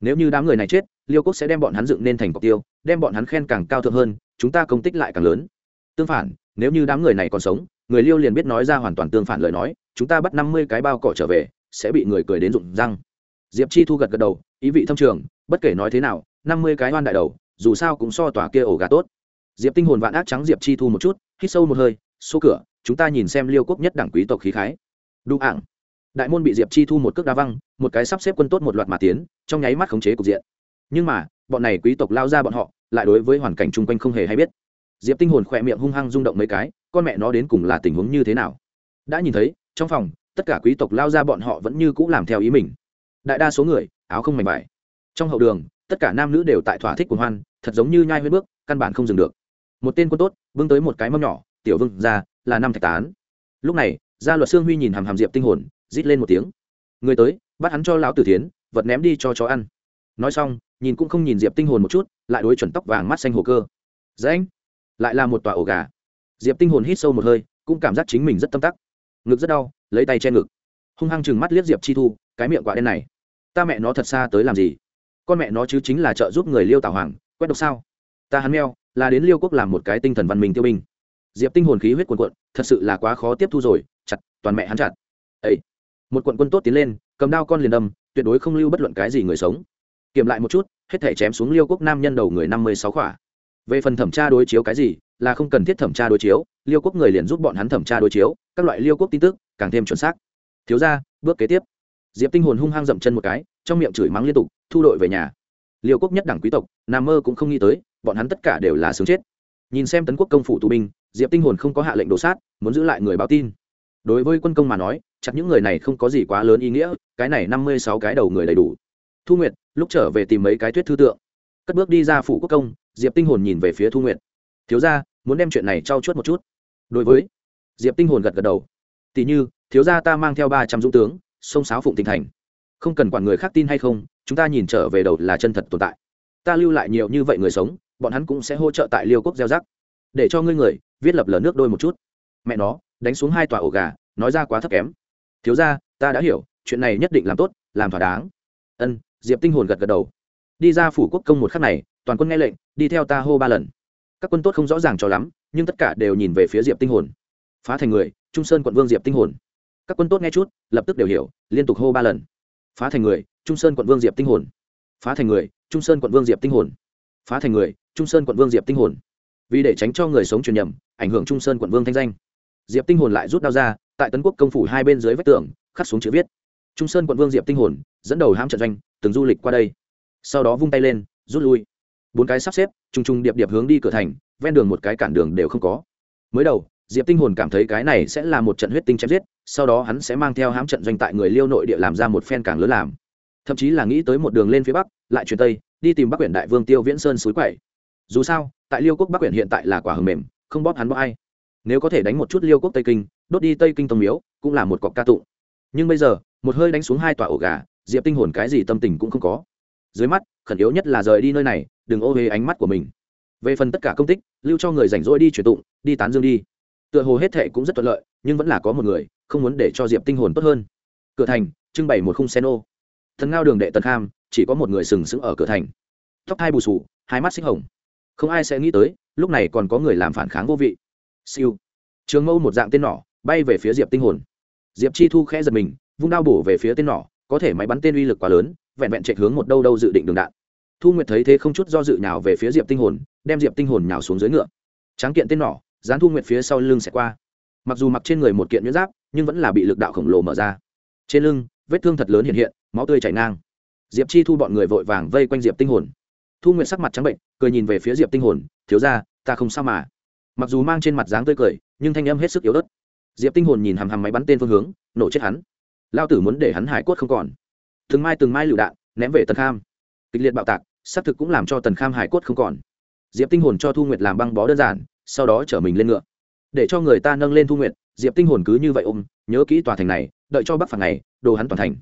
Nếu như đám người này chết, liêu quốc sẽ đem bọn hắn dựng nên thành cọc tiêu, đem bọn hắn khen càng cao thượng hơn, chúng ta công tích lại càng lớn. Tương phản, nếu như đám người này còn sống, người liêu liền biết nói ra hoàn toàn tương phản lời nói, chúng ta bắt năm mươi cái bao cỏ trở về, sẽ bị người cười đến rụng răng diệp chi thu gật gật đầu, ý vị thâm trường, bất kể nói thế nào, năm mươi cái oan đại đầu, dù sao cũng so tòa kia ổ gà tốt. Diệp tinh hồn vạn ác trắng diệp chi thu một chút, hít sâu một hơi, số cửa, chúng ta nhìn xem liêu quốc nhất đảng quý tộc khí khái. Đu ảng. Đại môn bị diệp chi thu một cước đá văng, một cái sắp xếp quân tốt một loạt mà tiến, trong nháy mắt khống chế cục diện. Nhưng mà, bọn này quý tộc lao ra bọn họ, lại đối với hoàn cảnh chung quanh không hề hay biết. Diệp tinh hồn khỏe miệng hung hăng rung động mấy cái, con mẹ nó đến cùng là tình huống như thế nào? Đã nhìn thấy, trong phòng, tất cả quý tộc lao ra bọn họ vẫn như cũ làm theo ý mình đại đa số người, áo không mảnh vải. Trong hậu đường, tất cả nam nữ đều tại thỏa thích của hoan, thật giống như nhai huyết bước, căn bản không dừng được. Một tên quân tốt, bưng tới một cái mâm nhỏ, tiểu vương ra là năm thạch tán. Lúc này, gia luật sương huy nhìn hàm hàm diệp tinh hồn, rít lên một tiếng. Người tới, bắt hắn cho lão tử thiến, vật ném đi cho chó ăn. Nói xong, nhìn cũng không nhìn diệp tinh hồn một chút, lại đối chuẩn tóc vàng mắt xanh hồ cơ. Dễ anh. Lại là một tòa ổ gà. Diệp tinh hồn hít sâu một hơi, cũng cảm giác chính mình rất tâm tắc. Ngực rất đau, lấy tay che ngực. Hung hăng chừng mắt liếc diệp chi thu, cái miệng quả đen này ta mẹ nó thật xa tới làm gì? Con mẹ nó chứ chính là trợ giúp người liêu tào hoàng, quét độc sao? Ta hắn meo, là đến liêu quốc làm một cái tinh thần văn minh tiêu binh. Diệp tinh hồn khí huyết quần quận thật sự là quá khó tiếp thu rồi, chặt, toàn mẹ hắn chặt. Ấy một quận quân tốt tiến lên, cầm đao con liền đâm, tuyệt đối không lưu bất luận cái gì người sống. Kiểm lại một chút, hết thể chém xuống liêu quốc nam nhân đầu người năm mươi sáu khỏa. Về phần thẩm tra đối chiếu cái gì, là không cần thiết thẩm tra đối chiếu, liêu quốc người liền giúp bọn hắn thẩm tra đối chiếu, các loại liêu quốc tin tức, càng thêm chuẩn xác. Thiếu ra bước kế tiếp diệp tinh hồn hung hăng dậm chân một cái, trong miệng chửi mắng liên tục, thu đội về nhà. Liêu quốc nhất đẳng quý tộc, nam mơ cũng không nghĩ tới, bọn hắn tất cả đều là sướng chết. Nhìn xem tấn quốc công phủ tù binh, diệp tinh hồn không có hạ lệnh đổ sát, muốn giữ lại người báo tin. Đối với quân công mà nói, chặt những người này không có gì quá lớn ý nghĩa, cái này năm mươi sáu cái đầu người đầy đủ. Thu nguyệt, lúc trở về tìm mấy cái thuyết thư tượng. Cất bước đi ra phủ quốc công, diệp tinh hồn nhìn về phía thu nguyệt. Thiếu gia, muốn đem chuyện này trao chuốt một chút. Đối với, diệp tinh hồn gật gật đầu. Tỷ như, thiếu gia ta mang theo ba trăm dũng tướng sông sáo phụng tinh thành. Không cần quản người khác tin hay không, chúng ta nhìn trở về đầu là chân thật tồn tại. Ta lưu lại nhiều như vậy người sống, bọn hắn cũng sẽ hỗ trợ tại liêu quốc gieo rắc. Để cho ngươi người, viết lập lờ nước đôi một chút. Mẹ nó, đánh xuống hai tòa ổ gà, nói ra quá thấp kém. Thiếu ra ta đã hiểu, chuyện này nhất định làm tốt, làm thỏa đáng. Ân, diệp tinh hồn gật gật đầu. Đi ra phủ quốc công một khắc này, toàn quân nghe lệnh, đi theo ta hô ba lần. Các quân tốt không rõ ràng cho lắm, nhưng tất cả đều nhìn về phía diệp tinh hồn. Phá thành người, trung sơn quận vương diệp tinh hồn các quân tốt nghe chút, lập tức đều hiểu, liên tục hô ba lần. Phá thành người, trung sơn quận vương diệp tinh hồn. Phá thành người, trung sơn quận vương diệp tinh hồn. Phá thành người, trung sơn quận vương diệp tinh hồn. Vì để tránh cho người sống truyền nhầm, ảnh hưởng trung sơn quận vương thanh danh. Diệp tinh hồn lại rút đao ra, tại tấn quốc công phủ hai bên dưới vách tường, khắc xuống chữ viết. Trung sơn quận vương diệp tinh hồn, dẫn đầu hãm trận doanh, từng du lịch qua đây. Sau đó vung tay lên, rút lui. Bốn cái sắp xếp, trùng trùng điệp điệp hướng đi cửa thành, ven đường một cái cản đường đều không có. Mới đầu diệp tinh hồn cảm thấy cái này sẽ là một trận huyết tinh chém giết, sau đó hắn sẽ mang theo hãm trận doanh tại người liêu nội địa làm ra một phen càng lớn làm. Thậm chí là nghĩ tới một đường lên phía bắc, lại chuyển tây, đi tìm bắc huyện đại vương tiêu viễn sơn suối quậy dù sao, tại liêu quốc bắc huyện hiện tại là quả hầm mềm, không bóp hắn bóp ai. Nếu có thể đánh một chút liêu quốc tây kinh, đốt đi tây kinh tông miếu, cũng là một cọc ca tụng. Nhưng bây giờ, một hơi đánh xuống hai tòa ổ gà, diệp tinh hồn cái gì tâm tình cũng không có. Dưới mắt, khẩn yếu nhất là rời đi nơi này, đừng ô huế ánh mắt của mình. Về phần tất cả công tích, lưu cho người rảnh rỗi đi chuyển tụng, đi tán dương đi tựa hồ hết thệ cũng rất thuận lợi, nhưng vẫn là có một người, không muốn để cho diệp tinh hồn tốt hơn. Cửa thành, trưng bày một khung xe nô thần ngao đường đệ tần kham, chỉ có một người sừng sững ở cửa thành. Tóc hai bù sù hai mắt xích hồng. Không ai sẽ nghĩ tới, lúc này còn có người làm phản kháng vô vị. Siêu. Trường mâu một dạng tên nỏ, bay về phía diệp tinh hồn. Diệp chi thu khẽ giật mình, vung đao bổ về phía tên nỏ, có thể máy bắn tên uy lực quá lớn, vẹn vẹn chạy hướng một đâu đâu dự định đường đạn. Thu nguyệt thấy thế không chút do dự nào về phía diệp tinh hồn, đem diệp tinh hồn nhào xuống dưới ngựa. Tráng kiện tên nỏ dán thu nguyệt phía sau lưng sẽ qua. Mặc dù mặc trên người một kiện nhuyễn giáp, nhưng vẫn là bị lực đạo khổng lồ mở ra. Trên lưng, vết thương thật lớn hiện hiện, máu tươi chảy ngang. Diệp chi thu bọn người vội vàng vây quanh diệp tinh hồn. Thu nguyệt sắc mặt trắng bệnh, cười nhìn về phía diệp tinh hồn, thiếu ra ta không sao mà. Mặc dù mang trên mặt dáng tươi cười, nhưng thanh âm hết sức yếu ớt. Diệp tinh hồn nhìn hằm hằm máy bắn tên phương hướng, nổ chết hắn. Lao tử muốn để hắn hải cốt không còn. Từng mai từng mai lựu đạn, ném về tần kham. Kịch liệt bạo tạc, xác thực cũng làm cho tần kham hải cốt không còn. Diệp tinh hồn cho thu nguyệt làm băng bó đơn giản sau đó chở mình lên ngựa. Để cho người ta nâng lên thu nguyện, diệp tinh hồn cứ như vậy ôm nhớ kỹ tòa thành này đợi cho bắc phạt này đồ hắn toàn thành.